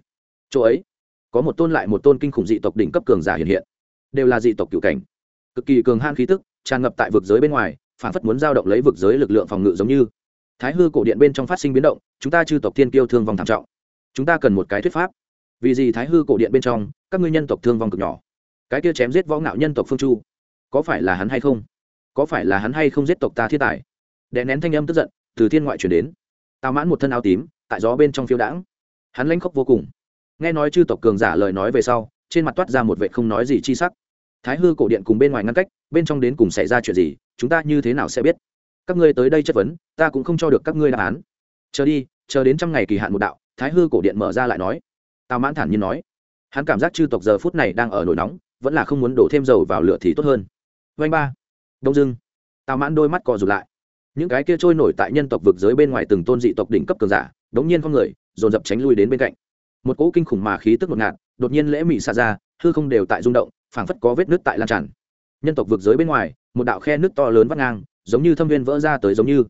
Chỗ ấy, có một tôn lại một tôn kinh khủng dị tộc đỉnh cấp cường giả hiện hiện. Đều là dị tộc cựu cảnh. Cực kỳ cường han khí tức, tràn ngập tại vực giới bên ngoài, phản phất muốn giao động lấy vực giới lực lượng phòng ngự giống như thái hư cổ điện bên trong phát sinh biến động, chúng ta chư tộc thiên kiêu thương vong thảm trọng. Chúng ta cần một cái thuyết pháp. Vì gì thái hư cổ điện bên trong, các ngươi nhân tộc thương vong cực nhỏ? Cái kia chém giết võ ngạo nhân tộc phương chu, có phải là hắn hay không? Có phải là hắn hay không giết tộc ta thiên tài? Đè nén thanh âm tức giận, từ thiên ngoại chuyển đến. Tào mãn một thân áo tím, tại gió bên trong phiêu đãng. Hắn lãnh khốc vô cùng. Nghe nói chư tộc cường giả lời nói về sau, trên mặt toát ra một vệ không nói gì chi sắc. Thái hư cổ điện cùng bên ngoài ngăn cách, bên trong đến cùng xảy ra chuyện gì, chúng ta như thế nào sẽ biết? Các ngươi tới đây chất vấn, ta cũng không cho được các ngươi đáp án. Chờ đi, chờ đến trăm ngày kỳ hạn một đạo, thái hư cổ điện mở ra lại nói. Tào mãn thản nhiên nói. Hắn cảm giác chư tộc giờ phút này đang ở nổi nóng, vẫn là không muốn đổ thêm dầu vào lửa thì tốt hơn. Vanh ba. Đông dưng tào mãn đôi mắt cò rụt lại. Những cái kia trôi nổi tại nhân tộc vực giới bên ngoài từng tôn dị tộc đỉnh cấp cường giả, đống nhiên con người, dồn dập tránh lui đến bên cạnh. Một cỗ kinh khủng mà khí tức ngột ngạt, đột nhiên lễ mị xả ra, hư không đều tại rung động, phảng phất có vết nước tại lan tràn. Nhân tộc vực giới bên ngoài, một đạo khe nước to lớn vắt ngang giống như thâm viên vỡ ra tới giống như.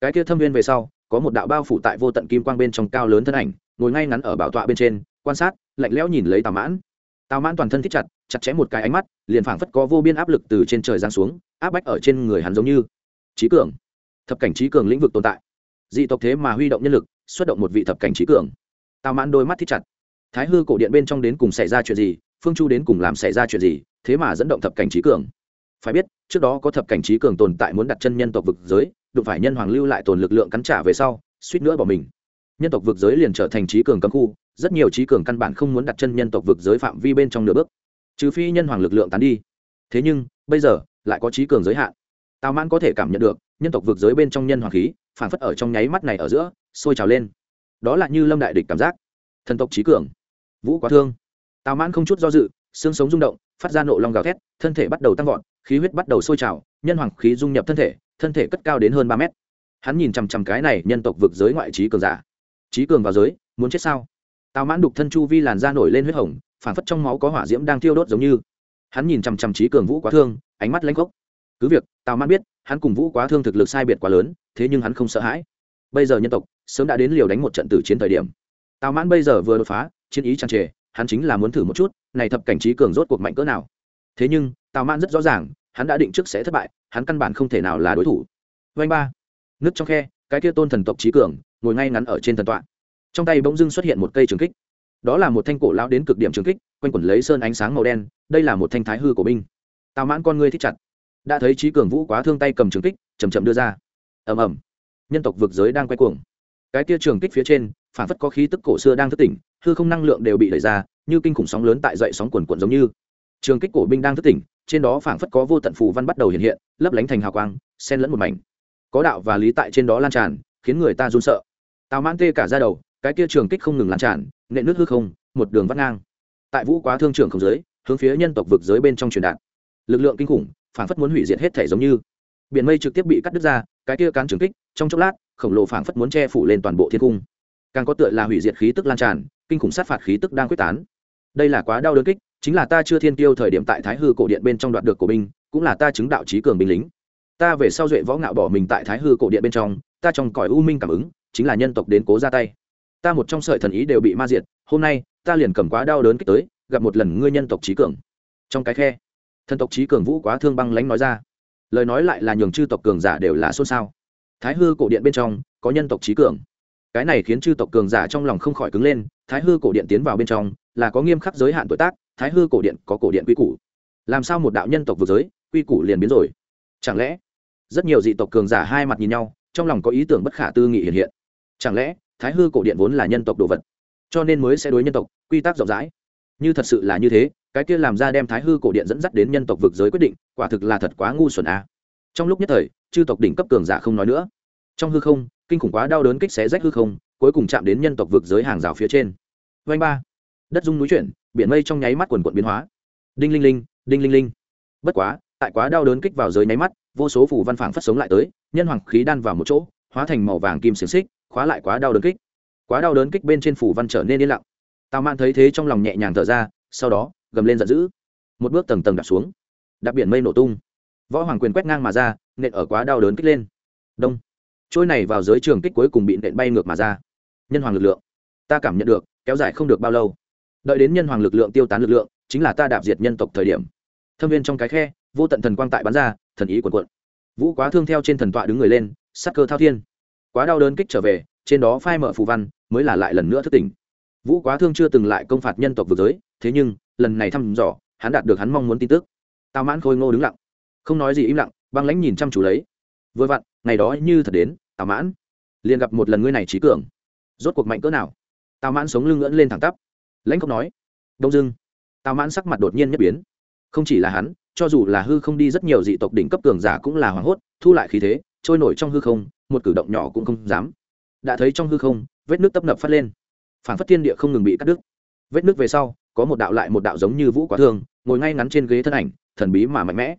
Cái kia thâm viên về sau, có một đạo bao phủ tại vô tận kim quang bên trong cao lớn thân ảnh, ngồi ngay ngắn ở bảo tọa bên trên, quan sát, lạnh lẽo nhìn lấy tào mãn. Tào mãn toàn thân thích chặt chặt chẽ một cái ánh mắt, liền phảng phất có vô biên áp lực từ trên trời giáng xuống, áp bách ở trên người hắn giống như. Trí cường. Thập cảnh trí cường lĩnh vực tồn tại. Dị tộc thế mà huy động nhân lực, xuất động một vị thập cảnh trí cường. Tào mãn đôi mắt thích chặt. Thái hư cổ điện bên trong đến cùng xảy ra chuyện gì, phương chu đến cùng làm xảy ra chuyện gì, thế mà dẫn động thập cảnh trí cường phải biết, trước đó có thập cảnh trí cường tồn tại muốn đặt chân nhân tộc vực giới, đụng phải nhân hoàng lưu lại tồn lực lượng cắn trả về sau, suýt nữa bỏ mình. Nhân tộc vực giới liền trở thành trí cường cấm khu, rất nhiều trí cường căn bản không muốn đặt chân nhân tộc vực giới phạm vi bên trong nửa bước. Trừ phi nhân hoàng lực lượng tán đi. Thế nhưng, bây giờ, lại có trí cường giới hạn. Tào mãn có thể cảm nhận được, nhân tộc vực giới bên trong nhân hoàng khí phản phất ở trong nháy mắt này ở giữa, sôi trào lên. Đó là như lâm đại địch cảm giác. Thần tộc trí cường. Vũ quá thương. Tào mãn không chút do dự, xương sống rung động, phát ra nộ long gào thét, thân thể bắt đầu tăng vọt khí huyết bắt đầu sôi trào, nhân hoàng khí dung nhập thân thể thân thể cất cao đến hơn ba mét. Hắn nhìn chằm chằm cái này nhân tộc vực giới ngoại trí cường giả. Trí cường vào giới, muốn chết sao? Tào mãn đục thân chu vi làn da nổi lên huyết hồng, phản phất trong máu có hỏa diễm đang thiêu đốt giống như. Hắn nhìn chằm chằm trí cường vũ quá thương, ánh mắt lãnh gốc cứ việc, tào mãn biết, hắn cùng vũ quá thương thực lực sai biệt quá lớn, thế nhưng hắn không sợ hãi. Bây giờ nhân tộc, sớm đã đến liều đánh một trận tử chiến thời điểm. Tào mãn bây giờ vừa đột phá, chiến ý tràn trề, hắn chính là muốn thử một chút, này thập cảnh trí cường rốt cuộc mạnh cỡ nào. Thế nhưng tào mãn rất rõ ràng, hắn đã định trước sẽ thất bại, hắn căn bản không thể nào là đối thủ. Vanh ba, nước trong khe, cái kia tôn thần tộc trí cường, ngồi ngay ngắn ở trên thần tọa. Trong tay bỗng dưng xuất hiện một cây trường kích. Đó là một thanh cổ lão đến cực điểm trường kích, quanh quẩn lấy sơn ánh sáng màu đen, đây là một thanh thái hư của binh. Tào mãn con ngươi thích chặt. Đã thấy trí cường vũ quá thương tay cầm trường kích chầm chậm đưa ra. Ầm ầm. Nhân tộc vực giới đang quay cuồng. Cái kia trường kích phía trên, phản phất có khí tức cổ xưa đang thức tỉnh, hư không năng lượng đều bị đẩy ra, như kinh khủng sóng lớn tại dậy sóng quần quần giống như trường kích cổ binh đang thức tỉnh, trên đó phảng phất có vô tận phù văn bắt đầu hiện hiện, lấp lánh thành hào quang, xen lẫn một mảnh. Có đạo và lý tại trên đó lan tràn, khiến người ta run sợ. Tào mãn tê cả ra đầu, cái kia trường kích không ngừng lan tràn, nện nước hư không, một đường vắt ngang. Tại vũ quá thương trường không giới, hướng phía nhân tộc vực giới bên trong truyền đạt. Lực lượng kinh khủng, phảng phất muốn hủy diệt hết thể giống như. Biển mây trực tiếp bị cắt đứt ra, cái kia cán trường kích, trong chốc lát, khổng lồ phảng phất muốn che phủ lên toàn bộ thiên cung. Càng có tựa là hủy diệt khí tức lan tràn, kinh khủng sát phạt khí tức đang quyết tán đây là quá đau đớn kích, chính là ta chưa thiên tiêu thời điểm tại thái hư cổ điện bên trong đoạt được cổ binh, cũng là ta chứng đạo trí cường binh lính. Ta về sau duệ võ ngạo bỏ mình tại thái hư cổ điện bên trong, ta trong cõi u minh cảm ứng, chính là nhân tộc đến cố ra tay. Ta một trong sợi thần ý đều bị ma diệt, hôm nay, ta liền cầm quá đau đớn kích tới, gặp một lần ngươi nhân tộc trí cường. Trong cái khe, thần tộc trí cường vũ quá thương băng lánh nói ra, lời nói lại là nhường chư tộc cường giả đều là xôn xao. Thái hư cổ điện bên trong, có nhân tộc trí cường. Cái này khiến chư tộc cường giả trong lòng không khỏi cứng lên, thái hư cổ điện tiến vào bên trong là có nghiêm khắc giới hạn tuổi tác, thái hư cổ điện có cổ điện quy củ. Làm sao một đạo nhân tộc vượt giới, quy củ liền biến rồi? Chẳng lẽ, rất nhiều dị tộc cường giả hai mặt nhìn nhau, trong lòng có ý tưởng bất khả tư nghị hiện hiện. Chẳng lẽ, thái hư cổ điện vốn là nhân tộc đồ vật, cho nên mới sẽ đối nhân tộc, quy tắc rộng rãi? Như thật sự là như thế, cái kia làm ra đem thái hư cổ điện dẫn dắt đến nhân tộc vực giới quyết định, quả thực là thật quá ngu xuẩn a trong lúc nhất thời, chư tộc đỉnh cấp cường giả không nói nữa. Trong hư không, kinh khủng quá đau đớn kích xé rách hư không, cuối cùng chạm đến nhân tộc vực giới hàng rào phía trên. Vanh ba đất dung núi chuyển, biển mây trong nháy mắt quần quận biến hóa. Đinh linh linh, đinh linh linh. Bất quá, tại quá đau đớn kích vào giới nháy mắt, vô số phủ văn phảng phất sống lại tới, nhân hoàng khí đan vào một chỗ, hóa thành màu vàng kim xiềng xích, khóa lại quá đau đớn kích. Quá đau đớn kích bên trên phủ văn trở nên yên lặng. Tào mạn thấy thế trong lòng nhẹ nhàng thở ra, sau đó, gầm lên giận dữ. Một bước tầng tầng đạp xuống. Đạp biển mây nổ tung. Võ hoàng quyền quét ngang mà ra, nện ở quá đau đớn kích lên. Đông. Trôi này vào giới trường kích cuối cùng bị nện bay ngược mà ra. Nhân hoàng lực lượng. Ta cảm nhận được, kéo dài không được bao lâu đợi đến nhân hoàng lực lượng tiêu tán lực lượng, chính là ta đạp diệt nhân tộc thời điểm. Thâm viên trong cái khe, vô tận thần quang tại bắn ra, thần ý quần quận vũ quá thương theo trên thần tọa đứng người lên, sắc cơ thao thiên. Quá đau đớn kích trở về, trên đó phai mở phù văn, mới là lại lần nữa thức tỉnh. Vũ quá thương chưa từng lại công phạt nhân tộc vực giới, thế nhưng, lần này thăm dò, hắn đạt được hắn mong muốn tin tức. Tào mãn khôi ngô đứng lặng. Không nói gì im lặng, băng lãnh nhìn chăm chú lấy. Vừa vặn, ngày đó như thật đến, tào mãn liền gặp một lần ngươi này trí cường. Rốt cuộc mạnh cỡ nào? Tào mãn sống lưng ngưỡn lên thẳng tắp lãnh không nói, đông dưng tào mãn sắc mặt đột nhiên nhất biến. Không chỉ là hắn, cho dù là hư không đi rất nhiều dị tộc đỉnh cấp cường giả cũng là hoảng hốt, thu lại khí thế, trôi nổi trong hư không, một cử động nhỏ cũng không dám. Đã thấy trong hư không, vết nước tấp nập phát lên. Phản phất thiên địa không ngừng bị cắt đứt. Vết nước về sau, có một đạo lại một đạo giống như vũ quá thương, ngồi ngay ngắn trên ghế thân ảnh, thần bí mà mạnh mẽ.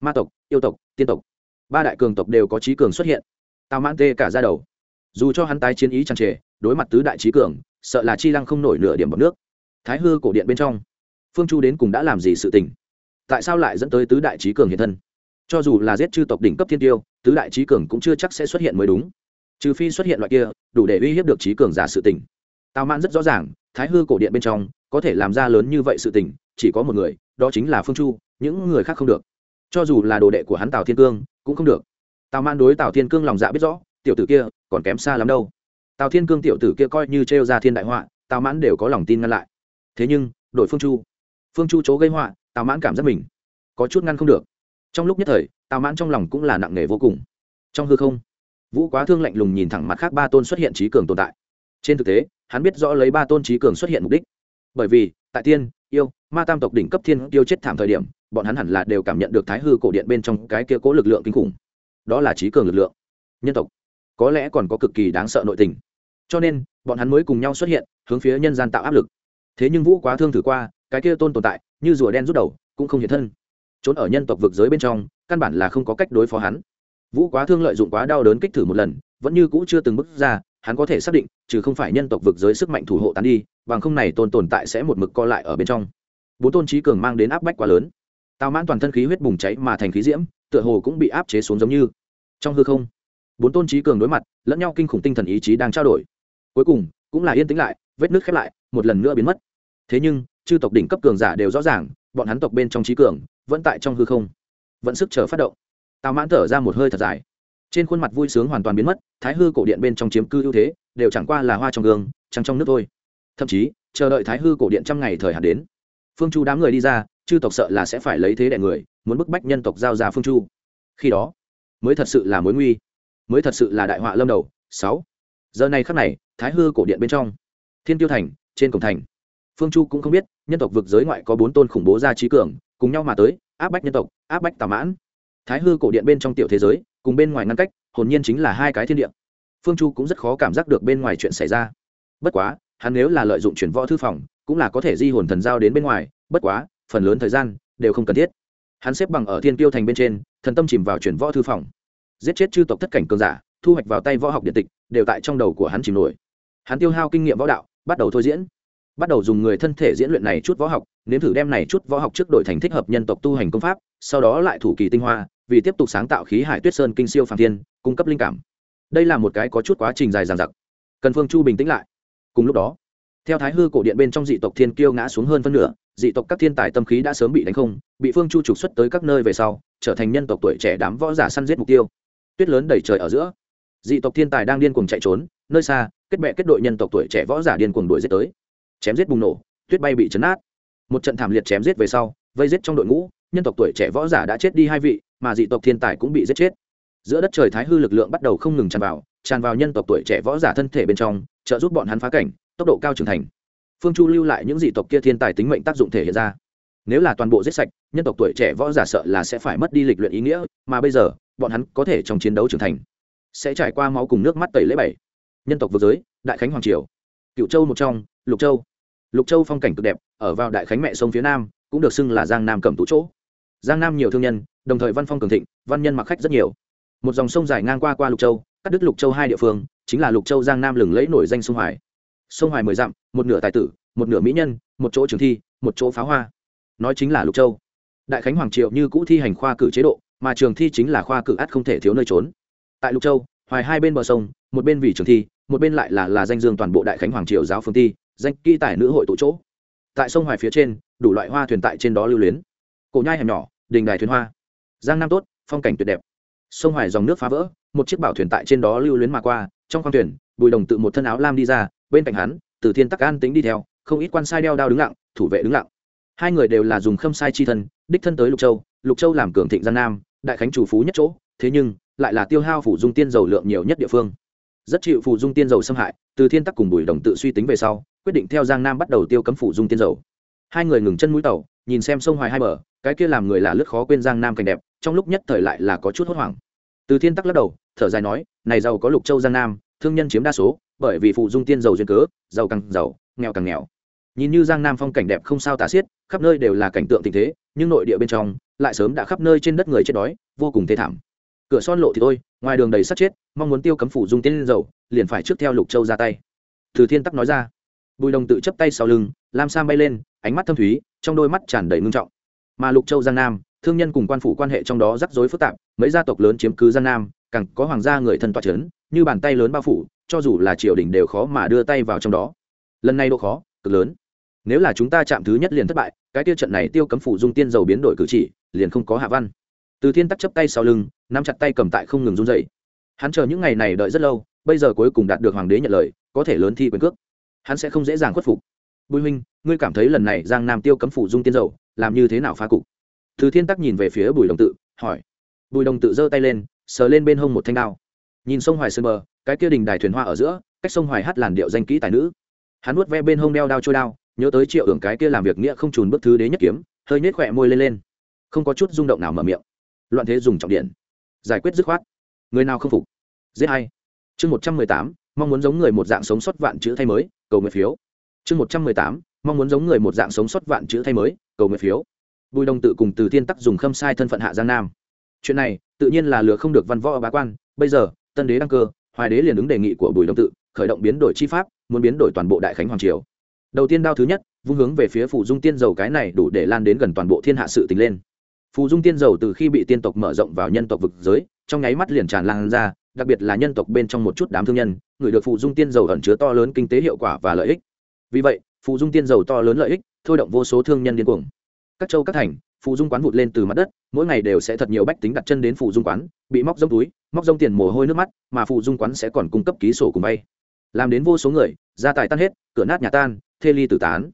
Ma tộc, yêu tộc, tiên tộc. Ba đại cường tộc đều có trí cường xuất hiện. Tào mãn tê cả ra đầu. Dù cho hắn tái chiến ý tràn trề, đối mặt tứ đại trí cường, sợ là chi lăng không nổi nửa điểm bọc nước thái hư cổ điện bên trong. Phương chu đến cùng đã làm gì sự tình? Tại sao lại dẫn tới tứ đại trí cường hiện thân? Cho dù là giết chư tộc đỉnh cấp thiên tiêu, tứ đại trí cường cũng chưa chắc sẽ xuất hiện mới đúng. Trừ phi xuất hiện loại kia, đủ để uy hiếp được trí cường giả sự tình. Tào mãn rất rõ ràng, thái hư cổ điện bên trong, có thể làm ra lớn như vậy sự tình, chỉ có một người, đó chính là phương chu, những người khác không được. Cho dù là đồ đệ của hắn tào thiên cương, cũng không được. Tào mãn đối tào thiên cương lòng dạ biết rõ, tiểu tử kia, còn kém xa lắm đâu. Tào thiên cương tiểu tử kia coi như trêu ra thiên đại họa, tào mãn đều có lòng tin ngăn lại thế nhưng, đội phương chu. Phương chu chố gây họa, tào mãn cảm giác mình có chút ngăn không được. Trong lúc nhất thời, tào mãn trong lòng cũng là nặng nề vô cùng. Trong hư không, vũ quá thương lạnh lùng nhìn thẳng mặt khác ba tôn xuất hiện trí cường tồn tại. Trên thực tế, hắn biết rõ lấy ba tôn trí cường xuất hiện mục đích. Bởi vì, tại tiên, yêu, ma tam tộc đỉnh cấp thiên tiêu chết thảm thời điểm, bọn hắn hẳn là đều cảm nhận được thái hư cổ điện bên trong cái kia cố lực lượng kinh khủng. Đó là trí cường lực lượng. Nhân tộc, có lẽ còn có cực kỳ đáng sợ nội tình. Cho nên, bọn hắn mới cùng nhau xuất hiện, hướng phía nhân gian tạo áp lực thế nhưng vũ quá thương thử qua, cái kia tôn tồn tại, như rùa đen rút đầu, cũng không hiện thân. Trốn ở nhân tộc vực giới bên trong, căn bản là không có cách đối phó hắn. Vũ quá thương lợi dụng quá đau đớn kích thử một lần, vẫn như cũ chưa từng bước ra, hắn có thể xác định, trừ không phải nhân tộc vực giới sức mạnh thủ hộ tán đi, bằng không này tôn tồn tại sẽ một mực co lại ở bên trong. Bốn tôn trí cường mang đến áp bách quá lớn. Tào mãn toàn thân khí huyết bùng cháy mà thành khí diễm, tựa hồ cũng bị áp chế xuống giống như. Trong hư không, bốn tôn trí cường đối mặt, lẫn nhau kinh khủng tinh thần ý chí đang trao đổi. Cuối cùng, cũng là yên tĩnh lại, vết nước khép lại một lần nữa biến mất. Thế nhưng, chư tộc đỉnh cấp cường giả đều rõ ràng, bọn hắn tộc bên trong trí cường, vẫn tại trong hư không. Vẫn sức chờ phát động. Tào mãn thở ra một hơi thật dài. Trên khuôn mặt vui sướng hoàn toàn biến mất, thái hư cổ điện bên trong chiếm cư ưu thế, đều chẳng qua là hoa trong gương, trăng trong nước thôi. Thậm chí, chờ đợi thái hư cổ điện trăm ngày thời hạn đến, phương chu đám người đi ra, chư tộc sợ là sẽ phải lấy thế đại người, muốn bức bách nhân tộc giao ra phương chu. Khi đó, mới thật sự là mối nguy, mới thật sự là đại họa lâm đầu. Sáu. Giờ này khắc này, thái hư cổ điện bên trong, thiên tiêu thành trên cổng thành. Phương chu cũng không biết, nhân tộc vực giới ngoại có bốn tôn khủng bố gia trí cường, cùng nhau mà tới, áp bách nhân tộc, áp bách tà mãn. Thái hư cổ điện bên trong tiểu thế giới, cùng bên ngoài ngăn cách, hồn nhiên chính là hai cái thiên địa. Phương chu cũng rất khó cảm giác được bên ngoài chuyện xảy ra. Bất quá, hắn nếu là lợi dụng chuyển võ thư phòng, cũng là có thể di hồn thần giao đến bên ngoài, bất quá, phần lớn thời gian, đều không cần thiết. Hắn xếp bằng ở thiên tiêu thành bên trên, thần tâm chìm vào chuyển võ thư phòng. Giết chết chư tộc thất cảnh cường giả, thu hoạch vào tay võ học điện tịch, đều tại trong đầu của hắn chìm nổi. Hắn tiêu hao kinh nghiệm võ đạo bắt đầu thôi diễn. Bắt đầu dùng người thân thể diễn luyện này chút võ học, nếm thử đem này chút võ học trước đội thành thích hợp nhân tộc tu hành công pháp, sau đó lại thủ kỳ tinh hoa, vì tiếp tục sáng tạo khí hải tuyết sơn kinh siêu phàm thiên, cung cấp linh cảm. Đây là một cái có chút quá trình dài dằng dặc. Cần phương chu bình tĩnh lại. Cùng lúc đó, theo thái hư cổ điện bên trong dị tộc thiên kiêu ngã xuống hơn phân nửa, dị tộc các thiên tài tâm khí đã sớm bị đánh không, bị phương chu trục xuất tới các nơi về sau, trở thành nhân tộc tuổi trẻ đám võ giả săn giết mục tiêu. Tuyết lớn đầy trời ở giữa, dị tộc thiên tài đang điên cuồng chạy trốn, nơi xa kết bệ kết đội nhân tộc tuổi trẻ võ giả điên cuồng đuổi giết tới. Chém giết bùng nổ, tuyết bay bị chấn át. Một trận thảm liệt chém giết về sau, vây giết trong đội ngũ, nhân tộc tuổi trẻ võ giả đã chết đi hai vị, mà dị tộc thiên tài cũng bị giết chết. Giữa đất trời thái hư lực lượng bắt đầu không ngừng tràn vào tràn vào nhân tộc tuổi trẻ võ giả thân thể bên trong, trợ giúp bọn hắn phá cảnh, tốc độ cao trưởng thành. Phương chu lưu lại những dị tộc kia thiên tài tính mệnh tác dụng thể hiện ra. Nếu là toàn bộ giết sạch, nhân tộc tuổi trẻ võ giả sợ là sẽ phải mất đi lịch luyện ý nghĩa, mà bây giờ, bọn hắn có thể trong chiến đấu trưởng thành. Sẽ trải qua máu cùng nước mắt tẩy lễ bảy nhân tộc vực giới, đại khánh hoàng triều. Cựu châu một trong, lục châu. Lục châu phong cảnh cực đẹp, ở vào đại khánh mẹ sông phía nam, cũng được xưng là giang nam cầm tú chỗ. Giang nam nhiều thương nhân, đồng thời văn phong cường thịnh, văn nhân mặc khách rất nhiều. Một dòng sông dài ngang qua qua lục châu, cắt đứt lục châu hai địa phương, chính là lục châu giang nam lừng lẫy nổi danh sông hoài. Sông hoài mười dặm, một nửa tài tử, một nửa mỹ nhân, một chỗ trường thi, một chỗ pháo hoa. Nói chính là lục châu. Đại khánh hoàng triệu như cũ thi hành khoa cử chế độ, mà trường thi chính là khoa cử ắt không thể thiếu nơi trốn. Tại lục châu, hoài hai bên bờ sông, một bên vì trường thi một bên lại là là danh dương toàn bộ đại khánh hoàng triều giáo phương ti, danh kỹ tài nữ hội tụ chỗ. Tại sông hoài phía trên, đủ loại hoa thuyền tại trên đó lưu luyến. Cổ nhai hẻm nhỏ, đình đài thuyền hoa. Giang nam tốt, phong cảnh tuyệt đẹp. Sông hoài dòng nước phá vỡ, một chiếc bảo thuyền tại trên đó lưu luyến mà qua, trong khoang thuyền, bùi đồng tự một thân áo lam đi ra, bên cạnh hắn, từ thiên tắc an tính đi theo, không ít quan sai đeo đao đứng lặng, thủ vệ đứng lặng. Hai người đều là dùng khâm sai chi thân, đích thân tới lục châu lục châu làm cường thịnh giang nam, đại khánh chủ phú nhất chỗ, thế nhưng, lại là tiêu hao phủ dung tiên dầu lượng nhiều nhất địa phương rất chịu phụ dung tiên dầu xâm hại, từ thiên tắc cùng bùi đồng tự suy tính về sau, quyết định theo giang nam bắt đầu tiêu cấm phụ dung tiên dầu. Hai người ngừng chân mũi tàu, nhìn xem sông hoài hai bờ, cái kia làm người là lướt khó quên giang nam cảnh đẹp, trong lúc nhất thời lại là có chút hốt hoảng. Từ thiên tắc lắc đầu, thở dài nói, này giàu có lục châu giang nam, thương nhân chiếm đa số, bởi vì phụ dung tiên giàu duyên cớ, giàu càng giàu, nghèo càng nghèo. Nhìn như giang nam phong cảnh đẹp không sao tả xiết, khắp nơi đều là cảnh tượng tình thế, nhưng nội địa bên trong, lại sớm đã khắp nơi trên đất người chết đói, vô cùng thê thảm. Cửa son lộ thì thôi ngoài đường đầy sắt chết, mong muốn tiêu cấm phủ dung tiên dầu, liền phải trước theo lục châu ra tay. Từ thiên tắc nói ra. Bùi đồng tự chấp tay sau lưng, lam sam bay lên, ánh mắt thâm thúy, trong đôi mắt tràn đầy ngưng trọng. Mà lục châu giang nam, thương nhân cùng quan phủ quan hệ trong đó rắc rối phức tạp, mấy gia tộc lớn chiếm cứ giang nam, càng có hoàng gia người thân toa c h ấ n như bàn tay lớn bao phủ, cho dù là triều đình đều khó mà đưa tay vào trong đó. Lần này độ khó, cực lớn. Nếu là chúng ta chạm thứ nhất liền thất bại, cái tiêu trận này tiêu cấm phủ dung tiên dầu biến đổi cử chỉ, liền không có hạ văn từ thiên tắc chấp tay sau lưng, nắm chặt tay cầm tại không ngừng run dậy hắn chờ những ngày này đợi rất lâu, bây giờ cuối cùng đạt được hoàng đế nhận lời, có thể lớn thi quyền cước. Hắn sẽ không dễ dàng khuất phục. Bùi huynh, ngươi cảm thấy lần này giang nam tiêu cấm phủ dung tiên dầu, làm như thế nào phá cục? Từ thiên tắc nhìn về phía bùi đồng tự, hỏi. Bùi đồng tự giơ tay lên, sờ lên bên hông một thanh đao. Nhìn sông hoài sơn bờ, cái kia đình đài thuyền hoa ở giữa, cách sông hoài hát làn điệu danh kỹ tài nữ. Hắn nuốt ve bên hông đeo đao trôi đao, nhớ tới triệu ưởng cái kia làm việc nghĩa không trùn bức thứ đế nhất kiếm, hơi nhếch khỏe môi lên lên. Không có chút rung động nào mở miệng loạn thế dùng trọng điện. Giải quyết dứt khoát. Người nào không phục? Giết hay. Chương một trăm mười tám, mong muốn giống người một dạng sống sót vạn chữ thay mới, cầu nguyện phiếu. Chương một trăm mười tám, mong muốn giống người một dạng sống sót vạn chữ thay mới, cầu nguyện phiếu. Bùi đồng tự cùng từ thiên tắc dùng khâm sai thân phận hạ giang nam. Chuyện này, tự nhiên là lừa không được văn võ ở bá quan. Bây giờ, tân đế đăng cơ, hoài đế liền ứng đề nghị của bùi đồng tự, khởi động biến đổi chi pháp, muốn biến đổi toàn bộ đại khánh hoàng triều. Đầu tiên đao thứ nhất, vung hướng về phía phủ dung tiên dầu cái này đủ để lan đến gần toàn bộ thiên hạ sự tình lên phù dung tiên dầu từ khi bị tiên tộc mở rộng vào nhân tộc vực giới trong nháy mắt liền tràn lan ra đặc biệt là nhân tộc bên trong một chút đám thương nhân người được phù dung tiên dầu ẩn chứa to lớn kinh tế hiệu quả và lợi ích. Vì vậy phù dung tiên dầu to lớn lợi ích thôi động vô số thương nhân điên cuồng. Các châu các thành phụ dung quán vụt lên từ mặt đất mỗi ngày đều sẽ thật nhiều bách tính đặt chân đến phụ dung quán bị móc rông túi móc rông tiền mồ hôi nước mắt mà phụ dung quán sẽ còn cung cấp ký sổ cùng bay, làm đến vô số người gia tài tan hết cửa nát nhà tan thê ly tử tán.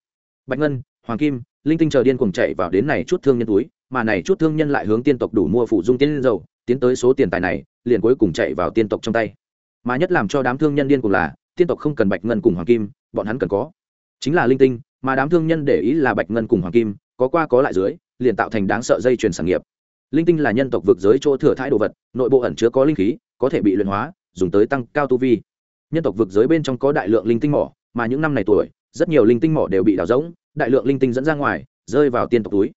Bạch ngân hoàng kim linh tinh chờ điên cuồng chạy vào đến này chút thương nhân túi mà này chút thương nhân lại hướng tiên tộc đủ mua phụ dung tiên dầu, tiến tới số tiền tài này, liền cuối cùng chạy vào tiên tộc trong tay. Mà nhất làm cho đám thương nhân điên cùng là, tiên tộc không cần bạch ngân cùng hoàng kim, bọn hắn cần có. Chính là linh tinh, mà đám thương nhân để ý là bạch ngân cùng hoàng kim, có qua có lại dưới, liền tạo thành đáng sợ dây chuyền sản nghiệp. Linh tinh là nhân tộc vực giới chỗ thừa thãi đồ vật, nội bộ ẩn chứa có linh khí, có thể bị luyện hóa, dùng tới tăng cao tu vi. Nhân tộc vực giới bên trong có đại lượng linh tinh mỏ, mà những năm này tuổi, rất nhiều linh tinh mỏ đều bị đào rỗng, đại lượng linh tinh dẫn ra ngoài, rơi vào tiên tộc túi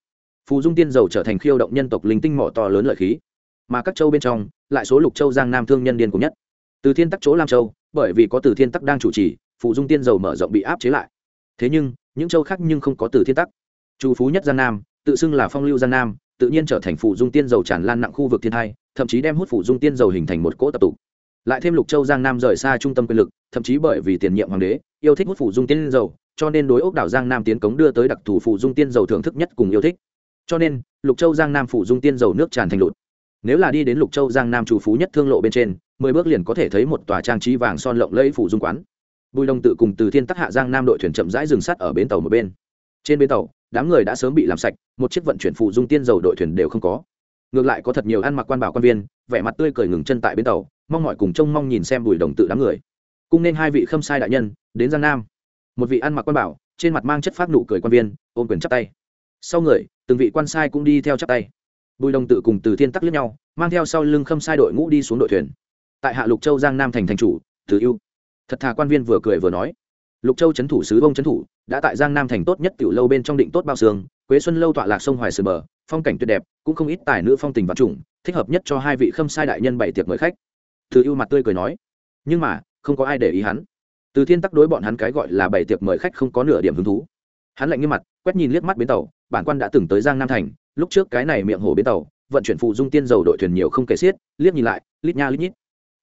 phù dung tiên dầu trở thành khiêu động nhân tộc linh tinh mỏ to lớn lợi khí. Mà các châu bên trong, lại số lục châu giang nam thương nhân điên cùng nhất. Từ thiên tắc chỗ lam châu, bởi vì có từ thiên tắc đang chủ trì, phù dung tiên dầu mở rộng bị áp chế lại. Thế nhưng, những châu khác nhưng không có từ thiên tắc. Chủ phú nhất giang nam, tự xưng là phong lưu giang nam, tự nhiên trở thành phù dung tiên dầu tràn lan nặng khu vực thiên hai, thậm chí đem hút phù dung tiên dầu hình thành một cỗ tập tụ. Lại thêm lục châu giang nam rời xa trung tâm quyền lực, thậm chí bởi vì tiền nhiệm hoàng đế, yêu thích hút phù dung tiên dầu, cho nên đối ốc đảo giang nam tiến cống đưa tới đặc thù phù dung tiên dầu thưởng thức nhất cùng yêu thích cho nên, lục châu giang nam phủ dung tiên dầu nước tràn thành lụt. Nếu là đi đến lục châu giang nam chủ phú nhất thương lộ bên trên, mười bước liền có thể thấy một tòa trang trí vàng son lộng lẫy phủ dung quán. Bùi đồng tự cùng từ thiên tắc hạ giang nam đội thuyền chậm rãi dừng sắt ở bến tàu một bên. Trên bến tàu, đám người đã sớm bị làm sạch, một chiếc vận chuyển phủ dung tiên dầu đội thuyền đều không có. Ngược lại có thật nhiều ăn mặc quan bảo quan viên, vẻ mặt tươi cười ngừng chân tại bến tàu, mong mọi cùng trông mong nhìn xem bùi đồng tự đám người. Cung nên hai vị khâm sai đại nhân, đến giang nam. Một vị ăn mặc quan bảo, trên mặt mang chất phát nụ cười quan viên, ôm quyền chắp tay. Sau người từng vị quan sai cũng đi theo chắp tay. Bùi đồng tự cùng từ thiên tắc lướt nhau, mang theo sau lưng khâm sai đội ngũ đi xuống đội thuyền. Tại hạ lục châu giang nam thành thành chủ, từ yêu thật thà quan viên vừa cười vừa nói, lục châu trấn thủ sứ bông trấn thủ, đã tại giang nam thành tốt nhất tiểu lâu bên trong định tốt bao sương quế xuân lâu tọa lạc sông hoài sườn bờ, phong cảnh tuyệt đẹp, cũng không ít tài nữ phong tình vật chủng thích hợp nhất cho hai vị khâm sai đại nhân bảy tiệc mời khách. Từ yêu mặt tươi cười nói, nhưng mà, không có ai để ý hắn. Từ thiên tắc đối bọn hắn cái gọi là bảy tiệc mời khách không có nửa điểm hứng thú. Hắn lạnh như mặt, quét nhìn liếc mắt bến tàu bản quan đã từng tới giang nam thành, lúc trước cái này miệng hồ bến tàu, vận chuyển phụ dung tiên dầu đội thuyền nhiều không kể xiết, liếc nhìn lại, lít nha lít nhít.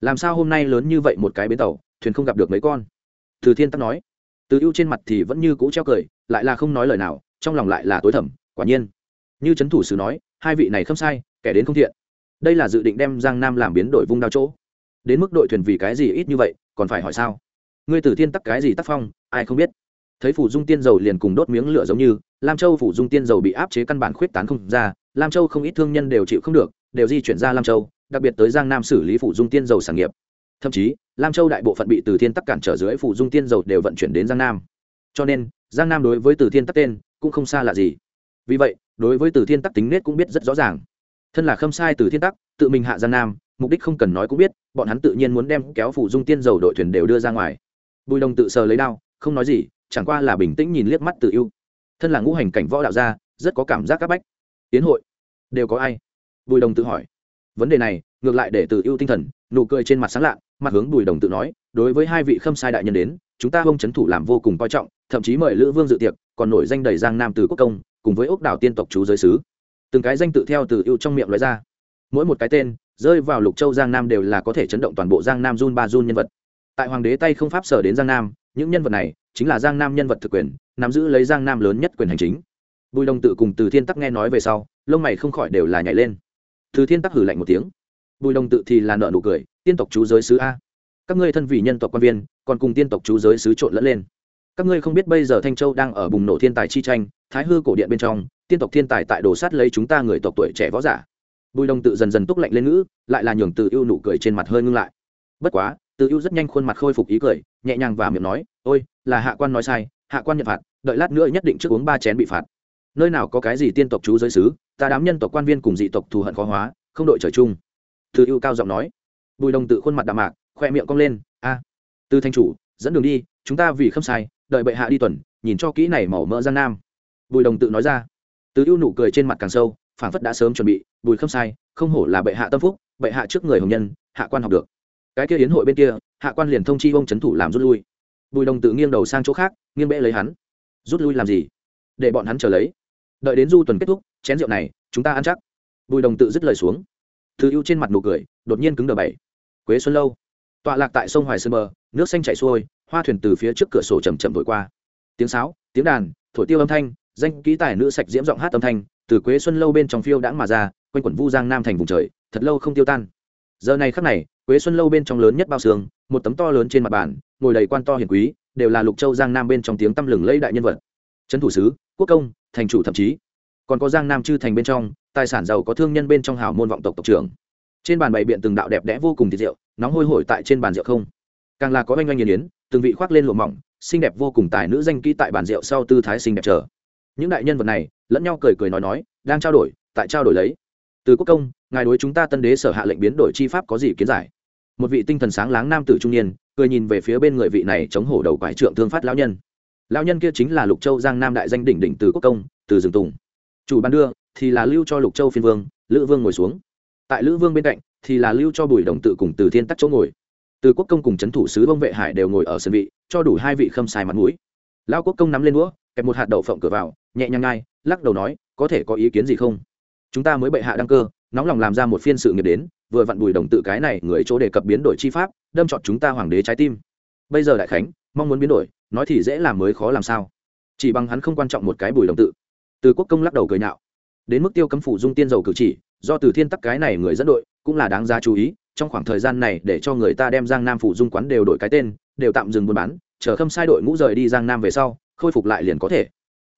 Làm sao hôm nay lớn như vậy một cái bến tàu, thuyền không gặp được mấy con? Từ thiên tắc nói. Từ ưu trên mặt thì vẫn như cũ treo cười, lại là không nói lời nào, trong lòng lại là tối thẩm quả nhiên. Như trấn thủ sứ nói, hai vị này không sai, kẻ đến không thiện. Đây là dự định đem giang nam làm biến đổi vung đao chỗ. Đến mức đội thuyền vì cái gì ít như vậy, còn phải hỏi sao? Ngươi từ thiên tắc cái gì tác phong, ai không biết? Thấy phủ dung tiên dầu liền cùng đốt miếng lửa giống như, lam châu phủ dung tiên dầu bị áp chế căn bản khuyết tán không ra, lam châu không ít thương nhân đều chịu không được, đều di chuyển ra lam châu, đặc biệt tới giang nam xử lý phủ dung tiên dầu sản nghiệp. Thậm chí, lam châu đại bộ phận bị từ thiên tắc cản trở dưới phủ dung tiên dầu đều vận chuyển đến giang nam. Cho nên, giang nam đối với từ thiên tắc tên cũng không xa lạ gì. Vì vậy, đối với từ thiên tắc tính nết cũng biết rất rõ ràng. Thân là khâm sai từ thiên tắc, tự mình hạ giang nam, mục đích không cần nói cũng biết, bọn hắn tự nhiên muốn đem kéo phủ dung tiên dầu đội thuyền đều đưa ra ngoài. Bùi đồng tự sờ lấy đao, không nói gì chẳng qua là bình tĩnh nhìn liếc mắt tự ưu. Thân là ngũ hành cảnh võ đạo gia, rất có cảm giác các bách. Tiến hội, đều có ai? Bùi đồng tự hỏi. Vấn đề này, ngược lại để tự ưu tinh thần, nụ cười trên mặt sáng lạ, mặt hướng bùi đồng tự nói, đối với hai vị khâm sai đại nhân đến, chúng ta không chấn thủ làm vô cùng coi trọng, thậm chí mời lữ vương dự tiệc, còn nổi danh đầy giang nam từ quốc công, cùng với ốc đảo tiên tộc chú giới sứ. Từng cái danh tự theo từ ưu trong miệng nói ra. Mỗi một cái tên, rơi vào lục châu giang nam đều là có thể chấn động toàn bộ giang nam run ba run nhân vật tại hoàng đế tay không pháp sở đến giang nam, những nhân vật này chính là giang nam nhân vật thực quyền, nắm giữ lấy giang nam lớn nhất quyền hành chính. Bùi đồng tự cùng từ thiên tắc nghe nói về sau, lông mày không khỏi đều là nhảy lên. Từ thiên tắc hử lạnh một tiếng. Bùi đồng tự thì là nợ nụ cười, tiên tộc chú giới sứ a, các ngươi thân vị nhân tộc quan viên, còn cùng tiên tộc chú giới sứ trộn lẫn lên. Các ngươi không biết bây giờ thanh châu đang ở bùng nổ thiên tài chi tranh, thái hư cổ điện bên trong, tiên tộc thiên tài tại đồ sát lấy chúng ta người tộc tuổi trẻ võ giả. Bùi đồng tự dần dần túc lạnh lên ngữ, lại là nhường tự ưu nụ cười trên mặt hơi ngưng lại. Bất quá từ ưu rất nhanh khuôn mặt khôi phục ý cười, nhẹ nhàng và miệng nói, ôi, là hạ quan nói sai, hạ quan nhận phạt, đợi lát nữa nhất định trước uống ba chén bị phạt. Nơi nào có cái gì tiên tộc chú giới sứ ta đám nhân tộc quan viên cùng dị tộc thù hận khó hóa, không đội trời chung. Từ ưu cao giọng nói. Bùi đồng tự khuôn mặt đạm mạc, khoe miệng cong lên, a, từ thanh chủ, dẫn đường đi, chúng ta vì không sai, đợi bệ hạ đi tuần, nhìn cho kỹ này màu mỡ gian nam. Bùi đồng tự nói ra. Từ ưu nụ cười trên mặt càng sâu phản phất đã sớm chuẩn bị, bùi không sai, không hổ là bệ hạ tâm phúc, bệ hạ trước người hồng nhân, hạ quan học được cái kia hiến hội bên kia, hạ quan liền thông chi ông trấn thủ làm rút lui. Bùi đồng tự nghiêng đầu sang chỗ khác, nghiêng bẽ lấy hắn. Rút lui làm gì? Để bọn hắn chờ lấy. Đợi đến du tuần kết thúc, chén rượu này, chúng ta ăn chắc. Bùi đồng tự dứt lời xuống. Thư ưu trên mặt nụ cười, đột nhiên cứng đờ bảy. Quế xuân lâu. Tọa lạc tại sông hoài sơn bờ, nước xanh chảy xuôi, hoa thuyền từ phía trước cửa sổ chầm chậm vội qua. Tiếng sáo, tiếng đàn, thổi tiêu âm thanh, danh ký tài nữ sạch diễm giọng hát âm thanh, từ quế xuân lâu bên trong phiêu đãng mà ra, quanh quẩn vu giang nam thành vùng trời, thật lâu không tiêu tan. Giờ này khắc này quế xuân lâu bên trong lớn nhất bao xương, một tấm to lớn trên mặt bàn, ngồi đầy quan to hiền quý, đều là lục châu giang nam bên trong tiếng tăm lừng lẫy đại nhân vật. Trấn thủ sứ, quốc công, thành chủ thậm chí. Còn có giang nam chư thành bên trong, tài sản giàu có thương nhân bên trong hào môn vọng tộc tộc trưởng. Trên bàn bày biện từng đạo đẹp đẽ vô cùng thịt rượu, nóng hôi hổi tại trên bàn rượu không. Càng là có oanh oanh nghiền yến từng vị khoác lên lụa mỏng, xinh đẹp vô cùng tài nữ danh kỹ tại bàn rượu sau tư thái xinh đẹp chờ. Những đại nhân vật này, lẫn nhau cười cười nói nói, đang trao đổi, tại trao đổi lấy. Từ quốc công ngài đối chúng ta tân đế sở hạ lệnh biến đổi chi pháp có gì kiến giải? Một vị tinh thần sáng láng nam tử trung niên, cười nhìn về phía bên người vị này chống hổ đầu quải trượng thương phát lão nhân. Lão nhân kia chính là lục châu giang nam đại danh đỉnh đỉnh từ quốc công, từ rừng tùng. Chủ ban đưa thì là lưu cho lục châu phiên vương, lữ vương ngồi xuống. Tại lữ vương bên cạnh thì là lưu cho bùi đồng tự cùng từ thiên tắc chỗ ngồi. Từ quốc công cùng c h ấ n thủ sứ bông vệ hải đều ngồi ở sân vị, cho đủ hai vị khâm xài mặt mũi. Lão quốc công nắm lên đũa, kẹp một hạt đậu phộng cửa vào, nhẹ nhàng ngay, lắc đầu nói, có thể có ý kiến gì không? Chúng ta mới bệ hạ đăng cơ nóng lòng làm ra một phiên sự nghiệp đến, vừa vặn bùi đồng tự cái này người chỗ đề cập biến đổi chi pháp, đâm chọn chúng ta hoàng đế trái tim. Bây giờ đại khánh, mong muốn biến đổi, nói thì dễ làm mới khó làm sao. Chỉ bằng hắn không quan trọng một cái bùi đồng tự. Từ quốc công lắc đầu cười nhạo. Đến mức tiêu cấm phủ dung tiên dầu cử chỉ, do từ thiên tắc cái này người dẫn đội, cũng là đáng ra chú ý, trong khoảng thời gian này để cho người ta đem giang nam phủ dung quán đều đổi cái tên, đều tạm dừng buôn bán, chờ khâm sai đội ngũ rời đi giang nam về sau, khôi phục lại liền có thể.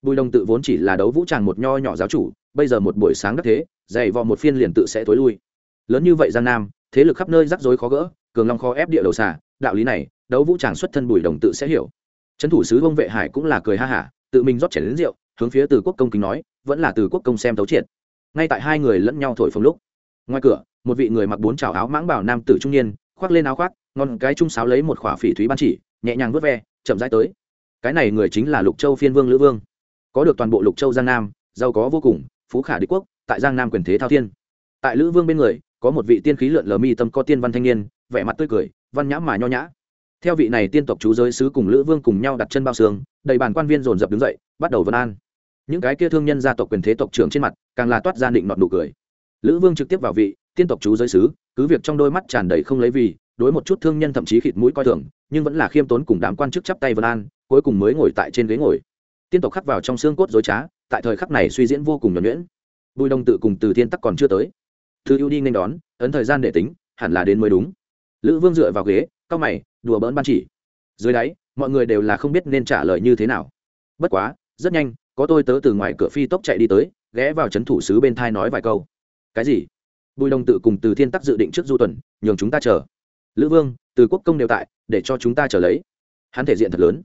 Bùi đồng tự vốn chỉ là đấu vũ tràng một nho nhỏ giáo chủ bây giờ một buổi sáng đắc thế, dày vò một phiên liền tự sẽ tối lui. Lớn như vậy giang nam, thế lực khắp nơi rắc rối khó gỡ, cường long khó ép địa đầu xả đạo lý này, đấu vũ tràng xuất thân bùi đồng tự sẽ hiểu. Trấn thủ sứ vông vệ hải cũng là cười ha hả, tự mình rót chảy đến rượu, hướng phía từ quốc công kính nói, vẫn là từ quốc công xem thấu triệt. Ngay tại hai người lẫn nhau thổi phồng lúc, ngoài cửa, một vị người mặc bốn trào áo mãng bảo nam tử trung niên, khoác lên áo khoác ngon cái trung sáo lấy một khỏa phỉ thúy ban chỉ, nhẹ nhàng vớt ve, chậm rãi tới. Cái này người chính là lục châu phiên vương lữ vương. Có được toàn bộ lục châu giang nam, giàu có vô cùng phú khả đế quốc, tại giang nam quyền thế thao thiên. Tại lữ vương bên người, có một vị tiên khí lượn lờ mi tâm có tiên văn thanh niên, vẻ mặt tươi cười, văn nhã mà nho nhã. Theo vị này tiên tộc chú giới sứ cùng lữ vương cùng nhau đặt chân bao xương, đầy bàn quan viên dồn dập đứng dậy, bắt đầu vân an. Những cái kia thương nhân gia tộc quyền thế tộc trưởng trên mặt, càng là toát ra định nọt nụ cười. Lữ vương trực tiếp vào vị, tiên tộc chú giới sứ, cứ việc trong đôi mắt tràn đầy không lấy vì, đối một chút thương nhân thậm chí khịt mũi coi thường, nhưng vẫn là khiêm tốn cùng đám quan chức chắp tay vân an, cuối cùng mới ngồi tại trên ghế ngồi. Tiên tộc khắc vào trong xương cốt dối trá tại thời khắc này suy diễn vô cùng nhuẩn nhuyễn. Bùi đông tự cùng từ Thiên tắc còn chưa tới. Thư ưu đi nên đón, ấn thời gian để tính, hẳn là đến mới đúng. Lữ vương dựa vào ghế, cao mày, đùa bỡn ban chỉ. Dưới đáy, mọi người đều là không biết nên trả lời như thế nào. Bất quá, rất nhanh, có tôi tớ từ ngoài cửa phi tốc chạy đi tới, ghé vào c h ấ n thủ sứ bên thai nói vài câu. Cái gì? Bùi đồng tự cùng từ thiên tắc dự định trước du tuần, nhường chúng ta chờ. Lữ vương, từ quốc công đều tại, để cho chúng ta chờ lấy. Hắn thể diện thật lớn.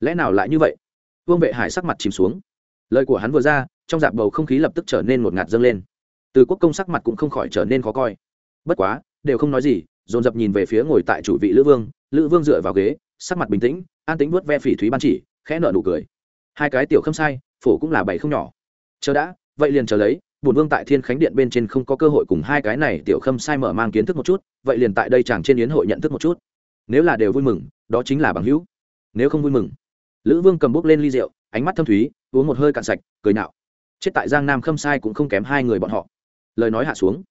Lẽ nào lại như vậy? Vương vệ hải sắc mặt chìm xuống lời của hắn vừa ra, trong dạp bầu không khí lập tức trở nên một ngạt dâng lên. Từ quốc công sắc mặt cũng không khỏi trở nên khó coi. Bất quá, đều không nói gì, dồn dập nhìn về phía ngồi tại chủ vị lữ vương lữ vương dựa vào ghế, sắc mặt bình tĩnh, an tính vuốt ve phỉ thúy ban chỉ, khẽ nợ nụ cười. Hai cái tiểu khâm sai, phổ cũng là bảy không nhỏ. Chờ đã, vậy liền chờ lấy, bổn vương tại thiên khánh điện bên trên không có cơ hội cùng hai cái này tiểu khâm sai mở mang kiến thức một chút, vậy liền tại đây chàng trên yến hội nhận thức một chút. Nếu là đều vui mừng, đó chính là bằng hữu. Nếu không vui mừng, lữ vương cầm bút lên ly rượu ánh mắt thâm thúy, uống một hơi cạn sạch, cười nạo. Chết tại giang nam khâm sai cũng không kém hai người bọn họ. Lời nói hạ xuống,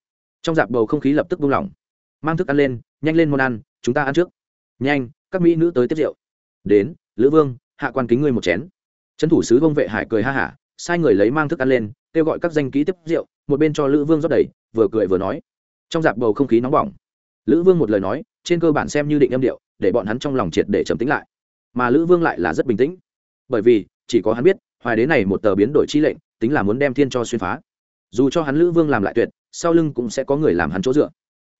trong dạp bầu không khí lập tức buông lỏng. Mang thức ăn lên, nhanh lên món ăn, chúng ta ăn trước. Nhanh, các mỹ nữ tới tiếp rượu. Đến, lữ vương, hạ quan kính ngươi một chén. Trấn thủ sứ vông vệ hải cười ha hả, sai người lấy mang thức ăn lên, kêu gọi các danh ký tiếp rượu, một bên cho lữ vương rót đầy, vừa cười vừa nói. Trong dạp bầu không khí nóng bỏng. Lữ vương một lời nói, trên cơ bản xem như định âm điệu, để bọn hắn trong lòng triệt để trầm tính lại. Mà lữ vương lại là rất bình tĩnh. Bởi vì chỉ có hắn biết, hoài đế này một tờ biến đổi chi lệnh, tính là muốn đem thiên cho xuyên phá. Dù cho hắn lữ vương làm lại tuyệt, sau lưng cũng sẽ có người làm hắn chỗ dựa.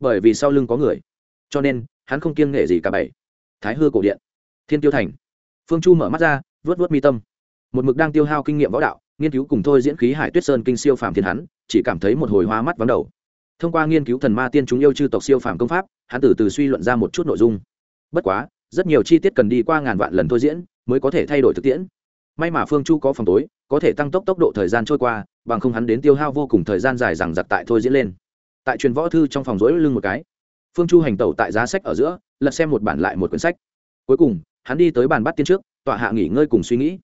Bởi vì sau lưng có người. Cho nên, hắn không kiêng nghệ gì cả bảy. Thái hư cổ điện. Thiên tiêu thành. Phương chu mở mắt ra, vớt vớt mi tâm. Một mực đang tiêu hao kinh nghiệm võ đạo, nghiên cứu cùng thôi diễn khí hải tuyết sơn kinh siêu phàm thiên hắn, chỉ cảm thấy một hồi hoa mắt vắng đầu. Thông qua nghiên cứu thần ma tiên chúng yêu chư tộc siêu phàm công pháp, hắn từ từ suy luận ra một chút nội dung. Bất quá, rất nhiều chi tiết cần đi qua ngàn vạn lần thôi diễn, mới có thể thay đổi thực tiễn may mà phương chu có phòng tối, có thể tăng tốc tốc độ thời gian trôi qua, bằng không hắn đến tiêu hao vô cùng thời gian dài rằng giặc tại thôi diễn lên. Tại truyền võ thư trong phòng rỗi lưng một cái, phương chu hành tẩu tại giá sách ở giữa, lật xem một bản lại một quyển sách. Cuối cùng, hắn đi tới bàn bắt tiên trước, tọa hạ nghỉ ngơi cùng suy nghĩ.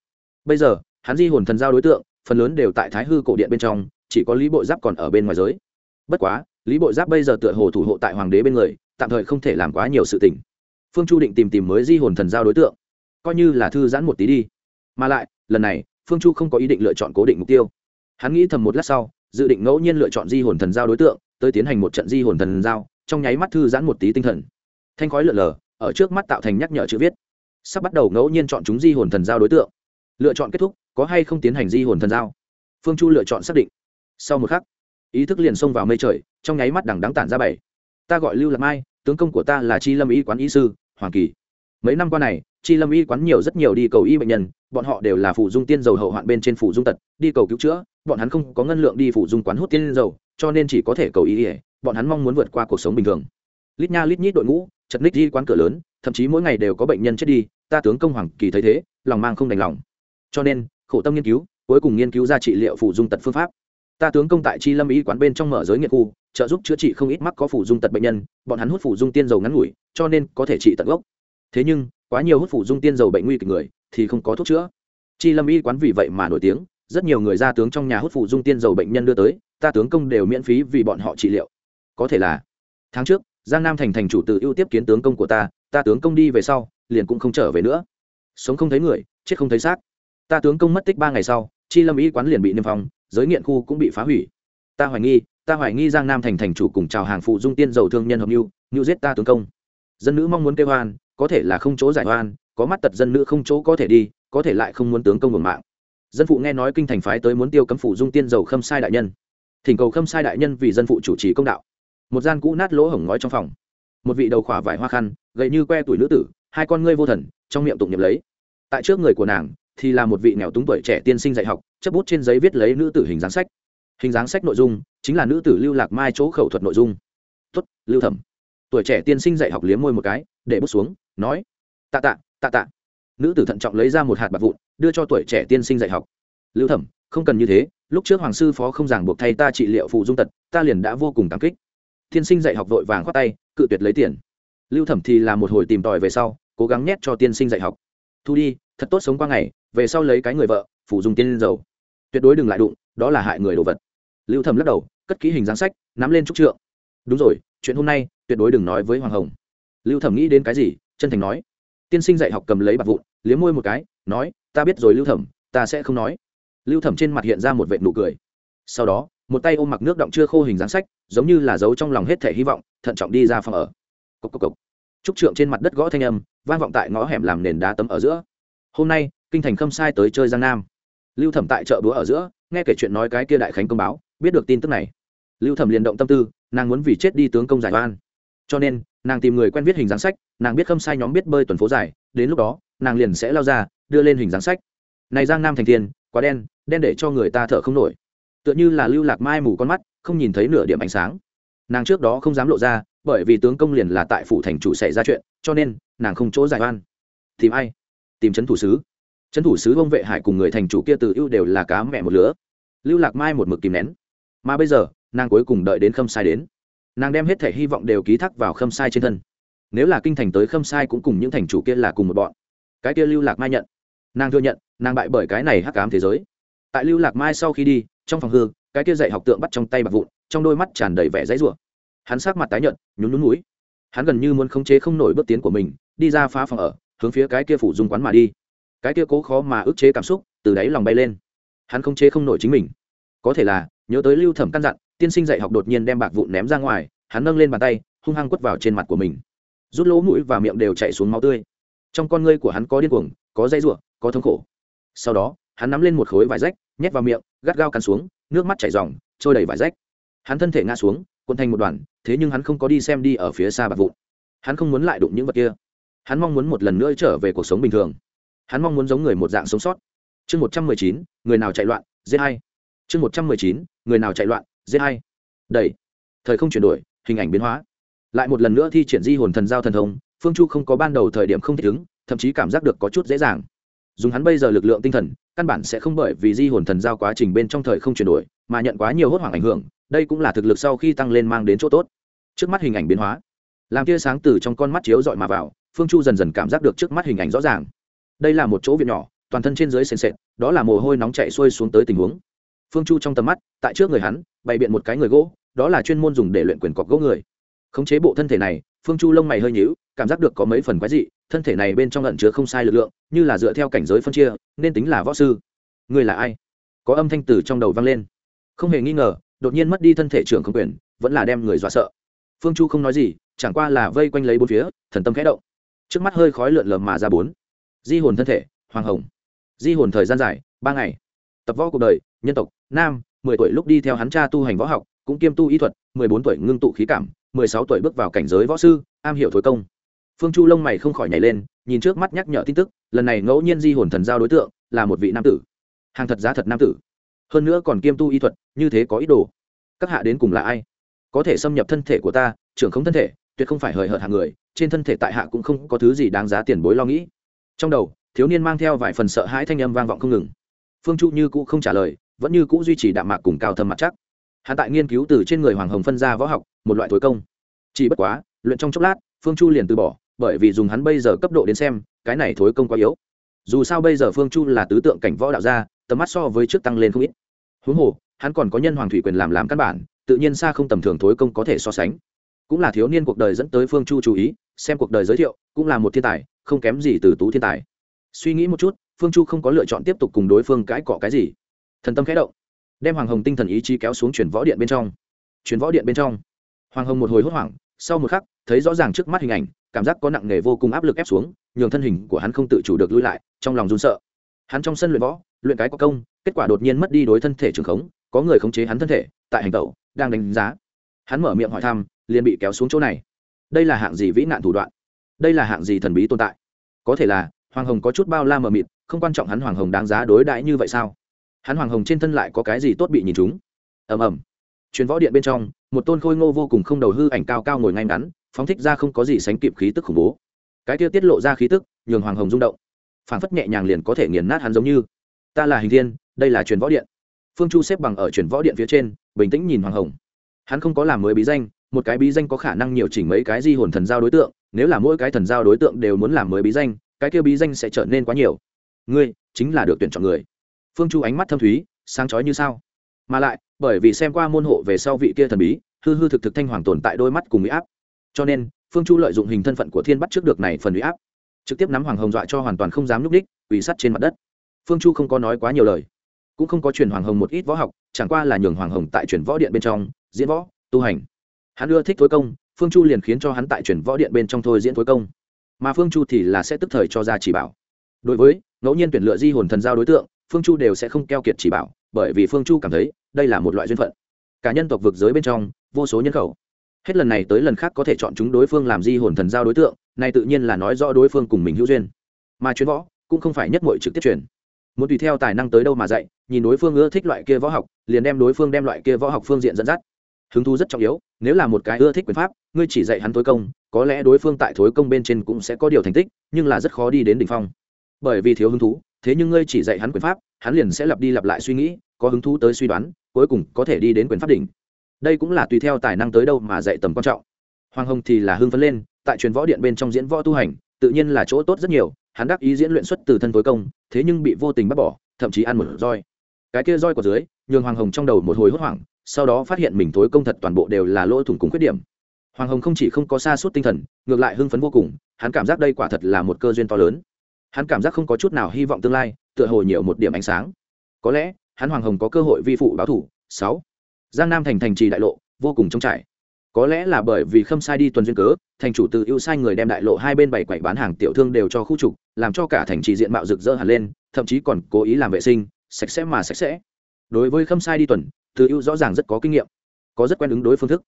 Bây giờ, hắn di hồn thần giao đối tượng, phần lớn đều tại thái hư cổ điện bên trong, chỉ có lý bộ giáp còn ở bên ngoài giới. Bất quá, lý bộ giáp bây giờ tựa hồ thủ hộ tại hoàng đế bên người, tạm thời không thể làm quá nhiều sự tình. Phương chu định tìm tìm mới di hồn thần giao đối tượng, coi như là thư giãn một tí đi mà lại, lần này, phương chu không có ý định lựa chọn cố định mục tiêu. Hắn nghĩ thầm một lát sau, dự định ngẫu nhiên lựa chọn di hồn thần giao đối tượng, tới tiến hành một trận di hồn thần giao, trong nháy mắt thư giãn một tí tinh thần. Thanh khói lượn lờ ở trước mắt tạo thành nhắc nhở chữ viết. Sắp bắt đầu ngẫu nhiên chọn chúng di hồn thần giao đối tượng. Lựa chọn kết thúc, có hay không tiến hành di hồn thần giao? Phương chu lựa chọn xác định. Sau một khắc, ý thức liền xông vào mây trời, trong nháy mắt đằng đắng tản ra bảy. Ta gọi lưu lạc mai, tướng công của ta là chi lâm y quán ý sư, hoàng kỳ. Mấy năm qua này chi lâm y quán nhiều rất nhiều đi cầu y bệnh nhân, bọn họ đều là phủ dung tiên dầu hậu hoạn bên trên phủ dung tật, đi cầu cứu chữa, bọn hắn không có ngân lượng đi phủ dung quán hút tiên dầu, cho nên chỉ có thể cầu y ỉa bọn hắn mong muốn vượt qua cuộc sống bình thường. Lít nha lít nhít đội ngũ, chật ních đi quán cửa lớn, thậm chí mỗi ngày đều có bệnh nhân chết đi, ta tướng công hoàng kỳ thấy thế, lòng mang không đành lòng. Cho nên, khổ tâm nghiên cứu, cuối cùng nghiên cứu ra trị liệu phủ dung tật phương pháp. Ta tướng công tại chi lâm y quán bên trong mở giới nghiện khu trợ giúp chữa trị không ít mắc có phủ dung tật bệnh nhân, bọn hắn hút phủ dung tiên dầu ngắn ngủi, cho nên có thể trị tận gốc. Thế nhưng quá nhiều hút phụ dung tiên dầu bệnh nguy kịch người, thì không có thuốc chữa. Chi lâm y quán vì vậy mà nổi tiếng, rất nhiều người ra tướng trong nhà hút phụ dung tiên dầu bệnh nhân đưa tới, ta tướng công đều miễn phí vì bọn họ trị liệu. Có thể là, tháng trước, giang nam thành thành chủ tự ưu tiếp kiến tướng công của ta ta tướng công đi về sau, liền cũng không trở về nữa. Sống không thấy người, chết không thấy xác. Ta tướng công mất tích ba ngày sau, chi lâm y quán liền bị niêm phong, giới nghiện khu cũng bị phá hủy. Ta hoài nghi, ta hoài nghi giang nam thành thành chủ cùng chào hàng phụ dung tiên dầu thương nhân hợp mưu mưu giết ta tướng công. Dân nữ mong muốn kêu hoan có thể là không chỗ giải oan, có mắt tật dân nữ không chỗ có thể đi có thể lại không muốn tướng công ngược mạng. Dân phụ nghe nói kinh thành phái tới muốn tiêu cấm phủ dung tiên dầu khâm sai đại nhân. Thỉnh cầu khâm sai đại nhân vì dân phụ chủ trì công đạo. Một gian cũ nát lỗ hổng ngói trong phòng. Một vị đầu khỏa vải hoa khăn gậy như que tuổi nữ tử hai con ngươi vô thần trong miệng tụng niệm lấy. Tại trước người của nàng thì là một vị nghèo túng tuổi trẻ tiên sinh dạy học chấp bút trên giấy viết lấy nữ tử hình dáng sách. Hình dáng sách nội dung chính là nữ tử lưu lạc mai chỗ khẩu thuật nội dung. Tuất lưu thẩm. Tuổi trẻ tiên sinh dạy học liếm môi một cái để bút xuống nói, tạ tạ tạ tạ. Nữ tử thận trọng lấy ra một hạt bạc vụn, đưa cho tuổi trẻ tiên sinh dạy học. Lưu thẩm, không cần như thế, lúc trước hoàng sư phó không giảng buộc thay ta trị liệu phụ dung tật, ta liền đã vô cùng cảm kích. Tiên sinh dạy học vội vàng khoát tay, cự tuyệt lấy tiền. Lưu thẩm thì là một hồi tìm tòi về sau, cố gắng nhét cho tiên sinh dạy học. Thu đi, thật tốt sống qua ngày, về sau lấy cái người vợ phụ dung tiên dầu. Tuyệt đối đừng lại đụng, đó là hại người đồ vật. Lưu thẩm lắc đầu, cất kỹ hình dáng sách, nắm lên trúc trượng. Đúng rồi, chuyện hôm nay tuyệt đối đừng nói với hoàng hồng. Lưu thẩm nghĩ đến cái gì chân thành nói. Tiên sinh dạy học cầm lấy bạc vụn, liếm môi một cái, nói, ta biết rồi, lưu thẩm, ta sẽ không nói. Lưu thẩm trên mặt hiện ra một vệ nụ cười. Sau đó, một tay ôm mặc nước động chưa khô hình dáng sách, giống như là giấu trong lòng hết thể hy vọng, thận trọng đi ra phòng ở. Cốc cốc cốc. trúc trượng trên mặt đất gõ thanh âm, vang vọng tại ngõ hẻm làm nền đá tấm ở giữa. Hôm nay, kinh thành khâm sai tới chơi giang nam. Lưu thẩm tại chợ búa ở giữa, nghe kể chuyện nói cái kia đại khánh công báo, biết được tin tức này. Lưu thẩm liền động tâm tư, nàng muốn vì chết đi tướng công giải oan cho nên nàng tìm người quen viết hình dáng sách, nàng biết khâm sai nhóm biết bơi tuần phố dài, đến lúc đó, nàng liền sẽ lao ra, đưa lên hình dáng sách. Này giang nam thành thiên, quá đen đen để cho người ta thở không nổi. Tựa như là lưu lạc mai mù con mắt, không nhìn thấy nửa điểm ánh sáng. Nàng trước đó không dám lộ ra, bởi vì tướng công liền là tại phủ thành chủ xảy ra chuyện, cho nên nàng không chỗ giải oan. Tìm ai? Tìm trấn thủ sứ. Trấn thủ sứ ông vệ hải cùng người thành chủ kia từ ưu đều là cá mẹ một lứa. Lưu lạc mai một mực kìm nén. Mà bây giờ, nàng cuối cùng đợi đến khâm sai đến nàng đem hết thể hy vọng đều ký thác vào khâm sai trên thân. Nếu là kinh thành tới khâm sai cũng cùng những thành chủ kia là cùng một bọn. Cái kia lưu lạc mai nhận. Nàng thừa nhận, nàng bại bởi cái này hắc cám thế giới. Tại lưu lạc mai sau khi đi, trong phòng hư, cái kia dạy học tượng bắt trong tay bạc vụn, trong đôi mắt tràn đầy vẻ dãy rủa. Hắn sát mặt tái nhợt, nhún nhún mũi hắn gần như muốn khống chế không nổi bước tiến của mình, đi ra phá phòng ở, hướng phía cái kia phủ dung quán mà đi. Cái kia cố khó mà ức chế cảm xúc, từ đáy lòng bay lên. Hắn khống chế không nổi chính mình. Có thể là, nhớ tới lưu thẩm căn dặn tiên sinh dạy học đột nhiên đem bạc vụn ném ra ngoài, hắn nâng lên bàn tay, hung hăng quất vào trên mặt của mình. Rút lỗ mũi và miệng đều chạy xuống máu tươi. Trong con ngươi của hắn có điên cuồng, có dây ruộng có thống khổ. Sau đó, hắn nắm lên một khối vải rách, nhét vào miệng, gắt gao cắn xuống, nước mắt chảy r trôi đầy vải rách. Hắn thân thể ngã xuống quân thành một đoàn, thế nhưng hắn không có đi xem đi ở phía xa bạc vụn. Hắn không muốn lại đụng những vật kia. Hắn mong muốn một lần nữa trở về cuộc sống bình thường. Hắn mong muốn giống người một dạng sống sót. Chương một trăm mười chín, người nào chạy loạn? Giết hay chương một trăm mười chín, người nào chạy loạn? Giết hay đầy thời không chuyển đổi, hình ảnh biến hóa. Lại một lần nữa thi triển di hồn thần giao thần thông, phương chu không có ban đầu thời điểm không thể ứng, thậm chí cảm giác được có chút dễ dàng. Dùng hắn bây giờ lực lượng tinh thần, căn bản sẽ không bởi vì di hồn thần giao quá trình bên trong thời không chuyển đổi, mà nhận quá nhiều hốt hoảng ảnh hưởng, đây cũng là thực lực sau khi tăng lên mang đến chỗ tốt. Trước mắt hình ảnh biến hóa. Làm tia sáng từ trong con mắt chiếu dọi mà vào, phương chu dần dần cảm giác được trước mắt hình ảnh rõ ràng. Đây là một chỗ viện nhỏ, toàn thân trên dưới sền sệt, đó là mồ hôi nóng chạy xuôi xuống tới tình huống. Phương chu trong tầm mắt, tại trước người hắn bày biện một cái người gỗ, đó là chuyên môn dùng để luyện quyền cọc gỗ người. Khống chế bộ thân thể này, phương chu lông mày hơi nhíu, cảm giác được có mấy phần quái dị, thân thể này bên trong lận chứa không sai lực lượng, như là dựa theo cảnh giới phân chia, nên tính là võ sư. Người là ai? Có âm thanh từ trong đầu vang lên. Không hề nghi ngờ, đột nhiên mất đi thân thể trưởng không quyền, vẫn là đem người dọa sợ. Phương chu không nói gì, chẳng qua là vây quanh lấy bốn phía, thần tâm khẽ động. Trước mắt hơi khói lượn lờ mà ra bốn. Di hồn thân thể, hoàng hồng. Di hồn thời gian dài, ba ngày. Tập võ cuộc đời, nhân tộc, nam mười tuổi lúc đi theo hắn cha tu hành võ học, cũng kiêm tu y thuật, mười bốn tuổi ngưng tụ khí cảm, mười sáu tuổi bước vào cảnh giới võ sư, am hiểu thối công. Phương chu lông mày không khỏi nhảy lên, nhìn trước mắt nhắc nhở tin tức, lần này ngẫu nhiên di hồn thần giao đối tượng, là một vị nam tử. Hàng thật giá thật nam tử. Hơn nữa còn kiêm tu y thuật, như thế có ý đồ. Các hạ đến cùng là ai? Có thể xâm nhập thân thể của ta, trưởng không thân thể, tuyệt không phải hời hợt hạng người, trên thân thể tại hạ cũng không có thứ gì đáng giá tiền bối lo nghĩ. Trong đầu, thiếu niên mang theo vài phần sợ hãi thanh âm vang vọng không ngừng. Phương chu như cũ không trả lời vẫn như cũ duy trì đạm mạc cùng cao thâm mặt chắc. Hạ tại nghiên cứu từ trên người hoàng hồng phân ra võ học, một loại thối công. Chỉ bất quá, luyện trong chốc lát, phương chu liền từ bỏ, bởi vì dùng hắn bây giờ cấp độ đến xem, cái này thối công quá yếu. Dù sao bây giờ phương chu là tứ tượng cảnh võ đạo gia, tầm mắt so với trước tăng lên không ít. Huống hồ, hắn còn có nhân hoàng thủy quyền làm làm căn bản, tự nhiên xa không tầm thường thối công có thể so sánh. Cũng là thiếu niên cuộc đời dẫn tới phương chu chú ý, xem cuộc đời giới thiệu, cũng là một thiên tài, không kém gì từ tú thiên tài. Suy nghĩ một chút, phương chu không có lựa chọn tiếp tục cùng đối phương cãi cọ cái gì thần tâm khẽ động, đem hoàng hồng tinh thần ý chí kéo xuống chuyển võ điện bên trong. Chuyển võ điện bên trong, hoàng hồng một hồi hốt hoảng, sau một khắc, thấy rõ ràng trước mắt hình ảnh, cảm giác có nặng nề vô cùng áp lực ép xuống, nhường thân hình của hắn không tự chủ được lui lại, trong lòng run sợ. Hắn trong sân luyện võ, luyện cái có công, kết quả đột nhiên mất đi đối thân thể trường khống, có người khống chế hắn thân thể, tại hành tẩu, đang đánh giá. Hắn mở miệng hỏi thăm, liền bị kéo xuống chỗ này. Đây là hạng gì vĩ nạn thủ đoạn? Đây là hạng gì thần bí tồn tại? Có thể là, hoàng hồng có chút bao la mờ mịt, không quan trọng hắn hoàng hồng đáng giá đối đãi như vậy sao? Hắn hoàng hồng trên thân lại có cái gì tốt bị nhìn chúng? Ầm ầm. Chuyến võ điện bên trong, một tôn khôi ngô vô cùng không đầu hư ảnh cao cao ngồi ngay ngắn, phóng thích ra không có gì sánh kịp khí tức khủng bố. Cái kia tiết lộ ra khí tức, nhường hoàng hồng rung động. Phảng phất nhẹ nhàng liền có thể nghiền nát hắn giống như. Ta là hình thiên, đây là truyền võ điện. Phương chu xếp bằng ở truyền võ điện phía trên, bình tĩnh nhìn hoàng hồng. Hắn không có làm mới bí danh, một cái bí danh có khả năng nhiều chỉnh mấy cái di hồn thần giao đối tượng, nếu là mỗi cái thần giao đối tượng đều muốn làm mới bí danh, cái kia bí danh sẽ trở nên quá nhiều. Ngươi chính là được tuyển chọn người phương chu ánh mắt thâm thúy, sáng chói như sao. Mà lại, bởi vì xem qua môn hộ về sau vị kia thần bí, hư hư thực thực thanh hoàng tồn tại đôi mắt cùng huy áp. Cho nên, phương chu lợi dụng hình thân phận của thiên bắt trước được này phần huy áp, trực tiếp nắm hoàng hồng dọa cho hoàn toàn không dám núp đích ủy sắt trên mặt đất. Phương chu không có nói quá nhiều lời, cũng không có truyền hoàng hồng một ít võ học, chẳng qua là nhường hoàng hồng tại truyền võ điện bên trong, diễn võ, tu hành. Hắn ưa thích thối công, phương chu liền khiến cho hắn tại truyền võ điện bên trong thôi diễn thối công. Mà phương chu thì là sẽ tức thời cho ra chỉ bảo. Đối với, ngẫu nhiên tuyển lựa di hồn thần giao đối tượng phương chu đều sẽ không keo kiệt chỉ bảo, bởi vì phương chu cảm thấy đây là một loại duyên phận. Cả nhân tộc vực giới bên trong, vô số nhân khẩu. Hết lần này tới lần khác có thể chọn chúng đối phương làm di hồn thần giao đối tượng, này tự nhiên là nói rõ đối phương cùng mình hữu duyên. Mà chuyến võ cũng không phải nhất mội trực tiếp truyền. Muốn tùy theo tài năng tới đâu mà dạy, nhìn đối phương ưa thích loại kia võ học, liền đem đối phương đem loại kia võ học phương diện dẫn dắt. Hứng thú rất trọng yếu, nếu là một cái ưa thích quyền pháp, ngươi chỉ dạy hắn thối công, có lẽ đối phương tại thối công bên trên cũng sẽ có điều thành tích, nhưng là rất khó đi đến đ ỉ n h phong. Bởi vì thiếu hứng thú thế nhưng ngươi chỉ dạy hắn quyền pháp, hắn liền sẽ lặp đi lặp lại suy nghĩ, có hứng thú tới suy đoán, cuối cùng có thể đi đến quyền pháp đỉnh. Đây cũng là tùy theo tài năng tới đâu mà dạy tầm quan trọng. Hoàng hồng thì là hưng phấn lên, tại truyền võ điện bên trong diễn võ tu hành, tự nhiên là chỗ tốt rất nhiều, hắn đắc ý diễn luyện xuất từ thân tối công, thế nhưng bị vô tình bắt bỏ, thậm chí ăn một roi. Cái kia roi của dưới, nhường hoàng hồng trong đầu một hồi hốt hoảng, sau đó phát hiện mình tối công thật toàn bộ đều là lỗ thủng cùng khuyết điểm. Hoàng hồng không chỉ không có xa suốt tinh thần, ngược lại hưng phấn vô cùng, hắn cảm giác đây quả thật là một cơ duyên to lớn hắn cảm giác không có chút nào hy vọng tương lai, tựa hồ nhiều một điểm ánh sáng. Có lẽ, hắn hoàng hồng có cơ hội vi phụ báo thủ. Sáu. Giang nam thành thành trì đại lộ, vô cùng trống trải. Có lẽ là bởi vì khâm sai đi tuần duyên cớ, thành chủ tự ưu sai người đem đại lộ hai bên bảy quậy bán hàng tiểu thương đều cho khu trục, làm cho cả thành trì diện mạo rực rỡ hẳn lên, thậm chí còn cố ý làm vệ sinh, sạch sẽ mà sạch sẽ. Đối với khâm sai đi tuần tự ưu rõ ràng rất có kinh nghiệm, có rất quen ứng đối phương thức.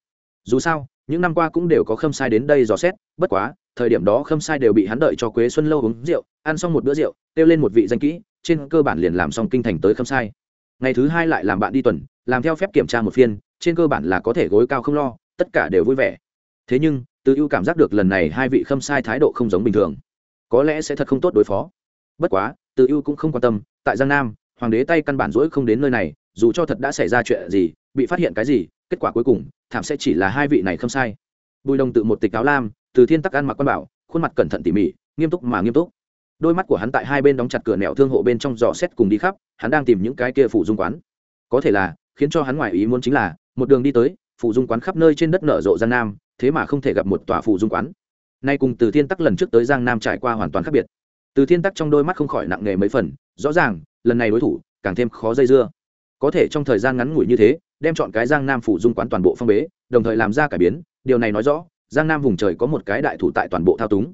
Dù sao, những năm qua cũng đều có khâm sai đến đây dò xét, bất quá thời điểm đó khâm sai đều bị hắn đợi cho quế xuân lâu uống rượu, ăn xong một bữa rượu, kêu lên một vị danh kỹ, trên cơ bản liền làm xong kinh thành tới khâm sai. Ngày thứ hai lại làm bạn đi tuần, làm theo phép kiểm tra một phiên, trên cơ bản là có thể gối cao không lo, tất cả đều vui vẻ. Thế nhưng, từ ưu cảm giác được lần này hai vị khâm sai thái độ không giống bình thường. Có lẽ sẽ thật không tốt đối phó. Bất quá, từ ưu cũng không quan tâm, tại giang nam, hoàng đế tay căn bản rỗi không đến nơi này, dù cho thật đã xảy ra chuyện gì, bị phát hiện cái gì, kết quả cuối cùng, thảm sẽ chỉ là hai vị này Khâm sai. Bùi đồng tự một tịch áo lam từ thiên tắc ăn mặc quan bảo, khuôn mặt cẩn thận tỉ mỉ, nghiêm túc mà nghiêm túc. Đôi mắt của hắn tại hai bên đóng chặt cửa nẻo thương hộ bên trong dò xét cùng đi khắp, hắn đang tìm những cái kia phủ dung quán. Có thể là, khiến cho hắn ngoài ý muốn chính là, một đường đi tới, phủ dung quán khắp nơi trên đất nở rộ giang nam, thế mà không thể gặp một tòa phủ dung quán. Nay cùng từ thiên tắc lần trước tới giang nam trải qua hoàn toàn khác biệt. Từ thiên tắc trong đôi mắt không khỏi nặng nề mấy phần, rõ ràng, lần này đối thủ, càng thêm khó dây dưa. Có thể trong thời gian ngắn ngủi như thế, đem chọn cái giang nam phủ dung quán toàn bộ phong bế, đồng thời làm ra cải biến, điều này nói rõ giang nam vùng trời có một cái đại thủ tại toàn bộ thao túng.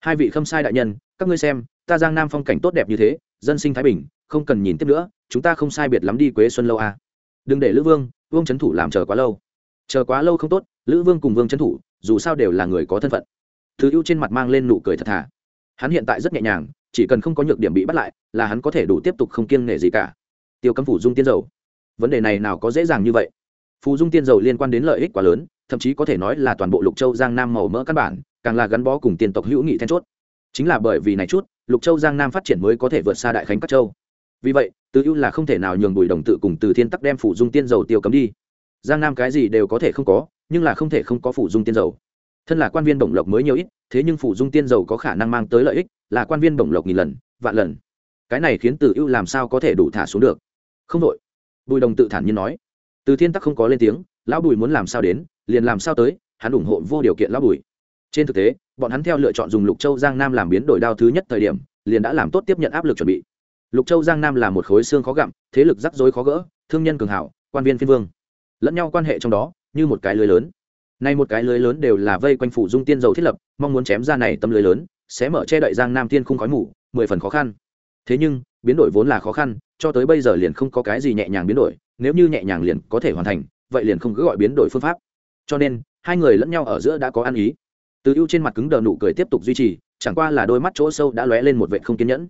Hai vị khâm sai đại nhân, các ngươi xem, ta giang nam phong cảnh tốt đẹp như thế, dân sinh thái bình, không cần nhìn tiếp nữa, chúng ta không sai biệt lắm đi quế xuân lâu à. đừng để lữ vương vương trấn thủ làm chờ quá lâu. Chờ quá lâu không tốt, lữ vương cùng vương trấn thủ, dù sao đều là người có thân phận. Thứ ưu trên mặt mang lên nụ cười thật thà. Hắn hiện tại rất nhẹ nhàng, chỉ cần không có nhược điểm bị bắt lại, là hắn có thể đủ tiếp tục không kiêng nể gì cả. Tiêu cấm phủ dung tiên dầu. Vấn đề này nào có dễ dàng như vậy? Phù dung tiên dầu liên quan đến lợi ích quá lớn thậm chí có thể nói là toàn bộ lục châu giang nam màu mỡ căn bản, càng là gắn bó cùng tiền tộc hữu nghị then chốt. Chính là bởi vì này chút, lục châu giang nam phát triển mới có thể vượt xa đại khánh các châu. Vì vậy, từ ưu là không thể nào nhường bùi đồng tự cùng từ thiên tắc đem phủ dung tiên dầu tiêu cấm đi. Giang nam cái gì đều có thể không có, nhưng là không thể không có phủ dung tiên dầu. Thân là quan viên bổng lộc mới nhiều ít, thế nhưng phủ dung tiên dầu có khả năng mang tới lợi ích, là quan viên bổng lộc nghìn lần, vạn lần. Cái này khiến từ ưu làm sao có thể đủ thả xuống được? Không đội bùi đồng tự thản nhiên nói. Từ thiên tắc không có lên tiếng, lão bùi muốn làm sao đến? Liền làm sao tới, hắn ủng hộ vô điều kiện lão bùi. Trên thực tế, bọn hắn theo lựa chọn dùng lục châu giang nam làm biến đổi đao thứ nhất thời điểm, liền đã làm tốt tiếp nhận áp lực chuẩn bị. Lục châu giang nam là một khối xương khó gặm, thế lực rắc rối khó gỡ, thương nhân cường hảo, quan viên phiên vương. Lẫn nhau quan hệ trong đó, như một cái lưới lớn. Nay một cái lưới lớn đều là vây quanh phủ dung tiên dầu thiết lập, mong muốn chém ra này tâm lưới lớn, sẽ mở che đậy giang nam tiên khung khói mù, mười phần khó khăn. Thế nhưng, biến đổi vốn là khó khăn, cho tới bây giờ liền không có cái gì nhẹ nhàng biến đổi, nếu như nhẹ nhàng liền có thể hoàn thành, vậy liền không cứ gọi biến đổi phương pháp cho nên, hai người lẫn nhau ở giữa đã có ăn ý. Từ ưu trên mặt cứng đờ nụ cười tiếp tục duy trì, chẳng qua là đôi mắt chỗ sâu đã lóe lên một vệ không kiên nhẫn.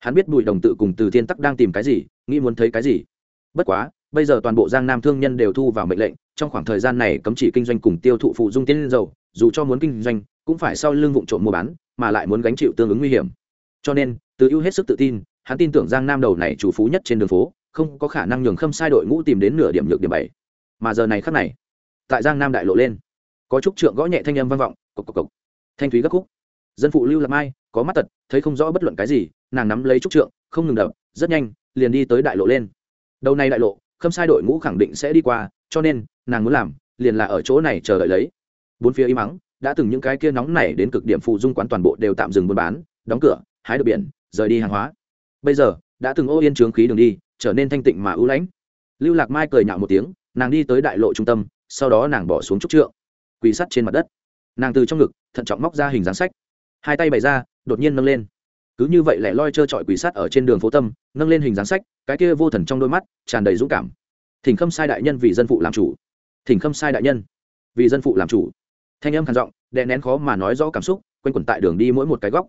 Hắn biết bùi đồng tự cùng từ thiên tắc đang tìm cái gì, nghĩ muốn thấy cái gì. Bất quá, bây giờ toàn bộ giang nam thương nhân đều thu vào mệnh lệnh, trong khoảng thời gian này cấm chỉ kinh doanh cùng tiêu thụ phụ dung tiên dầu, dù cho muốn kinh doanh, cũng phải sau lưng vụ trộm mua bán, mà lại muốn gánh chịu tương ứng nguy hiểm. Cho nên, từ ưu hết sức tự tin, hắn tin tưởng giang nam đầu này chủ phú nhất trên đường phố, không có khả năng nhường khâm sai đội ngũ tìm đến nửa điểm nhược điểm bảy. Mà giờ này khắc này tại giang nam đại lộ lên có trúc trượng gõ nhẹ thanh âm vang vọng cộc cộc cộc. thanh thúy gấp khúc dân phụ lưu lạc mai có mắt tật thấy không rõ bất luận cái gì nàng nắm lấy trúc trượng không ngừng đập rất nhanh liền đi tới đại lộ lên đầu này đại lộ khâm sai đội ngũ khẳng định sẽ đi qua cho nên nàng muốn làm liền là ở chỗ này chờ đợi lấy bốn phía im mắng đã từng những cái kia nóng này đến cực điểm phụ dung quán toàn bộ đều tạm dừng buôn bán đóng cửa hái được biển rời đi hàng hóa bây giờ đã từng ô yên trướng khí đường đi trở nên thanh tịnh mà ưu lãnh lưu lạc mai cười nhạo một tiếng nàng đi tới đại lộ trung tâm sau đó nàng bỏ xuống trúc trượng, quỳ sắt trên mặt đất. Nàng từ trong ngực, thận trọng móc ra hình dáng sách. Hai tay bày ra, đột nhiên nâng lên. Cứ như vậy lẻ loi trơ trọi quỳ sắt ở trên đường phố tâm, nâng lên hình dáng sách, cái kia vô thần trong đôi mắt, tràn đầy dũng cảm. Thỉnh khâm sai đại nhân vì dân phụ làm chủ. Thỉnh khâm sai đại nhân vì dân phụ làm chủ. Thanh âm khàn giọng, đè nén khó mà nói rõ cảm xúc, quanh quẩn tại đường đi mỗi một cái góc.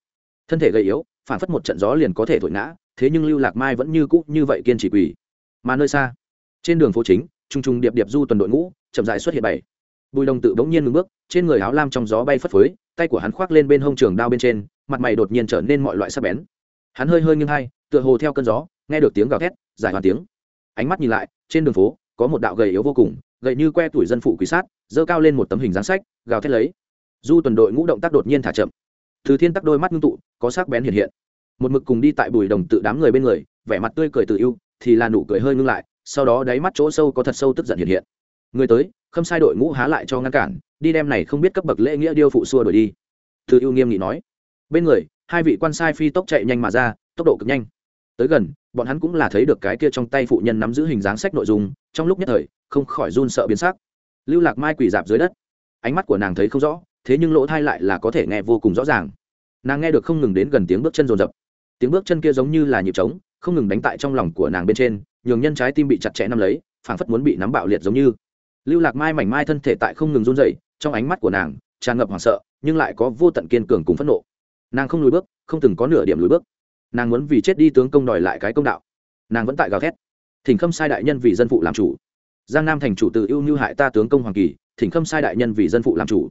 Thân thể gầy yếu, phản phất một trận gió liền có thể thổi ngã, thế nhưng lưu lạc mai vẫn như cũ như vậy kiên trì quỳ. Mà nơi xa, trên đường phố chính trùng trùng điệp điệp du tuần đội ngũ, chậm dài xuất hiện bảy. Bùi đồng tự bỗng nhiên ngừng bước, trên người áo lam trong gió bay phất phới, tay của hắn khoác lên bên hông trường đao bên trên, mặt mày đột nhiên trở nên mọi loại sắc bén. Hắn hơi hơi nghiêng hai, tựa hồ theo cơn gió, nghe được tiếng gào thét, giải hoàn tiếng. Ánh mắt nhìn lại, trên đường phố, có một đạo gầy yếu vô cùng, gầy như que tuổi dân phụ quý sát, giơ cao lên một tấm hình dáng sách, gào thét lấy. Du tuần đội ngũ động tác đột nhiên thả chậm. Từ thiên tắc đôi mắt ngưng tụ, có sắc bén hiện hiện. Một mực cùng đi tại bùi đồng tự đám người bên người, vẻ mặt tươi cười tự yêu thì là nụ cười hơi ngưng lại sau đó đáy mắt chỗ sâu có thật sâu tức giận hiện hiện. Người tới không sai đội ngũ há lại cho ngăn cản, đi đem này không biết cấp bậc lễ nghĩa điêu phụ xua đuổi đi. Thư yêu nghiêm nghị nói. Bên người, hai vị quan sai phi tốc chạy nhanh mà ra, tốc độ cực nhanh. Tới gần, bọn hắn cũng là thấy được cái kia trong tay phụ nhân nắm giữ hình dáng sách nội dung, trong lúc nhất thời, không khỏi run sợ biến sắc. Lưu lạc mai quỳ dạp dưới đất. Ánh mắt của nàng thấy không rõ, thế nhưng lỗ thai lại là có thể nghe vô cùng rõ ràng. Nàng nghe được không ngừng đến gần tiếng bước chân rồn rập. Tiếng bước chân kia giống như là nhịp trống, không ngừng đánh tại trong lòng của nàng bên trên nhường nhân trái tim bị chặt chẽ nắm lấy, phảng phất muốn bị nắm bạo liệt giống như. Lưu lạc mai mảnh mai thân thể tại không ngừng run rẩy, trong ánh mắt của nàng tràn ngập hoảng sợ, nhưng lại có vô tận kiên cường cùng phẫn nộ. Nàng không lùi bước, không từng có nửa điểm lùi bước. Nàng muốn vì chết đi tướng công đòi lại cái công đạo. Nàng vẫn tại gào thét. Thỉnh khâm sai đại nhân vì dân phụ làm chủ. Giang nam thành chủ tự ưu như hại ta tướng công hoàng kỳ, thỉnh khâm sai đại nhân vì dân phụ làm chủ.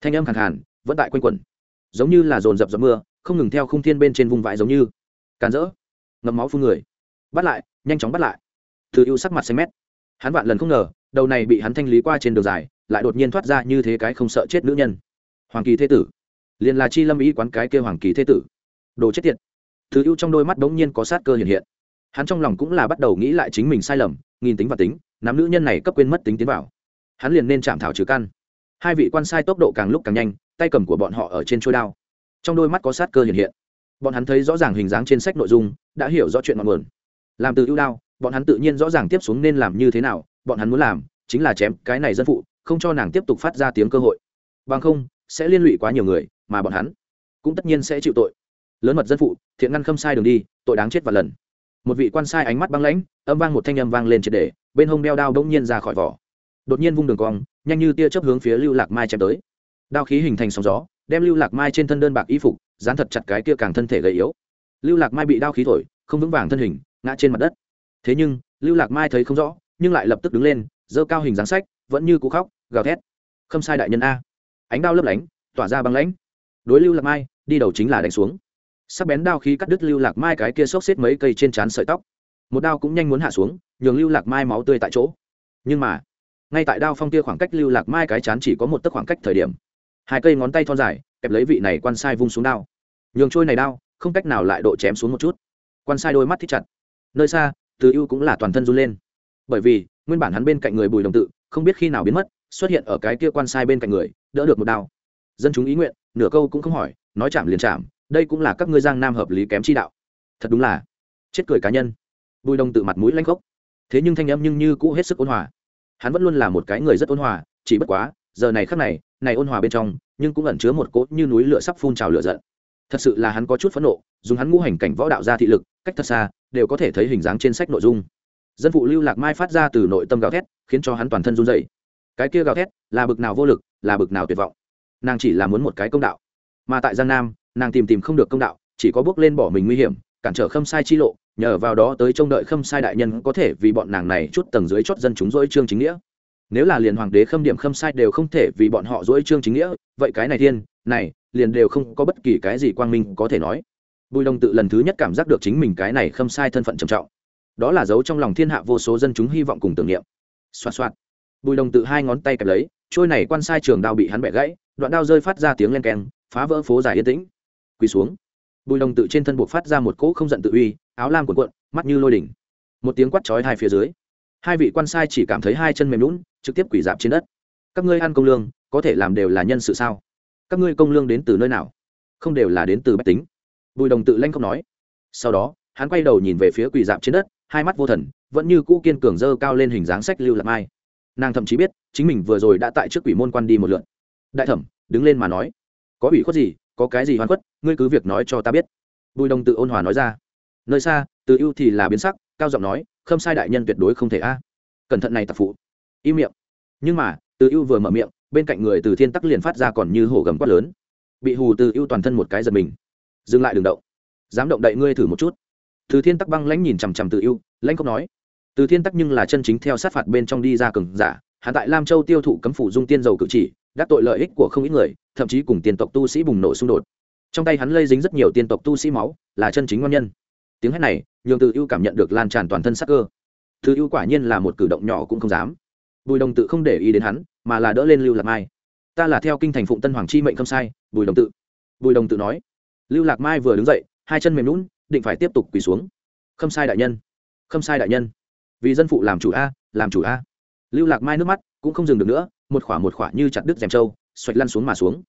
Thanh âm khàn khàn, vẫn tại quanh quẩn. Giống như là dồn dập giọt mưa, không ngừng theo khung thiên bên trên vùng vãi giống như. Càn rỡ. Ngầm máu phun người. Bắt lại nhanh chóng bắt lại. Từ ưu sắc mặt xanh mét. Hắn vạn lần không ngờ, đầu này bị hắn thanh lý qua trên đường dài, lại đột nhiên thoát ra như thế cái không sợ chết nữ nhân. Hoàng kỳ thế tử. Liền là chi lâm ý quán cái kêu hoàng kỳ thế tử. Đồ chết tiệt. Thứ ưu trong đôi mắt bỗng nhiên có sát cơ hiện hiện. Hắn trong lòng cũng là bắt đầu nghĩ lại chính mình sai lầm, nghìn tính và tính nắm nữ nhân này cấp quên mất tính tiến vào. Hắn liền nên chạm thảo trừ căn. Hai vị quan sai tốc độ càng lúc càng nhanh, tay cầm của bọn họ ở trên trôi đao. Trong đôi mắt có sát cơ hiện hiện. Bọn hắn thấy rõ ràng hình dáng trên sách nội dung, đã hiểu rõ chuyện ngọn nguồn làm từ ưu đao, bọn hắn tự nhiên rõ ràng tiếp xuống nên làm như thế nào, bọn hắn muốn làm chính là chém cái này dân phụ, không cho nàng tiếp tục phát ra tiếng cơ hội. Bằng không, sẽ liên lụy quá nhiều người, mà bọn hắn cũng tất nhiên sẽ chịu tội. Lớn mật dân phụ, thiện ngăn khâm sai đường đi, tội đáng chết và lần. Một vị quan sai ánh mắt băng lãnh, âm vang một thanh âm vang lên triệt đề bên hông đeo đao bỗng nhiên ra khỏi vỏ. Đột nhiên vung đường cong, nhanh như tia chớp hướng phía lưu lạc mai chém tới. Đao khí hình thành sóng gió, đem lưu lạc mai trên thân đơn bạc y phục, dán thật chặt cái kia càng thân thể gầy yếu. Lưu lạc mai bị đao khí thổi, không vững vàng thân hình ngã trên mặt đất. Thế nhưng, lưu lạc mai thấy không rõ, nhưng lại lập tức đứng lên, giơ cao hình dáng sách, vẫn như cú khóc, gào thét. Khâm sai đại nhân a. Ánh đao lấp lánh, tỏa ra băng lãnh. Đối lưu lạc mai, đi đầu chính là đánh xuống. Sắc bén đao khí cắt đứt lưu lạc mai cái kia xốc xếp mấy cây trên trán sợi tóc. Một đao cũng nhanh muốn hạ xuống, nhường lưu lạc mai máu tươi tại chỗ. Nhưng mà, ngay tại đao phong kia khoảng cách lưu lạc mai cái chán chỉ có một tấc khoảng cách thời điểm, hai cây ngón tay thon dài, kẹp lấy vị này quan sai vung xuống đao. Nhường trôi này đao, không cách nào lại độ chém xuống một chút. Quan sai đôi mắt thích chặt nơi xa, từ ưu cũng là toàn thân run lên. Bởi vì, nguyên bản hắn bên cạnh người bùi đồng tự, không biết khi nào biến mất, xuất hiện ở cái kia quan sai bên cạnh người, đỡ được một đao. Dân chúng ý nguyện, nửa câu cũng không hỏi, nói chạm liền chạm, đây cũng là các ngươi giang nam hợp lý kém chi đạo. Thật đúng là chết cười cá nhân. Bùi đồng tự mặt mũi lanh gốc thế nhưng thanh âm nhưng như cũ hết sức ôn hòa. Hắn vẫn luôn là một cái người rất ôn hòa, chỉ bất quá, giờ này khắc này này ôn hòa bên trong, nhưng cũng ẩn chứa một cỗ như núi lửa sắp phun trào lửa giận thật sự là hắn có chút phẫn nộ, dùng hắn ngũ hành cảnh võ đạo ra thị lực, cách thật xa, đều có thể thấy hình dáng trên sách nội dung. Dân phụ lưu lạc mai phát ra từ nội tâm gào thét, khiến cho hắn toàn thân run dậy cái kia gào thét, là bực nào vô lực, là bực nào tuyệt vọng. Nàng chỉ là muốn một cái công đạo. Mà tại giang nam, nàng tìm tìm không được công đạo, chỉ có bước lên bỏ mình nguy hiểm, cản trở khâm sai chi lộ, nhờ vào đó tới trông đợi khâm sai đại nhân có thể vì bọn nàng này chút tầng dưới chót dân chúng dỗi trương chính nghĩa. Nếu là liền hoàng đế khâm điểm khâm sai đều không thể vì bọn họ dỗi trương chính nghĩa, vậy cái này thiên, này liền đều không có bất kỳ cái gì quang minh có thể nói. Bùi đồng tự lần thứ nhất cảm giác được chính mình cái này khâm sai thân phận trầm trọng. Đó là dấu trong lòng thiên hạ vô số dân chúng hy vọng cùng tưởng niệm. Xoạt xoạt. Bùi đồng tự hai ngón tay kẹp lấy, trôi này quan sai trường đao bị hắn bẻ gãy, đoạn đao rơi phát ra tiếng len keng, phá vỡ phố dài yên tĩnh. Quỳ xuống. Bùi đồng tự trên thân buộc phát ra một cỗ không giận tự uy, áo lam cuộn cuộn, mắt như lôi đỉnh. Một tiếng quát chói hai phía dưới, hai vị quan sai chỉ cảm thấy hai chân mềm lún trực tiếp quỳ dạp trên đất. Các ngươi ăn công lương, có thể làm đều là nhân sự sao? Các ngươi công lương đến từ nơi nào? Không đều là đến từ bách tính. Bùi đồng tự lanh không nói. Sau đó, hắn quay đầu nhìn về phía quỳ dạp trên đất, hai mắt vô thần, vẫn như cũ kiên cường dơ cao lên hình dáng sách lưu lạc mai. Nàng thậm chí biết, chính mình vừa rồi đã tại trước quỷ môn quan đi một lượn đại thẩm, đứng lên mà nói. Có ủy khuất gì? Có cái gì hoàn khuất? Ngươi cứ việc nói cho ta biết. Bùi đồng tự ôn hòa nói ra. Nơi xa, từ ưu thì là biến sắc, cao giọng nói, khâm sai đại nhân tuyệt đối không thể a. Cẩn thận này tạp phụ. Im miệng. Nhưng mà, từ ưu vừa mở miệng bên cạnh người từ thiên tắc liền phát ra còn như hổ gầm quát lớn. Bị hù từ ưu toàn thân một cái giật mình. Dừng lại đường động. Dám động đậy ngươi thử một chút. Từ thiên tắc băng lãnh nhìn chằm chằm từ ưu, lãnh không nói. Từ thiên tắc nhưng là chân chính theo sát phạt bên trong đi ra cường giả. Hạ tại lam châu tiêu thụ cấm phủ dung tiên dầu cử chỉ, đắc tội lợi ích của không ít người, thậm chí cùng tiền tộc tu sĩ bùng nổ xung đột. Trong tay hắn lây dính rất nhiều tiên tộc tu sĩ máu, là chân chính ngon nhân. Tiếng hét này, nhường từ ưu cảm nhận được lan tràn toàn thân sắc cơ. Từ ưu quả nhiên là một cử động nhỏ cũng không dám. Bùi đồng tự không để ý đến hắn mà là đỡ lên lưu lạc mai. Ta là theo kinh thành phụng tân hoàng chi mệnh không sai bùi đồng tự. Bùi đồng tự nói. Lưu lạc mai vừa đứng dậy hai chân mềm lún định phải tiếp tục quỳ xuống. Không sai đại nhân không sai đại nhân. Vì dân phụ làm chủ a làm chủ a. Lưu lạc mai nước mắt cũng không dừng được nữa một khỏa một khỏa như chặt đứt rèm trâu xoạch lăn xuống mà xuống.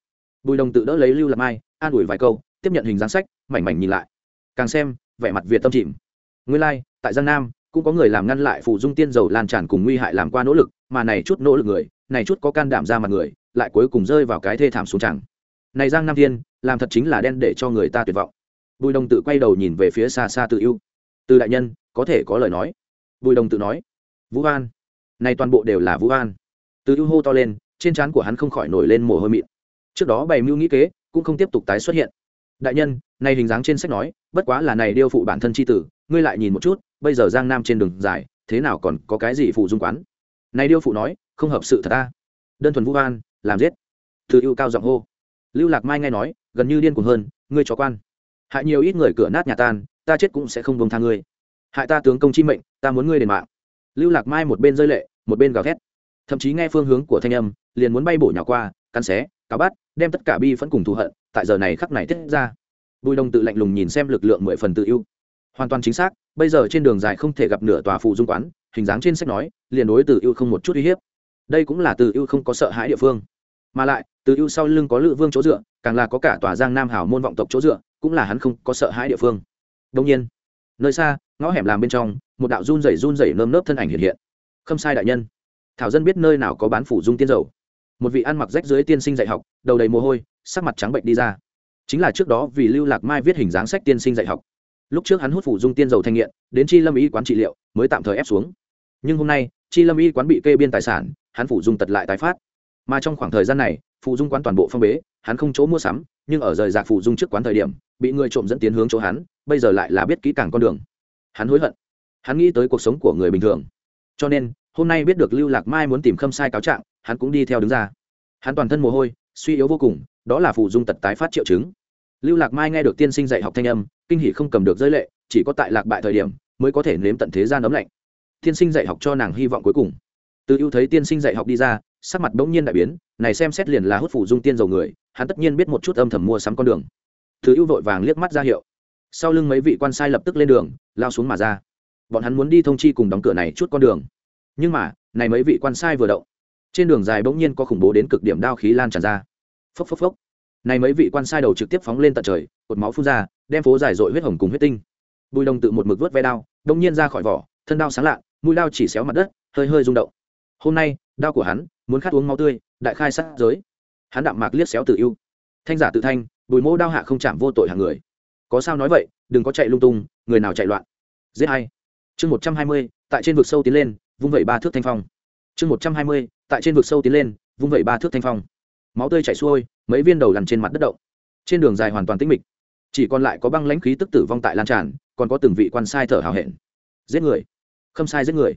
Bùi đồng tự đỡ lấy lưu lạc mai an ủi vài câu tiếp nhận hình dáng sách mảnh mảnh nhìn lại. Càng xem vẻ mặt việt tâm chìm. Nguyên lai、like, tại giang nam cũng có người làm ngăn lại phụ dung tiên dầu lan tràn cùng nguy hại làm qua nỗ lực mà này chút nỗ lực người này chút có can đảm ra mặt người, lại cuối cùng rơi vào cái thê thảm xuống chẳng. Này giang nam thiên, làm thật chính là đen để cho người ta tuyệt vọng. Bùi đồng tự quay đầu nhìn về phía xa xa tự yêu từ đại nhân, có thể có lời nói. Bùi đồng tự nói, vũ an, này toàn bộ đều là vũ an. Từ ưu hô to lên, trên trán của hắn không khỏi nổi lên mồ hôi mịn. Trước đó bày mưu nghĩ kế, cũng không tiếp tục tái xuất hiện. Đại nhân, này hình dáng trên sách nói, bất quá là này điêu phụ bản thân c h i tử, ngươi lại nhìn một chút, bây giờ giang nam trên đường dài, thế nào còn có cái gì phụ dung quán? Này điêu phụ nói không hợp sự thật ta. Đơn thuần vũ an làm giết. Thư ưu cao giọng hô. Lưu lạc mai nghe nói, gần như điên cuồng hơn, ngươi chó quan. Hại nhiều ít người cửa nát nhà tan, ta chết cũng sẽ không bông tha ngươi. Hại ta tướng công chi mệnh, ta muốn ngươi đền mạng. Lưu lạc mai một bên rơi lệ, một bên gào thét. Thậm chí nghe phương hướng của thanh âm, liền muốn bay bổ nhỏ qua, cắn xé cá bát, đem tất cả bi phẫn cùng thù hận, tại giờ này khắc này tiết ra. Bùi đông tự lạnh lùng nhìn xem lực lượng mười phần tự ưu. Hoàn toàn chính xác, bây giờ trên đường dài không thể gặp nửa tòa phụ dung quán, hình dáng trên sách nói, liền đối từ ưu không một chút uy hiếp đây cũng là từ ưu không có sợ hãi địa phương. Mà lại, từ ưu sau lưng có lữ vương chỗ dựa, càng là có cả tòa giang nam hảo môn vọng tộc chỗ dựa, cũng là hắn không có sợ hãi địa phương. Đông nhiên, nơi xa, ngõ hẻm làm bên trong, một đạo run rẩy run rẩy nơm nớp thân ảnh hiện hiện. Không sai đại nhân, thảo dân biết nơi nào có bán phủ dung tiên dầu. Một vị ăn mặc rách dưới tiên sinh dạy học, đầu đầy mồ hôi, sắc mặt trắng bệnh đi ra. Chính là trước đó vì lưu lạc mai viết hình dáng sách tiên sinh dạy học. Lúc trước hắn hút phủ dung tiên dầu thanh nghiện, đến chi lâm y quán trị liệu, mới tạm thời ép xuống. Nhưng hôm nay, chi lâm y quán bị kê biên tài sản hắn phủ dung tật lại tái phát. Mà trong khoảng thời gian này phụ dung quán toàn bộ phong bế, hắn không chỗ mua sắm, nhưng ở rời rạc phụ dung trước quán thời điểm, bị người trộm dẫn tiến hướng chỗ hắn, bây giờ lại là biết kỹ càng con đường. Hắn hối hận. Hắn nghĩ tới cuộc sống của người bình thường. Cho nên, hôm nay biết được lưu lạc mai muốn tìm khâm sai cáo trạng, hắn cũng đi theo đứng ra. Hắn toàn thân mồ hôi, suy yếu vô cùng, đó là phụ dung tật tái phát triệu chứng. Lưu lạc mai nghe được tiên sinh dạy học thanh âm, kinh hỷ không cầm được giới lệ, chỉ có tại lạc bại thời điểm, mới có thể nếm tận thế gian ấm lạnh. Tiên sinh dạy học cho nàng hy vọng cuối cùng từ ưu thấy tiên sinh dạy học đi ra, sắc mặt bỗng nhiên đại biến, này xem xét liền là hút phủ dung tiên dầu người, hắn tất nhiên biết một chút âm thầm mua sắm con đường. Từ ưu vội vàng liếc mắt ra hiệu. Sau lưng mấy vị quan sai lập tức lên đường, lao xuống mà ra. Bọn hắn muốn đi thông chi cùng đóng cửa này chút con đường. Nhưng mà, này mấy vị quan sai vừa động. Trên đường dài bỗng nhiên có khủng bố đến cực điểm đao khí lan tràn ra. Phốc phốc phốc. Này mấy vị quan sai đầu trực tiếp phóng lên tận trời, cột máu phun ra, đem phố dài dội huyết hồng cùng huyết tinh. Bùi đồng tự một mực vớt ve đao, đông nhiên ra khỏi vỏ, thân đao sáng lạ, mũi đao chỉ xéo mặt đất, hơi hơi rung động hôm nay, đao của hắn muốn khát uống máu tươi, đại khai sát giới. Hắn đạm mạc liếc xéo tự ưu. Thanh giả tự thanh, bùi mô đao hạ không chạm vô tội hàng người. Có sao nói vậy, đừng có chạy lung tung, người nào chạy loạn. Giết hay chương một trăm hai mươi, tại trên vực sâu tiến lên, vung vẩy ba thước thanh phong. Chương một trăm hai mươi, tại trên vực sâu tiến lên, vung vẩy ba thước thanh phong. Máu tươi chảy xuôi, mấy viên đầu lằn trên mặt đất động. Trên đường dài hoàn toàn tĩnh mịch. Chỉ còn lại có băng lãnh khí tức tử vong tại lan tràn, còn có từng vị quan sai thở hào hẹn. Giết người. Không sai giết người.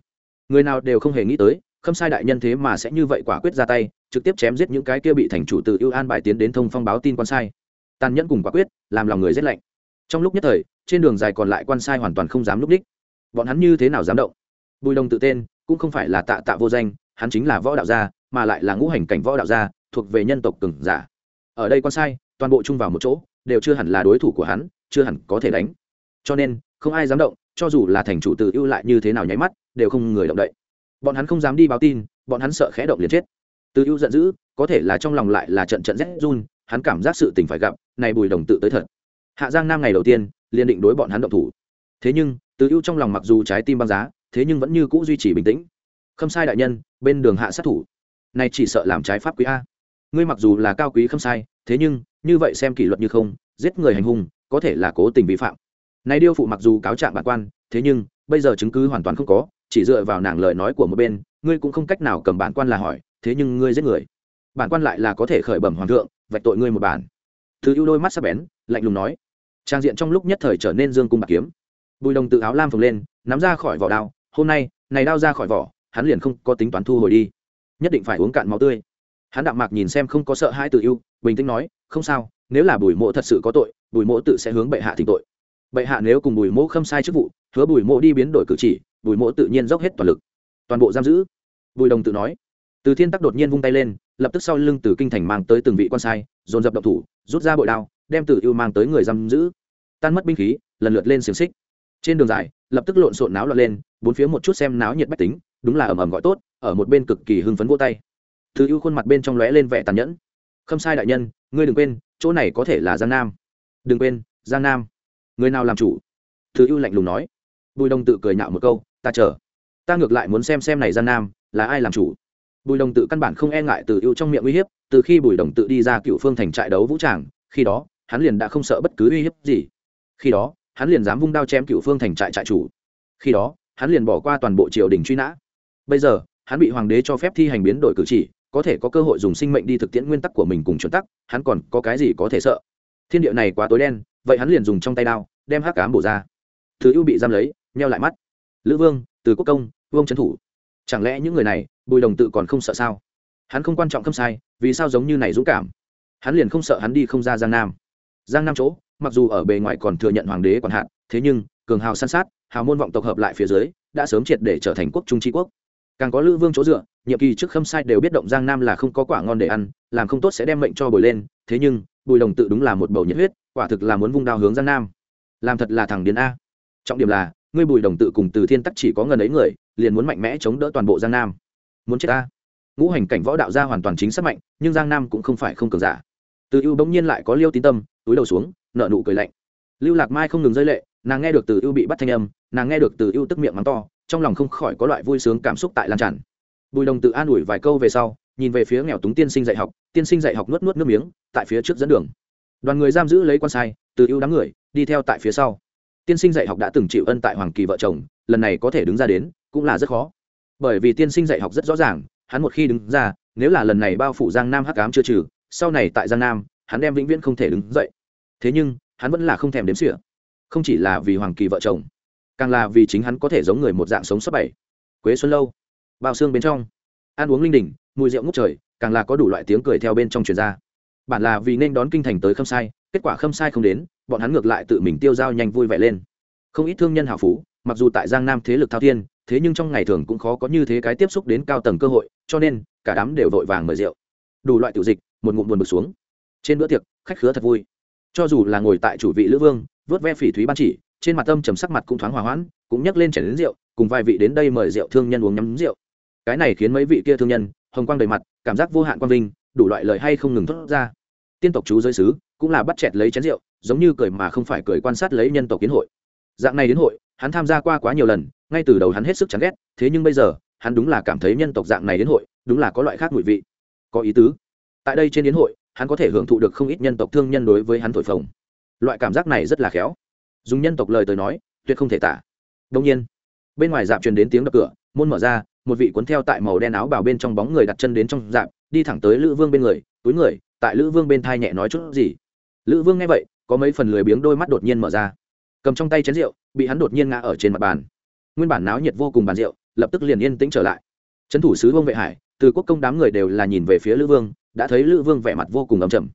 Người nào đều không hề nghĩ tới khâm sai đại nhân thế mà sẽ như vậy quả quyết ra tay, trực tiếp chém giết những cái kia bị thành chủ tự ưu an bài tiến đến thông phong báo tin quan sai. Tàn nhẫn cùng quả quyết, làm lòng người rét lạnh. Trong lúc nhất thời, trên đường dài còn lại quan sai hoàn toàn không dám lúc đích. Bọn hắn như thế nào dám động? Bùi đồng tự tên, cũng không phải là tạ tạ vô danh, hắn chính là võ đạo gia, mà lại là ngũ hành cảnh võ đạo gia, thuộc về nhân tộc cừng giả. Ở đây quan sai, toàn bộ chung vào một chỗ, đều chưa hẳn là đối thủ của hắn, chưa hẳn có thể đánh. Cho nên, không ai dám động, cho dù là thành chủ tự ưu lại như thế nào nháy mắt, đều không người động đậy bọn hắn không dám đi báo tin, bọn hắn sợ khẽ động liền chết. Từ ưu giận dữ, có thể là trong lòng lại là trận trận rét run, hắn cảm giác sự tình phải gặp, này bùi đồng tự tới thật. Hạ giang nam ngày đầu tiên, liền định đối bọn hắn động thủ. Thế nhưng, từ ưu trong lòng mặc dù trái tim băng giá, thế nhưng vẫn như cũ duy trì bình tĩnh. Khâm sai đại nhân, bên đường hạ sát thủ. Này chỉ sợ làm trái pháp quý a. Ngươi mặc dù là cao quý khâm sai, thế nhưng, như vậy xem kỷ luật như không, giết người hành hung, có thể là cố tình vi phạm. Này điêu phụ mặc dù cáo trạng bản quan, thế nhưng, bây giờ chứng cứ hoàn toàn không có chỉ dựa vào nàng lời nói của một bên, ngươi cũng không cách nào cầm bản quan là hỏi, thế nhưng ngươi giết người. Bản quan lại là có thể khởi bẩm hoàng thượng, vạch tội ngươi một bản. Thứ ưu đôi mắt sắp bén, lạnh lùng nói. Trang diện trong lúc nhất thời trở nên dương cung bạc kiếm. Bùi đồng tự áo lam phồng lên, nắm ra khỏi vỏ đao, hôm nay, này đao ra khỏi vỏ, hắn liền không có tính toán thu hồi đi. Nhất định phải uống cạn máu tươi. Hắn đạm mạc nhìn xem không có sợ hai tự ưu, bình tĩnh nói, không sao, nếu là bùi mộ thật sự có tội, bùi mộ tự sẽ hướng bệ hạ thỉnh tội. Bệ hạ nếu cùng bùi mộ không sai chức vụ, hứa bùi mộ đi biến đổi cử chỉ bùi mộ tự nhiên dốc hết toàn lực, toàn bộ giam giữ. Bùi đồng tự nói, từ thiên tắc đột nhiên vung tay lên, lập tức sau lưng từ kinh thành mang tới từng vị quan sai, dồn dập động thủ, rút ra bội đao, đem từ ưu mang tới người giam giữ. Tan mất binh khí, lần lượt lên xiềng xích. Trên đường dài, lập tức lộn xộn náo loạn lên, bốn phía một chút xem náo nhiệt bách tính, đúng là ầm ầm gọi tốt, ở một bên cực kỳ hưng phấn vô tay. Từ ưu khuôn mặt bên trong lóe lên vẻ tàn nhẫn. Khâm sai đại nhân, ngươi đừng quên, chỗ này có thể là giang nam. Đừng quên, giang nam. Người nào làm chủ? Từ ưu lạnh lùng nói. Bùi đồng tự cười nhạo một câu ta chờ. Ta ngược lại muốn xem xem này gian nam, là ai làm chủ. Bùi đồng tự căn bản không e ngại từ ưu trong miệng uy hiếp, từ khi bùi đồng tự đi ra cựu phương thành trại đấu vũ tràng, khi đó, hắn liền đã không sợ bất cứ uy hiếp gì. Khi đó, hắn liền dám vung đao chém cựu phương thành trại trại chủ. Khi đó, hắn liền bỏ qua toàn bộ triều đình truy nã. Bây giờ, hắn bị hoàng đế cho phép thi hành biến đổi cử chỉ, có thể có cơ hội dùng sinh mệnh đi thực tiễn nguyên tắc của mình cùng chuẩn tắc, hắn còn có cái gì có thể sợ? Thiên địa này quá tối đen, vậy hắn liền dùng trong tay đao, đem hắc cám bổ ra. Thứ ưu bị giam lấy, nheo lại mắt lữ vương, từ quốc công, vương trấn thủ. Chẳng lẽ những người này, bùi đồng tự còn không sợ sao? Hắn không quan trọng không sai, vì sao giống như này dũng cảm? Hắn liền không sợ hắn đi không ra giang nam. Giang nam chỗ, mặc dù ở bề ngoài còn thừa nhận hoàng đế còn hạn thế nhưng, cường hào san sát, hào môn vọng tộc hợp lại phía dưới, đã sớm triệt để trở thành quốc trung tri quốc. Càng có lữ vương chỗ dựa, nhiệm kỳ trước khâm sai đều biết động giang nam là không có quả ngon để ăn, làm không tốt sẽ đem mệnh cho bồi lên, thế nhưng, bùi đồng tự đúng là một bầu nhiệt huyết, quả thực là muốn vung đao hướng giang nam. Làm thật là thằng điên a. Trọng điểm là ngươi bùi đồng tự cùng từ thiên tắc chỉ có ngần ấy người, liền muốn mạnh mẽ chống đỡ toàn bộ giang nam. Muốn chết ta. Ngũ hành cảnh võ đạo gia hoàn toàn chính xác mạnh, nhưng giang nam cũng không phải không cường giả. Từ ưu bỗng nhiên lại có liêu tín tâm, túi đầu xuống nợ nụ cười lạnh. Lưu lạc mai không ngừng rơi lệ, nàng nghe được từ ưu bị bắt thanh âm, nàng nghe được từ ưu tức miệng mắng to, trong lòng không khỏi có loại vui sướng cảm xúc tại lan tràn. Bùi đồng tự an ủi vài câu về sau, nhìn về phía nghèo túng tiên sinh dạy học, tiên sinh dạy học nuốt nuốt nước miếng, tại phía trước dẫn đường. Đoàn người giam giữ lấy quan sai, từ ưu đám người, đi theo tại phía sau tiên sinh dạy học đã từng chịu ân tại hoàng kỳ vợ chồng, lần này có thể đứng ra đến, cũng là rất khó. Bởi vì tiên sinh dạy học rất rõ ràng, hắn một khi đứng ra, nếu là lần này bao phủ giang nam hắc cám chưa trừ, sau này tại giang nam, hắn đem vĩnh viễn không thể đứng dậy. Thế nhưng, hắn vẫn là không thèm đếm xỉa. Không chỉ là vì hoàng kỳ vợ chồng, càng là vì chính hắn có thể giống người một dạng sống sắp bảy. Quế xuân lâu, bao xương bên trong. Ăn uống linh đình, mùi rượu ngút trời, càng là có đủ loại tiếng cười theo bên trong truyền ra. Bản là vì nên đón kinh thành tới khâm sai, kết quả khâm sai không đến bọn hắn ngược lại tự mình tiêu dao nhanh vui vẻ lên. Không ít thương nhân hào phú, mặc dù tại giang nam thế lực thao thiên, thế nhưng trong ngày thường cũng khó có như thế cái tiếp xúc đến cao tầng cơ hội, cho nên, cả đám đều vội vàng mời rượu. Đủ loại tiểu dịch, một ngụm buồn bực xuống. Trên bữa tiệc, khách khứa thật vui. Cho dù là ngồi tại chủ vị lữ vương, vớt ve phỉ thúy ban chỉ, trên mặt tâm trầm sắc mặt cũng thoáng hòa hoãn, cũng nhấc lên chảy đến rượu, cùng vài vị đến đây mời rượu thương nhân uống nhắm rượu. Cái này khiến mấy vị kia thương nhân, hồng quang đầy mặt, cảm giác vô hạn quang vinh, đủ loại lời hay không ngừng thốt ra. Tiên tộc chú giới sứ cũng là bắt chẹt lấy chén rượu, giống như cười mà không phải cười quan sát lấy nhân tộc kiến hội. Dạng này đến hội, hắn tham gia qua quá nhiều lần, ngay từ đầu hắn hết sức chán ghét, thế nhưng bây giờ, hắn đúng là cảm thấy nhân tộc dạng này đến hội, đúng là có loại khác mùi vị. Có ý tứ. Tại đây trên đến hội, hắn có thể hưởng thụ được không ít nhân tộc thương nhân đối với hắn thổi phồng. Loại cảm giác này rất là khéo. Dùng nhân tộc lời tới nói, tuyệt không thể tả. Đông nhiên, bên ngoài dạp truyền đến tiếng đập cửa, môn mở ra, một vị cuốn theo tại màu đen áo bảo bên trong bóng người đặt chân đến trong dạp, đi thẳng tới lữ vương bên người, túi người, tại lữ vương bên thai nhẹ nói chút gì? Lữ vương nghe vậy, có mấy phần lười biếng đôi mắt đột nhiên mở ra. Cầm trong tay chén rượu, bị hắn đột nhiên ngã ở trên mặt bàn. Nguyên bản náo nhiệt vô cùng bàn rượu, lập tức liền yên tĩnh trở lại. Trấn thủ sứ vương vệ hải, từ quốc công đám người đều là nhìn về phía lữ vương, đã thấy lữ vương vẻ mặt vô cùng ấm chầm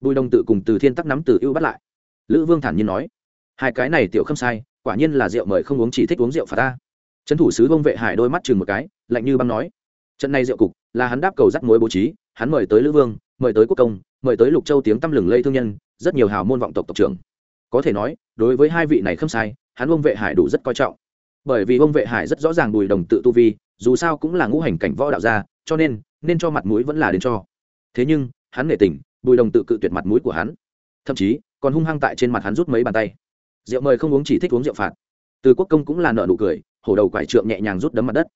bùi đông tự cùng từ thiên tắc nắm từ ưu bắt lại. Lữ vương thản nhiên nói, hai cái này tiểu không sai, quả nhiên là rượu mời không uống chỉ thích uống rượu phạt ta. Trấn thủ sứ vương vệ hải đôi mắt chừng một cái, lạnh như băng nói, trận này rượu cục, là hắn đáp cầu rắc mối bố trí, hắn mời tới lữ vương, mời tới quốc công, mời tới lục châu tiếng tăm lừng lây thương nhân rất nhiều hào môn vọng tộc tộc trưởng. Có thể nói, đối với hai vị này không sai, hắn ông vệ hải đủ rất coi trọng. Bởi vì ông vệ hải rất rõ ràng bùi đồng tự tu vi, dù sao cũng là ngũ hành cảnh võ đạo gia, cho nên nên cho mặt mũi vẫn là đến cho. Thế nhưng, hắn nể tình, bùi đồng tự cự tuyệt mặt mũi của hắn. Thậm chí, còn hung hăng tại trên mặt hắn rút mấy bàn tay. Rượu mời không uống chỉ thích uống rượu phạt. Từ quốc công cũng là nợ nụ cười, hổ đầu quải trượng nhẹ nhàng rút đấm mặt đất.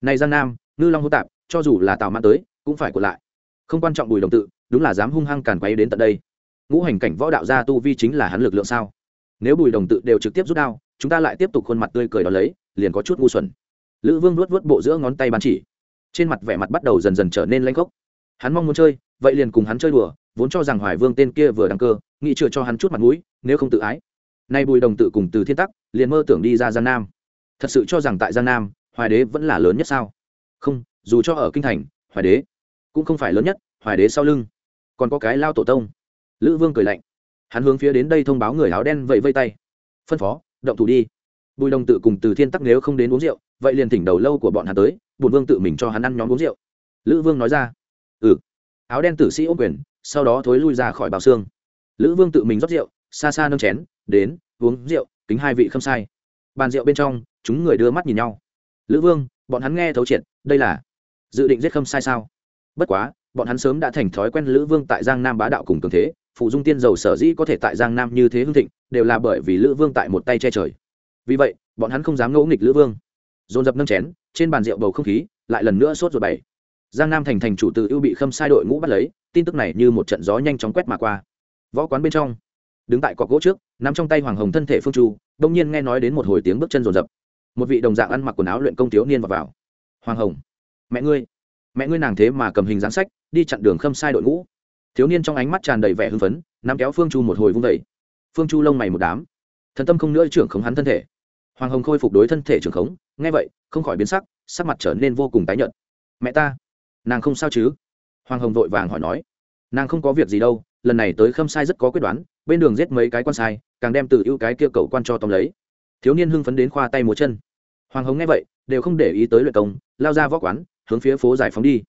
Này giang nam, ngư long hô tạp, cho dù là tào mãn tới, cũng phải của lại. Không quan trọng bùi đồng tự, đúng là dám hung hăng càn quấy đến tận đây ngũ hành cảnh võ đạo gia tu vi chính là hắn lực lượng sao? Nếu bùi đồng tự đều trực tiếp rút đao, chúng ta lại tiếp tục khuôn mặt tươi cười đó lấy, liền có chút ngu xuẩn. Lữ vương luốt vớt bộ giữa ngón tay bàn chỉ. Trên mặt vẻ mặt bắt đầu dần dần trở nên lanh gốc hắn mong muốn chơi, vậy liền cùng hắn chơi đùa, vốn cho rằng hoài vương tên kia vừa đăng cơ, nghĩ chưa cho hắn chút mặt mũi, nếu không tự ái. Nay bùi đồng tự cùng từ thiên tắc, liền mơ tưởng đi ra giang nam. Thật sự cho rằng tại giang nam, hoài đế vẫn là lớn nhất sao? Không, dù cho ở kinh thành, hoài đế cũng không phải lớn nhất, hoài đế sau lưng. Còn có cái lao tổ tông lữ vương cười lạnh. Hắn hướng phía đến đây thông báo người áo đen vậy vây tay. Phân phó, động thủ đi. Bùi đồng tự cùng từ thiên tắc nếu không đến uống rượu, vậy liền thỉnh đầu lâu của bọn hắn tới bùn vương tự mình cho hắn ăn nhóm uống rượu. Lữ vương nói ra. Ừ. Áo đen tử sĩ ôm quyền, sau đó thối lui ra khỏi bào xương. Lữ vương tự mình rót rượu, xa xa nâng chén, đến, uống rượu, kính hai vị không sai. Bàn rượu bên trong, chúng người đưa mắt nhìn nhau. Lữ vương, bọn hắn nghe thấu triệt, đây là dự định giết khâm sai sao? Bất quá, bọn hắn sớm đã thành thói quen lữ vương tại giang nam bá đạo cùng cường thế phụ dung tiên dầu sở dĩ có thể tại giang nam như thế hưng thịnh đều là bởi vì lữ vương tại một tay che trời. Vì vậy bọn hắn không dám ngẫu nghịch lữ vương. Dồn dập nâng chén trên bàn rượu bầu không khí lại lần nữa sốt rồi bảy giang nam thành thành chủ từ ưu bị khâm sai đội ngũ bắt lấy tin tức này như một trận gió nhanh chóng quét mà qua. Võ quán bên trong đứng tại cọc gỗ trước nắm trong tay hoàng hồng thân thể phương chu đông nhiên nghe nói đến một hồi tiếng bước chân rồn rập một vị đồng dạng ăn mặc quần áo luyện công thiếu niên vào, vào. hoàng hồng mẹ ngươi mẹ ngươi nàng thế mà cầm hình dáng sách đi chặn đường khâm sai đội ngũ thiếu niên trong ánh mắt tràn đầy vẻ hưng phấn, nắm kéo phương chu một hồi vung vẩy phương chu lông mày một đám, thần tâm không nữa trưởng khống hắn thân thể. Hoàng hồng khôi phục đối thân thể trưởng khống, nghe vậy, không khỏi biến sắc sắc mặt trở nên vô cùng tái nhợt. Mẹ ta, nàng không sao chứ? Hoàng hồng vội vàng hỏi nói. Nàng không có việc gì đâu, lần này tới khâm sai rất có quyết đoán, bên đường giết mấy cái quan sai, càng đem từ ưu cái kia cậu quan cho tóm lấy. Thiếu niên hưng phấn đến khoa tay múa chân. Hoàng hồng nghe vậy, đều không để ý tới luyện công, lao ra võ quán, hướng phía phố giải phóng đi.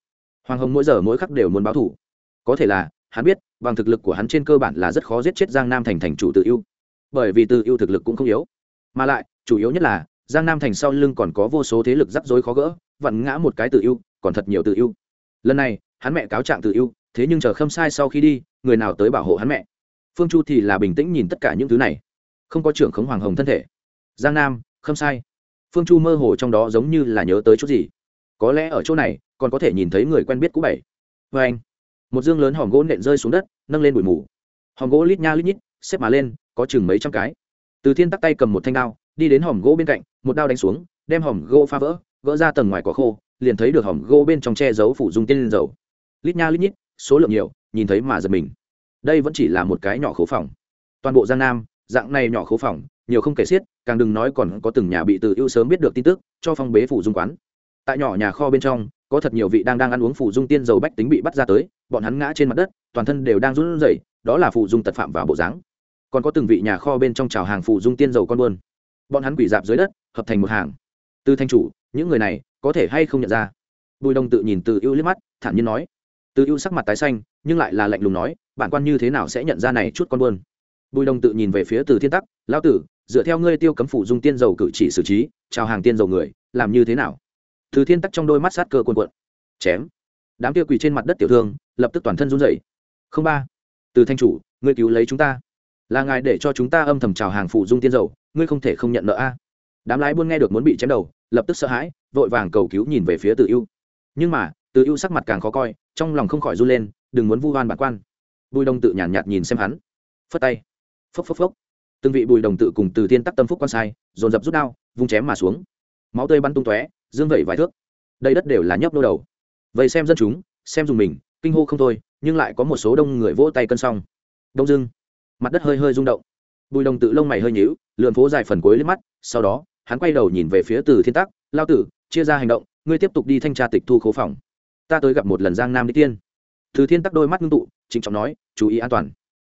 Hoàng hồng mỗi giờ mỗi khắc đều muốn báo thủ có thể là, hắn biết, bằng thực lực của hắn trên cơ bản là rất khó giết chết giang nam thành thành chủ tự ưu. Bởi vì tự ưu thực lực cũng không yếu. Mà lại, chủ yếu nhất là, giang nam thành sau lưng còn có vô số thế lực rắc rối khó gỡ, vặn ngã một cái tự ưu, còn thật nhiều tự ưu. Lần này, hắn mẹ cáo trạng tự ưu, thế nhưng chờ khâm sai sau khi đi, người nào tới bảo hộ hắn mẹ? Phương chu thì là bình tĩnh nhìn tất cả những thứ này. Không có trưởng khống hoàng hồng thân thể. Giang nam, khâm sai. Phương chu mơ hồ trong đó giống như là nhớ tới chút gì. Có lẽ ở chỗ này, còn có thể nhìn thấy người quen biết cũ bảy. Vê anh một dương lớn hòm gỗ nện rơi xuống đất, nâng lên bụi mù. Hòm gỗ lít nha lít nhít, xếp mà lên, có chừng mấy trăm cái. Từ thiên tắc tay cầm một thanh đao, đi đến hòm gỗ bên cạnh, một đao đánh xuống, đem hòm gỗ phá vỡ, gỡ ra tầng ngoài quả khô, liền thấy được hòm gỗ bên trong che giấu phủ dung tiên lên dầu. Lít nha lít nhít, số lượng nhiều, nhìn thấy mà giật mình. Đây vẫn chỉ là một cái nhỏ khố phòng. Toàn bộ giang nam, dạng này nhỏ khố phòng, nhiều không kể xiết, càng đừng nói còn có từng nhà bị từ ưu sớm biết được tin tức, cho phong bế phủ dung quán tại nhỏ nhà kho bên trong, có thật nhiều vị đang đang ăn uống phụ dung tiên dầu bách tính bị bắt ra tới, bọn hắn ngã trên mặt đất, toàn thân đều đang run rẩy, đó là phụ dung tật phạm và bộ dáng. Còn có từng vị nhà kho bên trong trào hàng phụ dung tiên dầu con buôn. Bọn hắn quỷ dạp dưới đất, hợp thành một hàng. Từ thanh chủ, những người này có thể hay không nhận ra? Bùi đông tự nhìn từ ưu liếc mắt, thản nhiên nói. Từ ưu sắc mặt tái xanh, nhưng lại là lạnh lùng nói, bản quan như thế nào sẽ nhận ra này chút con buôn? Bùi đông tự nhìn về phía từ thiên tắc lao tử, dựa theo ngươi tiêu cấm phủ dung tiên dầu cử chỉ xử trí, chào hàng tiên dầu người, làm như thế nào? Từ thiên tắc trong đôi mắt sát cơ cuồn cuộn, chém. Đám kia quỳ trên mặt đất tiểu thương lập tức toàn thân run rẩy. Không ba. Từ thanh chủ ngươi cứu lấy chúng ta. Là ngài để cho chúng ta âm thầm chào hàng phụ dung tiên dầu ngươi không thể không nhận nợ a. Đám lái buôn nghe được muốn bị chém đầu lập tức sợ hãi vội vàng cầu cứu nhìn về phía từ ưu. Nhưng mà từ ưu sắc mặt càng khó coi trong lòng không khỏi run lên đừng muốn vu hoan bản quan. Bùi đồng tự nhàn nhạt, nhạt nhìn xem hắn. Phất tay. Phốc phốc phốc. Từng vị bùi đồng tự cùng từ thiên tắc tâm phúc quan sai dồn dập rút đao vung chém mà xuống. Máu tươi bắn tung tóe dương vẩy vài thước. Đây đất đều là nhấp nô đầu. Vậy xem dân chúng, xem dùng mình, kinh hô không thôi, nhưng lại có một số đông người vỗ tay cân xong đông dưng mặt đất hơi hơi rung động. Bùi đồng tự lông mày hơi nhíu lượn phố dài phần cuối lên mắt, sau đó, hắn quay đầu nhìn về phía từ thiên tắc, lao tử, chia ra hành động, ngươi tiếp tục đi thanh tra tịch thu khố phòng. Ta tới gặp một lần giang nam đi tiên. Từ thiên tắc đôi mắt ngưng tụ, trịnh trọng nói, chú ý an toàn.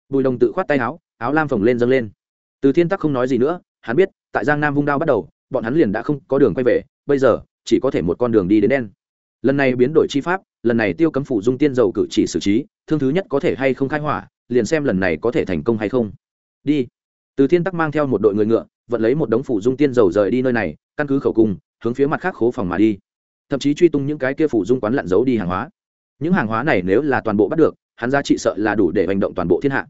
Bùi đồng tự khoát tay áo áo lam phồng lên dâng lên. Từ thiên tắc không nói gì nữa, hắn biết, tại giang nam vung đao bắt đầu, bọn hắn liền đã không có đường quay về, bây giờ chỉ có thể một con đường đi đến đen. Lần này biến đổi chi pháp, lần này tiêu cấm phủ dung tiên dầu cử chỉ xử trí, thương thứ nhất có thể hay không khai hỏa, liền xem lần này có thể thành công hay không. Đi. Từ thiên tắc mang theo một đội người ngựa, vận lấy một đống phủ dung tiên dầu rời đi nơi này, căn cứ khẩu cung, hướng phía mặt khác khố phòng mà đi. Thậm chí truy tung những cái kia phủ dung quán lặn giấu đi hàng hóa. Những hàng hóa này nếu là toàn bộ bắt được, hắn giá trị sợ là đủ để hành động toàn bộ thiên hạ.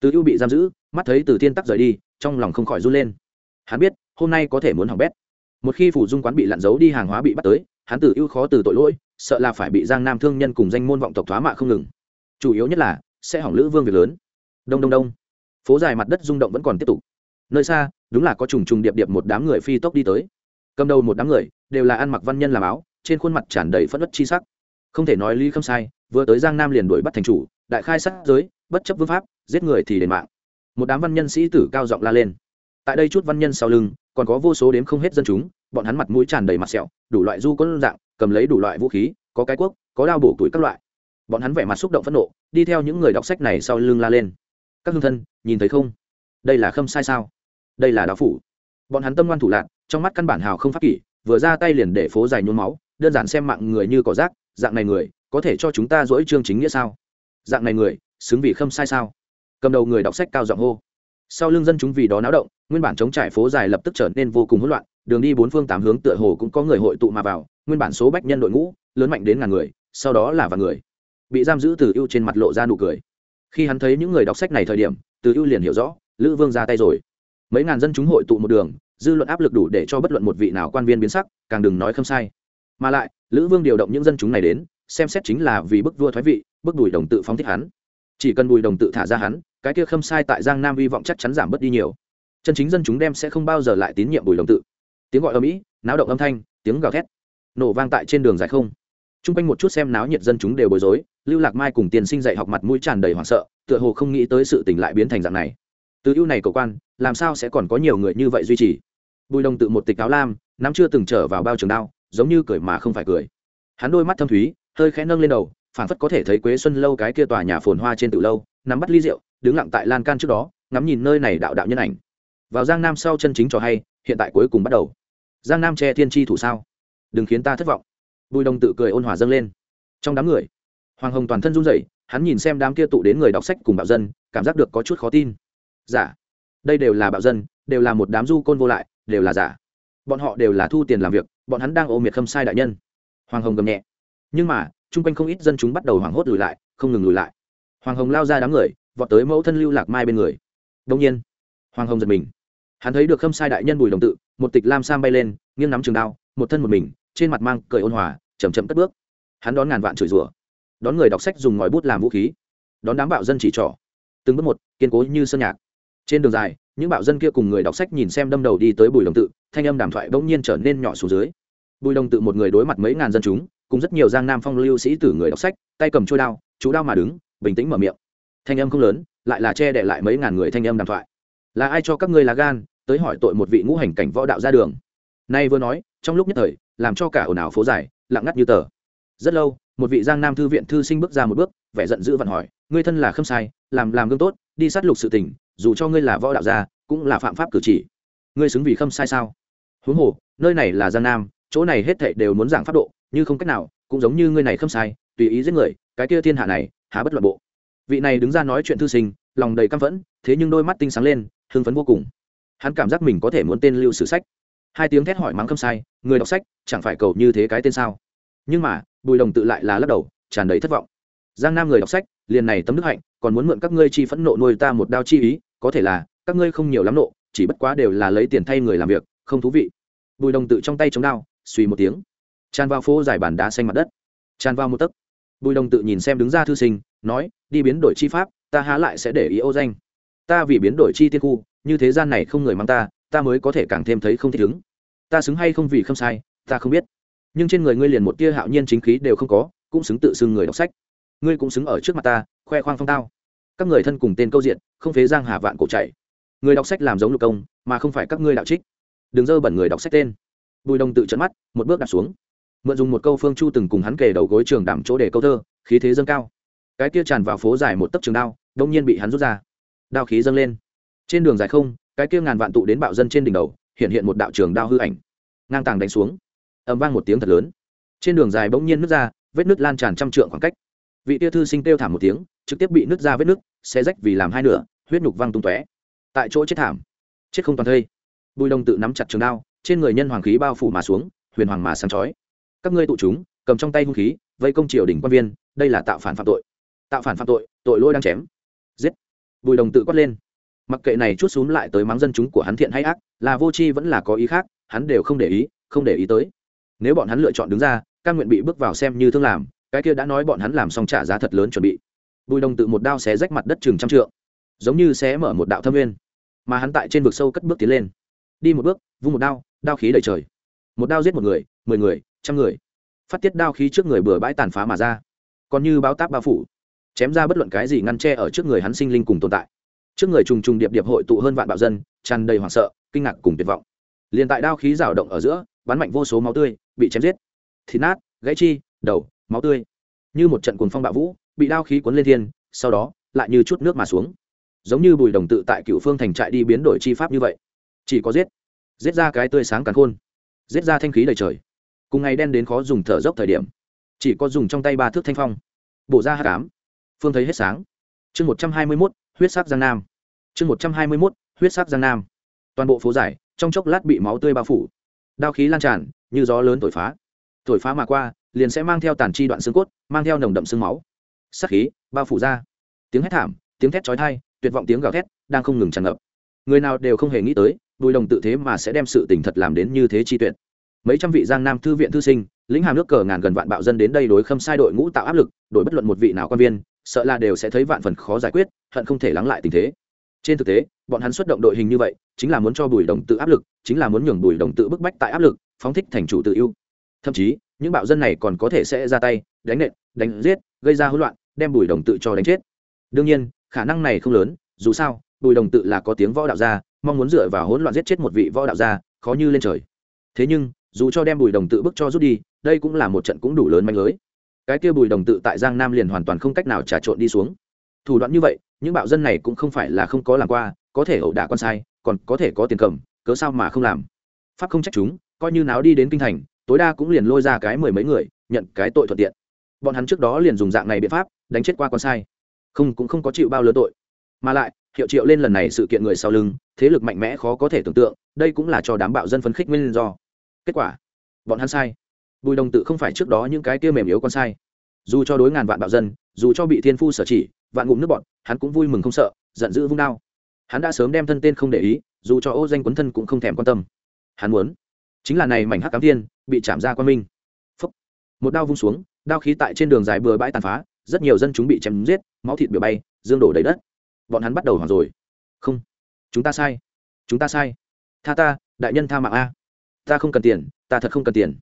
Từ ưu bị giam giữ, mắt thấy từ thiên tắc rời đi, trong lòng không khỏi run lên. Hắn biết, hôm nay có thể muốn hỏng bét một khi phủ dung quán bị lặn giấu đi, hàng hóa bị bắt tới, hắn tử ưu khó từ tội lỗi, sợ là phải bị giang nam thương nhân cùng danh môn vọng tộc thoá mạ không ngừng. Chủ yếu nhất là, sẽ hỏng lữ vương việc lớn. Đông đông đông. Phố dài mặt đất rung động vẫn còn tiếp tục. Nơi xa, đúng là có trùng trùng điệp điệp một đám người phi tốc đi tới. Cầm đầu một đám người, đều là ăn mặc văn nhân làm áo, trên khuôn mặt tràn đầy phất đất chi sắc. Không thể nói lý không sai, vừa tới giang nam liền đuổi bắt thành chủ, đại khai sát giới, bất chấp vương pháp, giết người thì đền mạng. Một đám văn nhân sĩ tử cao giọng la lên. Tại đây chút văn nhân sau lưng còn có vô số đếm không hết dân chúng, bọn hắn mặt mũi tràn đầy mặt sẹo, đủ loại du quân dạng, cầm lấy đủ loại vũ khí, có cái quốc có đao bổ tuổi các loại. Bọn hắn vẻ mặt xúc động phẫn nộ, đi theo những người đọc sách này sau lưng la lên. Các hương thân, nhìn thấy không? Đây là khâm sai sao? Đây là đạo phủ. Bọn hắn tâm ngoan thủ lạc, trong mắt căn bản hào không pháp kỷ, vừa ra tay liền để phố dài nhuốm máu, đơn giản xem mạng người như cỏ rác, dạng này người, có thể cho chúng ta dỗi chương chính nghĩa sao? Dạng này người, xứng vì khâm sai sao? Cầm đầu người đọc sách cao giọng hô. Sau lưng dân chúng vì đó náo động nguyên bản chống trải phố dài lập tức trở nên vô cùng hỗn loạn, đường đi bốn phương tám hướng tựa hồ cũng có người hội tụ mà vào, nguyên bản số bách nhân đội ngũ, lớn mạnh đến ngàn người, sau đó là vài người. Bị giam giữ từ ưu trên mặt lộ ra nụ cười. Khi hắn thấy những người đọc sách này thời điểm, từ ưu liền hiểu rõ, lữ vương ra tay rồi. Mấy ngàn dân chúng hội tụ một đường, dư luận áp lực đủ để cho bất luận một vị nào quan viên biến sắc, càng đừng nói không sai. Mà lại, lữ vương điều động những dân chúng này đến, xem xét chính là vì bức vua thoái vị, bức đùi đồng tự phóng thích hắn. Chỉ cần bùi đồng tự thả ra hắn, cái kia khâm sai tại giang nam hy vọng chắc chắn giảm bớt đi nhiều chân chính dân chúng đem sẽ không bao giờ lại tín nhiệm bùi đồng tự. Tiếng gọi ở mỹ, náo động âm thanh, tiếng gào thét, nổ vang tại trên đường dài không. T r u n g quanh một chút xem náo nhiệt dân chúng đều bối rối, lưu lạc mai cùng tiền sinh dạy học mặt mũi tràn đầy hoảng sợ, tựa hồ không nghĩ tới sự tình lại biến thành dạng này. Từ ưu này cầu quan, làm sao sẽ còn có nhiều người như vậy duy trì? Bùi đồng tự một tịch áo lam, nắm chưa từng trở vào bao trường đao, giống như cười mà không phải cười. Hắn đôi mắt thâm thúy, hơi khẽ nâng lên đầu phản phất có thể thấy quế xuân lâu cái kia tòa nhà phồn hoa trên tự lâu, nắm bắt ly rượu, đứng lặng tại lan can trước đó, ngắm nhìn nơi này đạo đạo nhân ảnh vào giang nam sau chân chính trò hay, hiện tại cuối cùng bắt đầu. Giang nam che thiên tri thủ sao? Đừng khiến ta thất vọng. Bùi đồng tự cười ôn hòa dâng lên. Trong đám người, hoàng hồng toàn thân run rẩy, hắn nhìn xem đám kia tụ đến người đọc sách cùng bạo dân, cảm giác được có chút khó tin. Giả. Đây đều là bạo dân, đều là một đám du côn vô lại, đều là giả. Bọn họ đều là thu tiền làm việc, bọn hắn đang ôm miệt khâm sai đại nhân. Hoàng hồng gầm nhẹ. Nhưng mà, chung quanh không ít dân chúng bắt đầu hoảng hốt lùi lại, không ngừng lùi lại. Hoàng hồng lao ra đám người, vọt tới mẫu thân lưu lạc mai bên người. Đông nhiên, hoàng hồng giật mình hắn thấy được khâm sai đại nhân bùi đồng tự, một tịch lam sam bay lên, nghiêng nắm trường đao, một thân một mình, trên mặt mang cười ôn hòa chầm chậm cất bước. Hắn đón ngàn vạn chửi rủa, đón người đọc sách dùng ngòi bút làm vũ khí, đón đám bạo dân chỉ trỏ. Từng bước một, kiên cố như sơn nhạc. Trên đường dài, những bạo dân kia cùng người đọc sách nhìn xem đâm đầu đi tới bùi đồng tự, thanh âm đàm thoại bỗng nhiên trở nên nhỏ xuống dưới. Bùi đồng tự một người đối mặt mấy ngàn dân chúng, cùng rất nhiều giang nam phong lưu sĩ tử người đọc sách, tay cầm trôi đao, chú đao mà đứng, bình tĩnh mở miệng. Thanh âm không lớn, lại là che đẻ lại mấy ngàn người thanh âm đàm thoại. Là ai cho các ngươi là gan tới hỏi tội một vị ngũ hành cảnh võ đạo ra đường. Nay vừa nói, trong lúc nhất thời, làm cho cả ồn ào phố dài, lặng ngắt như tờ. Rất lâu, một vị giang nam thư viện thư sinh bước ra một bước, vẻ giận dữ vặn hỏi, ngươi thân là khâm sai, làm làm gương tốt, đi sát lục sự tình, dù cho ngươi là võ đạo gia, cũng là phạm pháp cử chỉ. Ngươi xứng vì khâm sai sao? Huống hồ, nơi này là giang nam, chỗ này hết thảy đều muốn giảng pháp độ, như không cách nào, cũng giống như ngươi này khâm sai, tùy ý giết người, cái kia thiên hạ này, há bất loạn bộ. Vị này đứng ra nói chuyện thư sinh, lòng đầy căm phẫn, thế nhưng đôi mắt tinh sáng lên, hưng phấn vô cùng hắn cảm giác mình có thể muốn tên lưu sử sách. Hai tiếng thét hỏi mắng khâm sai, người đọc sách, chẳng phải cầu như thế cái tên sao? Nhưng mà, bùi đồng tự lại là lắc đầu, tràn đầy thất vọng. Giang nam người đọc sách, liền này tấm đức hạnh, còn muốn mượn các ngươi chi phẫn nộ nuôi ta một đao chi ý, có thể là, các ngươi không nhiều lắm nộ, chỉ bất quá đều là lấy tiền thay người làm việc, không thú vị. Bùi đồng tự trong tay chống đao, suy một tiếng. Tràn vào phố dài bàn đá xanh mặt đất. Tràn vào một tấc. Bùi đồng tự nhìn xem đứng ra thư sinh, nói, đi biến đổi chi pháp, ta há lại sẽ để ý ô danh. Ta vì biến đổi chi tiên khu như thế gian này không người mang ta ta mới có thể càng thêm thấy không thích ứng. Ta xứng hay không vì không sai, ta không biết. Nhưng trên người ngươi liền một tia hạo nhiên chính khí đều không có, cũng xứng tự xưng người đọc sách. Ngươi cũng xứng ở trước mặt ta, khoe khoang phong tao. Các người thân cùng tên câu diện, không phế giang hà vạn cổ chạy. Người đọc sách làm giống lục công, mà không phải các ngươi đạo trích. Đừng dơ bẩn người đọc sách tên. Bùi đồng tự trận mắt, một bước đặt xuống. Mượn dùng một câu phương chu từng cùng hắn kề đầu gối trường đảm chỗ để câu thơ, khí thế dâng cao. Cái kia tràn vào phố dài một tấc trường đao, đông nhiên bị hắn rút ra. Đao khí dâng lên trên đường dài không, cái kia ngàn vạn tụ đến bạo dân trên đỉnh đầu, hiện hiện một đạo trường đao hư ảnh. Ngang tàng đánh xuống. Ầm vang một tiếng thật lớn. Trên đường dài bỗng nhiên nứt ra, vết nứt lan tràn trăm trượng khoảng cách. Vị tia thư sinh kêu thảm một tiếng, trực tiếp bị nứt ra vết nứt xe rách vì làm hai nửa, huyết nhục văng tung tóe. Tại chỗ chết thảm. Chết không toàn thây. Bùi đồng tự nắm chặt trường đao, trên người nhân hoàng khí bao phủ mà xuống, huyền hoàng mà sáng chói. Các ngươi tụ chúng, cầm trong tay hung khí, vây công triều đình quan viên, đây là tạo phản phạm tội. Tạo phản phạm tội tội lỗi đang chém. Giết. Bùi đồng tự quát lên mặc kệ này chút xuống lại tới mắng dân chúng của hắn thiện hay ác, là vô tri vẫn là có ý khác, hắn đều không để ý, không để ý tới. Nếu bọn hắn lựa chọn đứng ra căn nguyện bị bước vào xem như thương làm, cái kia đã nói bọn hắn làm xong trả giá thật lớn chuẩn bị. Bùi đồng tự một đao xé rách mặt đất chừng trăm trượng, giống như xé mở một đạo thâm nguyên. Mà hắn tại trên vực sâu cất bước tiến lên. Đi một bước, vung một đao đao khí đầy trời. Một đao giết một người, mười người, trăm người. Phát tiết đao khí trước người bừa bãi tàn phá mà ra. Còn như báo táp bao phủ, chém ra bất luận cái gì ngăn tre ở trước người hắn sinh linh cùng tồn tại trước người trùng trùng điệp điệp hội tụ hơn vạn bạo dân, tràn đầy hoảng sợ, kinh ngạc cùng tuyệt vọng. Liền tại đao khí rào động ở giữa, bắn mạnh vô số máu tươi, bị chém giết. Thịt nát, gãy chi, đầu, máu tươi. Như một trận cuồng phong bạo vũ, bị đao khí cuốn lên thiên, sau đó, lại như chút nước mà xuống. Giống như bùi đồng tự tại cựu phương thành trại đi biến đổi chi pháp như vậy. Chỉ có giết. Giết ra cái tươi sáng càn khôn. Giết ra thanh khí đầy trời. Cùng ngày đen đến khó dùng thở dốc thời điểm. Chỉ có dùng trong tay ba thước thanh phong. Bổ ra hát cám phương thấy hết sáng. Chương một trăm hai mươi mốt huyết sắc giang nam. Chương một trăm hai mươi mốt, huyết sắc giang nam. Toàn bộ phố dài trong chốc lát bị máu tươi bao phủ. Đao khí lan tràn, như gió lớn thổi phá. Thổi phá mà qua, liền sẽ mang theo tàn chi đoạn xương cốt, mang theo nồng đậm xương máu. Sắc khí bao phủ ra. Tiếng hét thảm, tiếng thét chói thai tuyệt vọng tiếng gào thét đang không ngừng tràn ngập. Người nào đều không hề nghĩ tới, bùi đồng tự thế mà sẽ đem sự tình thật làm đến như thế chi tuyệt. Mấy trăm vị giang nam thư viện thư sinh, lĩnh hàm nước cờ ngàn gần vạn bạo dân đến đây đối khâm sai đội ngũ tạo áp lực, đổi bất luận một vị nào quan viên sợ là đều sẽ thấy vạn phần khó giải quyết, hận không thể lắng lại tình thế. Trên thực tế, bọn hắn xuất động đội hình như vậy, chính là muốn cho bùi đồng tự áp lực, chính là muốn nhường bùi đồng tự bức bách tại áp lực, phóng thích thành chủ tự yêu thậm chí, những bạo dân này còn có thể sẽ ra tay, đánh nện, đánh giết, gây ra hỗn loạn, đem bùi đồng tự cho đánh chết. Đương nhiên, khả năng này không lớn, dù sao, bùi đồng tự là có tiếng võ đạo gia, mong muốn dựa vào hỗn loạn giết chết một vị võ đạo gia, khó như lên trời. Thế nhưng, dù cho đem bùi đồng tự bức cho rút đi, đây cũng là một trận cũng đủ lớn manh lưới cái kia bùi đồng tự tại giang nam liền hoàn toàn không cách nào trà trộn đi xuống. Thủ đoạn như vậy, những bạo dân này cũng không phải là không có làm qua, có thể ẩu đả con sai, còn có thể có tiền cầm, cớ sao mà không làm? Pháp không trách chúng, coi như náo đi đến kinh thành, tối đa cũng liền lôi ra cái mười mấy người, nhận cái tội thuận tiện. Bọn hắn trước đó liền dùng dạng này biện pháp, đánh chết qua con sai. Không, cũng không có chịu bao lớn tội. Mà lại, hiệu triệu lên lần này sự kiện người sau lưng, thế lực mạnh mẽ khó có thể tưởng tượng, đây cũng là cho đám bạo dân phấn khích nguyên do. Kết quả, bọn hắn sai bùi đồng tự không phải trước đó những cái kia mềm yếu con sai. Dù cho đối ngàn vạn bạo dân, dù cho bị thiên phu sở chỉ, vạn ngụm nước bọn hắn cũng vui mừng không sợ, giận dữ vung đao. Hắn đã sớm đem thân tên không để ý, dù cho ô danh quấn thân cũng không thèm quan tâm. Hắn muốn chính là này mảnh hắc cám thiên, bị chạm ra quan minh. Phúc. một đao vung xuống, đao khí tại trên đường dài bừa bãi tàn phá, rất nhiều dân chúng bị chém giết, máu thịt bừa bay, dương đổ đầy đất. Bọn hắn bắt đầu hoảng rồi. Không. Chúng ta sai. Chúng ta sai. Tha ta, đại nhân tha mạng a. Ta không cần tiền, ta thật không cần tiền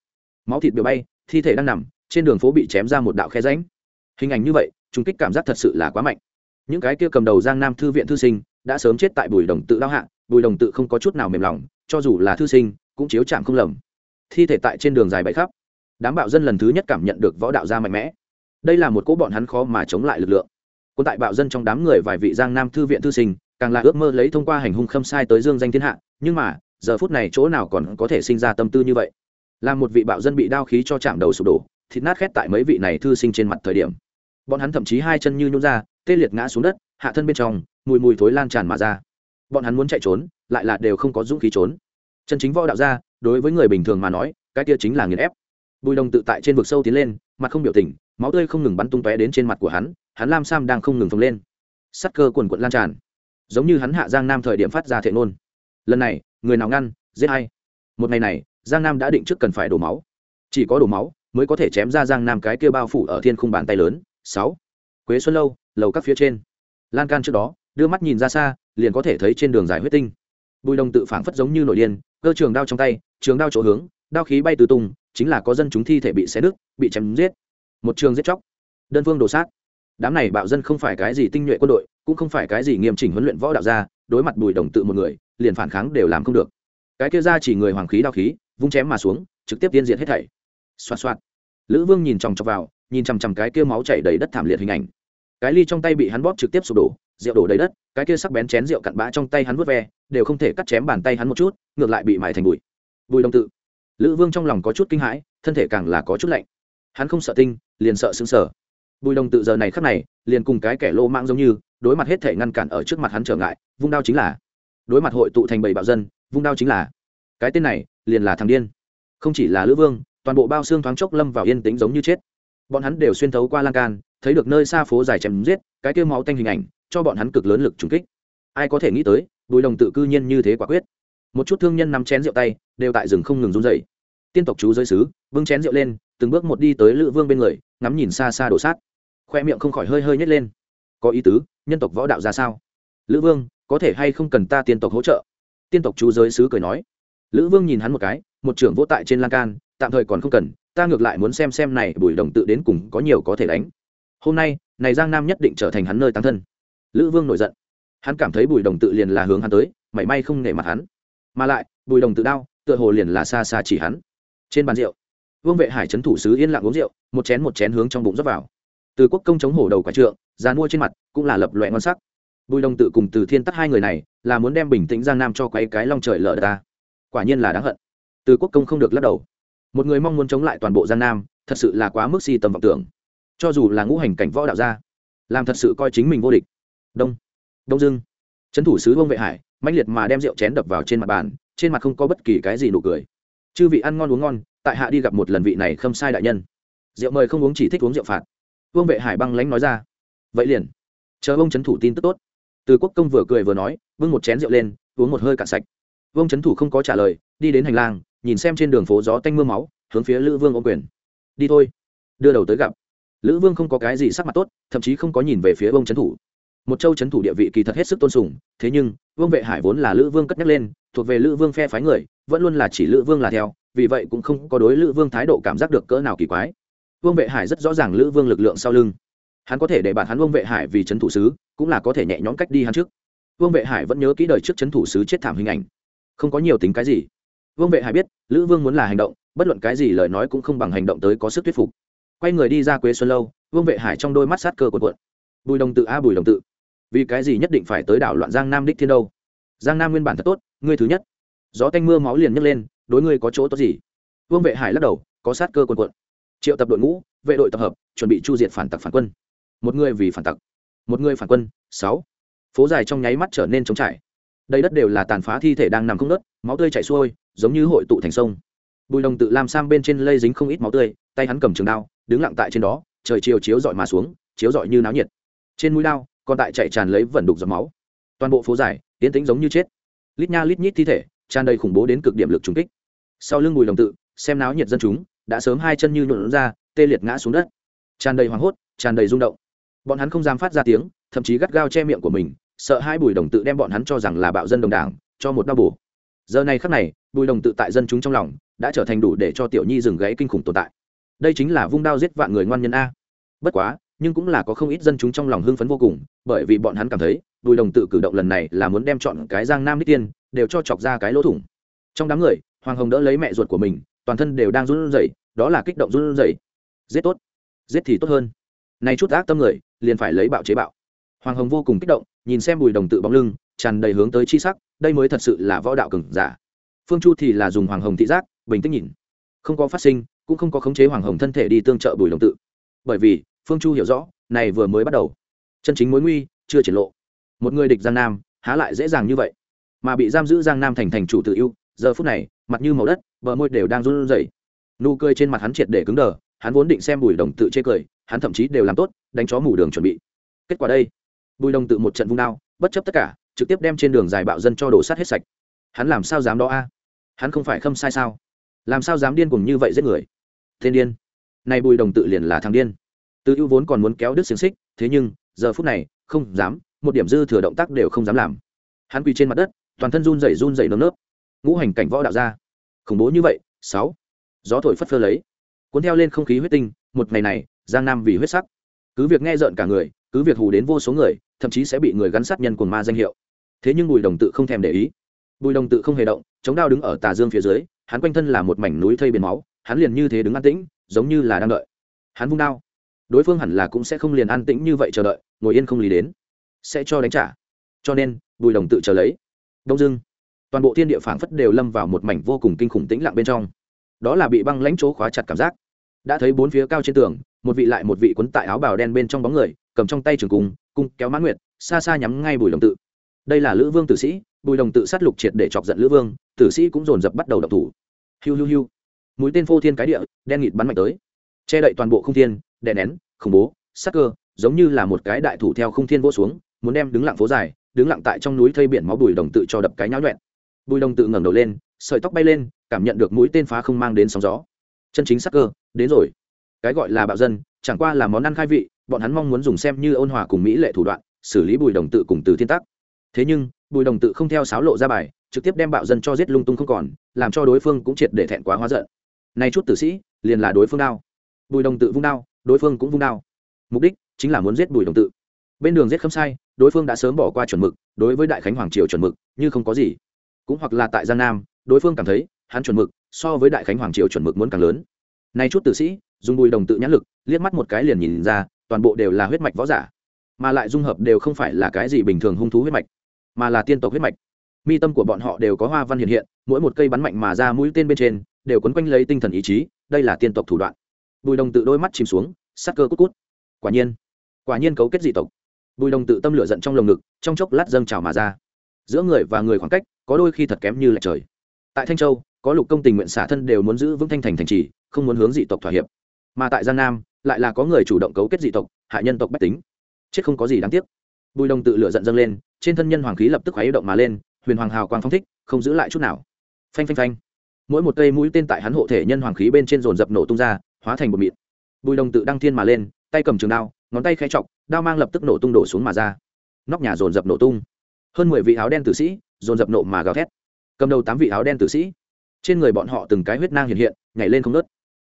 máu thịt biểu bay, thi thể đang nằm, trên đường phố bị chém ra một đạo khe ránh hình ảnh như vậy, trùng kích cảm giác thật sự là quá mạnh. Những cái kia cầm đầu giang nam thư viện thư sinh đã sớm chết tại bùi đồng tự đao hạ, bùi đồng tự không có chút nào mềm lòng, cho dù là thư sinh, cũng chiếu chạm không lầm. Thi thể tại trên đường dài bảy khắp. Đám bạo dân lần thứ nhất cảm nhận được võ đạo gia mạnh mẽ. Đây là một cỗ bọn hắn khó mà chống lại lực lượng. Quân tại bạo dân trong đám người vài vị giang nam thư viện thư sinh, càng là ước mơ lấy thông qua hành hung khâm sai tới dương danh thiên hạ, nhưng mà, giờ phút này chỗ nào còn có thể sinh ra tâm tư như vậy? Là một vị bạo dân bị đao khí cho chạm đầu sụp đổ, thịt nát khét tại mấy vị này thư sinh trên mặt thời điểm. Bọn hắn thậm chí hai chân như nhún ra, tê liệt ngã xuống đất, hạ thân bên trong, mùi mùi thối lan tràn mà ra. Bọn hắn muốn chạy trốn, lại là đều không có dũng khí trốn. Chân chính võ đạo ra, đối với người bình thường mà nói, cái kia chính là nghiền ép. Bùi đồng tự tại trên vực sâu tiến lên, mặt không biểu tình, máu tươi không ngừng bắn tung tóe đến trên mặt của hắn hắn lam sam đang không ngừng phồng lên. Sắt cơ quần quận lan tràn. Giống như hắn hạ giang nam thời điểm phát ra thệ nôn lần này, người nào ngăn, giết hay một ngày này giang nam đã định trước cần phải đổ máu. Chỉ có đổ máu mới có thể chém ra giang nam cái kia bao phủ ở thiên khung bàn tay lớn. Sáu. Quế xuân lâu, lầu các phía trên. Lan can trước đó, đưa mắt nhìn ra xa, liền có thể thấy trên đường dài huyết tinh. Bùi đồng tự phảng phất giống như nội điên, cơ trường đao trong tay, trường đao chỗ hướng, đao khí bay từ tung, chính là có dân chúng thi thể bị xé nứt bị chém giết. Một trường giết chóc. Đơn phương đổ sát. Đám này bạo dân không phải cái gì tinh nhuệ quân đội, cũng không phải cái gì nghiêm chỉnh huấn luyện võ đạo gia, đối mặt bùi đồng tự một người, liền phản kháng đều làm không được. Cái kia ra chỉ người hoàng khí đao khí vung chém mà xuống, trực tiếp tiên diệt hết thảy. Xoa xoa. lữ vương nhìn chòng chọc vào, nhìn chằm chằm cái kia máu chảy đầy đất thảm liệt hình ảnh. Cái ly trong tay bị hắn bóp trực tiếp sụp đổ, rượu đổ đầy đất, cái kia sắc bén chén rượu cặn bã trong tay hắn vứt ve, đều không thể cắt chém bàn tay hắn một chút, ngược lại bị mài thành bụi. Bùi đồng tự. Lữ vương trong lòng có chút kinh hãi, thân thể càng là có chút lạnh. Hắn không sợ tinh, liền sợ xứng sở bùi đồng tự giờ này khắc này, liền cùng cái kẻ lô mạng giống như, đối mặt hết thể ngăn cản ở trước mặt hắn trở ngại, vung đao chính là. Đối mặt hội tụ thành bảy bạo dân, vung đao chính là. Cái tên này liền là thằng điên. Không chỉ là lữ vương, toàn bộ bao xương thoáng chốc lâm vào yên tĩnh giống như chết. Bọn hắn đều xuyên thấu qua lan can, thấy được nơi xa phố dài chém giết, cái kêu máu tanh hình ảnh, cho bọn hắn cực lớn lực trùng kích. Ai có thể nghĩ tới, bùi đồng tự cư nhiên như thế quả quyết. Một chút thương nhân nắm chén rượu tay, đều tại rừng không ngừng run dậy tiên tộc chú giới sứ vương chén rượu lên, từng bước một đi tới lữ vương bên người, ngắm nhìn xa xa đổ sát. Khoe miệng không khỏi hơi hơi nhét lên. Có ý tứ, nhân tộc võ đạo ra sao? Lữ vương, có thể hay không cần ta tiên tộc hỗ trợ? Tiên tộc chú giới sứ cười nói lữ vương nhìn hắn một cái, một trưởng vỗ tại trên lan can, tạm thời còn không cần, ta ngược lại muốn xem xem này bùi đồng tự đến cùng có nhiều có thể đánh. Hôm nay, này giang nam nhất định trở thành hắn nơi tăng thân. Lữ vương nổi giận. Hắn cảm thấy bùi đồng tự liền là hướng hắn tới, mảy may không nể mặt hắn. Mà lại, bùi đồng tự đau, tựa hồ liền là xa xa chỉ hắn. Trên bàn rượu, vương vệ hải trấn thủ sứ yên lặng uống rượu, một chén một chén hướng trong bụng rót vào. Từ quốc công chống hổ đầu quả trượng già mua trên mặt, cũng là lập loại ngon sắc. Bùi đồng tự cùng từ thiên Tắc hai người này, là muốn đem bình tĩnh giang nam cho quay cái long trời lở ta quả nhiên là đáng hận. Từ quốc công không được lắc đầu. Một người mong muốn chống lại toàn bộ giang nam, thật sự là quá mức si tầm vọng tưởng. Cho dù là ngũ hành cảnh võ đạo gia, làm thật sự coi chính mình vô địch. Đông đông dưng trấn thủ sứ vương vệ hải, mãnh liệt mà đem rượu chén đập vào trên mặt bàn, trên mặt không có bất kỳ cái gì nụ cười. Chư vị ăn ngon uống ngon, tại hạ đi gặp một lần vị này khâm sai đại nhân. Rượu mời không uống chỉ thích uống rượu phạt. Vương vệ hải băng lãnh nói ra. Vậy liền. Chờ ông trấn thủ tin tức tốt. Từ quốc công vừa cười vừa nói, bưng một chén rượu lên, uống một hơi cạn sạch vương trấn thủ không có trả lời, đi đến hành lang, nhìn xem trên đường phố gió tanh mưa máu, hướng phía lữ vương ô quyền. Đi thôi. Đưa đầu tới gặp. Lữ vương không có cái gì sắc mặt tốt, thậm chí không có nhìn về phía vương trấn thủ. Một châu trấn thủ địa vị kỳ thật hết sức tôn sùng, thế nhưng, vương vệ hải vốn là lữ vương cất nhắc lên, thuộc về lữ vương phe phái người, vẫn luôn là chỉ lữ vương là theo, vì vậy cũng không có đối lữ vương thái độ cảm giác được cỡ nào kỳ quái. Vương vệ hải rất rõ ràng lữ vương lực lượng sau lưng. Hắn có thể để bản hắn vương vệ hải vì trấn thủ sứ, cũng là có thể nhẹ nhõm cách đi hắn trước. Vương vệ hải vẫn nhớ kỹ đời trước trấn thủ sứ chết thảm hình ảnh không có nhiều tính cái gì. Vương vệ hải biết, lữ vương muốn là hành động, bất luận cái gì lời nói cũng không bằng hành động tới có sức thuyết phục. Quay người đi ra quế xuân lâu, vương vệ hải trong đôi mắt sát cơ cuộn cuộn. Bùi đồng tự a bùi đồng tự. Vì cái gì nhất định phải tới đảo loạn giang nam đích thiên đâu? Giang nam nguyên bản thật tốt, ngươi thứ nhất. Gió tanh mưa máu liền nhấc lên, đối ngươi có chỗ tốt gì? Vương vệ hải lắc đầu, có sát cơ cuộn cuộn. Triệu tập đội ngũ, vệ đội tập hợp, chuẩn bị chu diệt phản tặc phản quân. Một người vì phản tặc, một người phản quân, sáu. Phố dài trong nháy mắt trở nên trống trải đây đất đều là tàn phá thi thể đang nằm không đất máu tươi chảy xuôi, giống như hội tụ thành sông. Bùi đồng tự làm sang bên trên lây dính không ít máu tươi, tay hắn cầm trường đao, đứng lặng tại trên đó, trời chiều chiếu dọi mà xuống, chiếu dọi như náo nhiệt. Trên mũi đao, còn tại chạy tràn lấy vẩn đục giọt máu. Toàn bộ phố dài tiến tĩnh giống như chết. Lít nha lít nhít thi thể, tràn đầy khủng bố đến cực điểm lực trùng kích. Sau lưng bùi đồng tự, xem náo nhiệt dân chúng, đã sớm hai chân như nhuộn ra, tê liệt ngã xuống đất. Tràn đầy hoảng hốt, tràn đầy rung động. Bọn hắn không dám phát ra tiếng, thậm chí gắt gao che miệng của mình sợ hai bùi đồng tự đem bọn hắn cho rằng là bạo dân đồng đảng, cho một đau bổ. Giờ này khắc này, bùi đồng tự tại dân chúng trong lòng đã trở thành đủ để cho tiểu nhi dừng gáy kinh khủng tồn tại. Đây chính là vung đao giết vạn người ngoan nhân a. Bất quá, nhưng cũng là có không ít dân chúng trong lòng hưng phấn vô cùng, bởi vì bọn hắn cảm thấy, bùi đồng tự cử động lần này là muốn đem chọn cái giang nam đích tiên, đều cho chọc ra cái lỗ thủng. Trong đám người, hoàng hồng đỡ lấy mẹ ruột của mình, toàn thân đều đang run rẩy, đó là kích động run rẩy. Giết tốt. Giết thì tốt hơn. Nay chút ác tâm người, liền phải lấy bạo chế bạo. Hoàng hồng vô cùng kích động nhìn xem bùi đồng tự bóng lưng, tràn đầy hướng tới chi sắc, đây mới thật sự là võ đạo cừng giả. Phương chu thì là dùng hoàng hồng thị giác, bình tĩnh nhìn. Không có phát sinh, cũng không có khống chế hoàng hồng thân thể đi tương trợ bùi đồng tự. Bởi vì, phương chu hiểu rõ, này vừa mới bắt đầu. Chân chính mối nguy, chưa triển lộ. Một người địch giang nam, há lại dễ dàng như vậy. Mà bị giam giữ giang nam thành thành chủ tự yêu giờ phút này, mặt như màu đất, bờ môi đều đang run rẩy. Nụ cười trên mặt hắn triệt để cứng đờ, hắn vốn định xem bùi đồng tự chê cười, hắn thậm chí đều làm tốt, đánh chó mủ đường chuẩn bị. Kết quả đây bùi đồng tự một trận vung đao, bất chấp tất cả, trực tiếp đem trên đường dài bạo dân cho đổ sát hết sạch. Hắn làm sao dám đó a? Hắn không phải khâm sai sao? Làm sao dám điên cùng như vậy giết người? Thiên điên. Này bùi đồng tự liền là thằng điên. Từ ưu vốn còn muốn kéo đứt xiềng xích, thế nhưng, giờ phút này, không dám, một điểm dư thừa động tác đều không dám làm. Hắn quỳ trên mặt đất, toàn thân run rẩy run rẩy nơm nớp. Ngũ hành cảnh võ đạo ra. Khủng bố như vậy, sáu. Gió thổi phất phơ lấy. Cuốn theo lên không khí huyết tinh, một ngày này, giang nam vì huyết sắc. Cứ việc nghe rợn cả người cứ việc hù đến vô số người, thậm chí sẽ bị người gắn sát nhân của ma danh hiệu. Thế nhưng bùi đồng tự không thèm để ý. Bùi đồng tự không hề động, chống đao đứng ở tà dương phía dưới, hắn quanh thân là một mảnh núi thây biển máu, hắn liền như thế đứng an tĩnh, giống như là đang đợi. Hắn vung đao. Đối phương hẳn là cũng sẽ không liền an tĩnh như vậy chờ đợi, ngồi yên không lý đến. Sẽ cho đánh trả. Cho nên, bùi đồng tự chờ lấy. Đông dưng toàn bộ thiên địa phảng phất đều lâm vào một mảnh vô cùng kinh khủng tĩnh lặng bên trong. Đó là bị băng lãnh chỗ khóa chặt cảm giác. Đã thấy bốn phía cao trên tường một vị lại một vị quấn tại áo bào đen bên trong bóng người, cầm trong tay trường cung cung kéo mãn nguyệt, xa xa nhắm ngay bùi đồng tự. Đây là lữ vương tử sĩ, bùi đồng tự sát lục triệt để chọc giận lữ vương, tử sĩ cũng dồn dập bắt đầu đập thủ. Hiu hiu hiu. Mũi tên phô thiên cái địa, đen nghịt bắn mạnh tới. Che đậy toàn bộ không thiên, đè nén, khủng bố, sắc cơ, giống như là một cái đại thủ theo không thiên vỗ xuống, muốn đem đứng lặng phố dài, đứng lặng tại trong núi thây biển máu bùi đồng tự cho đập cái nháo nhuẹn bùi đồng tự ngẩng đầu lên, sợi tóc bay lên, cảm nhận được mũi tên phá không mang đến sóng gió. Chân chính sắc cơ, đến rồi cái gọi là bạo dân, chẳng qua là món ăn khai vị, bọn hắn mong muốn dùng xem như ôn hòa cùng mỹ lệ thủ đoạn, xử lý bùi đồng tự cùng từ thiên tắc. Thế nhưng, bùi đồng tự không theo sáo lộ ra bài, trực tiếp đem bạo dân cho giết lung tung không còn, làm cho đối phương cũng triệt để thẹn quá hóa giận. Nay chút tử sĩ, liền là đối phương đao. Bùi đồng tự vung đao, đối phương cũng vung đao. Mục đích chính là muốn giết bùi đồng tự. Bên đường giết không sai, đối phương đã sớm bỏ qua chuẩn mực, đối với đại khánh hoàng triều chuẩn mực, như không có gì. Cũng hoặc là tại giang nam, đối phương cảm thấy, hắn chuẩn mực so với đại khánh hoàng triều chuẩn mực muốn càng lớn nay chút tử sĩ, dùng bùi đồng tự nhãn lực, liếc mắt một cái liền nhìn ra, toàn bộ đều là huyết mạch võ giả. Mà lại dung hợp đều không phải là cái gì bình thường hung thú huyết mạch, mà là tiên tộc huyết mạch. Mi tâm của bọn họ đều có hoa văn hiện hiện, mỗi một cây bắn mạnh mà ra mũi tên bên trên, đều quấn quanh lấy tinh thần ý chí, đây là tiên tộc thủ đoạn. Bùi đồng tự đôi mắt chìm xuống, sắc cơ cút cút. Quả nhiên quả nhiên cấu kết dị tộc. Bùi đồng tự tâm lửa giận trong lồng ngực, trong chốc lát dâng trào mà ra. Giữa người và người khoảng cách, có đôi khi thật kém như lệch trời. Tại thanh châu, có lục công tình nguyện xả thân đều muốn giữ vững thanh thành thành trì không muốn hướng dị tộc thỏa hiệp. Mà tại giang nam, lại là có người chủ động cấu kết dị tộc, hại nhân tộc bách tính. Chết không có gì đáng tiếc. Bùi đồng tự lửa giận dâng lên, trên thân nhân hoàng khí lập tức khuấy động mà lên, huyền hoàng hào quang phong thích, không giữ lại chút nào. Phanh phanh phanh. Mỗi một cây mũi tên tại hắn hộ thể nhân hoàng khí bên trên dồn dập nổ tung ra, hóa thành một mịt bùi đồng tự đăng thiên mà lên, tay cầm trường đao, ngón tay khẽ chọc, đao mang lập tức nổ tung đổ xuống mà ra. Nóc nhà dồn dập nổ tung. Hơn mười vị áo đen tử sĩ dồn dập nổ mà gào thét. Cầm đầu tám vị áo đen tử sĩ. Trên người bọn họ từng cái huyết nang hiện hiện, nhảy lên không nớt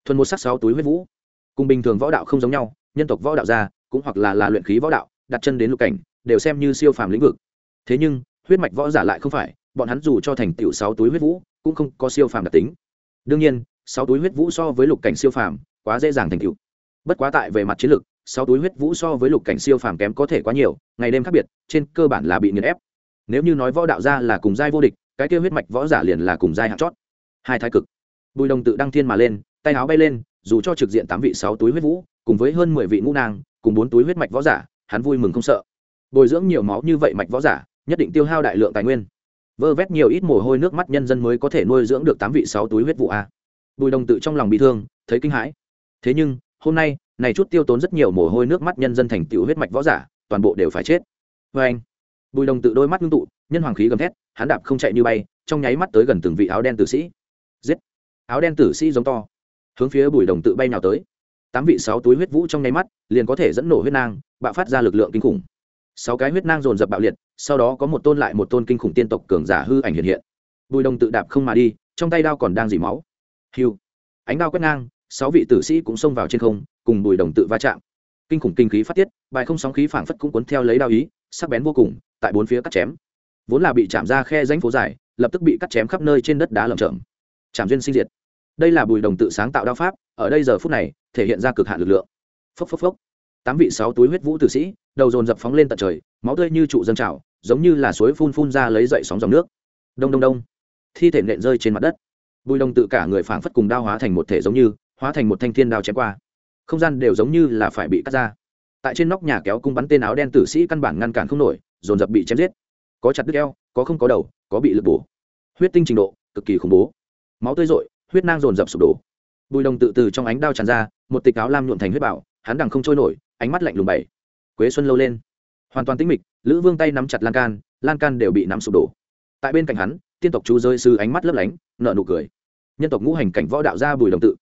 thuần một sắc sáu túi huyết vũ. Cùng bình thường võ đạo không giống nhau, nhân tộc võ đạo ra cũng hoặc là là luyện khí võ đạo, đặt chân đến lục cảnh, đều xem như siêu phàm lĩnh vực. Thế nhưng, huyết mạch võ giả lại không phải, bọn hắn dù cho thành tựu sáu túi huyết vũ, cũng không có siêu phàm đặc tính. Đương nhiên, sáu túi huyết vũ so với lục cảnh siêu phàm, quá dễ dàng thành tựu. Bất quá tại về mặt chiến lược, sáu túi huyết vũ so với lục cảnh siêu phàm kém có thể quá nhiều, ngày đêm khác biệt, trên cơ bản là bị nghiền ép. Nếu như nói võ đạo ra là cùng giai vô địch, cái kêu huyết mạch võ giả liền là cùng giai hạng chót. Hai thái cực. Bùi đồng tự đăng thiên mà lên tay áo bay lên dù cho trực diện tám vị sáu túi huyết vũ cùng với hơn mười vị ngũ nàng, cùng bốn túi huyết mạch võ giả hắn vui mừng không sợ. Bồi dưỡng nhiều máu như vậy mạch võ giả nhất định tiêu hao đại lượng tài nguyên. Vơ vét nhiều ít mồ hôi nước mắt nhân dân mới có thể nuôi dưỡng được tám vị sáu túi huyết vụ a. Bùi đồng tự trong lòng bị thương thấy kinh hãi. Thế nhưng hôm nay này chút tiêu tốn rất nhiều mồ hôi nước mắt nhân dân thành tựu huyết mạch võ giả toàn bộ đều phải chết. Vê anh. Bùi đồng tự đôi mắt ngưng tụ nhân hoàng khí gầm thét hắn đạp không chạy như bay trong nháy mắt tới gần từng vị áo đen tử sĩ. Giết. Áo đen tử sĩ giống to hướng phía bùi đồng tự bay nào tới. Tám vị sáu túi huyết vũ trong nháy mắt, liền có thể dẫn nổ huyết nang, bạo phát ra lực lượng kinh khủng. Sáu cái huyết nang dồn dập bạo liệt, sau đó có một tôn lại một tôn kinh khủng tiên tộc cường giả hư ảnh hiện hiện. Bùi đồng tự đạp không mà đi, trong tay đao còn đang dỉ máu. Hiu, ánh đao quét ngang, sáu vị tử sĩ cũng xông vào trên không, cùng bùi đồng tự va chạm. Kinh khủng kinh khí phát tiết, bài không sóng khí phảng phất cũng cuốn theo lấy đao ý, sắc bén vô cùng, tại bốn phía cắt chém. Vốn là bị chạm ra khe rãnh phố dài, lập tức bị cắt chém khắp nơi trên đất đá lởm chởm. Chạm duyên sinh diệt đây là bùi đồng tự sáng tạo đao pháp, ở đây giờ phút này, thể hiện ra cực hạn lực lượng. Phốc phốc phốc. Tám vị sáu túi huyết vũ tử sĩ, đầu dồn dập phóng lên tận trời, máu tươi như trụ dâng trào, giống như là suối phun phun ra lấy dậy sóng dòng nước. Đông đông đông. Thi thể nện rơi trên mặt đất. Bùi đồng tự cả người phảng phất cùng đao hóa thành một thể giống như, hóa thành một thanh thiên đao chém qua. Không gian đều giống như là phải bị cắt ra. Tại trên nóc nhà kéo cung bắn tên áo đen tử sĩ căn bản ngăn cản không nổi, dồn dập bị chém giết. Có chặt đứt eo, có không có đầu, có bị lực bổ. Huyết tinh trình độ, cực kỳ khủng bố. Máu tươi rội huyết nang dồn dập sụp đổ. Bùi đồng tự từ trong ánh đao tràn ra, một tịch áo lam nhuộn thành huyết bảo, hắn đằng không trôi nổi, ánh mắt lạnh lùng bảy. Quế xuân lâu lên. Hoàn toàn tĩnh mịch, lữ vương tay nắm chặt lan can lan can đều bị nắm sụp đổ. Tại bên cạnh hắn, tiên tộc chú rơi sư ánh mắt lấp lánh nợ nụ cười. Nhân tộc ngũ hành cảnh võ đạo ra bùi đồng tự.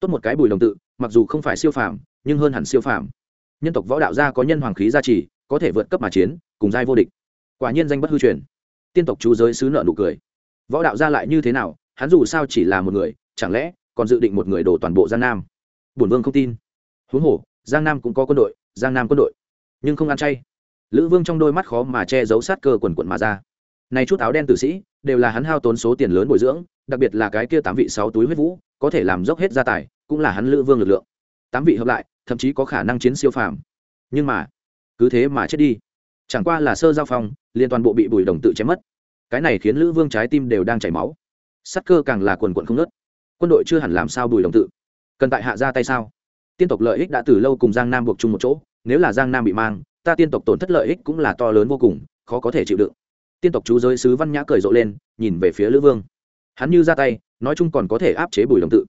Tốt một cái bùi đồng tự, mặc dù không phải siêu phàm, nhưng hơn hẳn siêu phàm. Nhân tộc võ đạo gia có nhân hoàng khí gia trì, có thể vượt cấp mà chiến, cùng giai vô địch. Quả nhiên danh bất hư truyền. Tiên tộc chú giới sứ nợ nụ cười. Võ đạo gia lại như thế nào hắn dù sao chỉ là một người, chẳng lẽ còn dự định một người đổ toàn bộ giang nam? Bổn vương không tin. Huống hồ, giang nam cũng có quân đội, giang nam quân đội. Nhưng không ăn chay. Lữ vương trong đôi mắt khó mà che giấu sát cơ quần quận mà ra. Này chút áo đen tử sĩ, đều là hắn hao tốn số tiền lớn bồi dưỡng, đặc biệt là cái kia tám vị sáu túi huyết vũ, có thể làm dốc hết gia tài, cũng là hắn lữ vương lực lượng. Tám vị hợp lại, thậm chí có khả năng chiến siêu phàm. Nhưng mà, cứ thế mà chết đi. Chẳng qua là sơ giao phong liên toàn bộ bị bùi đồng tự chém mất. Cái này khiến lữ vương trái tim đều đang chảy máu sắc cơ càng là quần quận không nớt quân đội chưa hẳn làm sao bùi đồng tự. Cần tại hạ ra tay sao? Tiên tộc lợi ích đã từ lâu cùng giang nam buộc chung một chỗ, nếu là giang nam bị mang, ta tiên tộc tổn thất lợi ích cũng là to lớn vô cùng, khó có thể chịu đựng. Tiên tộc chú giới sứ văn nhã cười rộ lên, nhìn về phía lữ vương. Hắn như ra tay, nói chung còn có thể áp chế bùi đồng tự.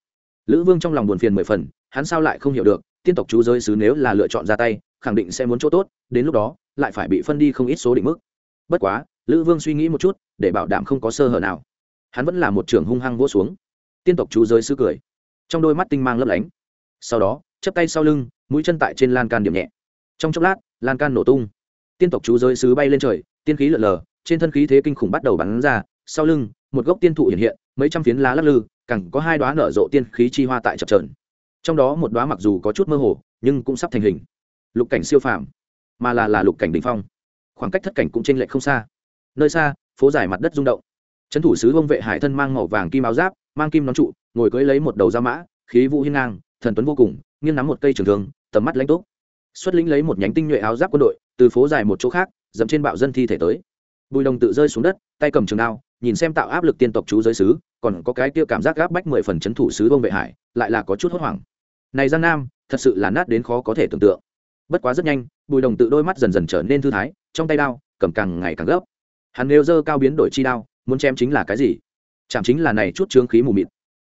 Lữ vương trong lòng buồn phiền mười phần, hắn sao lại không hiểu được, tiên tộc chú giới sứ nếu là lựa chọn ra tay, khẳng định sẽ muốn chỗ tốt, đến lúc đó, lại phải bị phân đi không ít số định mức. Bất quá, lữ vương suy nghĩ một chút, để bảo đảm không có sơ hở nào hắn vẫn là một trưởng hung hăng vỗ xuống. Tiên tộc chú giới sứ cười. Trong đôi mắt tinh mang lấp lánh. Sau đó chấp tay sau lưng, mũi chân tại trên lan can điểm nhẹ. Trong chốc lát, lan can nổ tung. Tiên tộc chú giới sứ bay lên trời, tiên khí lượn lờ, trên thân khí thế kinh khủng bắt đầu bắn ra. Sau lưng, một gốc tiên thụ hiện hiện, mấy trăm phiến lá lắc lư cẳng có hai đoá nở rộ tiên khí chi hoa tại chập trờn trong đó một đoá mặc dù có chút mơ hồ, nhưng cũng sắp thành hình. Lục cảnh siêu phàm, mà là là lục cảnh đ ỉ n h phong. Khoảng cách thất cảnh cũng t r ê n lệch không xa. Nơi xa, phố dài mặt đất rung động trấn thủ sứ vông vệ hải thân mang màu vàng kim áo giáp, mang kim nón trụ, ngồi cưỡi lấy một đầu da mã, khí vũ hiên ngang, thần tuấn vô cùng, nghiêng nắm một cây trường thương, tầm mắt lãnh túc. Xuất lĩnh lấy một nhánh tinh nhuệ áo giáp quân đội, từ phố dài một chỗ khác, dẫm trên bạo dân thi thể tới. Bùi đồng tự rơi xuống đất, tay cầm trường đao, nhìn xem tạo áp lực tiên tộc chú giới sứ, còn có cái kia cảm giác gáp bách mười phần c h ấ n thủ sứ bông vệ hải, lại là có chút hốt hoảng. Này giang nam, thật sự là nát đến khó có thể tưởng tượng. Bất quá rất nhanh, bùi đồng tự đôi mắt dần dần trở nên thư thái, trong tay đao, cầm càng ngày càng gấp. Hắn nêu dơ cao biến đổi chi đao muốn chém chính là cái gì? Chạm chính là này chút chướng khí mù mịt.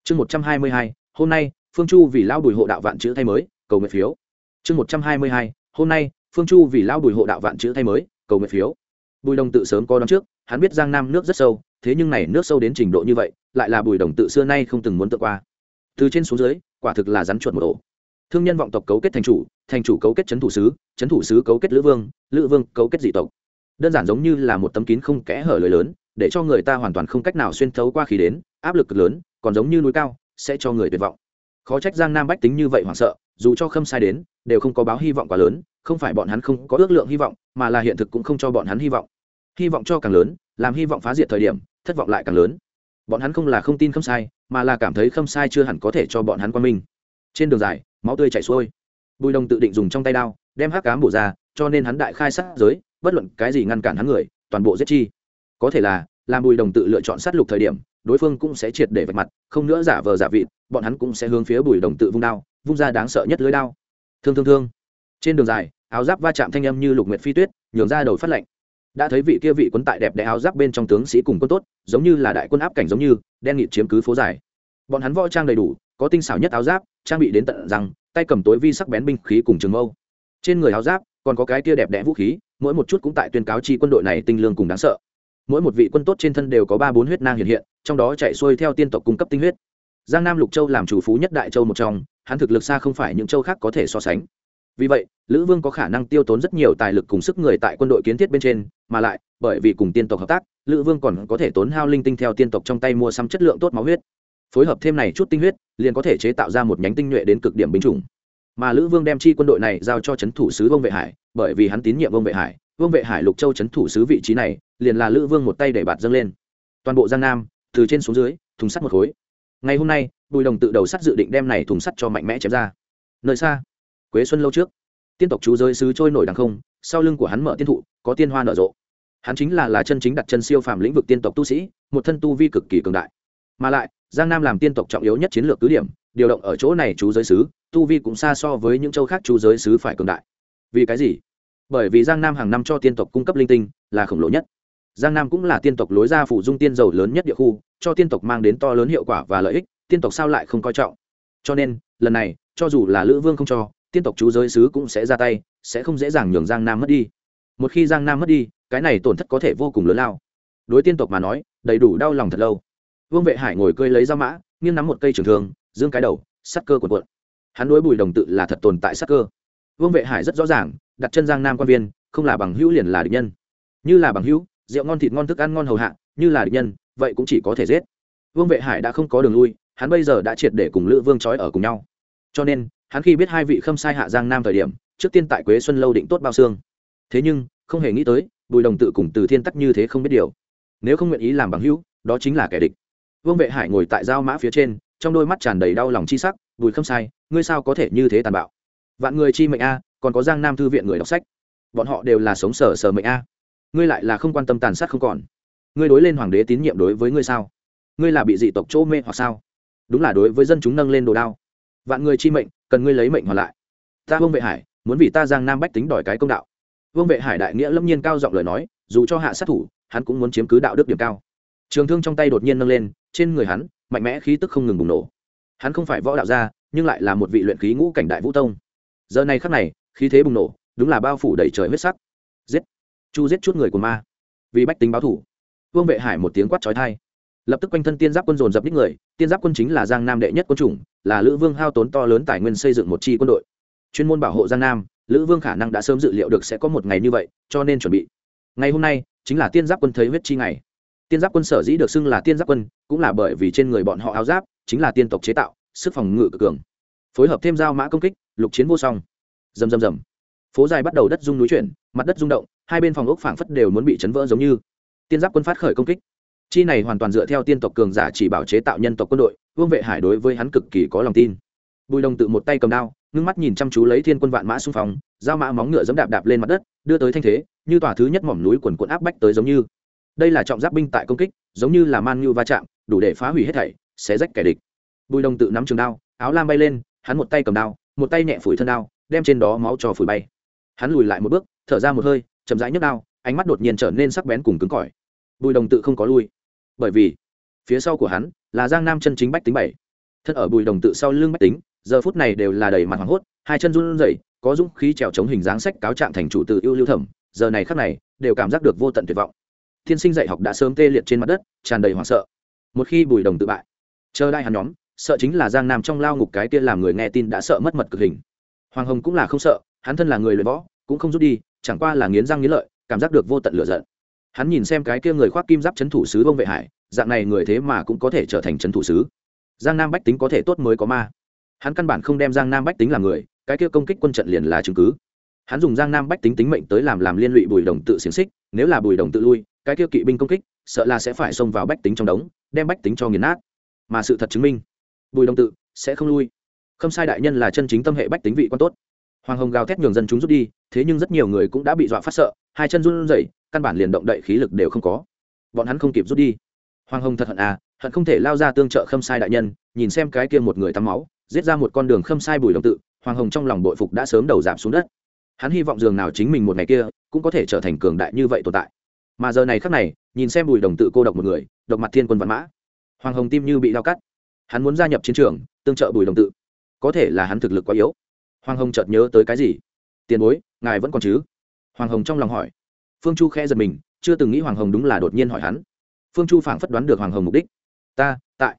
Chương một trăm hai mươi hai, hôm nay, phương chu vì lao bùi hộ đạo vạn chữ thay mới, cầu nguyện phiếu. Chương một trăm hai mươi hai, hôm nay, phương chu vì lao bùi hộ đạo vạn chữ thay mới, cầu nguyện phiếu. Bùi đồng tự sớm có đón trước, hắn biết giang nam nước rất sâu, thế nhưng này nước sâu đến trình độ như vậy, lại là bùi đồng tự xưa nay không từng muốn tự qua. Từ trên xuống dưới, quả thực là rắn chuột một ổ. Thương nhân vọng tộc cấu kết thành chủ thành chủ cấu kết c thủ sứ c thủ sứ cấu kết lữ vương lữ vương cấu kết dị tộc. Đơn giản giống như là một tấm kín không kẽ hở lời lớn để cho người ta hoàn toàn không cách nào xuyên thấu qua khí đến, áp lực cực lớn, còn giống như núi cao, sẽ cho người tuyệt vọng. Khó trách giang nam bách tính như vậy hoảng sợ, dù cho khâm sai đến, đều không có báo hy vọng quá lớn, không phải bọn hắn không có ước lượng hy vọng, mà là hiện thực cũng không cho bọn hắn hy vọng. Hy vọng cho càng lớn, làm hy vọng phá diệt thời điểm, thất vọng lại càng lớn. Bọn hắn không là không tin khâm sai, mà là cảm thấy khâm sai chưa hẳn có thể cho bọn hắn quan minh. Trên đường dài, máu tươi chảy xuôi. Bùi đồng tự định dùng trong tay đao, đem hắc cám bổ ra, cho nên hắn đại khai sát giới, bất luận cái gì ngăn cản hắn người, toàn bộ giết chi có thể là, làm bùi đồng tự lựa chọn sát lục thời điểm, đối phương cũng sẽ triệt để vạch mặt, không nữa giả vờ giả vịt, bọn hắn cũng sẽ hướng phía bùi đồng tự vung đao, vung ra đáng sợ nhất lưới đao. Thương thương thương. Trên đường dài, áo giáp va chạm thanh âm như lục nguyệt phi tuyết, nhường ra đầu phát lạnh. Đã thấy vị kia vị quân tại đẹp đẽ áo giáp bên trong tướng sĩ cùng quân tốt, giống như là đại quân áp cảnh giống như, đen nghịt chiếm cứ phố dài. Bọn hắn võ trang đầy đủ, có tinh xảo nhất áo giáp, trang bị đến tận rằng tay cầm tối vi sắc bén binh khí cùng trường mâu. Trên người áo giáp, còn có cái kia đẹp đẽ vũ khí, mỗi một chút cũng tại tuyên cáo chi quân đội này tinh lương cùng đáng sợ mỗi một vị quân tốt trên thân đều có ba bốn huyết nang hiện hiện, trong đó chạy xuôi theo tiên tộc cung cấp tinh huyết. Giang nam lục châu làm chủ phú nhất đại châu một trong, hắn thực lực xa không phải những châu khác có thể so sánh. Vì vậy, lữ vương có khả năng tiêu tốn rất nhiều tài lực cùng sức người tại quân đội kiến thiết bên trên, mà lại, bởi vì cùng tiên tộc hợp tác, lữ vương còn có thể tốn hao linh tinh theo tiên tộc trong tay mua xăm chất lượng tốt máu huyết. Phối hợp thêm này chút tinh huyết, liền có thể chế tạo ra một nhánh tinh nhuệ đến cực điểm binh chủng mà lữ vương đem chi quân đội này giao cho c h ấ n thủ sứ vương vệ hải, bởi vì hắn tín nhiệm vương vệ hải. Vương vệ hải lục châu c h ấ n thủ sứ vị trí này, liền là lữ vương một tay để bạt dâng lên. Toàn bộ giang nam, từ trên xuống dưới, thùng sắt một khối. Ngày hôm nay, bùi đồng tự đầu sắt dự định đem này thùng sắt cho mạnh mẽ chém ra. Nơi xa, quế xuân lâu trước, tiên tộc chú giới sứ trôi nổi đằng không, sau lưng của hắn mở tiên thụ, có tiên hoa nở rộ. Hắn chính là là chân chính đặt chân siêu phàm lĩnh vực tiên tộc tu sĩ, một thân tu vi cực kỳ cường đại. Mà lại, giang nam làm tiên tộc trọng yếu nhất chiến lược cứ điểm điều động ở chỗ này chú giới sứ, tu vi cũng xa so với những châu khác chú giới sứ phải cường đại. Vì cái gì? Bởi vì giang nam hàng năm cho tiên tộc cung cấp linh tinh là khổng lồ nhất. Giang nam cũng là tiên tộc lối ra phủ dung tiên dầu lớn nhất địa khu, cho tiên tộc mang đến to lớn hiệu quả và lợi ích, tiên tộc sao lại không coi trọng? Cho nên, lần này, cho dù là lữ vương không cho, tiên tộc chú giới sứ cũng sẽ ra tay, sẽ không dễ dàng nhường giang nam mất đi. Một khi giang nam mất đi, cái này tổn thất có thể vô cùng lớn lao. Đối tiên tộc mà nói, đầy đủ đau lòng thật lâu. Vương vệ hải ngồi cơi lấy ra mã, nghiêng nắm một cây trường thương dương cái đầu, sắc cơ cuộn cuộn. Hắn đối bùi đồng tự là thật tồn tại sắc cơ. Vương vệ hải rất rõ ràng, đặt chân giang nam quan viên, không là bằng hữu liền là địch nhân. Như là bằng hữu, rượu ngon thịt ngon thức ăn ngon hầu hạ, như là địch nhân, vậy cũng chỉ có thể giết. Vương vệ hải đã không có đường lui, hắn bây giờ đã triệt để cùng lữ vương trói ở cùng nhau. Cho nên, hắn khi biết hai vị khâm sai hạ giang nam thời điểm, trước tiên tại quế xuân lâu định tốt bao xương. Thế nhưng, không hề nghĩ tới, bùi đồng tự cùng từ thiên tắc như thế không biết điều. Nếu không nguyện ý làm bằng hữu, đó chính là kẻ địch. Vương vệ hải ngồi tại giao mã phía trên trong đôi mắt tràn đầy đau lòng chi sắc, bùi không sai, ngươi sao có thể như thế tàn bạo? Vạn người chi mệnh a, còn có giang nam thư viện người đọc sách. Bọn họ đều là sống sờ sờ mệnh a. Ngươi lại là không quan tâm tàn sát không còn. Ngươi đối lên hoàng đế tín nhiệm đối với ngươi sao? Ngươi là bị dị tộc chỗ mê hoặc sao? Đúng là đối với dân chúng nâng lên đồ đao. Vạn người chi mệnh, cần ngươi lấy mệnh hoàn lại. Ta vương vệ hải, muốn vì ta giang nam bách tính đòi cái công đạo. Vương vệ hải đại nghĩa lâm nhiên cao giọng lời nói, dù cho hạ sát thủ, hắn cũng muốn chiếm cứ đạo đức điểm cao. Trường thương trong tay đột nhiên nâng lên, trên người hắn mạnh mẽ khí tức không ngừng bùng nổ. Hắn không phải võ đạo gia, nhưng lại là một vị luyện khí ngũ cảnh đại vũ tông. Giờ này khắc này, khí thế bùng nổ, đúng là bao phủ đầy trời huyết sắc. Giết! Chu giết chút người của ma. Vì bách tính báo thủ. Vương vệ hải một tiếng quát trói thai lập tức quanh thân tiên giáp quân dồn dập đích người, tiên giáp quân chính là giang nam đệ nhất quân chủng, là lữ vương hao tốn to lớn tài nguyên xây dựng một chi quân đội. Chuyên môn bảo hộ giang nam, lữ vương khả năng đã sớm dự liệu được sẽ có một ngày như vậy, cho nên chuẩn bị. Ngày hôm nay, chính là tiên giáp quân thấy huyết chi ngày tiên giáp quân sở dĩ được xưng là tiên giáp quân, cũng là bởi vì trên người bọn họ áo giáp chính là tiên tộc chế tạo, sức phòng ngự cực cường. Phối hợp thêm dao mã công kích, lục chiến vô song. Rầm rầm rầm. Phố dài bắt đầu đất rung núi chuyển, mặt đất rung động, hai bên phòng ốc phảng phất đều muốn bị chấn vỡ giống như. Tiên giáp quân phát khởi công kích. Chi này hoàn toàn dựa theo tiên tộc cường giả chỉ bảo chế tạo nhân tộc quân đội, vương vệ hải đối với hắn cực kỳ có lòng tin. Bùi đồng tự một tay cầm đao, ngưng mắt nhìn chăm chú lấy thiên quân vạn mã xung phong dao mã móng ngựa dẫm đạp đạp lên mặt đất, đưa tới thanh thế, như tòa thứ nhất mỏm núi quần quận áp bách tới giống như đây là trọng giáp binh tại công kích, giống như là man như va chạm, đủ để phá hủy hết thảy, xé rách kẻ địch. Bùi đồng tự nắm trường đao, áo lam bay lên, hắn một tay cầm đao, một tay nhẹ phủi thân đao, đem trên đó máu cho phủi bay. Hắn lùi lại một bước, thở ra một hơi, chậm rãi nhấc đao, ánh mắt đột nhiên trở nên sắc bén cùng cứng cỏi. Bùi đồng tự không có lui, bởi vì phía sau của hắn là giang nam chân chính bách tính bảy. Thân ở bùi đồng tự sau lưng bách tính, giờ phút này đều là đầy mặt hoảng hốt, hai chân run rẩy, có dũng khí trèo chống hình dáng sách cáo trạng thành chủ tự yêu lưu thẩm, giờ này khắc này đều cảm giác được vô tận tuyệt vọng thiên sinh dạy học đã sớm tê liệt trên mặt đất, tràn đầy hoảng sợ. Một khi bùi đồng tự bại, chờ đại hắn nhóm, sợ chính là giang nam trong lao ngục cái kia làm người nghe tin đã sợ mất mật cực hình. Hoàng hồng cũng là không sợ, hắn thân là người luyện võ, cũng không rút đi, chẳng qua là nghiến răng nghiến lợi, cảm giác được vô tận lửa giận. Hắn nhìn xem cái kia người khoác kim giáp c thủ sứ bông vệ hải, dạng này người thế mà cũng có thể trở thành c thủ sứ. Giang nam bách tính có thể tốt mới có ma. Hắn căn bản không đem giang nam bách tính làm người, cái kia công kích quân trận liền là chứng cứ. Hắn dùng giang nam bách tính tính mệnh tới làm làm liên lụy bùi đồng tự xiềng xích, nếu là bùi đồng tự lui cái kia kỵ binh công kích, sợ là sẽ phải xông vào bách tính trong đống, đem bách tính cho nghiền nát. Mà sự thật chứng minh, bùi đồng tự sẽ không lui. Không sai đại nhân là chân chính tâm hệ bách tính vị quan tốt. Hoàng hồng gào thét nhường dân chúng rút đi, thế nhưng rất nhiều người cũng đã bị dọa phát sợ, hai chân run rẩy, căn bản liền động đậy khí lực đều không có. Bọn hắn không kịp rút đi. Hoàng hồng thật hận à hận không thể lao ra tương trợ khâm sai đại nhân, nhìn xem cái kia một người tắm máu, giết ra một con đường khâm sai bùi đồng tự, hoàng hồng trong lòng bội phục đã sớm đầu giảm xuống đất. Hắn hy vọng dường nào chính mình một ngày kia cũng có thể trở thành cường đại như vậy tồn tại mà giờ này khắc này, nhìn xem bùi đồng tự cô độc một người, độc mặt thiên quân văn mã. Hoàng hồng tim như bị đau cắt. Hắn muốn gia nhập chiến trường, tương trợ bùi đồng tự. Có thể là hắn thực lực quá yếu. Hoàng hồng chợt nhớ tới cái gì? Tiền bối, ngài vẫn còn chứ? Hoàng hồng trong lòng hỏi. Phương chu khẽ giật mình, chưa từng nghĩ hoàng hồng đúng là đột nhiên hỏi hắn. Phương chu phảng phất đoán được hoàng hồng mục đích. Ta, tại.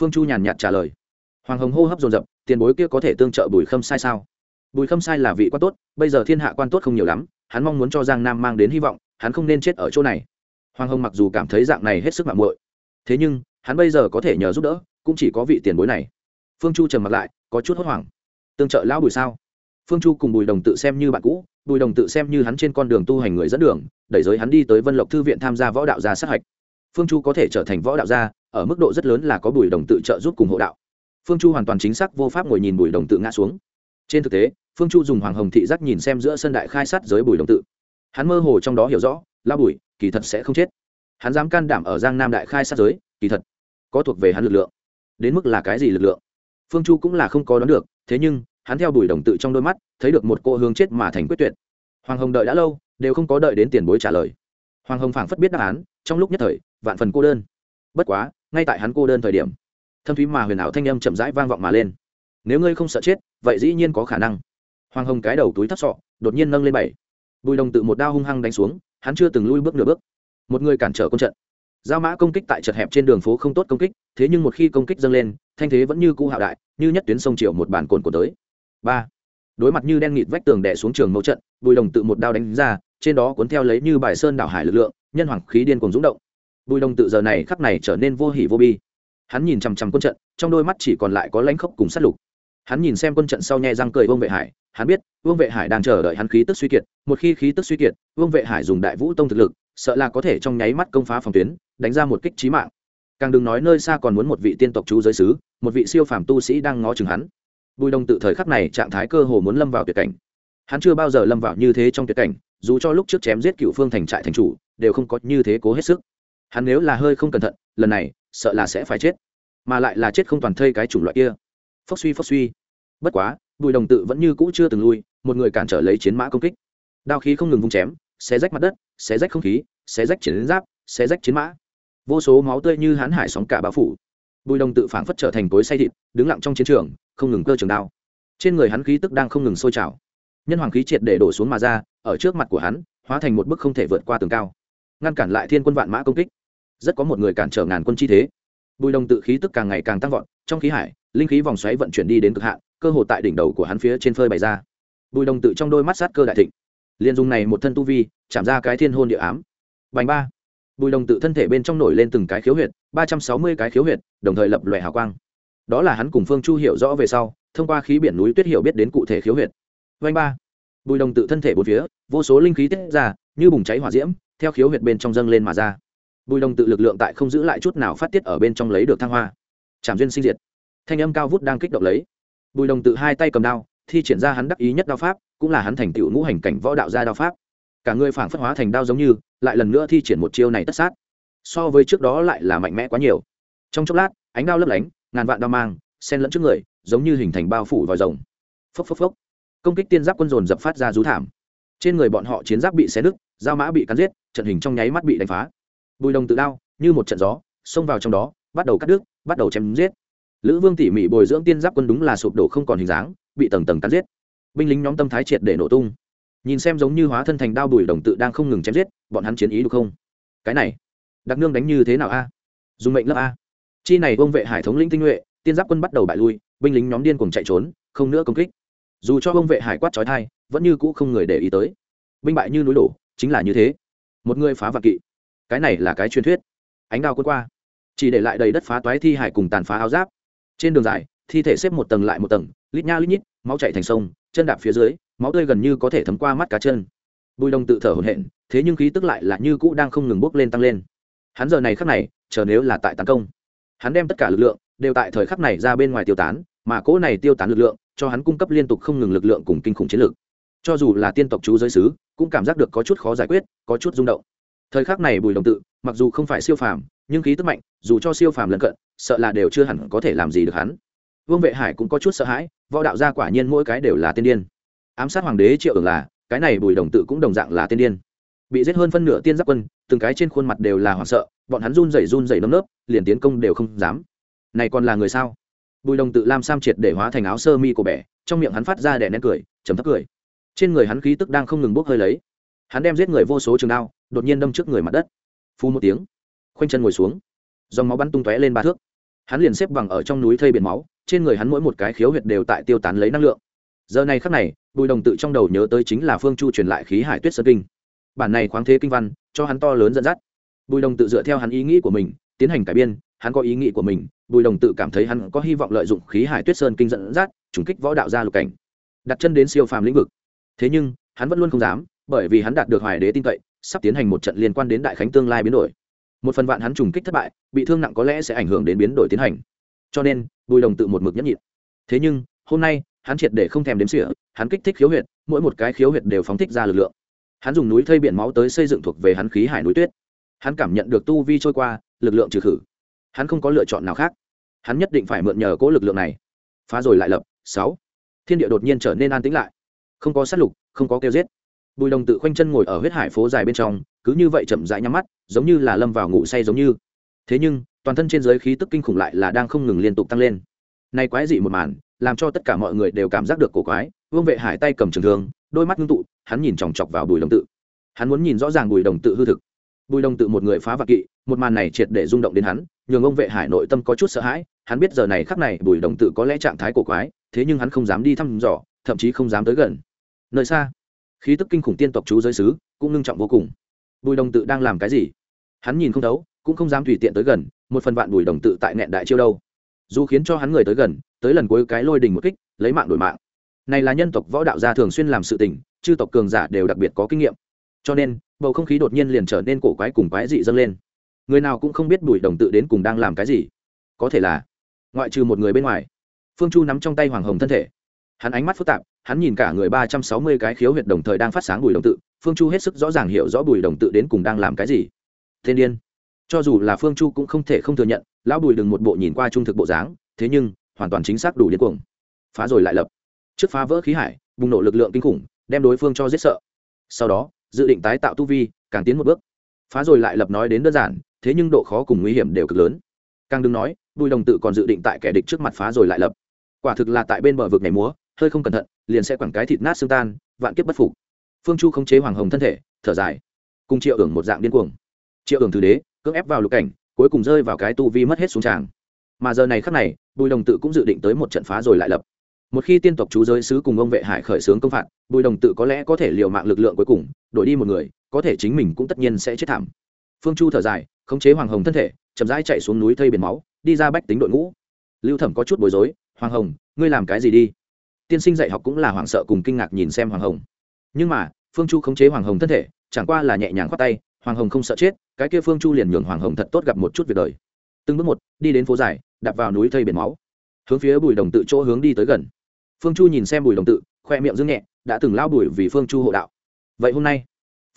Phương chu nhàn nhạt trả lời. Hoàng hồng hô hấp dồn dập, tiền bối kia có thể tương trợ bùi khâm sai sao? Bùi khâm sai là vị quan tốt, bây giờ thiên hạ quan tốt không nhiều lắm, hắn mong muốn cho giang nam mang đến hy vọng hắn không nên chết ở chỗ này. Hoàng hồng mặc dù cảm thấy dạng này hết sức mạng muội, thế nhưng, hắn bây giờ có thể nhờ giúp đỡ, cũng chỉ có vị tiền bối này. Phương chu trầm mặt lại, có chút hốt hoảng. Tương trợ lão bùi sao? Phương chu cùng bùi đồng tự xem như bạn cũ, bùi đồng tự xem như hắn trên con đường tu hành người dẫn đường, đẩy giới hắn đi tới vân lộc thư viện tham gia võ đạo gia sát hạch. Phương chu có thể trở thành võ đạo gia, ở mức độ rất lớn là có bùi đồng tự trợ giúp cùng hộ đạo. Phương chu hoàn toàn chính xác vô pháp ngồi nhìn bùi đồng tự ngã xuống. Trên thực tế, phương chu dùng hoàng hồng thị giác nhìn xem giữa sân đại khai sát giới bùi đồng tự hắn mơ hồ trong đó hiểu rõ lao bùi, kỳ thật sẽ không chết. Hắn dám can đảm ở giang nam đại khai sát giới, kỳ thật có thuộc về hắn lực lượng. Đến mức là cái gì lực lượng? Phương chu cũng là không có đoán được, thế nhưng, hắn theo bùi đồng tự trong đôi mắt, thấy được một cô hướng chết mà thành quyết tuyệt. Hoàng hồng đợi đã lâu, đều không có đợi đến tiền bối trả lời. Hoàng hồng phảng phất biết đáp án, trong lúc nhất thời, vạn phần cô đơn. Bất quá, ngay tại hắn cô đơn thời điểm, thâm thúy mà huyền ảo thanh âm chậm rãi vang vọng mà lên. Nếu ngươi không sợ chết, vậy dĩ nhiên có khả năng. Hoàng hồng cái đầu túi thấp sọ, đột nhiên nâng lên bảy bùi đồng tự một đao hung hăng đánh xuống, hắn chưa từng lui bước nửa bước. Một người cản trở quân trận. Giao mã công kích tại chật hẹp trên đường phố không tốt công kích, thế nhưng một khi công kích dâng lên, thanh thế vẫn như cũ hạo đại, như nhất tuyến sông triệu một bản cồn của tới. Ba. Đối mặt như đen nghịt vách tường đè xuống trường mẫu trận, bùi đồng tự một đao đánh ra, trên đó cuốn theo lấy như bài sơn đảo hải lực lượng, nhân hoàng khí điên cùng rúng động. Bùi đồng tự giờ này khắc này trở nên vô hỉ vô bi. Hắn nhìn chằm chằm quân trận, trong đôi mắt chỉ còn lại có lãnh khốc cùng sát lục hắn nhìn xem quân trận sau nhe răng cười vương vệ hải, hắn biết, vương vệ hải đang chờ đợi hắn khí tức suy kiệt, một khi khí tức suy kiệt, vương vệ hải dùng đại vũ tông thực lực, sợ là có thể trong nháy mắt công phá phòng tuyến, đánh ra một kích trí mạng. Càng đừng nói nơi xa còn muốn một vị tiên tộc chú giới sứ, một vị siêu phàm tu sĩ đang ngó chừng hắn. Bùi Đông tự thời khắc này trạng thái cơ hồ muốn lâm vào tuyệt cảnh. Hắn chưa bao giờ lâm vào như thế trong tuyệt cảnh, dù cho lúc trước chém giết cựu phương thành trại thành chủ, đều không có như thế cố hết sức. Hắn nếu là hơi không cẩn thận, lần này, sợ là sẽ phải chết. Mà lại là chết không toàn thây cái chủng loại kia phốc suy phốc suy. Bất quá, bùi đồng tự vẫn như cũ chưa từng lui, một người cản trở lấy chiến mã công kích. Đao khí không ngừng vung chém, xé rách mặt đất, xé rách không khí, xé rách chiến giáp, xé rách chiến mã. Vô số máu tươi như hán hải sóng cả bao phủ. Bùi đồng tự phảng phất trở thành cối say thịt, đứng lặng trong chiến trường, không ngừng cơ trường đao. Trên người hắn khí tức đang không ngừng sôi trào. Nhân hoàng khí triệt để đổ xuống mà ra, ở trước mặt của hắn, hóa thành một bức không thể vượt qua tường cao. Ngăn cản lại thiên quân vạn mã công kích. Rất có một người cản trở ngàn quân chi thế bùi đồng tự khí tức càng ngày càng tăng vọt, trong khí hải, linh khí vòng xoáy vận chuyển đi đến cực hạn, cơ hồ tại đỉnh đầu của hắn phía trên phơi bày ra. Bùi đồng tự trong đôi mắt sát cơ đại thịnh. Liên dung này một thân tu vi, chạm ra cái thiên hôn địa ám. Bành ba. Bùi đồng tự thân thể bên trong nổi lên từng cái khiếu huyệt, ba trăm sáu mươi cái khiếu huyệt, đồng thời lập loại hào quang. Đó là hắn cùng phương chu hiểu rõ về sau, thông qua khí biển núi tuyết hiểu biết đến cụ thể khiếu huyệt. Vanh ba. Bùi đồng tự thân thể bốn phía, vô số linh khí tiết ra, như bùng cháy hỏa diễm, theo khiếu huyệt bên trong dâng lên mà ra bùi đồng tự lực lượng tại không giữ lại chút nào phát tiết ở bên trong lấy được thăng hoa. Trảm duyên sinh diệt. Thanh âm cao vút đang kích động lấy. Bùi đồng tự hai tay cầm đao, thi triển ra hắn đắc ý nhất đao pháp, cũng là hắn thành tựu ngũ hành cảnh võ đạo gia đao pháp. Cả người phảng phất hóa thành đao giống như, lại lần nữa thi triển một chiêu này tất sát. So với trước đó lại là mạnh mẽ quá nhiều. Trong chốc lát, ánh đao lấp lánh, ngàn vạn đao mang sen lẫn trước người, giống như hình thành bao phủ vòi rồng. Phốc phốc phốc. Công kích tiên giáp quân dồn dập phát ra rú thảm. Trên người bọn họ chiến giáp bị xé nứt, dao mã bị cắn giết, trận hình trong nháy mắt bị đánh phá bùi đồng tự đao, như một trận gió, xông vào trong đó, bắt đầu cắt đứt, bắt đầu chém giết. Lữ vương tỉ mỉ bồi dưỡng tiên giáp quân đúng là sụp đổ không còn hình dáng, bị tầng tầng cắn giết. Binh lính nhóm tâm thái triệt để nổ tung. Nhìn xem giống như hóa thân thành đao bùi đồng tự đang không ngừng chém giết, bọn hắn chiến ý được không? Cái này đặc nương đánh như thế nào a? Dùng mệnh lớp a. Chi này ông vệ hải thống lĩnh tinh nhuệ, tiên giáp quân bắt đầu bại lui, binh lính nhóm điên cùng chạy trốn, không nữa công kích. Dù cho ông vệ hải quát trói thai, vẫn như cũ không người để ý tới. Binh bại như núi đổ, chính là như thế. Một người phá vạn kỵ cái này là cái truyền thuyết. Ánh đao quân qua, chỉ để lại đầy đất phá toái thi hải cùng tàn phá áo giáp. Trên đường dài, thi thể xếp một tầng lại một tầng, lít nha lít nhít, máu chạy thành sông, chân đạp phía dưới, máu tươi gần như có thể thấm qua mắt cá chân. Bùi đông tự thở hổn hển, thế nhưng khí tức lại là như cũ đang không ngừng bốc lên tăng lên. Hắn giờ này khắc này, chờ nếu là tại tấn công, hắn đem tất cả lực lượng đều tại thời khắc này ra bên ngoài tiêu tán, mà cỗ này tiêu tán lực lượng cho hắn cung cấp liên tục không ngừng lực lượng cùng kinh khủng chiến lược cho dù là tiên tộc chú giới sứ cũng cảm giác được có chút khó giải quyết, có chút rung động thời khắc này bùi đồng tự, mặc dù không phải siêu phàm, nhưng khí tức mạnh, dù cho siêu phàm lân cận, sợ là đều chưa hẳn có thể làm gì được hắn. Vương vệ hải cũng có chút sợ hãi, võ đạo gia quả nhiên mỗi cái đều là tiên điên. Ám sát hoàng đế triệu ưởng là, cái này bùi đồng tự cũng đồng dạng là tiên điên. Bị giết hơn phân nửa tiên giáp quân, từng cái trên khuôn mặt đều là hoảng sợ, bọn hắn run rẩy run rẩy nấm nớp, liền tiến công đều không dám. Này còn là người sao? Bùi đồng tự lam sam triệt để hóa thành áo sơ mi của bẻ, trong miệng hắn phát ra đè nén cười chấm thấp cười. Trên người hắn khí tức đang không ngừng bốc hơi lấy hắn đem giết người vô số trường đao, đột nhiên đâm trước người mặt đất. Phu một tiếng, khoanh chân ngồi xuống. Dòng máu bắn tung tóe lên ba thước. Hắn liền xếp bằng ở trong núi thây biển máu, trên người hắn mỗi một cái khiếu huyệt đều tại tiêu tán lấy năng lượng. Giờ này khắc này, bùi đồng tự trong đầu nhớ tới chính là phương chu truyền lại khí hải tuyết sơn kinh. Bản này khoáng thế kinh văn, cho hắn to lớn dẫn dắt. Bùi đồng tự dựa theo hắn ý nghĩ của mình, tiến hành cải biên, hắn có ý nghĩ của mình, bùi đồng tự cảm thấy hắn có hy vọng lợi dụng khí hải tuyết sơn kinh dẫn dắt, trùng kích võ đạo gia lục cảnh. Đặt chân đến siêu phàm lĩnh vực. Thế nhưng, hắn vẫn luôn không dám bởi vì hắn đạt được hoài đế tin cậy, sắp tiến hành một trận liên quan đến đại khánh tương lai biến đổi. Một phần vạn hắn trùng kích thất bại, bị thương nặng có lẽ sẽ ảnh hưởng đến biến đổi tiến hành. Cho nên, bùi đồng tự một mực nhẫn nhịn. Thế nhưng, hôm nay, hắn triệt để không thèm đếm sỉa hắn kích thích khiếu huyệt, mỗi một cái khiếu huyệt đều phóng thích ra lực lượng. Hắn dùng núi thây biển máu tới xây dựng thuộc về hắn khí hải núi tuyết. Hắn cảm nhận được tu vi trôi qua, lực lượng trừ khử. Hắn không có lựa chọn nào khác. Hắn nhất định phải mượn nhờ cỗ lực lượng này. Phá rồi lại lập, sáu. Thiên địa đột nhiên trở nên an tĩnh lại. Không có sát lục, không có kêu giết bùi đồng tự khoanh chân ngồi ở huyết hải phố dài bên trong, cứ như vậy chậm rãi nhắm mắt, giống như là lâm vào ngủ say giống như. Thế nhưng, toàn thân trên giới khí tức kinh khủng lại là đang không ngừng liên tục tăng lên. Nay quái dị một màn, làm cho tất cả mọi người đều cảm giác được cổ quái, vương vệ hải tay cầm trường thương, đôi mắt ngưng tụ, hắn nhìn chòng chọc vào bùi đồng tự. Hắn muốn nhìn rõ ràng bùi đồng tự hư thực. Bùi đồng tự một người phá vạc kỵ, một màn này triệt để rung động đến hắn, nhường ông vệ hải nội tâm có chút sợ hãi, hắn biết giờ này khắc này bùi đồng tự có lẽ trạng thái cổ quái, thế nhưng hắn không dám đi thăm dò, thậm chí không dám tới gần. Nơi xa khí tức kinh khủng tiên tộc chú giới sứ cũng ngưng trọng vô cùng. Bùi đồng tự đang làm cái gì? Hắn nhìn không thấu, cũng không dám tùy tiện tới gần, một phần vạn bùi đồng tự tại nẹn đại chiêu đâu. Dù khiến cho hắn người tới gần, tới lần cuối cái lôi đình một kích, lấy mạng đổi mạng. Này là nhân tộc võ đạo gia thường xuyên làm sự tình, chư tộc cường giả đều đặc biệt có kinh nghiệm. Cho nên, bầu không khí đột nhiên liền trở nên cổ quái cùng quái dị dâng lên. Người nào cũng không biết bùi đồng tự đến cùng đang làm cái gì. Có thể là, ngoại trừ một người bên ngoài, phương chu nắm trong tay hoàng hồng thân thể hắn ánh mắt phức tạp, hắn nhìn cả người ba trăm sáu mươi cái khiếu huyệt đồng thời đang phát sáng bùi đồng tự, phương chu hết sức rõ ràng hiểu rõ bùi đồng tự đến cùng đang làm cái gì. Thiên điên. Cho dù là phương chu cũng không thể không thừa nhận, lão bùi đừng một bộ nhìn qua trung thực bộ dáng, thế nhưng, hoàn toàn chính xác đủ điên cuồng. Phá rồi lại lập. Trước phá vỡ khí hải, bùng nổ lực lượng kinh khủng, đem đối phương cho giết sợ. Sau đó, dự định tái tạo tu vi, càng tiến một bước. Phá rồi lại lập nói đến đơn giản, thế nhưng độ khó cùng nguy hiểm đều cực lớn. Càng đừng nói, bùi đồng tự còn dự định tại kẻ địch trước mặt phá rồi lại lập. Quả thực là tại bên bờ vực này múa hơi không cẩn thận, liền sẽ quẳng cái thịt nát xương tan, vạn kiếp bất phục. Phương chu khống chế hoàng hồng thân thể, thở dài. Cùng triệu ưởng một dạng điên cuồng. Triệu ưởng thứ đế, cưỡng ép vào lục cảnh, cuối cùng rơi vào cái tu vi mất hết xuống tràng. Mà giờ này khắc này, bùi đồng tự cũng dự định tới một trận phá rồi lại lập. Một khi tiên tộc chú giới sứ cùng ông vệ hải khởi xướng công phạt, bùi đồng tự có lẽ có thể liều mạng lực lượng cuối cùng, đổi đi một người, có thể chính mình cũng tất nhiên sẽ chết thảm. Phương chu thở dài, khống chế hoàng hồng thân thể, chậm rãi chạy xuống núi thây biển máu, đi ra bách tính đội ngũ. Lưu thẩm có chút bối rối, hoàng hồng, ngươi làm cái gì đi? Tiên sinh dạy học cũng là hoảng sợ cùng kinh ngạc nhìn xem hoàng hồng. Nhưng mà, phương chu khống chế hoàng hồng thân thể, chẳng qua là nhẹ nhàng khoát tay, hoàng hồng không sợ chết, cái kia phương chu liền nhường hoàng hồng thật tốt gặp một chút việc đời. Từng bước một, đi đến phố dài, đạp vào núi thây biển máu. Hướng phía bùi đồng tự chỗ hướng đi tới gần. Phương chu nhìn xem bùi đồng tự, khoe miệng dương nhẹ, đã từng lao bùi vì phương chu hộ đạo. Vậy hôm nay,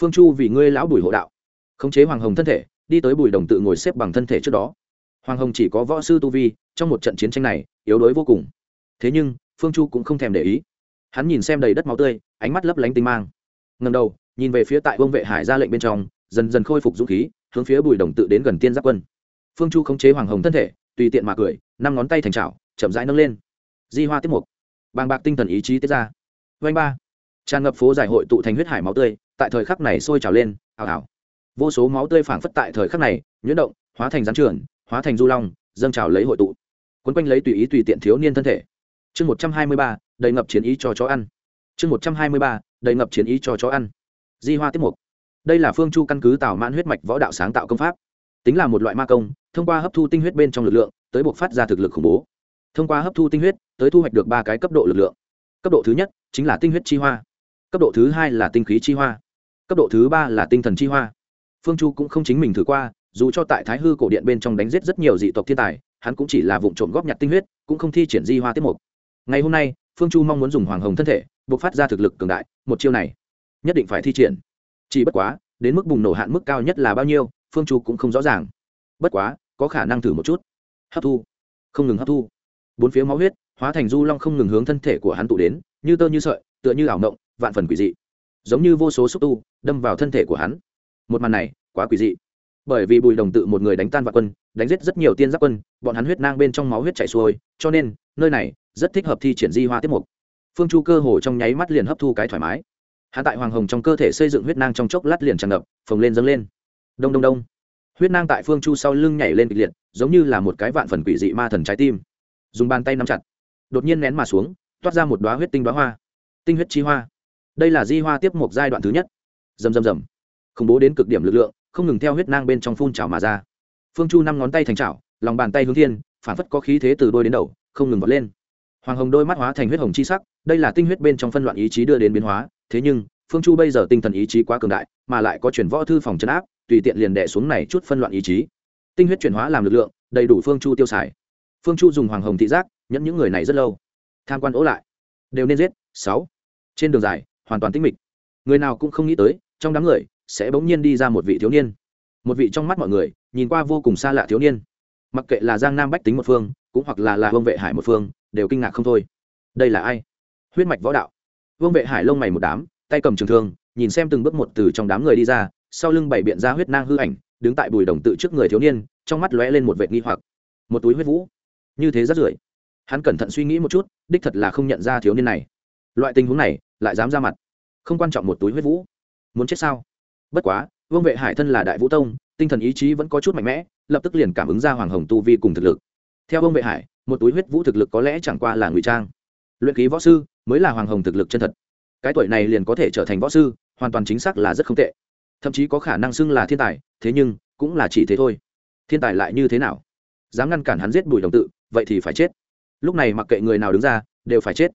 phương chu vì ngươi lão bùi hộ đạo, khống chế hoàng hồng thân thể, đi tới bùi đồng tự ngồi xếp bằng thân thể trước đó. Hoàng hồng chỉ có võ sư tu vi, trong một trận chiến tranh này, yếu đuối vô cùng. Thế nhưng phương chu cũng không thèm để ý. Hắn nhìn xem đầy đất máu tươi, ánh mắt lấp lánh tinh mang. Ngầm đầu, nhìn về phía tại vương vệ hải ra lệnh bên trong, dần dần khôi phục dũng khí, hướng phía bùi đồng tự đến gần tiên giáp quân. Phương chu khống chế hoàng hồng thân thể, tùy tiện mà cười, năm ngón tay thành trào chậm rãi nâng lên. Di hoa tiếp mục. Bàng bạc tinh thần ý chí tiết ra. Vanh ba. Tràn ngập phố giải hội tụ thành huyết hải máu tươi, tại thời khắc này sôi trào lên ảo ảo vô số máu tươi phảng phất tại thời khắc này, nhuyễn động, hóa thành rắn trường hóa thành du long, dâng trào lấy hội tụ. Quấn quanh lấy tùy ý tùy tiện thiếu niên thân thể chương một trăm hai mươi ba, đầy ngập chiến ý cho chó ăn. Chương một trăm hai mươi ba, đầy ngập chiến ý cho chó ăn. Di hoa tiếp mục. Đây là phương chu căn cứ tạo mãn huyết mạch võ đạo sáng tạo công pháp. Tính là một loại ma công, thông qua hấp thu tinh huyết bên trong lực lượng, tới buộc phát ra thực lực khủng bố. Thông qua hấp thu tinh huyết, tới thu hoạch được ba cái cấp độ lực lượng. Cấp độ thứ nhất chính là tinh huyết chi hoa. Cấp độ thứ hai là tinh khí chi hoa. Cấp độ thứ ba là tinh thần chi hoa. Phương chu cũng không chính mình thử qua, dù cho tại thái hư cổ điện bên trong đánh giết rất nhiều dị tộc thiên tài, hắn cũng chỉ là vụ trộm góp nhặt tinh huyết, cũng không thi triển di hoa tiết mục ngày hôm nay, phương chu mong muốn dùng hoàng hồng thân thể, buộc phát ra thực lực cường đại, một chiêu này, nhất định phải thi triển. Chỉ bất quá, đến mức bùng nổ hạn mức cao nhất là bao nhiêu, phương chu cũng không rõ ràng. Bất quá, có khả năng thử một chút. Hấp thu. Không ngừng hấp thu. Bốn phía máu huyết, hóa thành du long không ngừng hướng thân thể của hắn tụ đến, như tơ như sợi, tựa như ảo mộng, vạn phần quỷ dị. Giống như vô số xúc tu, đâm vào thân thể của hắn. Một màn này, quá quỷ dị. Bởi vì bùi đồng tự một người đánh tan vạn quân, đánh giết rất nhiều tiên giáp quân, bọn hắn huyết nang bên trong máu huyết chảy xuôi, cho nên, nơi này rất thích hợp thi triển di hoa tiếp mục. Phương chu cơ hồ trong nháy mắt liền hấp thu cái thoải mái. Hạ tại hoàng hồng trong cơ thể xây dựng huyết nang trong chốc lát liền tràn ngập, phồng lên, dâng lên. Đông đông đông. Huyết nang tại phương chu sau lưng nhảy lên kịch liệt, giống như là một cái vạn phần quỷ dị ma thần trái tim. Dùng bàn tay nắm chặt, đột nhiên nén mà xuống, toát ra một đoá huyết tinh đoá hoa. Tinh huyết chi hoa. Đây là di hoa tiếp một giai đoạn thứ nhất. Rầm rầm rầm. Khủng bố đến cực điểm lực lượng, không ngừng theo huyết nang bên trong phun trào mà ra. Phương chu năm ngón tay thành trào lòng bàn tay hướng thiên, phản phất có khí thế từ đôi đến đầu, không ngừng vọt lên hoàng hồng đôi mắt hóa thành huyết hồng chi sắc, đây là tinh huyết bên trong phân loạn ý chí đưa đến biến hóa. Thế nhưng, phương chu bây giờ tinh thần ý chí quá cường đại, mà lại có chuyển võ thư phòng chấn áp, tùy tiện liền đẻ xuống này chút phân loạn ý chí. Tinh huyết chuyển hóa làm lực lượng, đầy đủ phương chu tiêu xài. Phương chu dùng hoàng hồng thị giác, nhẫn những người này rất lâu. Tham quan ố lại. Đều nên giết. Sáu. Trên đường dài, hoàn toàn tĩnh mịch. Người nào cũng không nghĩ tới, trong đám người, sẽ bỗng nhiên đi ra một vị thiếu niên. Một vị trong mắt mọi người, nhìn qua vô cùng xa lạ thiếu niên. Mặc kệ là giang nam bách tính một phương, cũng hoặc là là vương vệ hải một phương đều kinh ngạc không thôi. Đây là ai? Huyết mạch võ đạo. Vương vệ hải lông mày một đám, tay cầm trường thương, nhìn xem từng bước một từ trong đám người đi ra, sau lưng bảy biện ra huyết nang hư ảnh, đứng tại bùi đồng tự trước người thiếu niên, trong mắt lóe lên một vệt nghi hoặc. Một túi huyết vũ. Như thế rất rưởi hắn cẩn thận suy nghĩ một chút, đích thật là không nhận ra thiếu niên này. Loại tình huống này, lại dám ra mặt. Không quan trọng một túi huyết vũ. Muốn chết sao? Bất quá, vương vệ hải thân là đại vũ tông, tinh thần ý chí vẫn có chút mạnh mẽ, lập tức liền cảm ứng ra hoàng hồng tu vi cùng thực lực. Theo vương vệ hải một túi huyết vũ thực lực có lẽ chẳng qua là ngụy trang. Luyện ký võ sư mới là hoàng hồng thực lực chân thật. Cái tuổi này liền có thể trở thành võ sư, hoàn toàn chính xác là rất không tệ. Thậm chí có khả năng xưng là thiên tài, thế nhưng cũng là chỉ thế thôi. Thiên tài lại như thế nào? Dám ngăn cản hắn giết bùi đồng tự, vậy thì phải chết. Lúc này mặc kệ người nào đứng ra, đều phải chết.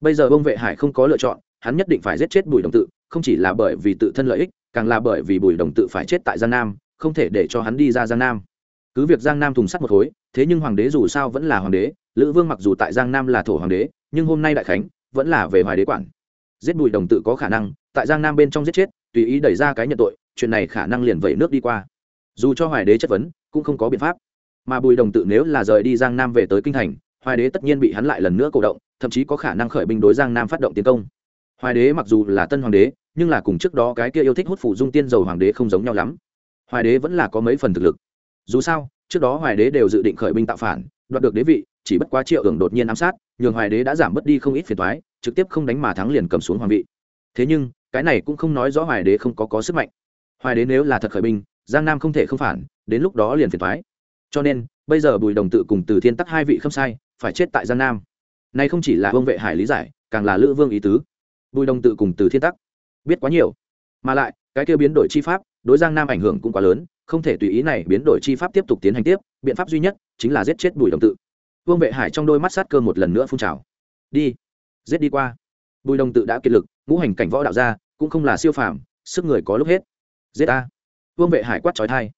Bây giờ bông vệ hải không có lựa chọn, hắn nhất định phải giết chết bùi đồng tự, không chỉ là bởi vì tự thân lợi ích, càng là bởi vì bùi đồng tự phải chết tại giang nam, không thể để cho hắn đi ra giang nam cứ việc giang nam thùng sắt một khối, thế nhưng hoàng đế dù sao vẫn là hoàng đế, lữ vương mặc dù tại giang nam là thổ hoàng đế, nhưng hôm nay đại khánh, vẫn là về hoài đế quản. Giết bùi đồng tự có khả năng, tại giang nam bên trong giết chết, tùy ý đẩy ra cái nhận tội, chuyện này khả năng liền vẩy nước đi qua. Dù cho hoài đế chất vấn, cũng không có biện pháp. Mà bùi đồng tự nếu là rời đi giang nam về tới kinh thành, hoài đế tất nhiên bị hắn lại lần nữa cổ động, thậm chí có khả năng khởi binh đối giang nam phát động tiến công. Hoài đế mặc dù là tân hoàng đế, nhưng là cùng trước đó cái kia yêu thích hút phụ dung tiên dầu hoàng đế không giống nhau lắm. Hoài đế vẫn là có mấy phần thực lực dù sao, trước đó hoài đế đều dự định khởi binh tạo phản, đoạt được đế vị, chỉ bất quá triệu hưởng đột nhiên ám sát, nhường hoài đế đã giảm bớt đi không ít phiền thoái trực tiếp không đánh mà thắng liền cầm xuống hoàng vị. Thế nhưng, cái này cũng không nói rõ hoài đế không có có sức mạnh. Hoài đế nếu là thật khởi binh, giang nam không thể không phản, đến lúc đó liền phiền thoái cho nên, bây giờ bùi đồng tự cùng từ thiên tắc hai vị không sai, phải chết tại giang nam. Nay không chỉ là vương vệ hải lý giải, càng là lữ vương ý tứ. Bùi đồng tự cùng từ thiên tắc biết quá nhiều. Mà lại, cái kêu biến đổi chi pháp, đối giang nam ảnh hưởng cũng quá lớn không thể tùy ý này biến đổi chi pháp tiếp tục tiến hành tiếp, biện pháp duy nhất chính là giết chết bùi đồng tự. Vương vệ hải trong đôi mắt sát cơ một lần nữa phun trào. Đi, giết đi qua. Bùi đồng tự đã kiệt lực, ngũ hành cảnh võ đạo ra cũng không là siêu phàm, sức người có lúc hết. Giết a vương vệ hải quát trói thai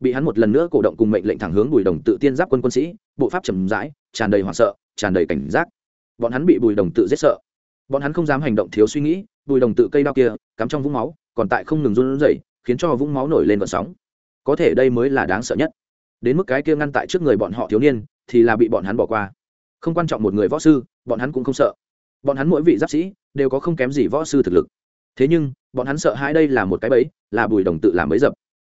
bị hắn một lần nữa cổ động cùng mệnh lệnh thẳng hướng bùi đồng tự tiên giáp quân quân sĩ, bộ pháp trầm rãi, tràn đầy hoảng sợ, tràn đầy cảnh giác. Bọn hắn bị bùi đồng tự giết sợ. Bọn hắn không dám hành động thiếu suy nghĩ, bùi đồng tự cây đao kia, cắm trong vũng máu, còn tại không ngừng run rẩy, khiến cho vũng máu nổi lên vận sóng có thể đây mới là đáng sợ nhất. Đến mức cái kia ngăn tại trước người bọn họ thiếu niên, thì là bị bọn hắn bỏ qua. Không quan trọng một người võ sư, bọn hắn cũng không sợ. Bọn hắn mỗi vị giáp sĩ đều có không kém gì võ sư thực lực. Thế nhưng, bọn hắn sợ hãi đây là một cái bẫy, là bùi đồng tự làm bẫy dập.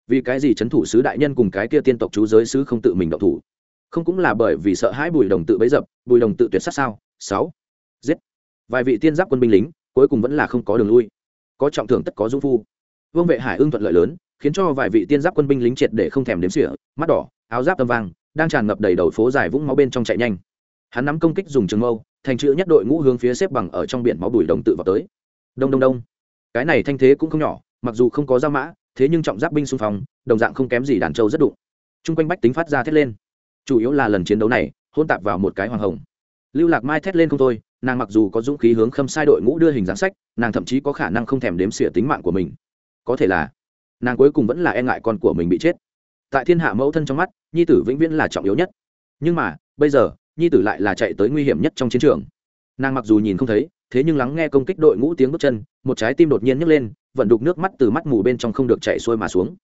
Vì cái gì c h ấ n thủ sứ đại nhân cùng cái kia tiên tộc chú giới sứ không tự mình động thủ? Không cũng là bởi vì sợ hãi bùi đồng tự bấy dập, bùi đồng tự tuyệt sát sao? Sáu. Giết. Vài vị tiên giáp quân binh lính, cuối cùng vẫn là không có đường lui. Có trọng thưởng tất có dung phu. Vương vệ hải ưng thuận lợi lớn khiến cho vài vị tiên giáp quân binh lính triệt để không thèm đếm xỉa, mắt đỏ, áo giáp tâm vang đang tràn ngập đầy đầu phố dài vũng máu bên trong chạy nhanh. Hắn nắm công kích dùng trường mâu, thành chữ nhất đội ngũ hướng phía xếp bằng ở trong biển máu bùi đồng tự vào tới. Đông đông đông. Cái này thanh thế cũng không nhỏ, mặc dù không có da mã, thế nhưng trọng giáp binh xung phong, đồng dạng không kém gì đàn châu rất đụng. Chung quanh bách tính phát ra thét lên. Chủ yếu là lần chiến đấu này hôn tạp vào một cái hoàng hồng. Lưu lạc mai thét lên không thôi, nàng mặc dù có dũng khí hướng khâm sai đội ngũ đưa hình dáng sách, nàng thậm chí có khả năng không thèm đếm xỉa tính mạng của mình. Có thể là nàng cuối cùng vẫn là e ngại con của mình bị chết. Tại thiên hạ mẫu thân trong mắt, nhi tử vĩnh viễn là trọng yếu nhất. Nhưng mà, bây giờ, nhi tử lại là chạy tới nguy hiểm nhất trong chiến trường. Nàng mặc dù nhìn không thấy, thế nhưng lắng nghe công kích đội ngũ tiếng bước chân, một trái tim đột nhiên nhấc lên, vận đục nước mắt từ mắt mù bên trong không được chạy xuôi mà xuống.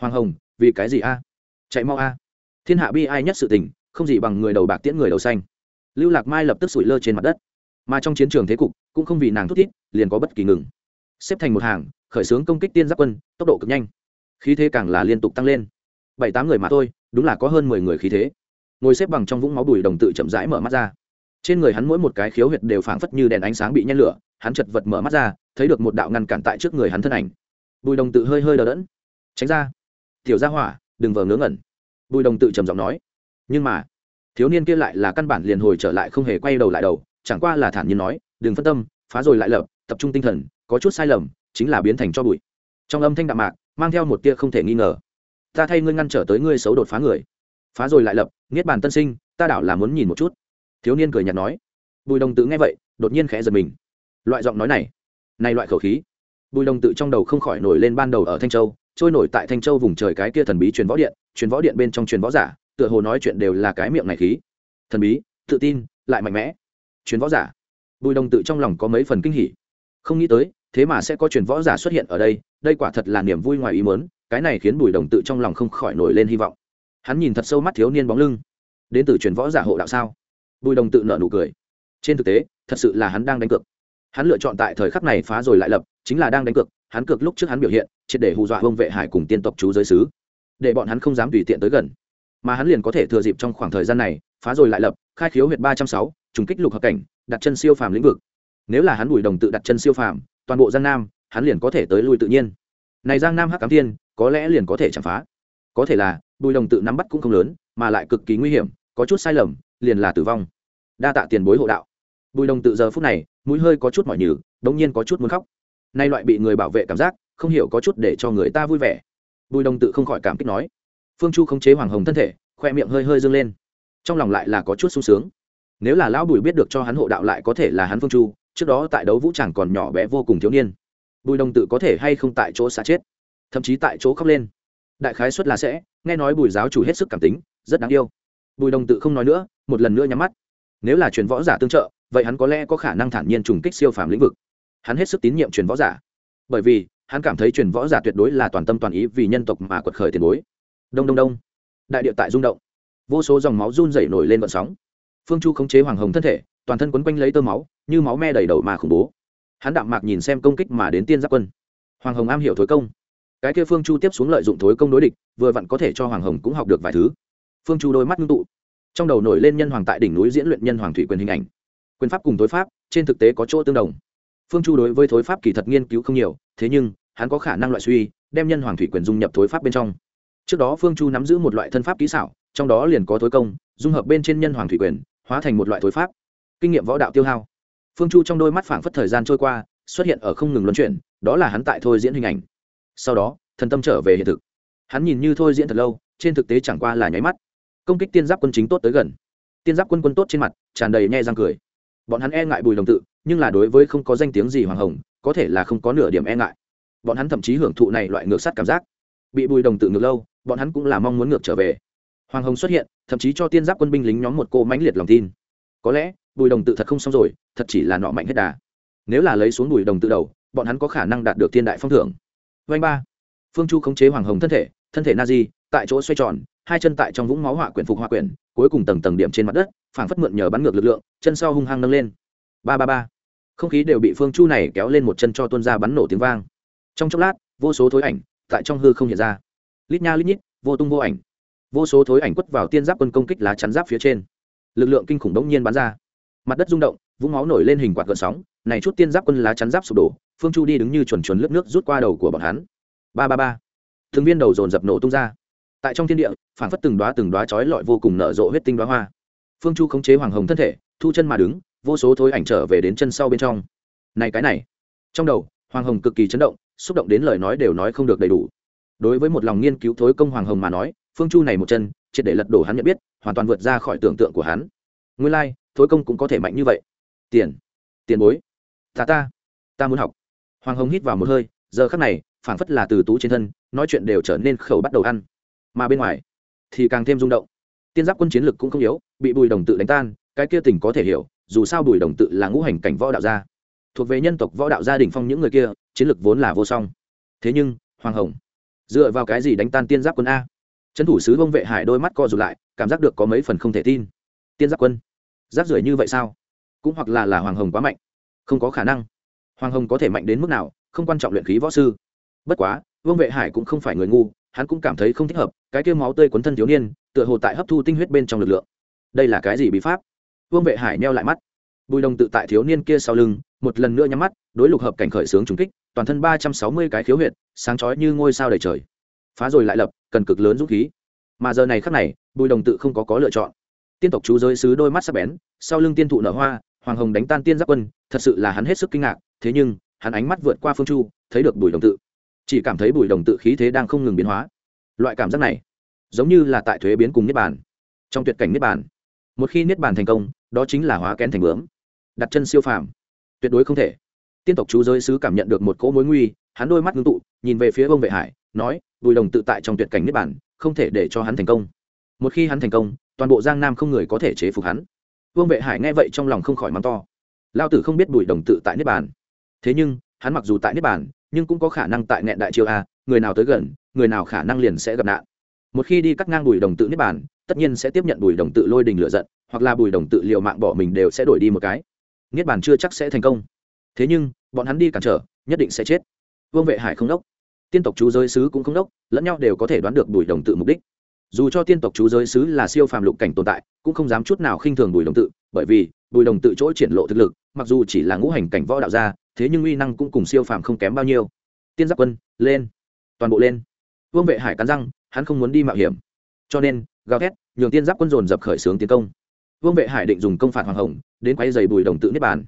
Hoàng hồng, vì cái gì a? Chạy mau a. Thiên hạ bi ai nhất sự tình, không gì bằng người đầu bạc tiễn người đầu xanh. Lưu lạc mai lập tức sủi lơ trên mặt đất. Mà trong chiến trường thế cục, cũng không vì nàng thút thít, liền có bất kỳ ngừng. Xếp thành một hàng khởi xướng công kích tiên giáp quân, tốc độ cực nhanh. Khí thế càng là liên tục tăng lên. Bảy tám người mà thôi, đúng là có hơn mười người khí thế. Ngồi xếp bằng trong vũng máu đùi đồng tự chậm rãi mở mắt ra. Trên người hắn mỗi một cái khiếu huyệt đều phảng phất như đèn ánh sáng bị nhen lửa, hắn chật vật mở mắt ra, thấy được một đạo ngăn cản tại trước người hắn thân ảnh. Bùi đồng tự hơi hơi đờ đẫn. Tránh ra. Tiểu ra hỏa, đừng vờ ngớ ngẩn. Bùi đồng tự trầm giọng nói. Nhưng mà, thiếu niên kia lại là căn bản liền hồi trở lại không hề quay đầu lại đầu, chẳng qua là thản nhiên nói, đừng phân tâm, phá rồi lại lập, tập trung tinh thần, có chút sai lầm chính là biến thành cho bụi. Trong âm thanh đạm mạc, mang theo một tia không thể nghi ngờ. Ta thay ngươi ngăn trở tới ngươi xấu đột phá người. Phá rồi lại lập, niết bàn tân sinh, ta đảo là muốn nhìn một chút. Thiếu niên cười nhạt nói. Bùi đồng tự nghe vậy, đột nhiên khẽ giật mình. Loại giọng nói này này loại khẩu khí. Bùi đồng tự trong đầu không khỏi nổi lên ban đầu ở thanh châu, trôi nổi tại thanh châu vùng trời cái kia thần bí truyền võ điện, truyền võ điện bên trong truyền võ giả, tựa hồ nói chuyện đều là cái miệng này khí. Thần bí, tự tin, lại mạnh mẽ. Truyền võ giả. Bùi đồng tự trong lòng có mấy phần kinh hỉ. Không nghĩ tới thế mà sẽ có truyền võ giả xuất hiện ở đây đây quả thật là niềm vui ngoài ý mớn cái này khiến bùi đồng tự trong lòng không khỏi nổi lên hy vọng. Hắn nhìn thật sâu mắt thiếu niên bóng lưng. Đến từ truyền võ giả hộ đạo sao? Bùi đồng tự nợ nụ cười. Trên thực tế, thật sự là hắn đang đánh cược. Hắn lựa chọn tại thời khắc này phá rồi lại lập, chính là đang đánh cược, hắn cược lúc trước hắn biểu hiện, triệt để hù dọa hông vệ hải cùng tiên tộc chú giới sứ. Để bọn hắn không dám tùy tiện tới gần. Mà hắn liền có thể thừa dịp trong khoảng thời gian này, phá rồi lại lập, khai khiếu huyệt ba trăm sáu, trùng kích lục hợp cảnh, đặt chân siêu phàm lĩnh vực. Nếu là hắn bùi đồng tự đặt chân siêu phàm toàn bộ giang nam, hắn liền có thể tới lui tự nhiên. Này giang nam hắc cám thiên, có lẽ liền có thể chạm phá. Có thể là, bùi đồng tự nắm bắt cũng không lớn, mà lại cực kỳ nguy hiểm, có chút sai lầm, liền là tử vong. Đa tạ tiền bối hộ đạo. Bùi đồng tự giờ phút này, mũi hơi có chút mỏi nhừ, đống nhiên có chút muốn khóc. Nay loại bị người bảo vệ cảm giác, không hiểu có chút để cho người ta vui vẻ. Bùi đồng tự không khỏi cảm kích nói. Phương chu không chế hoàng hồng thân thể, khoe miệng hơi hơi dâng lên. Trong lòng lại là có chút sung sướng. Nếu là lão bùi biết được cho hắn hộ đạo lại có thể là hắn phương chu trước đó tại đấu vũ tràng còn nhỏ bé vô cùng thiếu niên. Bùi đồng tự có thể hay không tại chỗ xa chết? Thậm chí tại chỗ khóc lên. Đại khái xuất là sẽ, nghe nói bùi giáo chủ hết sức cảm tính, rất đáng yêu. Bùi đồng tự không nói nữa, một lần nữa nhắm mắt. Nếu là truyền võ giả tương trợ, vậy hắn có lẽ có khả năng thản nhiên trùng kích siêu phàm lĩnh vực. Hắn hết sức tín nhiệm truyền võ giả. Bởi vì, hắn cảm thấy truyền võ giả tuyệt đối là toàn tâm toàn ý vì nhân tộc mà quật khởi tiền bối. Đông đông đông. Đại địa tại rung động. Vô số dòng máu run rẩy nổi lên vận sóng. Phương chu khống chế hoàng hồng thân thể, toàn thân quấn quanh lấy tơ máu như máu me đầy đầu mà khủng bố. Hắn đạm mạc nhìn xem công kích mà đến tiên giáp quân. Hoàng hồng am hiểu thối công. Cái kia phương chu tiếp xuống lợi dụng thối công đối địch, vừa vặn có thể cho hoàng hồng cũng học được vài thứ. Phương chu đôi mắt ngưng tụ. Trong đầu nổi lên nhân hoàng tại đỉnh núi diễn luyện nhân hoàng thủy quyền hình ảnh. Quyền pháp cùng thối pháp, trên thực tế có chỗ tương đồng. Phương chu đối với thối pháp kỳ thật nghiên cứu không nhiều, thế nhưng, hắn có khả năng loại suy, đem nhân hoàng thủy quyền dung nhập thối pháp bên trong. Trước đó phương chu nắm giữ một loại thân pháp kỹ xảo, trong đó liền có thối công, dung hợp bên trên nhân hoàng thủy quyền, hóa thành một loại thối pháp. Kinh nghiệm võ đạo tiêu hao phương chu trong đôi mắt phảng phất thời gian trôi qua, xuất hiện ở không ngừng luân chuyển, đó là hắn tại thôi diễn hình ảnh. Sau đó, thần tâm trở về hiện thực. Hắn nhìn như thôi diễn thật lâu, trên thực tế chẳng qua là nháy mắt. Công kích tiên giáp quân chính tốt tới gần. Tiên giáp quân quân tốt trên mặt, tràn đầy nhe răng cười. Bọn hắn e ngại bùi đồng tự, nhưng là đối với không có danh tiếng gì hoàng hồng, có thể là không có nửa điểm e ngại. Bọn hắn thậm chí hưởng thụ này loại ngược sắt cảm giác. Bị bùi đồng tự ngược lâu, bọn hắn cũng là mong muốn ngược trở về. Hoàng hồng xuất hiện, thậm chí cho tiên giáp quân binh lính nhóm một cô mãnh liệt lòng tin. Có lẽ bùi đồng tự thật không xong rồi, thật chỉ là nọ mạnh hết đà. Nếu là lấy xuống bùi đồng tự đầu, bọn hắn có khả năng đạt được thiên đại phong thưởng. Vanh ba. Phương chu khống chế hoàng hồng thân thể thân thể na di tại chỗ xoay tròn, hai chân tại trong vũng máu hỏa quyển phục hỏa quyển, cuối cùng tầng tầng điểm trên mặt đất, phảng phất mượn nhờ bắn ngược lực lượng, chân sau hung hăng nâng lên. Ba ba ba. Không khí đều bị phương chu này kéo lên một chân cho tuôn ra bắn nổ tiếng vang. Trong chốc lát, vô số thối ảnh tại trong hư không hiện ra. Lít nha lít nhít, vô tung vô ảnh. Vô số thối ảnh quất vào tiên giáp quân công kích lá chắn giáp phía trên. Lực lượng kinh khủng đống nhiên bắn ra mặt đất rung động vũng máu nổi lên hình quạt gợn sóng này chút tiên giáp quân lá chắn giáp sụp đổ phương chu đi đứng như chuẩn chuẩn lướt nước rút qua đầu của bọn hắn. Ba ba ba. Thường viên đầu dồn dập nổ tung ra. Tại trong thiên địa phản phất từng đoá từng đoá trói lọi vô cùng nở rộ huyết tinh đoá hoa. Phương chu khống chế hoàng hồng thân thể thu chân mà đứng vô số thối ảnh trở về đến chân sau bên trong. Này cái này. Trong đầu hoàng hồng cực kỳ chấn động xúc động đến lời nói đều nói không được đầy đủ. Đối với một lòng nghiên cứu thối công hoàng hồng mà nói phương chu này một chân triệt để lật đổ hắn nhận biết hoàn toàn vượt ra khỏi tưởng tượng của hắn. Nguyên lai、like, thối công cũng có thể mạnh như vậy. Tiền. Tiền bối. Ta ta. Ta muốn học. Hoàng hồng hít vào một hơi, giờ khắc này, phảng phất là từ tú trên thân, nói chuyện đều trở nên khẩu bắt đầu ăn. Mà bên ngoài, thì càng thêm rung động. Tiên giáp quân chiến lực cũng không yếu, bị bùi đồng tự đánh tan, cái kia tình có thể hiểu, dù sao bùi đồng tự là ngũ hành cảnh võ đạo gia. Thuộc về nhân tộc võ đạo gia đình phong những người kia, chiến lực vốn là vô song. Thế nhưng, hoàng hồng, dựa vào cái gì đánh tan tiên giáp quân a? Trấn thủ sứ vông vệ hải đôi mắt co rụt lại, cảm giác được có mấy phần không thể tin. Tiên giáp quân giáp rưởi như vậy sao? Cũng hoặc là là hoàng hồng quá mạnh. Không có khả năng. Hoàng hồng có thể mạnh đến mức nào, không quan trọng luyện khí võ sư. Bất quá, vương vệ hải cũng không phải người ngu, hắn cũng cảm thấy không thích hợp, cái kêu máu tươi quấn thân thiếu niên, tựa hồ tại hấp thu tinh huyết bên trong lực lượng. Đây là cái gì bí pháp? Vương vệ hải neo lại mắt. Bùi đồng tự tại thiếu niên kia sau lưng, một lần nữa nhắm mắt, đối lục hợp cảnh khởi sướng trùng kích, toàn thân ba trăm sáu mươi cái khiếu huyệt, sáng chói như ngôi sao đầy trời. Phá rồi lại lập, cần cực lớn dũng khí. Mà giờ này khắc này, bùi đồng tự không có có lựa chọn tiên tộc chú giới sứ đôi mắt sắc bén, sau lưng tiên thụ nở hoa, hoàng hồng đánh tan tiên giáp quân, thật sự là hắn hết sức kinh ngạc, thế nhưng, hắn ánh mắt vượt qua phương chu, thấy được bùi đồng tự. Chỉ cảm thấy bùi đồng tự khí thế đang không ngừng biến hóa. Loại cảm giác này, giống như là tại thuế biến cùng niết bàn. Trong tuyệt cảnh niết bàn, một khi niết bàn thành công, đó chính là hóa kén thành bướm. Đặt chân siêu phàm, tuyệt đối không thể. Tiên tộc chú giới sứ cảm nhận được một cỗ mối nguy, hắn đôi mắt ngưng tụ, nhìn về phía ông vệ hải, nói, bùi đồng tự tại trong tuyệt cảnh niết bàn, không thể để cho hắn thành công một khi hắn thành công, toàn bộ giang nam không người có thể chế phục hắn. Vương vệ hải nghe vậy trong lòng không khỏi mắng to. Lao tử không biết bùi đồng tự tại niết bàn. Thế nhưng, hắn mặc dù tại niết bàn, nhưng cũng có khả năng tại nghẹn đại triều a, người nào tới gần, người nào khả năng liền sẽ gặp nạn. Một khi đi cắt ngang bùi đồng tự niết bàn, tất nhiên sẽ tiếp nhận bùi đồng tự lôi đình lựa giận, hoặc là bùi đồng tự liều mạng bỏ mình đều sẽ đổi đi một cái. Niết bàn chưa chắc sẽ thành công. Thế nhưng, bọn hắn đi cản trở, nhất định sẽ chết. Vương vệ hải không đốc. Tiên tộc chú giới sứ cũng không đốc, lẫn nhau đều có thể đoán được bùi đồng tự mục đích dù cho tiên tộc chú giới sứ là siêu phàm lục cảnh tồn tại, cũng không dám chút nào khinh thường bùi đồng tự, bởi vì bùi đồng tự chỗ triển lộ thực lực, mặc dù chỉ là ngũ hành cảnh võ đạo gia, thế nhưng uy năng cũng cùng siêu phàm không kém bao nhiêu. Tiên giáp quân, lên. Toàn bộ lên. Vương vệ hải cắn răng, hắn không muốn đi mạo hiểm. Cho nên, gào thét, nhường tiên giáp quân dồn dập khởi xướng tiến công. Vương vệ hải định dùng công phạt hoàng hồng, đến quay dày bùi đồng tự niết bàn.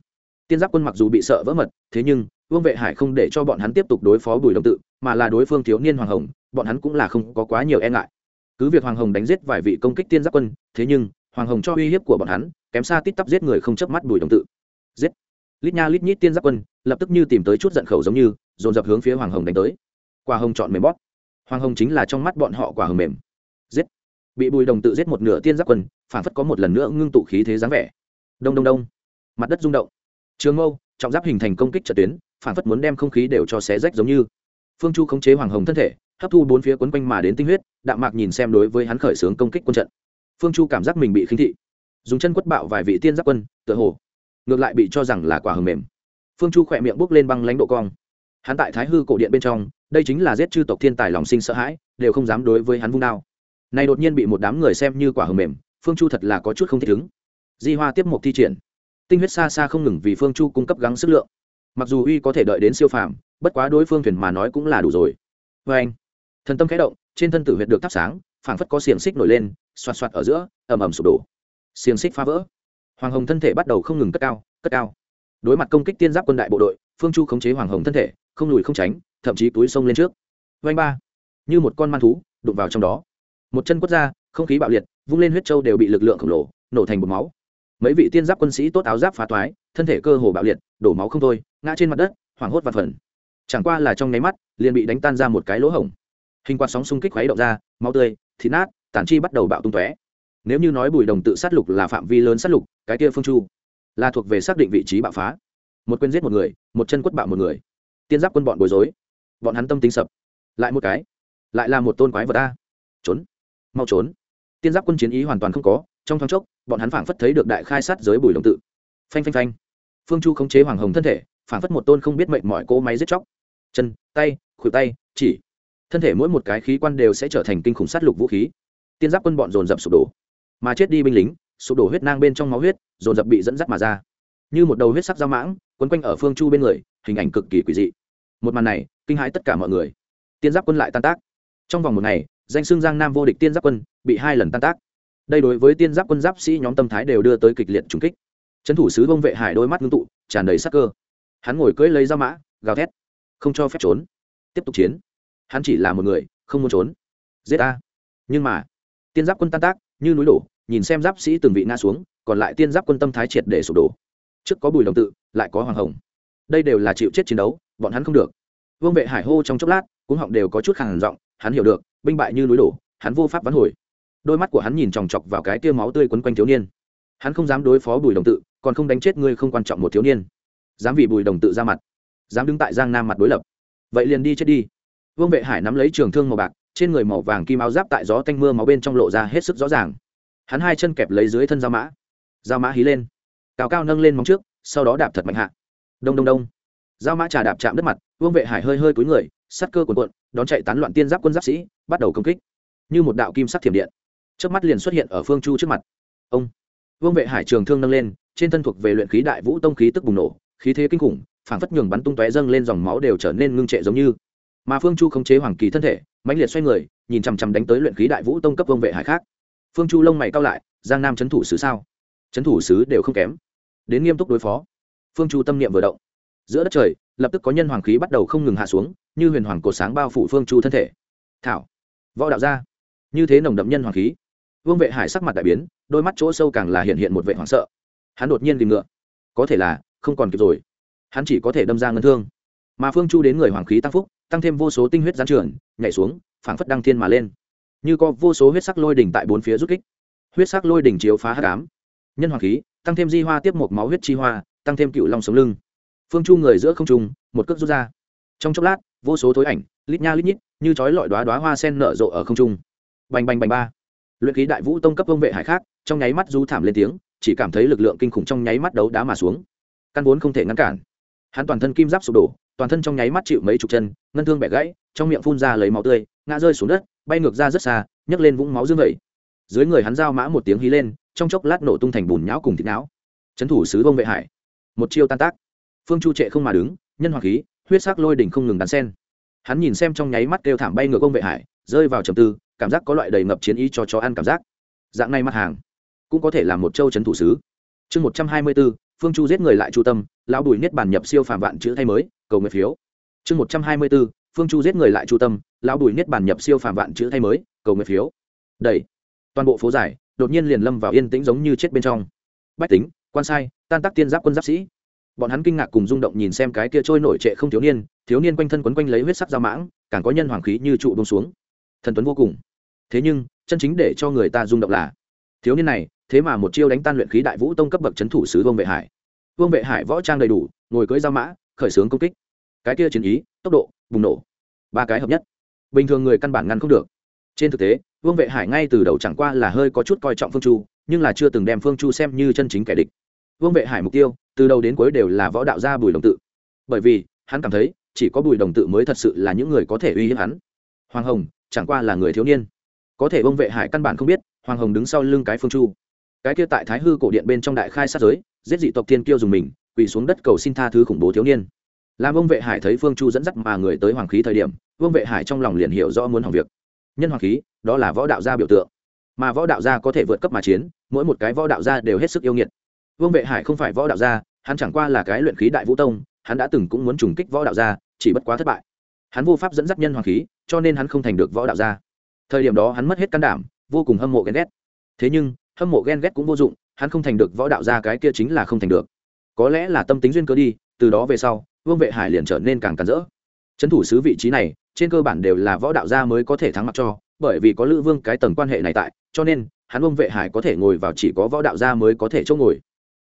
Tiên giáp quân mặc dù bị sợ vỡ mật, thế nhưng, vương vệ hải không để cho bọn hắn tiếp tục đối phó bùi đồng tự, mà là đối phương thiếu niên hoàng hồng, bọn hắn cũng là không có quá nhiều e ngại cứ việc hoàng hồng đánh giết vài vị công kích tiên giáp quân, thế nhưng, hoàng hồng cho uy hiếp của bọn hắn, kém xa tít tắp giết người không chớp mắt bùi đồng tự. Giết! Lít nha lít nhít tiên giáp quân, lập tức như tìm tới chút giận khẩu giống như, dồn dập hướng phía hoàng hồng đánh tới. Quả hồng chọn mềm bóp. Hoàng hồng chính là trong mắt bọn họ quả hồng mềm. Giết! Bị bùi đồng tự giết một nửa tiên giáp quân, phản phất có một lần nữa ngưng tụ khí thế dáng vẻ. Đông đông đông. Mặt đất rung động. Trường mâu, trọng giáp hình thành công kích trận tuyến, phản phất muốn đem không khí đều cho xé rách giống như. Phương chu khống chế hoàng hồng thân thể hấp thu bốn phía quấn quanh mà đến tinh huyết, đạm mạc nhìn xem đối với hắn khởi xướng công kích quân trận. Phương chu cảm giác mình bị khinh thị. Dùng chân quất bạo vài vị tiên giáp quân, tựa hồ ngược lại bị cho rằng là quả hầm mềm. Phương chu khỏe miệng bốc lên băng lãnh độ cong. Hắn tại thái hư cổ điện bên trong, đây chính là giết chư tộc thiên tài lòng sinh sợ hãi, đều không dám đối với hắn vung đao. Này đột nhiên bị một đám người xem như quả hầm mềm, phương chu thật là có chút không thích ứng. Di hoa tiếp một thi triển. Tinh huyết xa xa không ngừng vì phương chu cung cấp gắng sức lượng. Mặc dù uy có thể đợi đến siêu phàm, bất quá đối phương thuyền mà nói cũng là đủ rồi. Vê anh thần tâm khẽ động, trên thân tử huyệt được thắp sáng, phảng phất có xiềng xích nổi lên, xoạt xoạt ở giữa, ầm ầm sụp đổ. Xiềng xích phá vỡ. Hoàng hồng thân thể bắt đầu không ngừng cất cao cất cao. Đối mặt công kích tiên giáp quân đại bộ đội, phương chu khống chế hoàng hồng thân thể, không lùi không tránh, thậm chí túi sông lên trước. Vanh ba. Như một con man thú, đụng vào trong đó. Một chân quất ra, không khí bạo liệt, vung lên huyết trâu đều bị lực lượng khổng lồ, nổ thành bột máu. Mấy vị tiên giáp quân sĩ tốt áo giáp phá toái, thân thể cơ hồ bạo liệt, đổ máu không thôi, ngã trên mặt đất, hoảng hốt và phần. Chẳng qua là trong nháy mắt, liền bị đánh tan ra một cái lỗ hổng hình quạt sóng xung kích khuấy động ra, máu tươi, thịt nát tản chi bắt đầu bạo tung tóe. Nếu như nói bùi đồng tự sát lục là phạm vi lớn sát lục, cái kia phương chu là thuộc về xác định vị trí bạo phá. Một quyền giết một người, một chân quất bạo một người. Tiên giáp quân bọn bối rối. Bọn hắn tâm tính sập. Lại một cái, lại là một tôn quái vật ta trốn. Mau trốn. Tiên giáp quân chiến ý hoàn toàn không có, trong thoáng chốc, bọn hắn phảng phất thấy được đại khai sát giới bùi đồng tự. Phanh phanh phanh. Phương chu khống chế hoàng hồng thân thể, phảng phất một tôn không biết mệnh mọi cỗ máy giết chóc. Chân, tay, khuỷu tay, chỉ thân thể mỗi một cái khí quan đều sẽ trở thành kinh khủng sát lục vũ khí. Tiên giáp quân bọn dồn dập sụp đổ. Mà chết đi binh lính, sụp đổ huyết nang bên trong máu huyết, dồn dập bị dẫn dắt mà ra. Như một đầu huyết sắc dao mãng, quấn quanh ở phương chu bên người, hình ảnh cực kỳ quỷ dị. Một màn này, kinh hãi tất cả mọi người. Tiên giáp quân lại tan tác. Trong vòng một ngày, danh xương giang nam vô địch tiên giáp quân bị hai lần tan tác. Đây đối với tiên giáp quân giáp sĩ nhóm tâm thái đều đưa tới kịch liệt trùng kích. Trấn thủ sứ vông vệ hải đôi mắt ngưng tụ, tràn đầy sắc cơ. Hắn ngồi cưỡi lấy dao mã, gào thét, không cho phép trốn. Tiếp tục chiến hắn chỉ là một người, không muốn trốn. Giết ta. Nhưng mà, tiên giáp quân tan tác, như núi đổ, nhìn xem giáp sĩ từng vị ngã xuống, còn lại tiên giáp quân tâm thái triệt để sụp đổ. Trước có bùi đồng tự, lại có hoàng hồng. Đây đều là chịu chết chiến đấu, bọn hắn không được. Vương vệ hải hô trong chốc lát cũng họng đều có chút khàn giọng, hắn hiểu được, binh bại như núi đổ, hắn vô pháp vắn hồi. Đôi mắt của hắn nhìn chòng chọc vào cái tia máu tươi quấn quanh thiếu niên. Hắn không dám đối phó bùi đồng tự, còn không đánh chết ngươi không quan trọng một thiếu niên. Dám vì bùi đồng tự ra mặt, dám đứng tại giang nam mặt đối lập. Vậy liền đi chết đi vương vệ hải nắm lấy trường thương màu bạc, trên người màu vàng kim áo giáp tại gió tanh mưa máu bên trong lộ ra hết sức rõ ràng. Hắn hai chân kẹp lấy dưới thân dao mã. Dao mã hí lên. Cao cao nâng lên móng trước, sau đó đạp thật mạnh hạ. Đông đông đông. Dao mã trà đạp chạm đất mặt, vương vệ hải hơi hơi cúi người, sắt cơ cuồn cuộn, đón chạy tán loạn tiên giáp quân giáp sĩ, bắt đầu công kích. Như một đạo kim sắc thiểm điện. Trước mắt liền xuất hiện ở phương chu trước mặt. Ông. Vương vệ hải trường thương nâng lên, trên thân thuộc về luyện khí đại vũ tông khí tức bùng nổ, khí thế kinh khủng, phảng phất nhường bắn tung tóe dâng lên dòng máu đều trở nên ngưng trệ giống như mà phương chu khống chế hoàng kỳ thân thể, mãnh liệt xoay người, nhìn chằm chằm đánh tới luyện khí đại vũ tông cấp vương vệ hải khác. Phương chu lông mày cao lại, giang nam trấn thủ sứ sao? Trấn thủ sứ đều không kém. Đến nghiêm túc đối phó. Phương chu tâm niệm vừa động. Giữa đất trời, lập tức có nhân hoàng khí bắt đầu không ngừng hạ xuống, như huyền hoàng cổ sáng bao phủ phương chu thân thể. Thảo. Võ đạo gia. Như thế nồng đậm nhân hoàng khí. Vương vệ hải sắc mặt đại biến, đôi mắt chỗ sâu càng là hiện hiện một vệ hoảng sợ. Hắn đột nhiên tìm ngựa. Có thể là, không còn kịp rồi. Hắn chỉ có thể đâm ra ngân thương. Mà phương chu đến người hoàng khí tăng phúc tăng thêm vô số tinh huyết gián trường nhảy xuống, phảng phất đăng thiên mà lên. Như có vô số huyết sắc lôi đỉnh tại bốn phía rút kích. Huyết sắc lôi đỉnh chiếu phá hát đám nhân hoàng khí, tăng thêm di hoa tiếp một máu huyết chi hoa, tăng thêm cựu long sống lưng. Phương chu người giữa không trung, một cước rút ra. Trong chốc lát, vô số thối ảnh, lít nha lít nhít, như chói lọi đoá đoá hoa sen nở rộ ở không trung. Bành bành bành ba. Luyện khí đại vũ tông cấp công vệ hải khác, trong nháy mắt du thảm lên tiếng, chỉ cảm thấy lực lượng kinh khủng trong nháy mắt đấu đá mà xuống. Căn vốn không thể ngăn cản. Hắn toàn thân kim giáp sụp đổ toàn thân trong nháy mắt chịu mấy chục chân, ngân thương bẻ gãy, trong miệng phun ra lấy máu tươi, ngã rơi xuống đất, bay ngược ra rất xa, nhấc lên vũng máu dương vậy dưới người hắn giao mã một tiếng hí lên, trong chốc lát nổ tung thành bùn nhão cùng thịt não. Trấn thủ sứ bông vệ hải. Một chiêu tan tác. Phương chu trệ không mà đứng, nhân hoàng khí, huyết sắc lôi đỉnh không ngừng đàn sen hắn nhìn xem trong nháy mắt kêu thảm bay ngược ông vệ hải, rơi vào trầm tư, cảm giác có loại đầy ngập chiến ý cho chó ăn cảm giác. Dạng này mặt hàng, cũng có thể là một châu trấn thủ sứ. Chương một trăm hai mươi bốn phương chu giết người lại chu tâm, lão bùi niết bàn nhập siêu phàm vạn chữ thay mới cầu nguyện phiếu. Chương một trăm hai mươi bốn phương chu giết người lại chu tâm, lão bùi niết bàn nhập siêu phàm vạn chữ thay mới, cầu nguyện phiếu. Đầy toàn bộ phố giải, đột nhiên liền lâm vào yên tĩnh giống như chết bên trong. Bách tính, quan sai, tan tác tiên giáp quân giáp sĩ. Bọn hắn kinh ngạc cùng rung động nhìn xem cái kia trôi nổi trệ không thiếu niên thiếu niên quanh thân quấn quanh lấy huyết sắc da mãng, càng có nhân hoàng khí như trụ bông xuống. Thần tuấn vô cùng. Thế nhưng, chân chính để cho người ta rung động là, thiếu niên này, thế mà một chiêu đánh tan luyện khí đại vũ tông cấp bậc c h ấ n thủ sứ vương vệ hải. Vương vệ hải võ trang đầy đủ, ngồi cưới giao mã, khởi xướng công kích cái kia chiến ý, tốc độ, bùng nổ. Ba cái hợp nhất. Bình thường người căn bản ngăn không được. Trên thực tế, vương vệ hải ngay từ đầu chẳng qua là hơi có chút coi trọng phương chu, nhưng là chưa từng đem phương chu xem như chân chính kẻ địch. Vương vệ hải mục tiêu, từ đầu đến cuối đều là võ đạo gia bùi đồng tự. Bởi vì, hắn cảm thấy, chỉ có bùi đồng tự mới thật sự là những người có thể uy hiếp hắn. Hoàng hồng, chẳng qua là người thiếu niên. Có thể vương vệ hải căn bản không biết, hoàng hồng đứng sau lưng cái phương chu. Cái kia tại thái hư cổ điện bên trong đại khai sát giới, giết dị tộc thiên kiêu dùng mình, quỳ xuống đất cầu xin tha thứ khủng bố thiếu niên làm ông vệ hải thấy phương chu dẫn dắt mà người tới hoàng khí thời điểm, vương vệ hải trong lòng liền hiểu rõ muốn hỏng việc. Nhân hoàng khí, đó là võ đạo gia biểu tượng. Mà võ đạo gia có thể vượt cấp mà chiến, mỗi một cái võ đạo gia đều hết sức yêu nghiệt. Vương vệ hải không phải võ đạo gia, hắn chẳng qua là cái luyện khí đại vũ tông, hắn đã từng cũng muốn trùng kích võ đạo gia, chỉ bất quá thất bại. Hắn vô pháp dẫn dắt nhân hoàng khí, cho nên hắn không thành được võ đạo gia. Thời điểm đó hắn mất hết can đảm, vô cùng hâm mộ ghen ghét. Thế nhưng, hâm mộ ghen ghét cũng vô dụng, hắn không thành được võ đạo gia cái kia chính là không thành được. Có lẽ là tâm tính duyên cơ đi, từ đó về sau vương vệ hải liền trở nên càng càn rỡ. Trấn thủ sứ vị trí này, trên cơ bản đều là võ đạo gia mới có thể thắng mặc cho, bởi vì có lữ vương cái tầng quan hệ này tại, cho nên, hắn vương vệ hải có thể ngồi vào chỉ có võ đạo gia mới có thể chỗ ngồi.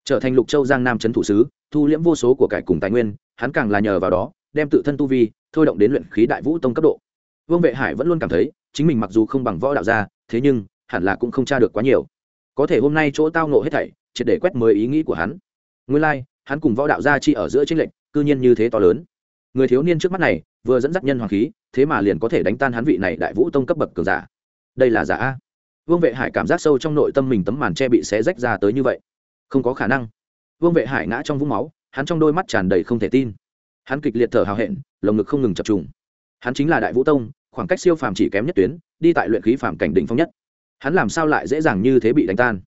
Trở thành lục châu giang nam trấn thủ sứ thu liễm vô số của cải cùng tài nguyên, hắn càng là nhờ vào đó, đem tự thân tu vi, thôi động đến luyện khí đại vũ tông cấp độ. Vương vệ hải vẫn luôn cảm thấy, chính mình mặc dù không bằng võ đạo gia, thế nhưng, hẳn là cũng không tra được quá nhiều. Có thể hôm nay chỗ tao nộ hết thảy, triệt để quét mới ý nghĩ của hắn. Nguyên lai hắn cùng võ đạo gia chi ở giữa tranh lệch, cư nhiên như thế to lớn. Người thiếu niên trước mắt này, vừa dẫn dắt nhân hoàng khí, thế mà liền có thể đánh tan hắn vị này đại vũ tông cấp bậc cường giả. Đây là giả a. Vương vệ hải cảm giác sâu trong nội tâm mình tấm màn che bị xé rách ra tới như vậy. Không có khả năng. Vương vệ hải ngã trong vũng máu, hắn trong đôi mắt tràn đầy không thể tin. Hắn kịch liệt thở hào hẹn, lồng ngực không ngừng chập trùng. Hắn chính là đại vũ tông, khoảng cách siêu phàm chỉ kém nhất tuyến, đi tại luyện khí phàm cảnh đỉnh phong nhất. Hắn làm sao lại dễ dàng như thế bị đánh tan?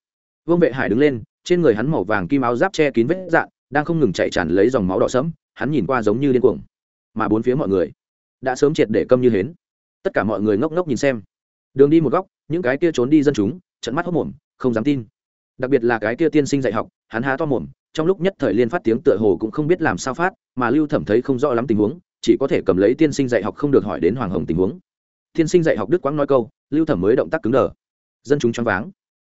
Vương vệ hải đứng lên, trên người hắn màu vàng kim áo giáp che kín vết dạn đang không ngừng chạy tràn lấy dòng máu đỏ sẫm, hắn nhìn qua giống như điên cuồng. Mà bốn phía mọi người đã sớm triệt để câm như hến. Tất cả mọi người ngốc ngốc nhìn xem. Đường đi một góc, những cái kia trốn đi dân chúng, trận mắt hốc mồm, không dám tin. Đặc biệt là cái kia tiên sinh dạy học, hắn há to mồm, trong lúc nhất thời liên phát tiếng tựa hồ cũng không biết làm sao phát, mà lưu thẩm thấy không rõ lắm tình huống, chỉ có thể cầm lấy tiên sinh dạy học không được hỏi đến hoàng hồng tình huống. Tiên sinh dạy học đức quang nói câu, lưu thẩm mới động tác cứng đờ. Dân chúng choáng váng.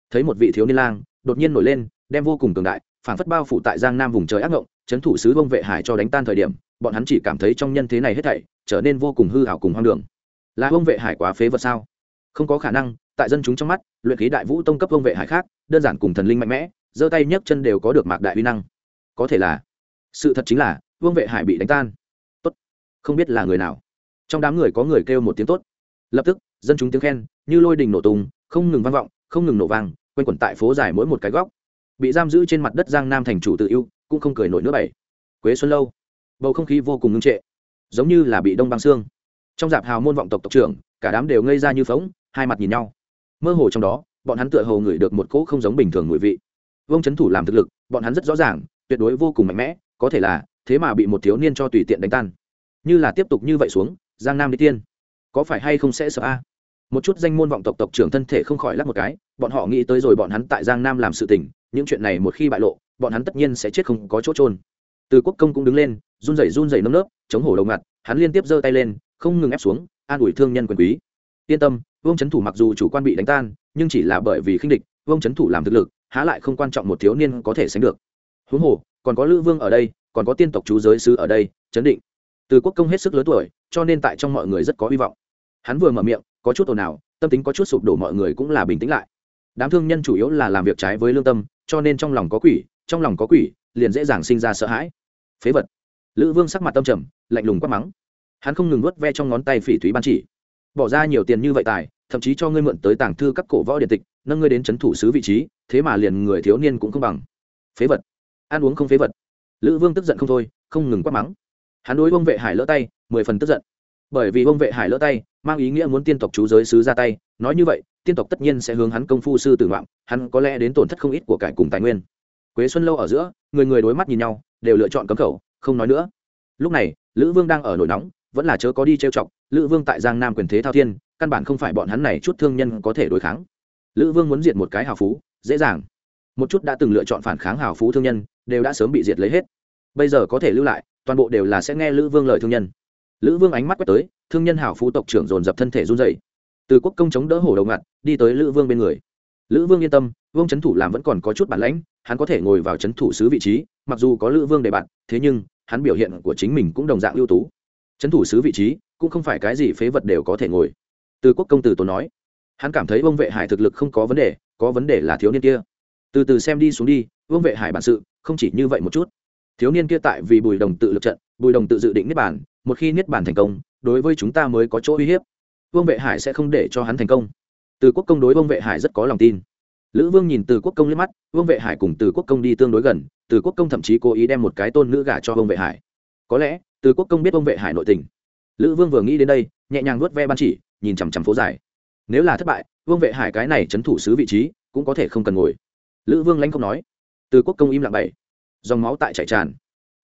Thấy một vị thiếu niên lang, đột nhiên nổi lên, đem vô cùng cường đại phản phất bao phủ tại giang nam vùng trời ác ngộng trấn thủ sứ vông vệ hải cho đánh tan thời điểm, bọn hắn chỉ cảm thấy trong nhân thế này hết thảy trở nên vô cùng hư hảo cùng hoang đường. Là vông vệ hải quá phế vật sao? Không có khả năng, tại dân chúng trong mắt, luyện khí đại vũ tông cấp vông vệ hải khác, đơn giản cùng thần linh mạnh mẽ, giơ tay nhấc chân đều có được mạc đại uy năng. Có thể là, sự thật chính là, vương vệ hải bị đánh tan. Tốt. Không biết là người nào. Trong đám người có người kêu một tiếng tốt. Lập tức, dân chúng tiếng khen, như lôi đình nổ tung, không ngừng vang vọng, không ngừng nổ vang, quanh quẩn tại phố dài mỗi một cái góc bị giam giữ trên mặt đất giang nam thành chủ tự yêu cũng không cười nổi nữa bảy quế xuân lâu, bầu không khí vô cùng ngưng trệ, giống như là bị đông băng xương. Trong dạp hào môn vọng tộc tộc trưởng, cả đám đều ngây ra như phóng hai mặt nhìn nhau. Mơ hồ trong đó, bọn hắn tựa hồ ngửi được một cỗ không giống bình thường mùi vị. Vông trấn thủ làm thực lực, bọn hắn rất rõ ràng, tuyệt đối vô cùng mạnh mẽ, có thể là thế mà bị một thiếu niên cho tùy tiện đánh tan. Như là tiếp tục như vậy xuống, giang nam đi tiên. Có phải hay không sẽ sợ a? Một chút danh môn vọng tộc tộc trưởng thân thể không khỏi lắc một cái, bọn họ nghĩ tới rồi bọn hắn tại giang nam làm sự tình những chuyện này một khi bại lộ, bọn hắn tất nhiên sẽ chết không có chỗ trôn từ quốc công cũng đứng lên, run rẩy run rẩy nấm nớp, chống hổ đầu ngặt, hắn liên tiếp giơ tay lên, không ngừng ép xuống, an ủi thương nhân quyền quý. Yên tâm, vương trấn thủ mặc dù chủ quan bị đánh tan, nhưng chỉ là bởi vì khinh địch, vương trấn thủ làm thực lực, há lại không quan trọng một thiếu niên có thể sánh được. Huống hồ, còn có lữ vương ở đây, còn có tiên tộc chú giới sư ở đây, chấn định. Từ quốc công hết sức lớn tuổi, cho nên tại trong mọi người rất có hy vọng. Hắn vừa mở miệng, có chút ồn ào, tâm tính có chút sụp đổ mọi người cũng là bình tĩnh lại. Đám thương nhân chủ yếu là làm việc trái với lương tâm cho nên trong lòng có quỷ, trong lòng có quỷ, liền dễ dàng sinh ra sợ hãi. Phế vật. Lữ vương sắc mặt tâm trầm, lạnh lùng quát mắng. Hắn không ngừng nuốt ve trong ngón tay phỉ thúy ban chỉ. Bỏ ra nhiều tiền như vậy tài, thậm chí cho ngươi mượn tới tàng thư các cổ võ điện tịch, nâng ngươi đến c h ấ n thủ sứ vị trí, thế mà liền người thiếu niên cũng không bằng. Phế vật. Ăn uống không phế vật. Lữ vương tức giận không thôi, không ngừng quát mắng. Hắn đối ông vệ hải lỡ tay, mười phần tức giận. Bởi vì ông vệ hải lỡ tay, mang ý nghĩa muốn tiên tộc chú giới sứ ra tay, nói như vậy tiên tộc tất nhiên sẽ hướng hắn công phu sư tử ngoạm, hắn có lẽ đến tổn thất không ít của cải cùng tài nguyên. Quế xuân lâu ở giữa, người người đối mắt nhìn nhau, đều lựa chọn cấm khẩu, không nói nữa. Lúc này, lữ vương đang ở nổi nóng, vẫn là chớ có đi trêu chọc, lữ vương tại giang nam quyền thế thao thiên, căn bản không phải bọn hắn này chút thương nhân có thể đối kháng. Lữ vương muốn diệt một cái hào phú, dễ dàng. Một chút đã từng lựa chọn phản kháng hào phú thương nhân, đều đã sớm bị diệt lấy hết. Bây giờ có thể lưu lại, toàn bộ đều là sẽ nghe lữ vương lời thương nhân. Lữ vương ánh mắt quét tới, thương nhân hào phú tộc trưởng dồn dập thân thể run dày từ quốc công chống đỡ hổ đầu ngặt, đi tới lữ vương bên người. Lữ vương yên tâm, vương c thủ làm vẫn còn có chút bản lãnh, hắn có thể ngồi vào c thủ sứ vị trí, mặc dù có lữ vương để bạn thế nhưng, hắn biểu hiện của chính mình cũng đồng dạng ưu tú. Trấn thủ sứ vị trí, cũng không phải cái gì phế vật đều có thể ngồi. Từ quốc công tử tốn nói, hắn cảm thấy vương vệ hải thực lực không có vấn đề, có vấn đề là thiếu niên kia. Từ từ xem đi xuống đi, vương vệ hải bản sự, không chỉ như vậy một chút. Thiếu niên kia tại vì bùi đồng tự lực trận, bùi đồng tự dự định niết bản một khi niết bản thành công, đối với chúng ta mới có chỗ uy hiếp vương vệ hải sẽ không để cho hắn thành công. Từ quốc công đối vương vệ hải rất có lòng tin. Lữ vương nhìn từ quốc công liếc mắt, vương vệ hải cùng từ quốc công đi tương đối gần, từ quốc công thậm chí cố ý đem một cái tôn nữ gả cho vương vệ hải. Có lẽ, từ quốc công biết Vương vệ hải nội tình. Lữ vương vừa nghĩ đến đây, nhẹ nhàng nuốt ve ban chỉ, nhìn chằm chằm phố dài. Nếu là thất bại, vương vệ hải cái này c h ấ n thủ sứ vị trí, cũng có thể không cần ngồi. Lữ vương lãnh không nói. Từ quốc công im lặng bảy dòng máu tại chảy tràn.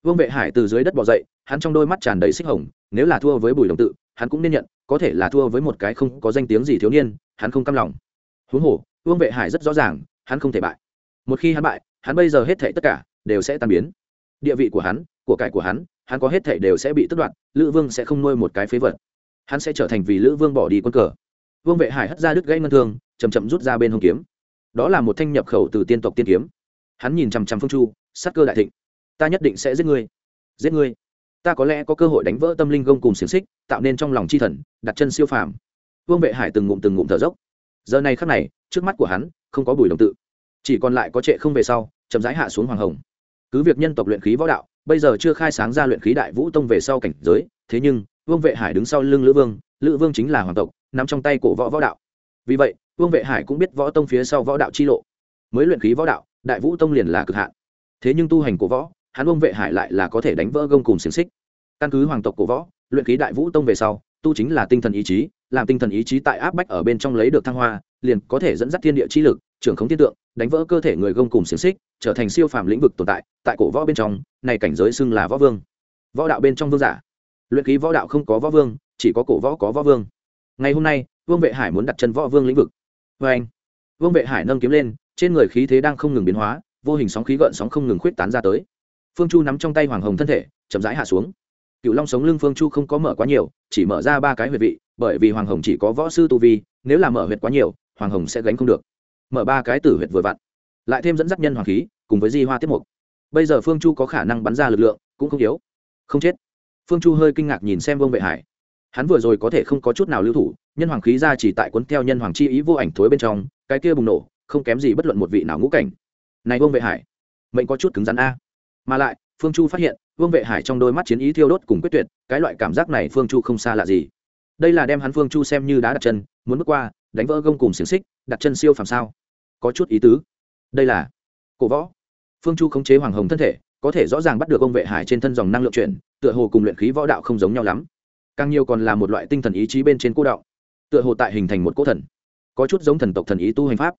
Vương vệ hải từ dưới đất bỏ dậy, hắn trong đôi mắt tràn đầy xích hồng, nếu là thua với bùi đồng tự, hắn cũng nên nhận có thể là thua với một cái không có danh tiếng gì thiếu niên, hắn không căm lòng. Huống hồ, vương vệ hải rất rõ ràng, hắn không thể bại. Một khi hắn bại, hắn bây giờ hết thể tất cả đều sẽ tan biến. Địa vị của hắn, của cải của hắn hắn có hết thể đều sẽ bị tất đoạt, lữ vương sẽ không nuôi một cái phế vật. Hắn sẽ trở thành vì lữ vương bỏ đi quân cờ. Vương vệ hải hất ra đứt gãy ngân thương chầm chậm rút ra bên hông kiếm. Đó là một thanh nhập khẩu từ tiên tộc tiên kiếm. Hắn nhìn chằm chằm phương chu, sắc cơ đại thịnh. Ta nhất định sẽ giết ngươi. Giết ngươi ta có lẽ có cơ hội đánh vỡ tâm linh gông cùng xiềng xích, tạo nên trong lòng chi thần, đặt chân siêu phàm. Vương vệ hải từng ngụm từng ngụm thở dốc. Giờ này khắc này, trước mắt của hắn, không có bùi đồng tự. Chỉ còn lại có trệ không về sau, chậm rãi hạ xuống hoàng hồng. Cứ việc nhân tộc luyện khí võ đạo, bây giờ chưa khai sáng ra luyện khí đại vũ tông về sau cảnh giới, thế nhưng, vương vệ hải đứng sau lưng lữ vương lữ vương chính là hoàng tộc nằm trong tay cổ võ võ đạo. Vì vậy, vương vệ hải cũng biết võ tông phía sau võ đạo chi lộ. Mới luyện khí võ đạo, đại vũ tông liền là cực hạn. Thế nhưng tu hành cổ võ hắn vương vệ hải lại là có thể đánh vỡ gông cùng xiềng xích. Căn cứ hoàng tộc cổ võ, luyện khí đại vũ tông về sau, tu chính là tinh thần ý chí, làm tinh thần ý chí tại áp bách ở bên trong lấy được thăng hoa, liền có thể dẫn dắt thiên địa chi lực, trưởng khống thiên tượng, đánh vỡ cơ thể người gông cùng xiềng xích, trở thành siêu phàm lĩnh vực tồn tại tại cổ võ bên trong, này cảnh giới xưng là võ vương. Võ đạo bên trong vương giả. Luyện ký võ đạo không có võ vương, chỉ có cổ võ có võ vương. Ngày hôm nay, vương vệ hải muốn đặt chân võ vương lĩnh vực. Vê anh, vương vệ hải nâng kiếm lên, trên người khí thế đang không ngừng biến hóa, vô hình sóng khí gợn sóng không ngừng khuyết tán ra tới phương chu nắm trong tay hoàng hồng thân thể, chậm rãi hạ xuống. Cựu long sống lưng phương chu không có mở quá nhiều, chỉ mở ra ba cái huyệt vị, bởi vì hoàng hồng chỉ có võ sư tu vi, nếu là mở huyệt quá nhiều, hoàng hồng sẽ gánh không được. Mở ba cái tử huyệt vừa vặn, lại thêm dẫn dắt nhân hoàng khí, cùng với di hoa tiếp mục. Bây giờ phương chu có khả năng bắn ra lực lượng, cũng không yếu. Không chết. Phương chu hơi kinh ngạc nhìn xem vương vệ hải. Hắn vừa rồi có thể không có chút nào lưu thủ, nhân hoàng khí ra chỉ tại cuốn theo nhân hoàng chi ý vô ảnh thối bên trong, cái kia bùng nổ, không kém gì bất luận một vị nào ngũ cảnh. Này vương vệ hải, mệnh có chút cứng rắn a mà lại, phương chu phát hiện, vương vệ hải trong đôi mắt chiến ý thiêu đốt cùng quyết tuyệt, cái loại cảm giác này phương chu không xa lạ gì. Đây là đem hắn phương chu xem như đá đặt chân, muốn bước qua, đánh vỡ gông cùng xiềng xích, đặt chân siêu phàm sao? Có chút ý tứ. Đây là cổ võ. Phương chu khống chế hoàng hồng thân thể, có thể rõ ràng bắt được ông vệ hải trên thân dòng năng lượng chuyển, tựa hồ cùng luyện khí võ đạo không giống nhau lắm. Càng nhiều còn là một loại tinh thần ý chí bên trên cô đạo, tựa hồ tại hình thành một cỗ thần. Có chút giống thần tộc thần ý tu hành pháp.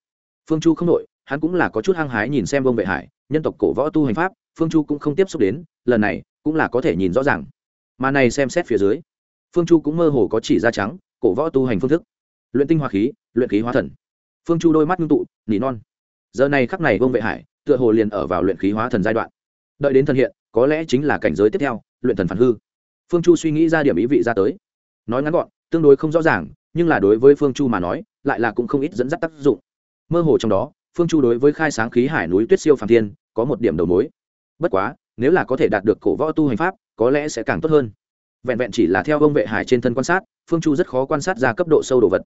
Phương chu không nội hắn cũng là có chút hăng hái nhìn xem vương vệ hải, nhân tộc cổ võ tu hành pháp phương chu cũng không tiếp xúc đến, lần này cũng là có thể nhìn rõ ràng. Mà này xem xét phía dưới, phương chu cũng mơ hồ có chỉ ra trắng, cổ võ tu hành phương thức. Luyện tinh hoa khí, luyện khí hóa thần. Phương chu đôi mắt ngưng tụ, nỉ non. Giờ này khắc này vương vệ hải tựa hồ liền ở vào luyện khí hóa thần giai đoạn. Đợi đến thần hiện, có lẽ chính là cảnh giới tiếp theo, luyện thần phản hư. Phương chu suy nghĩ ra điểm ý vị ra tới. Nói ngắn gọn, tương đối không rõ ràng, nhưng là đối với phương chu mà nói, lại là cũng không ít dẫn dắt tác dụng. Mơ hồ trong đó, phương chu đối với khai sáng khí hải núi tuyết siêu phàm thiên có một điểm đầu mối bất quá, nếu là có thể đạt được cổ võ tu hành pháp, có lẽ sẽ càng tốt hơn. Vẹn vẹn chỉ là theo ông vệ hải trên thân quan sát, phương chu rất khó quan sát ra cấp độ sâu đồ vật.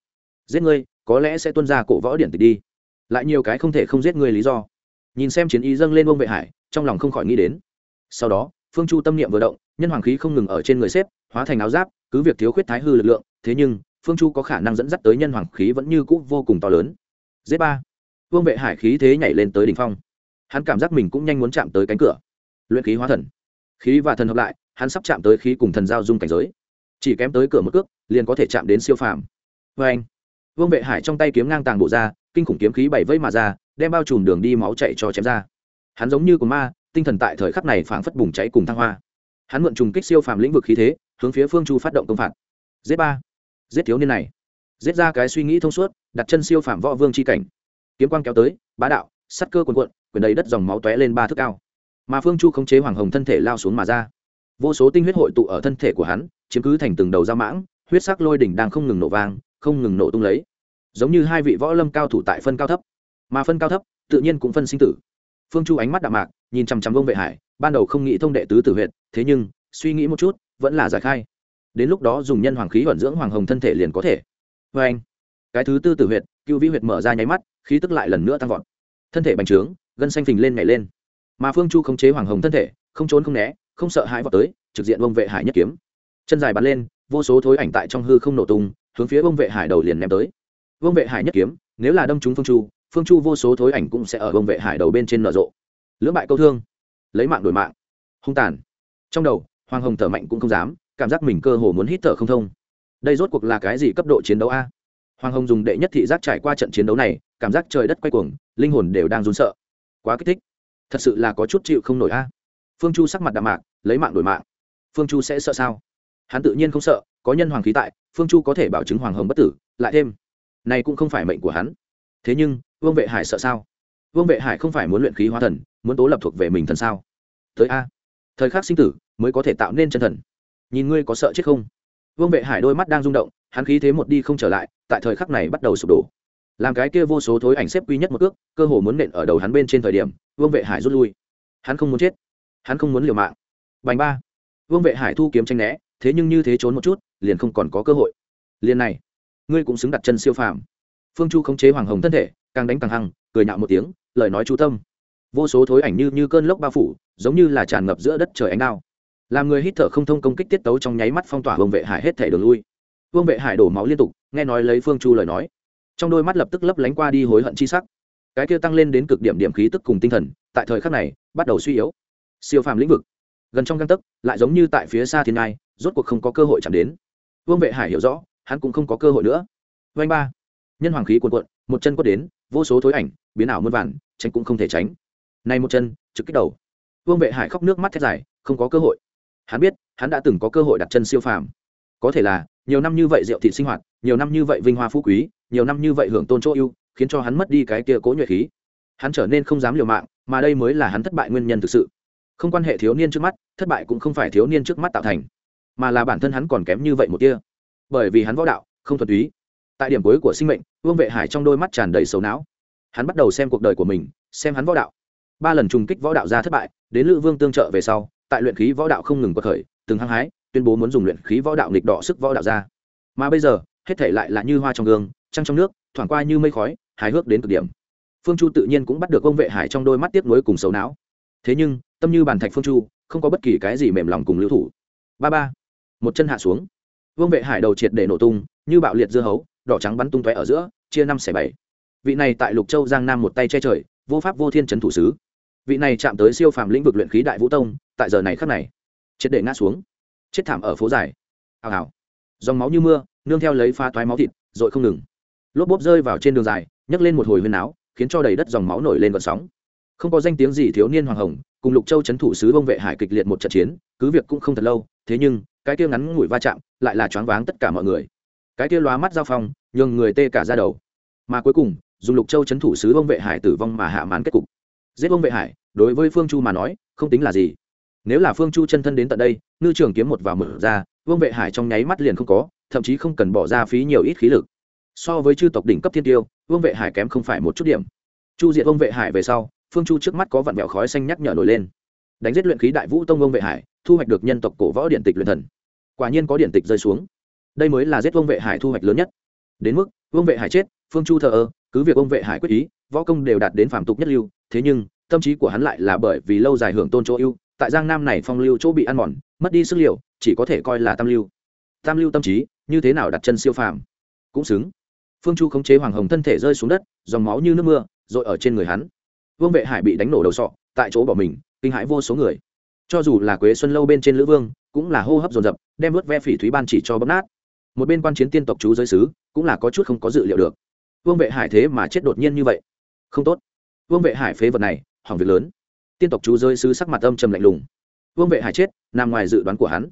Giết ngươi, có lẽ sẽ tuân ra cổ võ điển tịch đi. Lại nhiều cái không thể không giết ngươi lý do. Nhìn xem chiến ý dâng lên ông vệ hải, trong lòng không khỏi nghĩ đến. Sau đó, phương chu tâm niệm vừa động, nhân hoàng khí không ngừng ở trên người xếp, hóa thành áo giáp, cứ việc thiếu khuyết thái hư lực lượng, thế nhưng, phương chu có khả năng dẫn dắt tới nhân hoàng khí vẫn như cũ vô cùng to lớn. Z ba. Vương vệ hải khí thế nhảy lên tới đỉnh phong hắn cảm giác mình cũng nhanh muốn chạm tới cánh cửa. Luyện khí hóa thần. Khí và thần hợp lại, hắn sắp chạm tới khí cùng thần giao dung cảnh giới. Chỉ kém tới cửa một cước, liền có thể chạm đến siêu phàm. Vê anh, vương vệ hải trong tay kiếm ngang tàng bộ ra, kinh khủng kiếm khí bảy vây mà ra, đem bao trùm đường đi máu chạy cho chém ra. Hắn giống như của ma, tinh thần tại thời khắc này phảng phất bùng cháy cùng thăng hoa. Hắn mượn trùng kích siêu phàm lĩnh vực khí thế, hướng phía phương chu phát động công phạt. Giết ba. Giết thiếu niên này. Giết ra cái suy nghĩ thông suốt, đặt chân siêu phàm võ vương c h i cảnh. Kiếm quang kéo tới, bá đạo sắt cơ quần quận quyền đầy đất dòng máu tóe lên ba thước cao. Mà phương chu khống chế hoàng hồng thân thể lao xuống mà ra. Vô số tinh huyết hội tụ ở thân thể của hắn chiếm cứ thành từng đầu da mãng huyết sắc lôi đỉnh đang không ngừng nổ vang không ngừng nổ tung lấy. Giống như hai vị võ lâm cao thủ tại phân cao thấp. Mà phân cao thấp tự nhiên cũng phân sinh tử. Phương chu ánh mắt đạm mạc nhìn chằm chằm vông vệ hải ban đầu không nghĩ thông đệ tứ tử huyện thế nhưng suy nghĩ một chút vẫn là giải khai. Đến lúc đó dùng nhân hoàng khí vận dưỡng hoàng hồng thân thể liền có thể. Vê anh cái thứ tư tử huyệt, cựu vĩ huyệt mở ra nháy mắt khí tức lại lần nữa tăng vọt. Thân thể bành trướng gân xanh phình lên nhảy lên. Mà phương chu khống chế hoàng hồng thân thể, không trốn không né, không sợ hãi vọt tới, trực diện vông vệ hải nhất kiếm. Chân dài bắn lên, vô số thối ảnh tại trong hư không nổ tung, hướng phía vông vệ hải đầu liền ném tới. Vông vệ hải nhất kiếm, nếu là đâm trúng phương chu phương chu vô số thối ảnh cũng sẽ ở vông vệ hải đầu bên trên nở rộ. Lưỡng bại câu thương, lấy mạng đổi mạng, hung tàn. Trong đầu, hoàng hồng thở mạnh cũng không dám, cảm giác mình cơ hồ muốn hít thở không thông. Đây rốt cuộc là cái gì cấp độ chiến đấu a? Hoàng hồng dùng đệ nhất thị giác trải qua trận chiến đấu này, cảm giác trời đất quay cuồng, linh hồn đều đang run sợ quá kích thích. Thật sự là có chút chịu không nổi a. Phương chu sắc mặt đạm mạc, lấy mạng đổi mạng. Phương chu sẽ sợ sao? Hắn tự nhiên không sợ, có nhân hoàng khí tại, phương chu có thể bảo chứng hoàng hồng bất tử, lại thêm, này cũng không phải mệnh của hắn. Thế nhưng, vương vệ hải sợ sao? Vương vệ hải không phải muốn luyện khí hóa thần, muốn tố lập thuộc về mình thần sao? Tới a, thời khắc sinh tử mới có thể tạo nên chân thần. Nhìn ngươi có sợ chết không? Vương vệ hải đôi mắt đang rung động, hắn khí thế một đi không trở lại, tại thời khắc này bắt đầu sụp đổ làm cái kia vô số thối ảnh xếp quy nhất một cước cơ hồ muốn nện ở đầu hắn bên trên thời điểm, vương vệ hải rút lui. Hắn không muốn chết. Hắn không muốn liều mạng. Bành ba. Vương vệ hải thu kiếm tranh né, thế nhưng như thế trốn một chút, liền không còn có cơ hội. Liền này, ngươi cũng xứng đặt chân siêu phàm. Phương chu khống chế hoàng hồng thân thể, càng đánh càng hăng, cười nhạo một tiếng, lời nói chú tâm. Vô số thối ảnh như như cơn lốc bao phủ, giống như là tràn ngập giữa đất trời ánh đao. Làm người hít thở không thông công kích tiết tấu trong nháy mắt phong tỏa vương vệ hải hết thể đường lui. Vương vệ hải đổ máu liên tục, nghe nói lấy phương chu lời nói trong đôi mắt lập tức lấp lánh qua đi hối hận chi sắc. Cái kia tăng lên đến cực điểm điểm khí tức cùng tinh thần, tại thời khắc này, bắt đầu suy yếu. Siêu phàm lĩnh vực, gần trong găng tấc, lại giống như tại phía xa thiên ngai, rốt cuộc không có cơ hội chạm đến. Vương vệ hải hiểu rõ, hắn cũng không có cơ hội nữa. Vanh ba, nhân hoàng khí cuồn cuộn, một chân quất đến, vô số thối ảnh, biến ảo muôn vàn, tránh cũng không thể tránh. Nay một chân, trực kích đầu. Vương vệ hải khóc nước mắt thét dài, không có cơ hội. Hắn biết, hắn đã từng có cơ hội đặt chân siêu phàm. Có thể là, nhiều năm như vậy rượu thị sinh hoạt, nhiều năm như vậy vinh hoa phú quý nhiều năm như vậy hưởng tôn chỗ ưu, khiến cho hắn mất đi cái kia cố nhuệ khí. Hắn trở nên không dám liều mạng, mà đây mới là hắn thất bại nguyên nhân thực sự. Không quan hệ thiếu niên trước mắt, thất bại cũng không phải thiếu niên trước mắt tạo thành, mà là bản thân hắn còn kém như vậy một tia. Bởi vì hắn võ đạo, không thuần túy. Tại điểm cuối của sinh mệnh, vương vệ hải trong đôi mắt tràn đầy sầu não. Hắn bắt đầu xem cuộc đời của mình, xem hắn võ đạo. Ba lần trùng kích võ đạo ra thất bại, đến lữ vương tương trợ về sau, tại luyện khí võ đạo không ngừng bậc khởi, từng hăng hái, tuyên bố muốn dùng luyện khí võ đạo nghịch đỏ sức võ đạo ra. Mà bây giờ, hết thể lại là như hoa trong gương trăng trong nước, thoảng qua như mây khói, hài hước đến cực điểm. Phương chu tự nhiên cũng bắt được ông vệ hải trong đôi mắt tiếp nối cùng sầu não. Thế nhưng, tâm như bàn thạch phương chu, không có bất kỳ cái gì mềm lòng cùng lưu thủ. Ba ba, một chân hạ xuống. Vương vệ hải đầu triệt để nổ tung, như bạo liệt dưa hấu, đỏ trắng bắn tung tóe ở giữa, chia năm xẻ bảy. Vị này tại lục châu giang nam một tay che trời, vô pháp vô thiên trấn thủ sứ. Vị này chạm tới siêu phàm lĩnh vực luyện khí đại vũ tông, tại giờ này khắc này, triệt để ngã xuống. Chết thảm ở phố dài. Hào hào. Dòng máu như mưa, nương theo lấy pha toái máu thịt rồi không ngừng lốp bốp rơi vào trên đường dài, nhấc lên một hồi huyên áo khiến cho đầy đất dòng máu nổi lên vận sóng. Không có danh tiếng gì thiếu niên hoàng hồng, cùng lục châu c h ấ n thủ sứ bông vệ hải kịch liệt một trận chiến, cứ việc cũng không thật lâu, thế nhưng, cái kia ngắn ngủi va chạm lại là choáng váng tất cả mọi người. Cái kia lóa mắt giao phong, nhường người tê cả ra đầu. Mà cuối cùng dùng lục châu c h ấ n thủ sứ bông vệ hải tử vong mà hạ mán kết cục. Giết bông vệ hải, đối với phương chu mà nói, không tính là gì. Nếu là phương chu chân thân đến tận đây, ngư trường kiếm một vào mở ra vương vệ hải trong nháy mắt liền không có, thậm chí không cần bỏ ra phí nhiều ít khí lực so với chư tộc đỉnh cấp thiên tiêu, vương vệ hải kém không phải một chút điểm. Chu diệt vương vệ hải về sau, phương chu trước mắt có vặn vẹo khói xanh nhắc nhở nổi lên. Đánh giết luyện khí đại vũ tông vương vệ hải, thu hoạch được nhân tộc cổ võ điện tịch luyện thần. Quả nhiên có điện tịch rơi xuống. Đây mới là giết vương vệ hải thu hoạch lớn nhất. Đến mức, vương vệ hải chết, phương chu thờ ơ, cứ việc vương vệ hải quyết ý, võ công đều đạt đến phàm tục nhất lưu, thế nhưng, tâm trí của hắn lại là bởi vì lâu dài hưởng tôn chỗ ưu, tại giang nam này phong lưu chỗ bị ăn mòn, mất đi sức liệu chỉ có thể coi là tam lưu. Tam lưu tâm trí, như thế nào đặt chân siêu phàm? Cũng xứng phương chu khống chế hoàng hồng thân thể rơi xuống đất, dòng máu như nước mưa rồi ở trên người hắn. Vương vệ hải bị đánh nổ đầu sọ, tại chỗ bỏ mình, kinh hãi vô số người. Cho dù là quế xuân lâu bên trên lữ vương, cũng là hô hấp dồn dập, đem vớt ve phỉ thúy ban chỉ cho bấm nát. Một bên quan chiến tiên tộc chú giới sứ, cũng là có chút không có dự liệu được. Vương vệ hải thế mà chết đột nhiên như vậy? Không tốt. Vương vệ hải phế vật này, hỏng việc lớn. Tiên tộc chú giới sứ sắc mặt âm trầm lạnh lùng. Vương vệ hải chết, nằm ngoài dự đoán của hắn.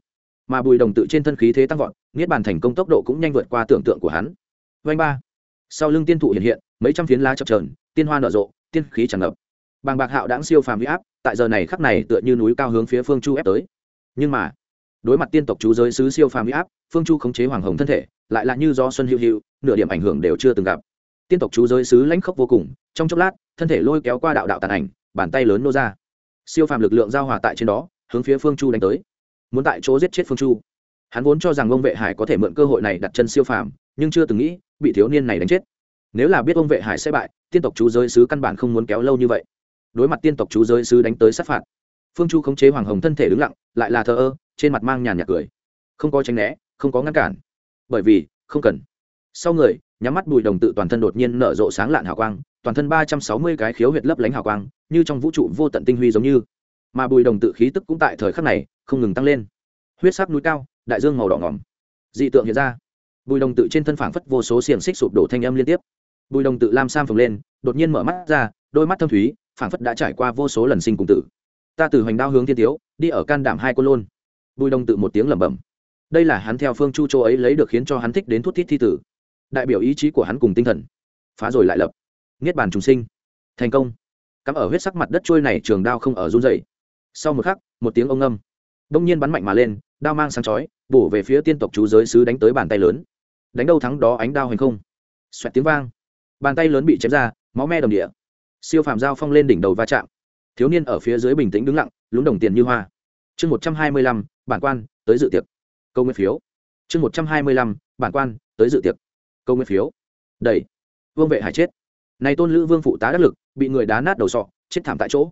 Mà bùi đồng tự trên thân khí thế tăng vọt, niết bàn thành công tốc độ cũng nhanh vượt qua tưởng tượng của hắn vanh ba. Sau lưng tiên thụ hiện hiện, mấy trăm phiến lá chập trờn tiên hoa nở rộ, tiên khí tràn ngập. Bàng bạc hạo đáng siêu phàm huy áp, tại giờ này khắc này tựa như núi cao hướng phía phương chu ép tới. Nhưng mà, đối mặt tiên tộc chú giới sứ siêu phàm huy áp, phương chu khống chế hoàng hồng thân thể, lại là như do xuân hữu hữu nửa điểm ảnh hưởng đều chưa từng gặp. Tiên tộc chú giới sứ lãnh khốc vô cùng, trong chốc lát, thân thể lôi kéo qua đạo đạo tàn ảnh, bàn tay lớn nô ra. Siêu phàm lực lượng giao hòa tại trên đó, hướng phía phương chu đánh tới. Muốn tại chỗ giết chết phương chu. Hắn vốn cho rằng ông vệ hải có thể mượn cơ hội này đặt chân siêu phàm, nhưng chưa từng nghĩ bị thiếu niên này đánh chết. Nếu là biết ông vệ hải sẽ bại, tiên tộc chú giới sứ căn bản không muốn kéo lâu như vậy. Đối mặt tiên tộc chú giới sứ đánh tới sát phạt, phương chu khống chế hoàng hồng thân thể đứng lặng, lại là thờ ơ, trên mặt mang nhàn nhạt cười. Không có tránh né, không có ngăn cản. Bởi vì, không cần. Sau người, nhắm mắt bùi đồng tự toàn thân đột nhiên nở rộ sáng lạn hào quang, toàn thân ba trăm sáu mươi cái khiếu huyệt lấp lánh hào quang, như trong vũ trụ vô tận tinh huy giống như. Mà bùi đồng tự khí tức cũng tại thời khắc này không ngừng tăng lên. Huyết sắc núi cao, đại dương màu đỏ ngỏm. Dị tượng hiện ra bùi đồng tự trên thân phảng phất vô số xiềng xích sụp đổ thanh âm liên tiếp. Bùi đồng tự lam sam phồng lên, đột nhiên mở mắt ra, đôi mắt thâm thúy, phảng phất đã trải qua vô số lần sinh cùng tử. Ta từ hoành đao hướng thiên tiếu, đi ở can đảm hai cô lôn. Bùi đồng tự một tiếng lẩm bẩm. Đây là hắn theo phương chu châu ấy lấy được khiến cho hắn thích đến thút thít thi tử. Đại biểu ý chí của hắn cùng tinh thần. Phá rồi lại lập. Niết bàn trùng sinh. Thành công. Cắm ở huyết sắc mặt đất trôi này, trường đao không ở run dày sau một khắc, một tiếng ông âm đông nhiên bắn mạnh mà lên, đao mang sáng chói, bổ về phía tiên tộc chú giới sứ đánh tới bàn tay lớn đánh đâu thắng đó ánh đao hành không? Xoẹt tiếng vang. Bàn tay lớn bị chém ra, máu me đồng địa. Siêu phàm giao phong lên đỉnh đầu va chạm. Thiếu niên ở phía dưới bình tĩnh đứng lặng, lúng đồng tiền như hoa. Chương một trăm hai mươi lăm, bản quan, tới dự tiệc. Câu nguyên phiếu. Chương một trăm hai mươi lăm, bản quan, tới dự tiệc. Câu nguyên phiếu. Đầy vương vệ hải chết. Này tôn lữ vương phụ tá đắc lực, bị người đá nát đầu sọ, chết thảm tại chỗ.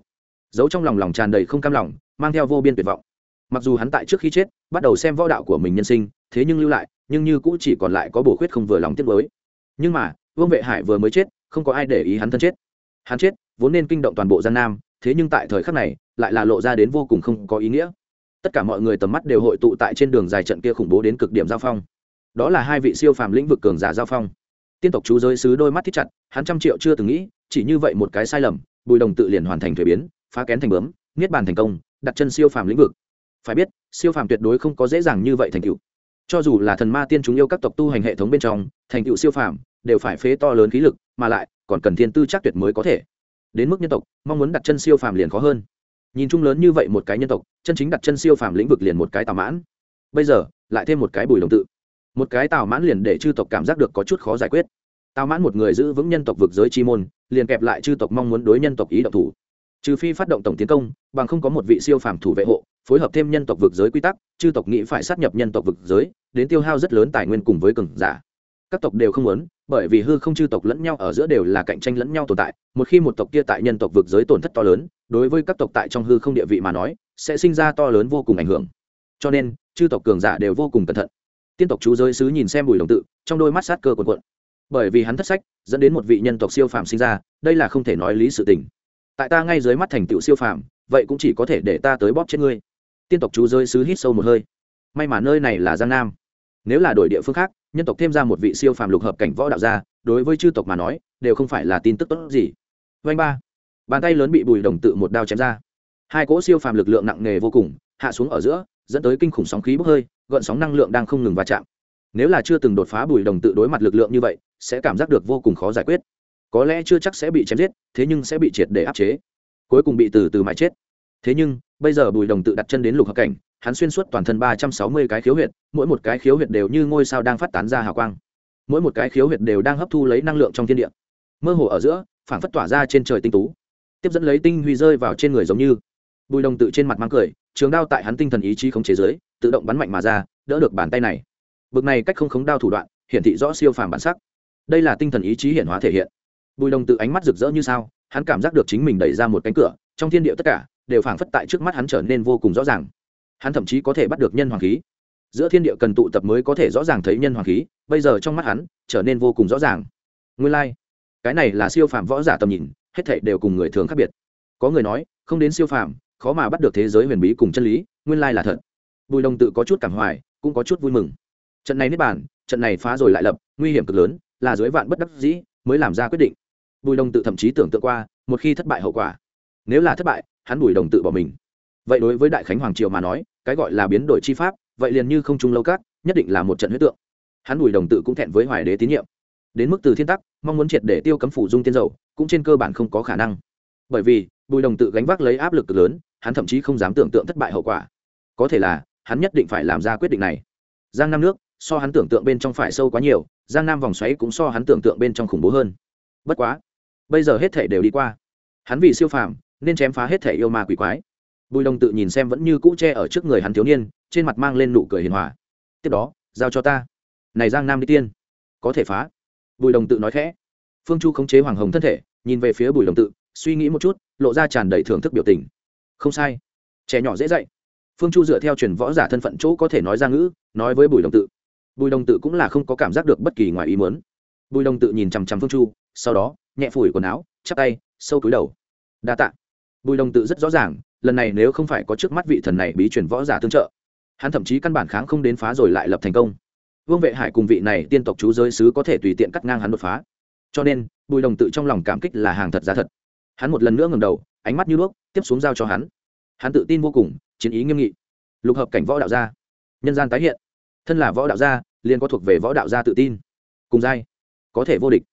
Giấu trong lòng lòng tràn đầy không cam lòng, mang theo vô biên tuyệt vọng. Mặc dù hắn tại trước khi chết, bắt đầu xem võ đạo của mình nhân sinh, thế nhưng lưu lại nhưng như cũ chỉ còn lại có bổ khuyết không vừa lòng tiếc với nhưng mà, vương vệ hải vừa mới chết, không có ai để ý hắn thân chết. Hắn chết, vốn nên kinh động toàn bộ gian nam, thế nhưng tại thời khắc này, lại là lộ ra đến vô cùng không có ý nghĩa. Tất cả mọi người tầm mắt đều hội tụ tại trên đường dài trận kia khủng bố đến cực điểm giao phong. Đó là hai vị siêu phàm lĩnh vực cường giả giao phong. Tiên tộc chú giới sứ đôi mắt thích chặt, hắn trăm triệu chưa từng nghĩ, chỉ như vậy một cái sai lầm, bùi đồng tự liền hoàn thành thuế biến, phá kén thành bướm, niết bàn thành công, đặt chân siêu phàm lĩnh vực. Phải biết, siêu phàm tuyệt đối không có dễ dàng như vậy thành tựu cho dù là thần ma tiên chúng yêu các tộc tu hành hệ thống bên trong, thành tựu siêu phàm, đều phải phế to lớn khí lực, mà lại, còn cần thiên tư chắc tuyệt mới có thể. Đến mức nhân tộc, mong muốn đặt chân siêu phàm liền khó hơn. Nhìn chung lớn như vậy một cái nhân tộc, chân chính đặt chân siêu phàm lĩnh vực liền một cái tào mãn. Bây giờ, lại thêm một cái bùi đồng tự. Một cái tào mãn liền để chư tộc cảm giác được có chút khó giải quyết. Tào mãn một người giữ vững nhân tộc vực giới chi môn, liền kẹp lại chư tộc mong muốn đối nhân tộc ý độc thủ. Trừ phi phát động tổng tiến công, bằng không có một vị siêu phàm thủ vệ hộ phối hợp thêm nhân tộc vực giới quy tắc, chư tộc nghĩ phải sát nhập nhân tộc vực giới, đến tiêu hao rất lớn tài nguyên cùng với cường giả. Các tộc đều không muốn, bởi vì hư không chư tộc lẫn nhau ở giữa đều là cạnh tranh lẫn nhau tồn tại, một khi một tộc kia tại nhân tộc vực giới tổn thất to lớn, đối với các tộc tại trong hư không địa vị mà nói, sẽ sinh ra to lớn vô cùng ảnh hưởng. Cho nên, chư tộc cường giả đều vô cùng cẩn thận. Tiên tộc chú giới sứ nhìn xem bùi đồng tự, trong đôi mắt sát cơ quần quận bởi vì hắn thất sách, dẫn đến một vị nhân tộc siêu phàm sinh ra, đây là không thể nói lý sự tình. Tại ta ngay dưới mắt thành tựu siêu phàm, vậy cũng chỉ có thể để ta tới bóp chết ngươi tiên tộc chú giới sứ hít sâu một hơi. May mà nơi này là giang nam. Nếu là đổi địa phương khác, nhân tộc thêm ra một vị siêu phàm lục hợp cảnh võ đạo gia, đối với chư tộc mà nói, đều không phải là tin tức tốt gì. Vanh ba. Bàn tay lớn bị bùi đồng tự một đao chém ra. Hai cỗ siêu phàm lực lượng nặng nề vô cùng, hạ xuống ở giữa, dẫn tới kinh khủng sóng khí bốc hơi, gợn sóng năng lượng đang không ngừng va chạm. Nếu là chưa từng đột phá bùi đồng tự đối mặt lực lượng như vậy, sẽ cảm giác được vô cùng khó giải quyết. Có lẽ chưa chắc sẽ bị chém giết, thế nhưng sẽ bị triệt để áp chế. Cuối cùng bị từ từ mãi chết. Thế nhưng bây giờ bùi đồng tự đặt chân đến lục hợp cảnh, hắn xuyên suốt toàn thân ba trăm sáu mươi cái khiếu huyệt, mỗi một cái khiếu huyệt đều như ngôi sao đang phát tán ra hào quang. Mỗi một cái khiếu huyệt đều đang hấp thu lấy năng lượng trong thiên địa. Mơ hồ ở giữa phản phất tỏa ra trên trời tinh tú. Tiếp dẫn lấy tinh huy rơi vào trên người giống như. Bùi đồng tự trên mặt mang cười, trường đao tại hắn tinh thần ý chí không chế giới tự động bắn mạnh mà ra, đỡ được bàn tay này. Bực này cách không khống đao thủ đoạn, hiển thị rõ siêu phàm bản sắc. Đây là tinh thần ý chí hiển hóa thể hiện. Bùi đồng tự ánh mắt rực rỡ như sao, hắn cảm giác được chính mình đẩy ra một cánh cửa, trong thiên địa tất cả đều phảng phất tại trước mắt hắn trở nên vô cùng rõ ràng. Hắn thậm chí có thể bắt được nhân hoàng khí. Giữa thiên địa cần tụ tập mới có thể rõ ràng thấy nhân hoàng khí, bây giờ trong mắt hắn trở nên vô cùng rõ ràng. Nguyên lai、like. cái này là siêu phàm võ giả tầm nhìn, hết thảy đều cùng người thường khác biệt. Có người nói, không đến siêu phàm, khó mà bắt được thế giới huyền bí cùng chân lý, nguyên lai là thật. Bùi đồng tự có chút cảm hoài, cũng có chút vui mừng. Trận này nếp bàn, trận này phá rồi lại lập, nguy hiểm cực lớn, là dưới vạn bất đắc dĩ mới làm ra quyết định. Bùi đồng tự thậm chí tưởng tượng qua, một khi thất bại hậu quả. Nếu là thất bại hắn bùi đồng tự bỏ mình. Vậy đối với đại khánh hoàng triều mà nói, cái gọi là biến đổi chi pháp, vậy liền như không trung lâu cát, nhất định là một trận huyết tượng. Hắn bùi đồng tự cũng thẹn với hoài đế tín nhiệm. Đến mức từ thiên tắc, mong muốn triệt để tiêu cấm phủ dung tiên dầu cũng trên cơ bản không có khả năng. Bởi vì, bùi đồng tự gánh vác lấy áp lực lớn, hắn thậm chí không dám tưởng tượng thất bại hậu quả. Có thể là, hắn nhất định phải làm ra quyết định này. Giang nam nước, so hắn tưởng tượng bên trong phải sâu quá nhiều, giang nam vòng xoáy cũng so hắn tưởng tượng bên trong khủng bố hơn. Bất quá, bây giờ hết thể đều đi qua. Hắn vì siêu phàm nên chém phá hết thể yêu ma quỷ quái. Bùi đồng tự nhìn xem vẫn như cũ tre ở trước người hắn thiếu niên, trên mặt mang lên nụ cười hiền hòa. Tiếp đó, giao cho ta. Này giang nam đi tiên. Có thể phá. Bùi đồng tự nói khẽ. Phương chu khống chế hoàng hồng thân thể, nhìn về phía bùi đồng tự, suy nghĩ một chút, lộ ra tràn đầy thưởng thức biểu tình. Không sai. Trẻ nhỏ dễ dạy. Phương chu dựa theo truyền võ giả thân phận chỗ có thể nói ra ngữ, nói với bùi đồng tự. Bùi đồng tự cũng là không có cảm giác được bất kỳ ngoài ý muốn. Bùi đồng tự nhìn chằm chằm phương chu, sau đó, nhẹ phủi quần áo, chắp tay, sâu túi đầu. Đa t ạ bùi đồng tự rất rõ ràng, lần này nếu không phải có trước mắt vị thần này bí truyền võ giả tương trợ, hắn thậm chí căn bản kháng không đến phá rồi lại lập thành công. Vương vệ hải cùng vị này tiên tộc chú giới sứ có thể tùy tiện cắt ngang hắn đột phá. Cho nên, bùi đồng tự trong lòng cảm kích là hàng thật giá thật. Hắn một lần nữa ngầm đầu, ánh mắt như đuốc, tiếp xuống giao cho hắn. Hắn tự tin vô cùng, chiến ý nghiêm nghị. Lục hợp cảnh võ đạo gia, nhân gian tái hiện. Thân là võ đạo gia, liền có thuộc về võ đạo gia tự tin. Cùng giai, có thể vô địch.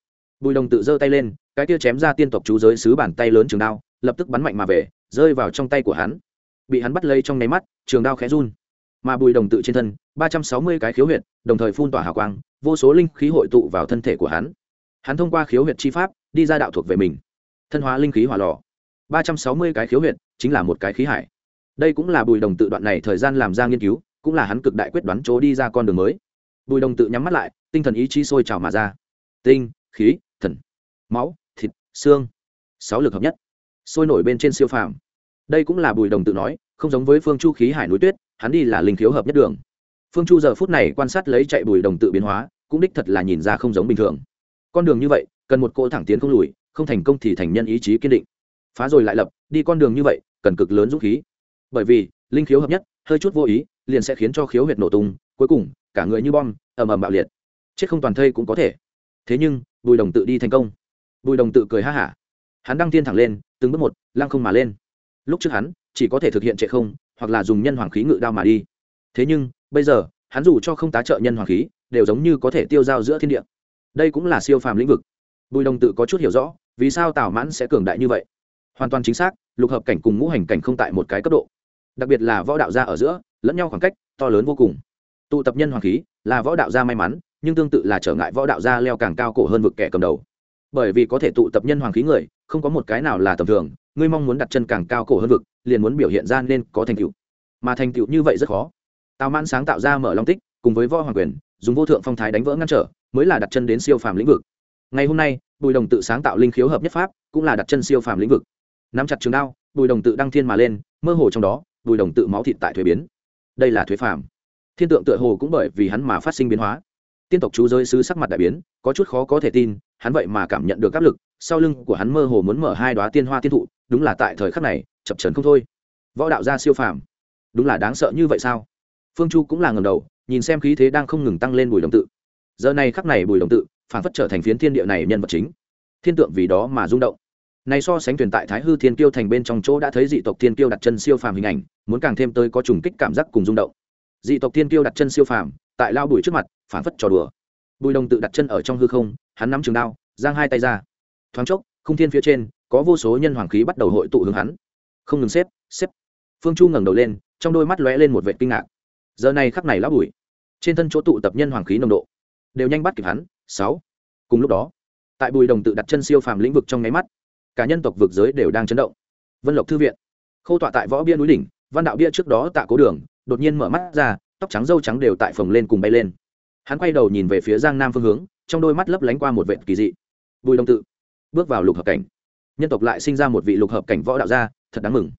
Bùi đồng tự giơ tay lên, cái tia chém ra tiên tộc chú giới sứ bàn tay lớn trường đao lập tức bắn mạnh mà về, rơi vào trong tay của hắn. Bị hắn bắt lấy trong nháy mắt, trường đao khẽ run. Mà bùi đồng tự trên thân, ba trăm sáu mươi cái khiếu huyệt, đồng thời phun tỏa hào quang, vô số linh khí hội tụ vào thân thể của hắn. Hắn thông qua khiếu huyệt chi pháp, đi ra đạo thuộc về mình. Thân hóa linh khí hỏa lò. Ba trăm sáu mươi cái khiếu huyệt, chính là một cái khí hải. Đây cũng là bùi đồng tự đoạn này thời gian làm ra nghiên cứu, cũng là hắn cực đại quyết đoán chỗ đi ra con đường mới. Bùi đồng tự nhắm mắt lại, tinh thần ý chí sôi trào mà ra. Tinh, khí, thần, máu, thịt, xương. Sáu lực hợp nhất sôi nổi bên trên siêu phàm. Đây cũng là bùi đồng tự nói, không giống với phương chu khí hải núi tuyết, hắn đi là linh khiếu hợp nhất đường. Phương chu giờ phút này quan sát lấy chạy bùi đồng tự biến hóa, cũng đích thật là nhìn ra không giống bình thường. Con đường như vậy, cần một cô thẳng tiến không lùi, không thành công thì thành nhân ý chí kiên định. Phá rồi lại lập, đi con đường như vậy, cần cực lớn dũng khí. Bởi vì, linh khiếu hợp nhất, hơi chút vô ý, liền sẽ khiến cho khiếu huyệt nổ tung, cuối cùng, cả người như bom, ầm ầm bạo liệt. Chết không toàn thây cũng có thể. Thế nhưng, bùi đồng tự đi thành công. Bùi đồng tự cười ha hả hắn đăng tiên thẳng lên, từng bước một, lăng không mà lên. Lúc trước hắn, chỉ có thể thực hiện trệ không, hoặc là dùng nhân hoàng khí ngự đao mà đi. Thế nhưng, bây giờ, hắn dù cho không tá trợ nhân hoàng khí, đều giống như có thể tiêu dao giữa thiên địa. Đây cũng là siêu phàm lĩnh vực. Bùi đồng tự có chút hiểu rõ, vì sao tào mãn sẽ cường đại như vậy? Hoàn toàn chính xác, lục hợp cảnh cùng ngũ hành cảnh không tại một cái cấp độ. Đặc biệt là võ đạo gia ở giữa, lẫn nhau khoảng cách to lớn vô cùng. Tụ tập nhân hoàng khí là võ đạo gia may mắn, nhưng tương tự là trở ngại võ đạo gia leo càng cao cổ hơn vực kẻ cầm đầu bởi vì có thể tụ tập nhân hoàng khí người, không có một cái nào là tầm thường, ngươi mong muốn đặt chân càng cao cổ hơn vực, liền muốn biểu hiện ra nên có thành tựu. Mà thành tựu như vậy rất khó. Tào mãn sáng tạo ra mở long tích, cùng với võ hoàng quyền, dùng vô thượng phong thái đánh vỡ ngăn trở, mới là đặt chân đến siêu phàm lĩnh vực. Ngày hôm nay, bùi đồng tự sáng tạo linh khiếu hợp nhất pháp, cũng là đặt chân siêu phàm lĩnh vực. Nắm chặt trường đao, bùi đồng tự đăng thiên mà lên, mơ hồ trong đó, bùi đồng tự máu thịt tại thuế biến. Đây là thuế phàm. Thiên tượng tựa hồ cũng bởi vì hắn mà phát sinh biến hóa. Tiên tộc chú giới sứ sắc mặt đại biến, có chút khó có thể tin hắn vậy mà cảm nhận được áp lực, sau lưng của hắn mơ hồ muốn mở hai đoá tiên hoa tiên thụ, đúng là tại thời khắc này, chập trần không thôi. Võ đạo gia siêu phàm, đúng là đáng sợ như vậy sao? Phương chu cũng là ngầm đầu, nhìn xem khí thế đang không ngừng tăng lên bùi đồng tự. Giờ này khắc này bùi đồng tự, phản phất trở thành phiến thiên địa này nhân vật chính. Thiên tượng vì đó mà rung động. Này so sánh tuyển tại thái hư thiên kiêu thành bên trong chỗ đã thấy dị tộc thiên kiêu đặt chân siêu phàm hình ảnh, muốn càng thêm tới có trùng kích cảm giác cùng rung động. Dị tộc thiên kiêu đặt chân siêu phàm, tại lao bùi trước mặt, phản phất trò đùa bùi đồng tự đặt chân ở trong hư không, hắn nắm trường đao, giang hai tay ra. Thoáng chốc không thiên phía trên, có vô số nhân hoàng khí bắt đầu hội tụ hướng hắn. Không ngừng xếp xếp. Phương chu ngẩng đầu lên, trong đôi mắt lóe lên một vệ kinh ngạc. Giờ này khắc này lão bùi, trên thân chỗ tụ tập nhân hoàng khí nồng độ, đều nhanh bắt kịp hắn. Sáu. Cùng lúc đó, tại bùi đồng tự đặt chân siêu phàm lĩnh vực trong nháy mắt, cả nhân tộc vực giới đều đang chấn động. Vân lộc thư viện, khâu tọa tại võ bia núi đỉnh, văn đạo bia trước đó tạ cố đường, đột nhiên mở mắt ra, tóc trắng dâu trắng đều tại phồng lên cùng bay lên hắn quay đầu nhìn về phía giang nam phương hướng, trong đôi mắt lấp lánh qua một vệ kỳ dị. Bùi Đông tự, bước vào lục hợp cảnh. Nhân tộc lại sinh ra một vị lục hợp cảnh võ đạo gia, thật đáng mừng.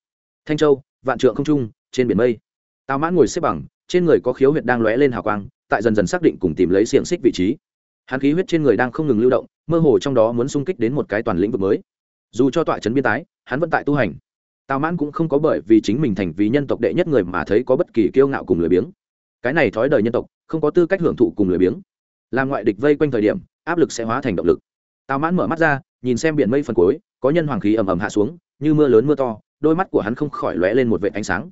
Thanh châu, vạn trượng không trung, trên biển mây. Tào mãn ngồi xếp bằng, trên người có khiếu huyệt đang lóe lên hào quang, tại dần dần xác định cùng tìm lấy xiềng xích vị trí. Hắn khí huyết trên người đang không ngừng lưu động, mơ hồ trong đó muốn xung kích đến một cái toàn lĩnh vực mới. Dù cho tọa trấn biên tái, hắn vẫn tại tu hành. Tào mãn cũng không có bởi vì chính mình thành vì nhân tộc đệ nhất người mà thấy có bất kỳ kiêu ngạo cùng lười biếng cái này thói đời nhân tộc, không có tư cách hưởng thụ cùng lười biếng. Làm ngoại địch vây quanh thời điểm, áp lực sẽ hóa thành động lực. Tào mãn mở mắt ra, nhìn xem biển mây phần cuối, có nhân hoàng khí ầm ầm hạ xuống, như mưa lớn mưa to, đôi mắt của hắn không khỏi lóe lên một vệ ánh sáng.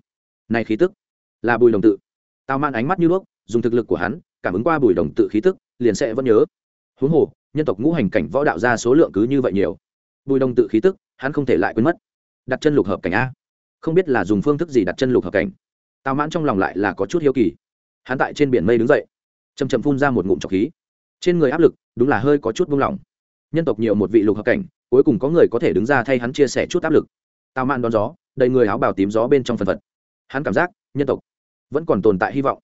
Này khí tức, là bùi đồng tự. Tào mãn ánh mắt như đuốc, dùng thực lực của hắn, cảm ứng qua bùi đồng tự khí tức, liền sẽ vẫn nhớ. Huống hồ, nhân tộc ngũ hành cảnh võ đạo ra số lượng cứ như vậy nhiều. Bùi đồng tự khí tức, hắn không thể lại quên mất. Đặt chân lục hợp cảnh a. Không biết là dùng phương thức gì đặt chân lục hợp cảnh. Tào mãn trong lòng lại là có chút hiếu kỳ hắn tại trên biển mây đứng dậy chầm chầm phun ra một ngụm trọc khí. Trên người áp lực, đúng là hơi có chút buông lỏng. Nhân tộc nhiều một vị lục hợp cảnh, cuối cùng có người có thể đứng ra thay hắn chia sẻ chút áp lực. Tào Mạn đón gió, đầy người áo bào tím gió bên trong phần phật. Hắn cảm giác, nhân tộc vẫn còn tồn tại hy vọng.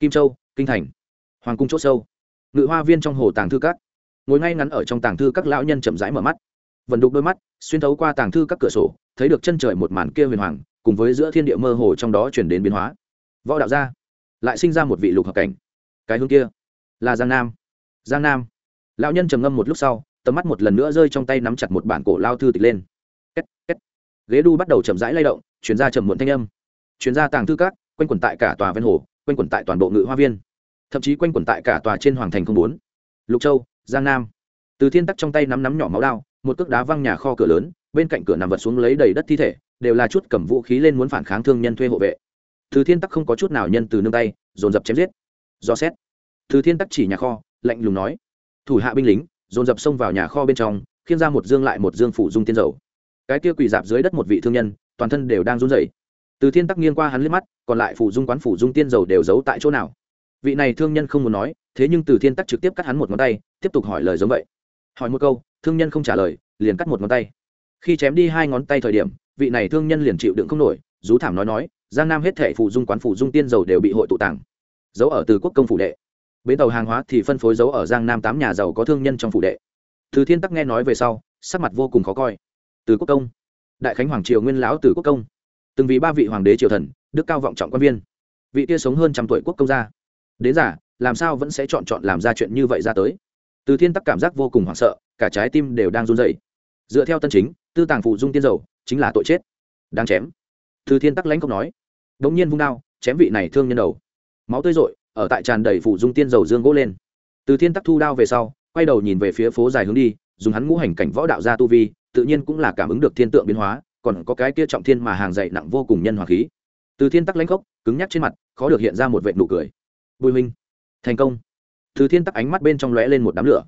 Kim châu, kinh thành, hoàng cung c h ỗ sâu. Ngự hoa viên trong hồ tàng thư các. Ngồi ngay ngắn ở trong tàng thư các lão nhân chậm rãi mở mắt. Vần đục đôi mắt, xuyên thấu qua tàng thư các cửa sổ, thấy được chân trời một màn kia huyền hoàng, cùng với giữa thiên địa mơ hồ trong đó chuyển đến biến hóa. Võ đạo gia lại sinh ra một vị lục hợp cảnh. Cái hướng kia là giang nam. Giang nam. Lão nhân trầm ngâm một lúc sau, tầm mắt một lần nữa rơi trong tay nắm chặt một bản cổ lao thư tịch lên. Két két. Ghế đu bắt đầu chậm rãi lay động chuyển ra trầm muộn thanh âm. Chuyển ra tàng thư cát quanh quẩn tại cả tòa ven hồ, quanh quẩn tại toàn bộ ngự hoa viên. Thậm chí quanh quẩn tại cả tòa trên hoàng thành không bốn. Lục châu, giang nam. Từ thiên tắc trong tay nắm nắm nhỏ máu đao, một cước đá văng nhà kho cửa lớn, bên cạnh cửa nằm vật xuống lấy đầy đất thi thể, đều là chút cầm vũ khí lên muốn phản kháng thương nhân thuê hộ vệ từ thiên tắc không có chút nào nhân từ nương tay, dồn dập chém giết. Do xét. Từ thiên tắc chỉ nhà kho, lạnh lùng nói. Thủ hạ binh lính, dồn dập xông vào nhà kho bên trong, khiêng ra một dương lại một dương phủ dung tiên dầu. Cái kia quỳ dạp dưới đất một vị thương nhân, toàn thân đều đang run rẩy. Từ thiên tắc nghiêng qua hắn liếc mắt, còn lại phủ dung quán phủ dung tiên dầu đều giấu tại chỗ nào? Vị này thương nhân không muốn nói, thế nhưng từ thiên tắc trực tiếp cắt hắn một ngón tay, tiếp tục hỏi lời giống vậy. Hỏi một câu, thương nhân không trả lời, liền cắt một ngón tay. Khi chém đi hai ngón tay thời điểm, vị này thương nhân liền chịu đựng không nổi, rú thảm nói nói giang nam hết thệ phụ dung quán phụ dung tiên dầu đều bị hội tụ tàng giấu ở từ quốc công phủ đệ. Bến tàu hàng hóa thì phân phối giấu ở giang nam tám nhà giàu có thương nhân trong phủ đệ. Từ thiên tắc nghe nói về sau, sắc mặt vô cùng khó coi. Từ quốc công, đại khánh hoàng triều nguyên lão từ quốc công, từng vì ba vị hoàng đế triều thần, đức cao vọng trọng quan viên. Vị kia sống hơn trăm tuổi quốc công gia. Đến giả làm sao vẫn sẽ chọn chọn làm ra chuyện như vậy ra tới? Từ thiên tắc cảm giác vô cùng hoảng sợ, cả trái tim đều đang run dậy dựa theo tân chính, tư tàng phụ dung tiên dầu, chính là tội chết. Đáng chém. Từ thiên tắc lãnh không nói bỗng nhiên vung đao, chém vị này thương nhân đầu. Máu tươi rội, ở tại tràn đầy phủ dung tiên dầu dương gỗ lên. Từ thiên tắc thu đao về sau, quay đầu nhìn về phía phố dài hướng đi, dùng hắn ngũ hành cảnh võ đạo ra tu vi, tự nhiên cũng là cảm ứng được thiên tượng biến hóa, còn có cái kia trọng thiên mà hàng dậy nặng vô cùng nhân hòa khí. Từ thiên tắc lãnh khốc, cứng nhắc trên mặt, khó được hiện ra một vệ nụ cười. Bùi minh thành công. Từ thiên tắc ánh mắt bên trong lóe lên một đám lửa.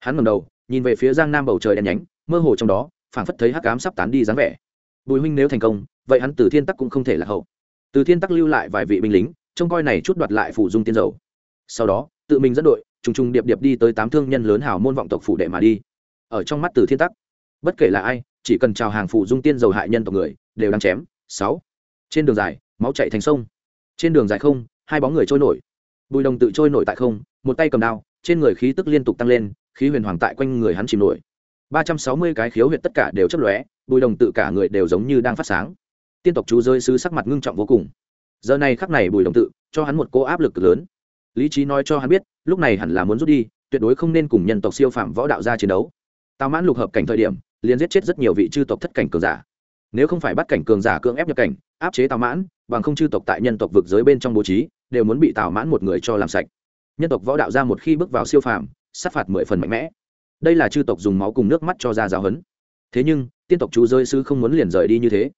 Hắn ngầm đầu, nhìn về phía giang nam bầu trời đen nhánh, mơ hồ trong đó, phảng phất thấy hắc cám sắp tán đi dáng vẻ. Bùi minh nếu thành công, vậy hắn từ thiên tắc cũng không thể là hậu từ thiên tắc lưu lại vài vị binh lính, trông coi này chút đoạt lại phủ dung tiên dầu. Sau đó, tự mình dẫn đội, trùng trùng điệp điệp đi tới tám thương nhân lớn hào môn vọng tộc phủ đệ mà đi. Ở trong mắt từ thiên tắc, bất kể là ai, chỉ cần chào hàng phủ dung tiên dầu hại nhân tộc người, đều đang chém. Sáu. Trên đường dài, máu chạy thành sông. Trên đường dài không, hai bóng người trôi nổi. Bùi đồng tự trôi nổi tại không, một tay cầm đao, trên người khí tức liên tục tăng lên, khí huyền hoàng tại quanh người hắn chìm nổi. Ba trăm sáu mươi cái khiếu huyệt tất cả đều chấp lóe, bùi đồng tự cả người đều giống như đang phát sáng tiên tộc chú rơi sứ sắc mặt ngưng trọng vô cùng. Giờ này khắc này bùi đồng tự cho hắn một cô áp lực lớn. Lý trí nói cho hắn biết, lúc này hẳn là muốn rút đi, tuyệt đối không nên cùng nhân tộc siêu phạm võ đạo ra chiến đấu. Tào mãn lục hợp cảnh thời điểm, liền giết chết rất nhiều vị chư tộc thất cảnh cường giả. Nếu không phải bắt cảnh cường giả cưỡng ép nhập cảnh, áp chế tào mãn, bằng không chư tộc tại nhân tộc vực giới bên trong bố trí, đều muốn bị tào mãn một người cho làm sạch. Nhân tộc võ đạo ra một khi bước vào siêu phàm, sát phạt mười phần mạnh mẽ. Đây là chư tộc dùng máu cùng nước mắt cho ra giáo hấn thế nhưng, tiên tộc chú rơi sứ không muốn liền rời đi như thế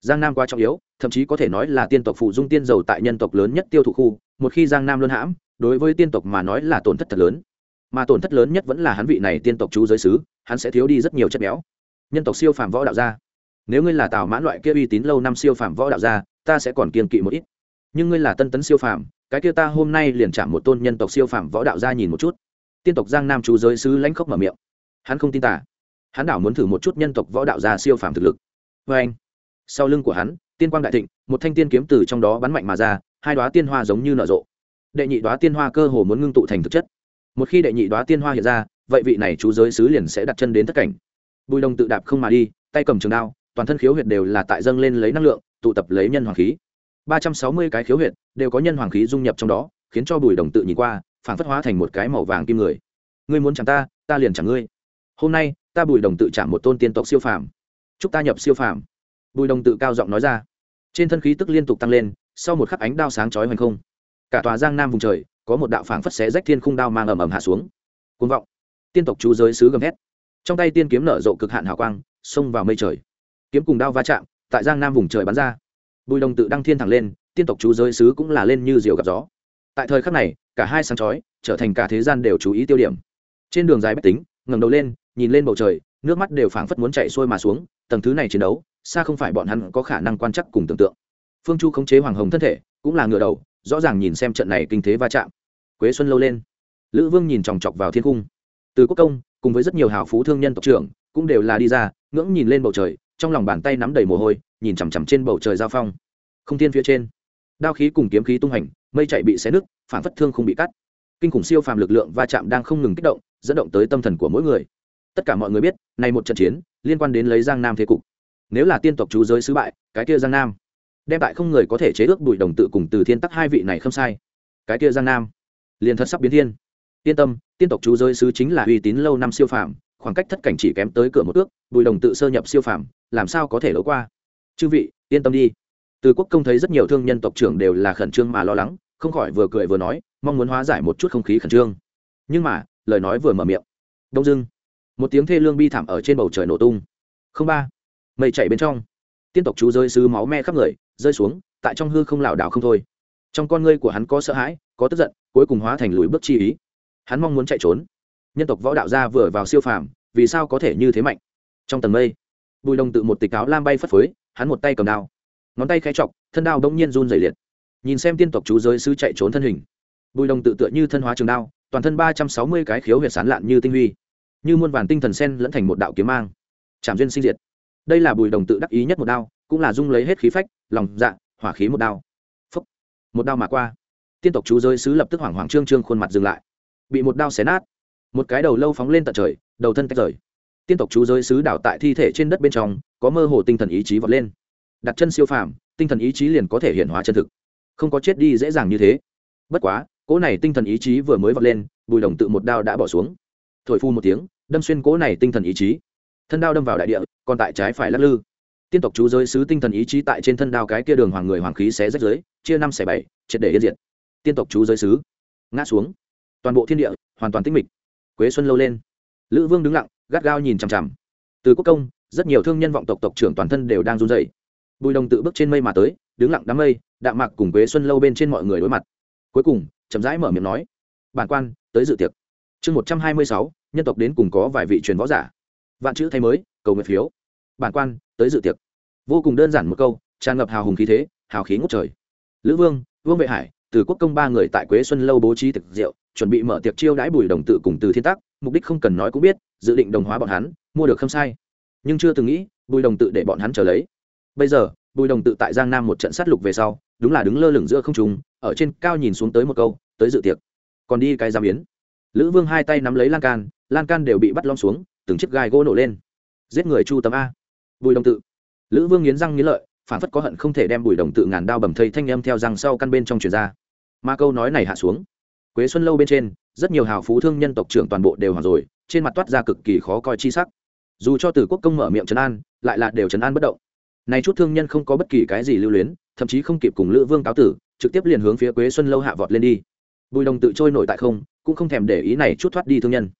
giang nam quá trọng yếu, thậm chí có thể nói là tiên tộc phụ dung tiên dầu tại nhân tộc lớn nhất tiêu thụ khu, một khi giang nam luân hãm, đối với tiên tộc mà nói là tổn thất thật lớn. Mà tổn thất lớn nhất vẫn là hắn vị này tiên tộc chú giới sứ, hắn sẽ thiếu đi rất nhiều chất béo. Nhân tộc siêu phàm võ đạo gia. Nếu ngươi là tào mãn loại kia uy tín lâu năm siêu phàm võ đạo gia, ta sẽ còn kiên kỵ một ít. Nhưng ngươi là tân tấn siêu phàm, cái kia ta hôm nay liền chạm một tôn nhân tộc siêu phàm võ đạo gia nhìn một chút. Tiên tộc giang nam chú giới sứ lãnh khốc mở miệng. Hắn không tin tả hắn đảo muốn thử một chút nhân tộc võ đạo gia siêu phàm thực lực. Vê anh sau lưng của hắn, tiên quang đại thịnh, một thanh tiên kiếm từ trong đó bắn mạnh mà ra, hai đoá tiên hoa giống như nở rộ. Đệ nhị đoá tiên hoa cơ hồ muốn ngưng tụ thành thực chất. Một khi đệ nhị đoá tiên hoa hiện ra, vậy vị này chú giới sứ liền sẽ đặt chân đến tất cảnh. Bùi đồng tự đạp không mà đi, tay cầm trường đao, toàn thân khiếu huyệt đều là tại dâng lên lấy năng lượng, tụ tập lấy nhân hoàng khí. Ba trăm sáu mươi cái khiếu huyệt đều có nhân hoàng khí dung nhập trong đó, khiến cho bùi đồng tự nhìn qua phản phất hóa thành một cái màu vàng kim người. Ngươi muốn chẳng ta ta liền chẳng ngươi. Hôm nay, ta bùi đồng tự chạm một tôn tiên tộc siêu phàm. Chúc ta nhập siêu phàm bùi đồng tự cao giọng nói ra. Trên thân khí tức liên tục tăng lên, sau một khắc ánh đao sáng chói hoành không. Cả tòa giang nam vùng trời, có một đạo phảng phất xé rách thiên khung đao mang ầm ầm hạ xuống. Côn vọng. Tiên tộc chú giới sứ gầm hét trong tay tiên kiếm nở rộ cực hạn hào quang, xông vào mây trời. Kiếm cùng đao va chạm, tại giang nam vùng trời bắn ra. Bùi đồng tự đăng thiên thẳng lên, tiên tộc chú giới sứ cũng là lên như diều gặp gió. Tại thời khắc này, cả hai sáng chói, trở thành cả thế gian đều chú ý tiêu điểm. Trên đường dài bách tính, ngẩng đầu lên, nhìn lên bầu trời, nước mắt đều phảng phất muốn chạy xuôi mà xuống, tầng thứ này chiến đấu xa không phải bọn hắn có khả năng quan chắc cùng tưởng tượng. Phương chu khống chế hoàng hồng thân thể, cũng là ngựa đầu, rõ ràng nhìn xem trận này kinh thế va chạm. Quế xuân lâu lên. Lữ vương nhìn chòng chọc vào thiên cung. Từ quốc công, cùng với rất nhiều hào phú thương nhân tộc trưởng, cũng đều là đi ra, ngưỡng nhìn lên bầu trời, trong lòng bàn tay nắm đầy mồ hôi, nhìn chằm chằm trên bầu trời giao phong. Không thiên phía trên. Đao khí cùng kiếm khí tung hành, mây chạy bị xé nứt, phản phất thương không bị cắt. Kinh khủng siêu phàm lực lượng va chạm đang không ngừng kích động, dẫn động tới tâm thần của mỗi người. Tất cả mọi người biết, này một trận chiến, liên quan đến lấy giang nam thế cục nếu là tiên tộc chú giới sứ bại, cái kia giang nam, đem bại không người có thể chế ước bùi đồng tự cùng từ thiên tắc hai vị này không sai. Cái kia giang nam, liền thật sắp biến thiên. Yên tâm, tiên tộc chú giới sứ chính là uy tín lâu năm siêu phàm, khoảng cách thất cảnh chỉ kém tới cửa một ước, bùi đồng tự sơ nhập siêu phàm, làm sao có thể lỡ qua? Chư vị, yên tâm đi. Từ quốc công thấy rất nhiều thương nhân tộc trưởng đều là khẩn trương mà lo lắng, không khỏi vừa cười vừa nói, mong muốn hóa giải một chút không khí khẩn trương. Nhưng mà, lời nói vừa mở miệng. Đông dưng một tiếng thê lương bi thảm ở trên bầu trời nổ tung. Không ba mây chạy bên trong. Tiên tộc chú rơi sứ máu me khắp người, rơi xuống, tại trong hư không lảo đảo không thôi. Trong con ngươi của hắn có sợ hãi, có tức giận, cuối cùng hóa thành lùi bước chi ý. Hắn mong muốn chạy trốn. Nhân tộc võ đạo gia vừa vào siêu phàm, vì sao có thể như thế mạnh? Trong tầng mây, bùi đồng tự một tịch áo lam bay phất phới, hắn một tay cầm đao. Ngón tay khẽ chọc, thân đao đông nhiên run dày liệt. Nhìn xem tiên tộc chú giới sứ chạy trốn thân hình, bùi đồng tự tựa như thân hóa trường đao, toàn thân ba trăm sáu mươi cái khiếu huyệt sán lạn như tinh huy, như muôn vàn tinh thần sen lẫn thành một đạo kiếm mang. Chạm duyên sinh diệt đây là bùi đồng tự đắc ý nhất một đao, cũng là dung lấy hết khí phách, lòng dạ hỏa khí một đao. Phấp một đao mà qua. Tiên tộc chú giới sứ lập tức hoảng hoảng trương trương khuôn mặt dừng lại. Bị một đao xé nát. Một cái đầu lâu phóng lên tận trời, đầu thân tách rời. Tiên tộc chú giới sứ đảo tại thi thể trên đất bên trong, có mơ hồ tinh thần ý chí vọt lên. Đặt chân siêu phàm, tinh thần ý chí liền có thể hiện hóa chân thực. Không có chết đi dễ dàng như thế. Bất quá, cỗ này tinh thần ý chí vừa mới vọt lên, bùi đồng tự một đao đã bỏ xuống. Thổi phu một tiếng, đâm xuyên cỗ này tinh thần ý chí thân đao đâm vào đại địa, còn tại trái phải lắc lư. Tiên tộc chú giới sứ tinh thần ý chí tại trên thân đao cái kia đường hoàng người hoàng khí xé rách giới, chia năm xẻ bảy, triệt để yên diệt. Tiên tộc chú giới sứ, ngã xuống. Toàn bộ thiên địa, hoàn toàn tĩnh mịch. Quế xuân lâu lên. Lữ vương đứng lặng, gắt gao nhìn chằm chằm. Từ quốc công, rất nhiều thương nhân vọng tộc tộc trưởng toàn thân đều đang run rẩy. Bùi đồng tự bước trên mây mà tới, đứng lặng đám mây, đạm mạc cùng quế xuân lâu bên trên mọi người đối mặt. Cuối cùng, chậm rãi mở miệng nói, bản quan, tới dự tiệc. Chương một trăm hai mươi sáu, nhân tộc đến cùng có vài vị truyền võ giả vạn chữ thay mới, cầu nguyện phiếu. Bản quan, tới dự tiệc. Vô cùng đơn giản một câu, tràn ngập hào hùng khí thế, hào khí ngút trời. Lữ vương vương vệ hải, từ quốc công ba người tại quế xuân lâu bố trí tiệc rượu, chuẩn bị mở tiệc chiêu đãi bùi đồng tự cùng từ thiên tắc, mục đích không cần nói cũng biết, dự định đồng hóa bọn hắn, mua được không sai. Nhưng chưa từng nghĩ, bùi đồng tự để bọn hắn trở lấy. Bây giờ, bùi đồng tự tại giang nam một trận sát lục về sau, đúng là đứng lơ lửng giữa không trùng ở trên cao nhìn xuống tới một câu, tới dự tiệc. Còn đi cái giam biến lữ vương hai tay nắm lấy lan can lan can đều bị bắt lom xuống từng chiếc gai gỗ nổ lên. Giết người chu tấm a. Bùi đồng tự. Lữ vương nghiến răng nghiến lợi, phản phất có hận không thể đem bùi đồng tự ngàn đao bầm thây thanh âm theo răng sau căn bên trong truyền ra. Mà câu nói này hạ xuống. Quế xuân lâu bên trên, rất nhiều hào phú thương nhân tộc trưởng toàn bộ đều hoàng rồi, trên mặt toát ra cực kỳ khó coi chi sắc. Dù cho từ quốc công mở miệng trấn an, lại là đều trấn an bất động. Này chút thương nhân không có bất kỳ cái gì lưu luyến, thậm chí không kịp cùng lữ vương cáo tử, trực tiếp liền hướng phía quế xuân lâu hạ vọt lên đi. Bùi đồng tự trôi nổi tại không, cũng không thèm để ý này chút thoát đi thương nhân.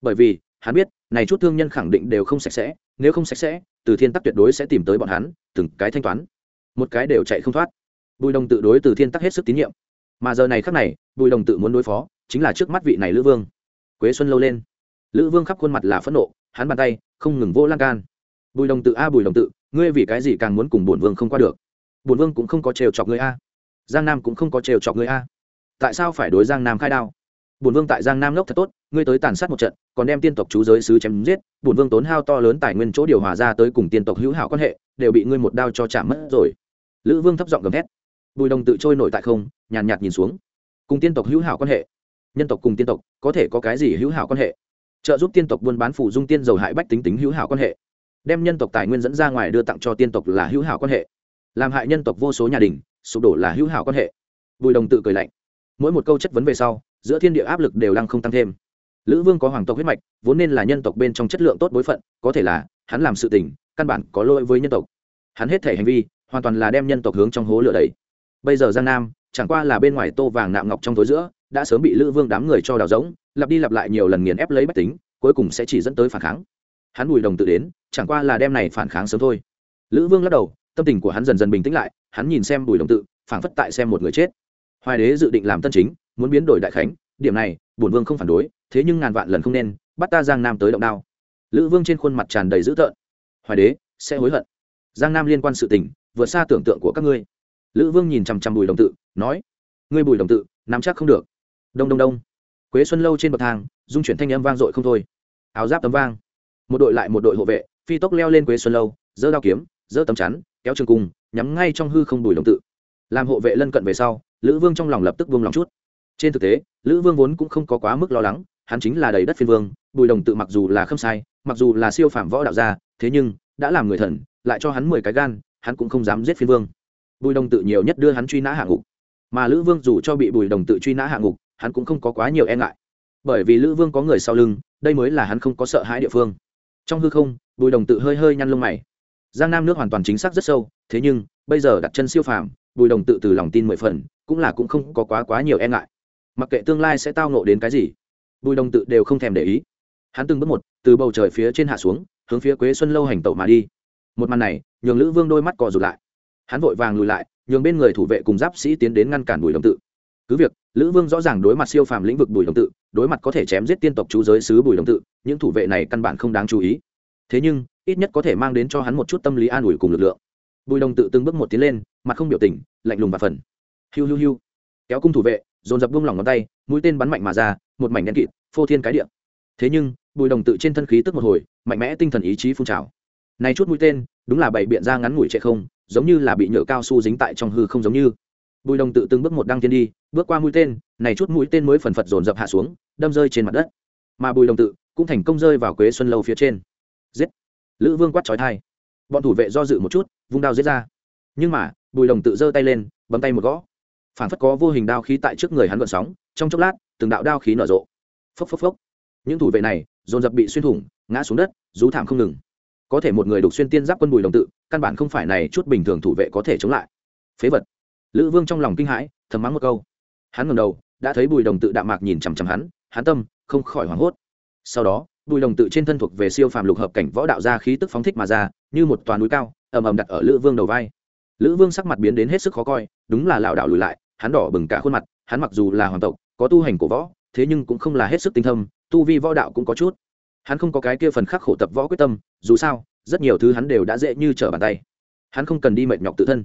Bởi vì, hắn biết này chút thương nhân khẳng định đều không sạch sẽ, nếu không sạch sẽ, từ thiên tắc tuyệt đối sẽ tìm tới bọn hắn, từng cái thanh toán. Một cái đều chạy không thoát. Bùi đồng tự đối từ thiên tắc hết sức tín nhiệm. Mà giờ này khác này, bùi đồng tự muốn đối phó, chính là trước mắt vị này lữ vương. Quế xuân lâu lên. Lữ vương khắp khuôn mặt là phẫn nộ, hắn bàn tay không ngừng vô lan can. Bùi đồng tự a, bùi đồng tự, ngươi vì cái gì càng muốn cùng bổn vương không qua được? Bổn vương cũng không có trêu chọc ngươi a. Giang nam cũng không có trêu chọc ngươi a. Tại sao phải đối giang nam khai đao? Bổn vương tại giang nam lốc thật tốt ngươi tới tàn sát một trận, còn đem tiên tộc chú giới sứ chém giết, bổn vương tốn hao to lớn tài nguyên chỗ điều hòa ra tới cùng tiên tộc hữu hảo quan hệ, đều bị ngươi một đao cho chạm mất rồi. Lữ vương thấp giọng gầm thét. Bùi đồng tự trôi nổi tại không, nhàn nhạt nhìn xuống. Cùng tiên tộc hữu hảo quan hệ. Nhân tộc cùng tiên tộc, có thể có cái gì hữu hảo quan hệ? Trợ giúp tiên tộc buôn bán phủ dung tiên dầu hại bách tính tính hữu hảo quan hệ. Đem nhân tộc tài nguyên dẫn ra ngoài đưa tặng cho tiên tộc là hữu hảo quan hệ. Làm hại nhân tộc vô số nhà đình, sụp đổ là hữu hảo quan hệ. Bùi đồng tự cười lạnh. Mỗi một câu chất vấn về sau, giữa thiên địa áp lực đều đang không tăng thêm lữ vương có hoàng tộc huyết mạch, vốn nên là nhân tộc bên trong chất lượng tốt bối phận, có thể là hắn làm sự tình, căn bản có lỗi với nhân tộc. Hắn hết thể hành vi, hoàn toàn là đem nhân tộc hướng trong hố lửa đầy bây giờ giang nam, chẳng qua là bên ngoài tô vàng nạm ngọc trong tối giữa, đã sớm bị lữ vương đám người cho đào rỗng, lặp đi lặp lại nhiều lần nghiền ép lấy bách tính, cuối cùng sẽ chỉ dẫn tới phản kháng. Hắn bùi đồng tự đến, chẳng qua là đem này phản kháng sớm thôi. Lữ vương lắc đầu, tâm tình của hắn dần dần bình tĩnh lại, hắn nhìn xem bùi đồng tự, phảng phất tại xem một người chết. Hoài đế dự định làm tân chính, muốn biến đổi đại khánh điểm này, bổn vương không phản đối, thế nhưng ngàn vạn lần không nên, bắt ta giang nam tới động đao. Lữ vương trên khuôn mặt tràn đầy dữ tợn. Hoài đế, sẽ hối hận. Giang nam liên quan sự tình, vượt xa tưởng tượng của các ngươi. Lữ vương nhìn chằm chằm bùi đồng tự, nói, ngươi bùi đồng tự, nắm chắc không được. Đông đông đông. Quế xuân lâu trên bậc thang dung chuyển thanh âm vang dội không thôi. Áo giáp tấm vang. Một đội lại một đội hộ vệ, phi tốc leo lên quế xuân lâu, giơ đao kiếm, giơ tấm chắn, kéo trường cung, nhắm ngay trong hư không bùi đồng tự. Làm hộ vệ lân cận về sau, lữ vương trong lòng lập tức vương lòng chút trên thực tế, lữ vương vốn cũng không có quá mức lo lắng, hắn chính là đầy đất phiên vương, bùi đồng tự mặc dù là không sai, mặc dù là siêu phạm võ đạo gia, thế nhưng, đã làm người thần, lại cho hắn mười cái gan, hắn cũng không dám giết phiên vương. Bùi đồng tự nhiều nhất đưa hắn truy nã hạ ngục. Mà lữ vương dù cho bị bùi đồng tự truy nã hạ ngục, hắn cũng không có quá nhiều e ngại. Bởi vì lữ vương có người sau lưng, đây mới là hắn không có sợ hãi địa phương. Trong hư không, bùi đồng tự hơi hơi nhăn lông mày. Giang nam nước hoàn toàn chính xác rất sâu, thế nhưng, bây giờ đặt chân siêu phàm, bùi đồng tự từ lòng tin mười phần, cũng là cũng không có quá quá nhiều e ngại mặc kệ tương lai sẽ tao nộ đến cái gì, bùi đồng tự đều không thèm để ý. Hắn từng bước một, từ bầu trời phía trên hạ xuống, hướng phía quế xuân lâu hành tẩu mà đi. Một màn này, nhường lữ vương đôi mắt cò rụt lại. Hắn vội vàng lùi lại, nhường bên người thủ vệ cùng giáp sĩ tiến đến ngăn cản bùi đồng tự. Cứ việc, lữ vương rõ ràng đối mặt siêu phàm lĩnh vực bùi đồng tự, đối mặt có thể chém giết tiên tộc chú giới sứ bùi đồng tự, những thủ vệ này căn bản không đáng chú ý. Thế nhưng, ít nhất có thể mang đến cho hắn một chút tâm lý an ủi cùng lực lượng. Bùi đồng tự từng bước một tiến lên, mặt không biểu tình, lạnh lùng và phần. Hiu hiu hiu. Kéo cung thủ vệ dồn dập buông lỏng ngón tay, mũi tên bắn mạnh mà ra, một mảnh đen kịt, phô thiên cái điện thế nhưng, bùi đồng tự trên thân khí tức một hồi, mạnh mẽ tinh thần ý chí phun trào. Này chút mũi tên, đúng là bảy biện ra ngắn ngủi chạy không, giống như là bị nhựa cao su dính tại trong hư không giống như. Bùi đồng tự từng bước một đăng thiên đi, bước qua mũi tên, này chút mũi tên mới phần phật dồn dập hạ xuống, đâm rơi trên mặt đất. Mà bùi đồng tự cũng thành công rơi vào quế xuân lâu phía trên. Giết! Lữ vương quát trói thai. Bọn thủ vệ do dự một chút, vung đao giết ra. Nhưng mà, bùi đồng tự giơ tay lên, bấm tay một gõ phản phất có vô hình đao khí tại trước người hắn vận sóng, trong chốc lát, từng đạo đao khí nở rộ. Phốc phốc phốc. Những thủ vệ này, dồn dập bị xuyên thủng, ngã xuống đất, rú thảm không ngừng. Có thể một người đục xuyên tiên giáp quân bùi đồng tự, căn bản không phải này chút bình thường thủ vệ có thể chống lại. Phế vật. Lữ vương trong lòng kinh hãi, thầm mắng một câu. Hắn ngầm đầu, đã thấy bùi đồng tự đạm mạc nhìn chằm chằm hắn hắn tâm, không khỏi hoảng hốt. Sau đó, bùi đồng tự trên thân thuộc về siêu phàm lục hợp cảnh võ đạo ra khí tức phóng thích mà ra, như một toàn núi cao, ầm ầm đặt ở lữ vương đầu vai. Lữ vương sắc mặt biến đến hết sức khó coi, đúng là lảo đảo lùi lại hắn đỏ bừng cả khuôn mặt, hắn mặc dù là hoàng tộc, có tu hành cổ võ, thế nhưng cũng không là hết sức tinh thâm tu vi võ đạo cũng có chút. Hắn không có cái kia phần khắc khổ tập võ quyết tâm, dù sao, rất nhiều thứ hắn đều đã dễ như trở bàn tay. Hắn không cần đi mệt nhọc tự thân.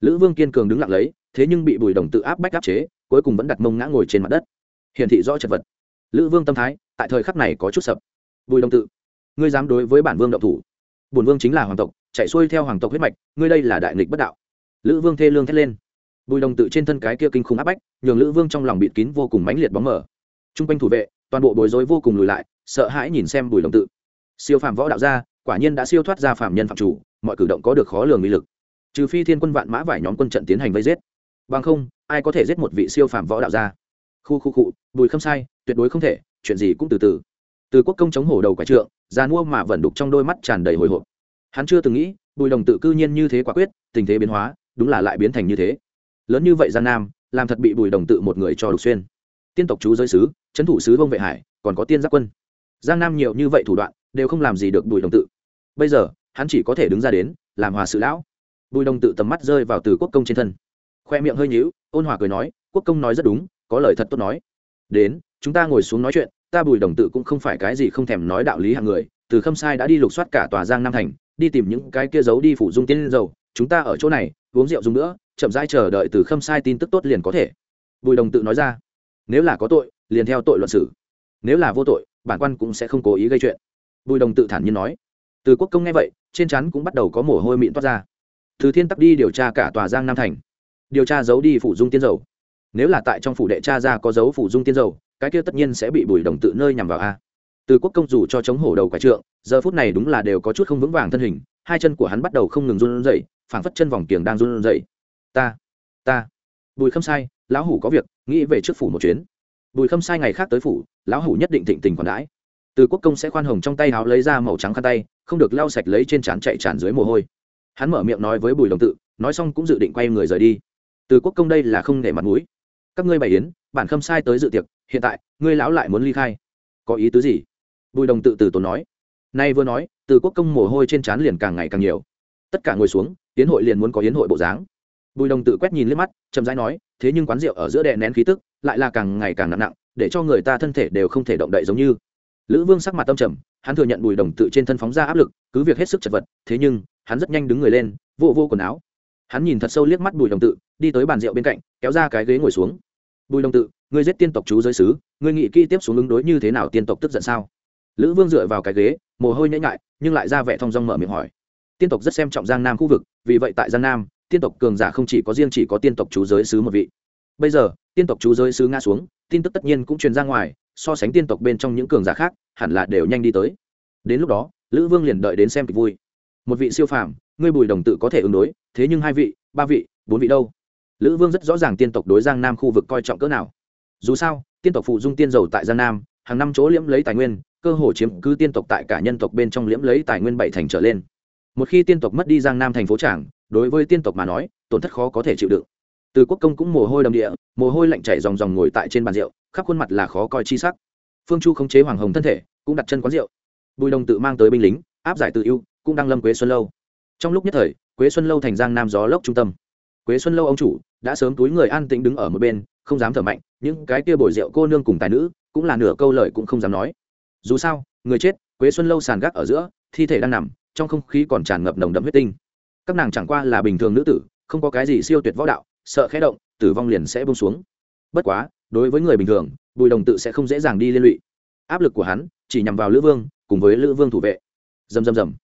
Lữ vương kiên cường đứng lặng lấy, thế nhưng bị bùi đồng tự áp bách áp chế, cuối cùng vẫn đặt mông ngã ngồi trên mặt đất. Hiển thị rõ chật vật. Lữ vương tâm thái, tại thời khắc này có chút sập. Bùi đồng tự, ngươi dám đối với bản vương động thủ. Bùn vương chính là hoàng tộc, chạy xuôi theo hoàng tộc huyết mạch, ngươi đây là đại nghịch bất đạo. Lữ vương thê lương thét lên bùi đồng tự trên thân cái kia kinh khủng áp bách, nhường lữ vương trong lòng bịt kín vô cùng mãnh liệt bóng mở t r u n g quanh thủ vệ, toàn bộ bối rối vô cùng lùi lại, sợ hãi nhìn xem bùi đồng tự. Siêu phạm võ đạo gia, quả nhiên đã siêu thoát ra phạm nhân phạm chủ, mọi cử động có được khó lường mỹ lực. Trừ phi thiên quân vạn mã vải nhóm quân trận tiến hành vây giết. Bằng không, ai có thể giết một vị siêu phạm võ đạo gia? Khu khu cụ bùi không sai, tuyệt đối không thể, chuyện gì cũng từ từ. Từ quốc công chống hổ đầu quả trượng, già mua mà vẫn đục trong đôi mắt tràn đầy hồi hộp. Hắn chưa từng nghĩ, bùi đồng tự cư nhiên như thế quả quyết, tình thế biến hóa, đúng là lại biến thành như thế lớn như vậy gian nam, làm thật bị bùi đồng tự một người cho đục xuyên. Tiên tộc chú giới sứ trấn thủ sứ vông vệ hải, còn có tiên Giác quân. Giang nam nhiều như vậy thủ đoạn, đều không làm gì được bùi đồng tự. Bây giờ, hắn chỉ có thể đứng ra đến, làm hòa sự lão. Bùi đồng tự tầm mắt rơi vào từ quốc công trên thân. Khoe miệng hơi nhíu, ôn hòa cười nói, quốc công nói rất đúng, có lời thật tốt nói. Đến, chúng ta ngồi xuống nói chuyện, ta bùi đồng tự cũng không phải cái gì không thèm nói đạo lý hàng người, từ khâm sai đã đi lục soát cả tòa giang nam thành, đi tìm những cái kia giấu đi phủ dung tiên dầu, chúng ta ở chỗ này, uống rượu dùng nữa chậm rãi chờ đợi từ khâm sai tin tức tốt liền có thể. Bùi đồng tự nói ra, nếu là có tội, liền theo tội luận xử. Nếu là vô tội, bản quan cũng sẽ không cố ý gây chuyện. Bùi đồng tự thản nhiên nói, từ quốc công nghe vậy, trên chắn cũng bắt đầu có mồ hôi mịn toát ra. Từ thiên tắc đi điều tra cả tòa giang nam thành, điều tra giấu đi phủ dung tiên dầu. Nếu là tại trong phủ đệ cha ra có dấu phủ dung tiên dầu, cái kia tất nhiên sẽ bị bùi đồng tự nơi nhằm vào a. Từ quốc công dù cho chống hổ đầu quái trượng, giờ phút này đúng là đều có chút không vững vàng thân hình, hai chân của hắn bắt đầu không ngừng run rẩy, phảng phất chân vòng kiềng đang run rẩy ta ta. Bùi khâm sai, lão hủ có việc, nghĩ về trước phủ một chuyến. Bùi khâm sai ngày khác tới phủ, lão hủ nhất định thịnh tình còn đãi. Từ quốc công sẽ khoan hồng trong tay áo lấy ra màu trắng khăn tay, không được lau sạch lấy trên trán chạy tràn dưới mồ hôi. Hắn mở miệng nói với bùi đồng tự, nói xong cũng dự định quay người rời đi. Từ quốc công đây là không để mặt mũi. Các ngươi bày yến, bản khâm sai tới dự tiệc, hiện tại, ngươi lão lại muốn ly khai. Có ý tứ gì? Bùi đồng tự từ tốn nói. Nay vừa nói, từ quốc công mồ hôi trên trán liền càng ngày càng nhiều. Tất cả ngồi xuống, yến hội liền muốn có yến hội bộ dáng bùi đồng tự quét nhìn lên mắt, chậm rãi nói, thế nhưng quán rượu ở giữa đè nén khí tức, lại là càng ngày càng nặng nặng, để cho người ta thân thể đều không thể động đậy giống như. Lữ vương sắc mặt tâm trầm, hắn thừa nhận bùi đồng tự trên thân phóng ra áp lực, cứ việc hết sức chật vật, thế nhưng, hắn rất nhanh đứng người lên vô vô quần áo. Hắn nhìn thật sâu liếc mắt bùi đồng tự, đi tới bàn rượu bên cạnh, kéo ra cái ghế ngồi xuống. Bùi đồng tự, ngươi giết tiên tộc chú giới sứ, ngươi nghĩ kỹ tiếp xuống ứng đối như thế nào tiên tộc tức giận sao? Lữ vương dựa vào cái ghế, mồ hôi nhễ ngại nhưng lại ra vẻ thong dong mở miệng hỏi. Tiên tộc rất xem trọng giang nam khu vực, vì vậy tại giang nam tiên tộc cường giả không chỉ có riêng chỉ có tiên tộc chú giới sứ một vị. Bây giờ, tiên tộc chú giới sứ ngã xuống, tin tức tất nhiên cũng truyền ra ngoài, so sánh tiên tộc bên trong những cường giả khác, hẳn là đều nhanh đi tới. Đến lúc đó, lữ vương liền đợi đến xem kịch vui. Một vị siêu phàm, ngươi bùi đồng tự có thể ứng đối, thế nhưng hai vị, ba vị, bốn vị đâu? Lữ vương rất rõ ràng tiên tộc đối giang nam khu vực coi trọng cỡ nào. Dù sao, tiên tộc phụ dung tiên dầu tại giang nam, hàng năm chỗ liễm lấy tài nguyên, cơ hồ chiếm cứ tiên tộc tại cả nhân tộc bên trong liễm lấy tài nguyên bảy thành trở lên. Một khi tiên tộc mất đi giang nam thành phố trảng đối với tiên tộc mà nói, tổn thất khó có thể chịu đựng. Từ quốc công cũng mồ hôi đầm địa, mồ hôi lạnh chảy dòng dòng ngồi tại trên bàn rượu, khắp khuôn mặt là khó coi chi sắc. Phương chu khống chế hoàng hồng thân thể, cũng đặt chân quán rượu. Bùi đồng tự mang tới binh lính, áp giải tự ưu, cũng đang lâm quế xuân lâu. Trong lúc nhất thời, quế xuân lâu thành giang nam gió lốc trung tâm. Quế xuân lâu ông chủ đã sớm túi người an tĩnh đứng ở một bên, không dám thở mạnh, những cái kia bồi rượu cô nương cùng tài nữ, cũng là nửa câu lời cũng không dám nói. Dù sao, người chết, quế xuân lâu sàn gác ở giữa, thi thể đang nằm, trong không khí còn tràn ngập nồng đậm huyết tinh các nàng chẳng qua là bình thường nữ tử, không có cái gì siêu tuyệt võ đạo, sợ khẽ động, tử vong liền sẽ bông xuống. Bất quá, đối với người bình thường, bùi đồng tự sẽ không dễ dàng đi liên lụy. Áp lực của hắn chỉ nhằm vào lữ vương, cùng với lữ vương thủ vệ. Dầm dầm dầm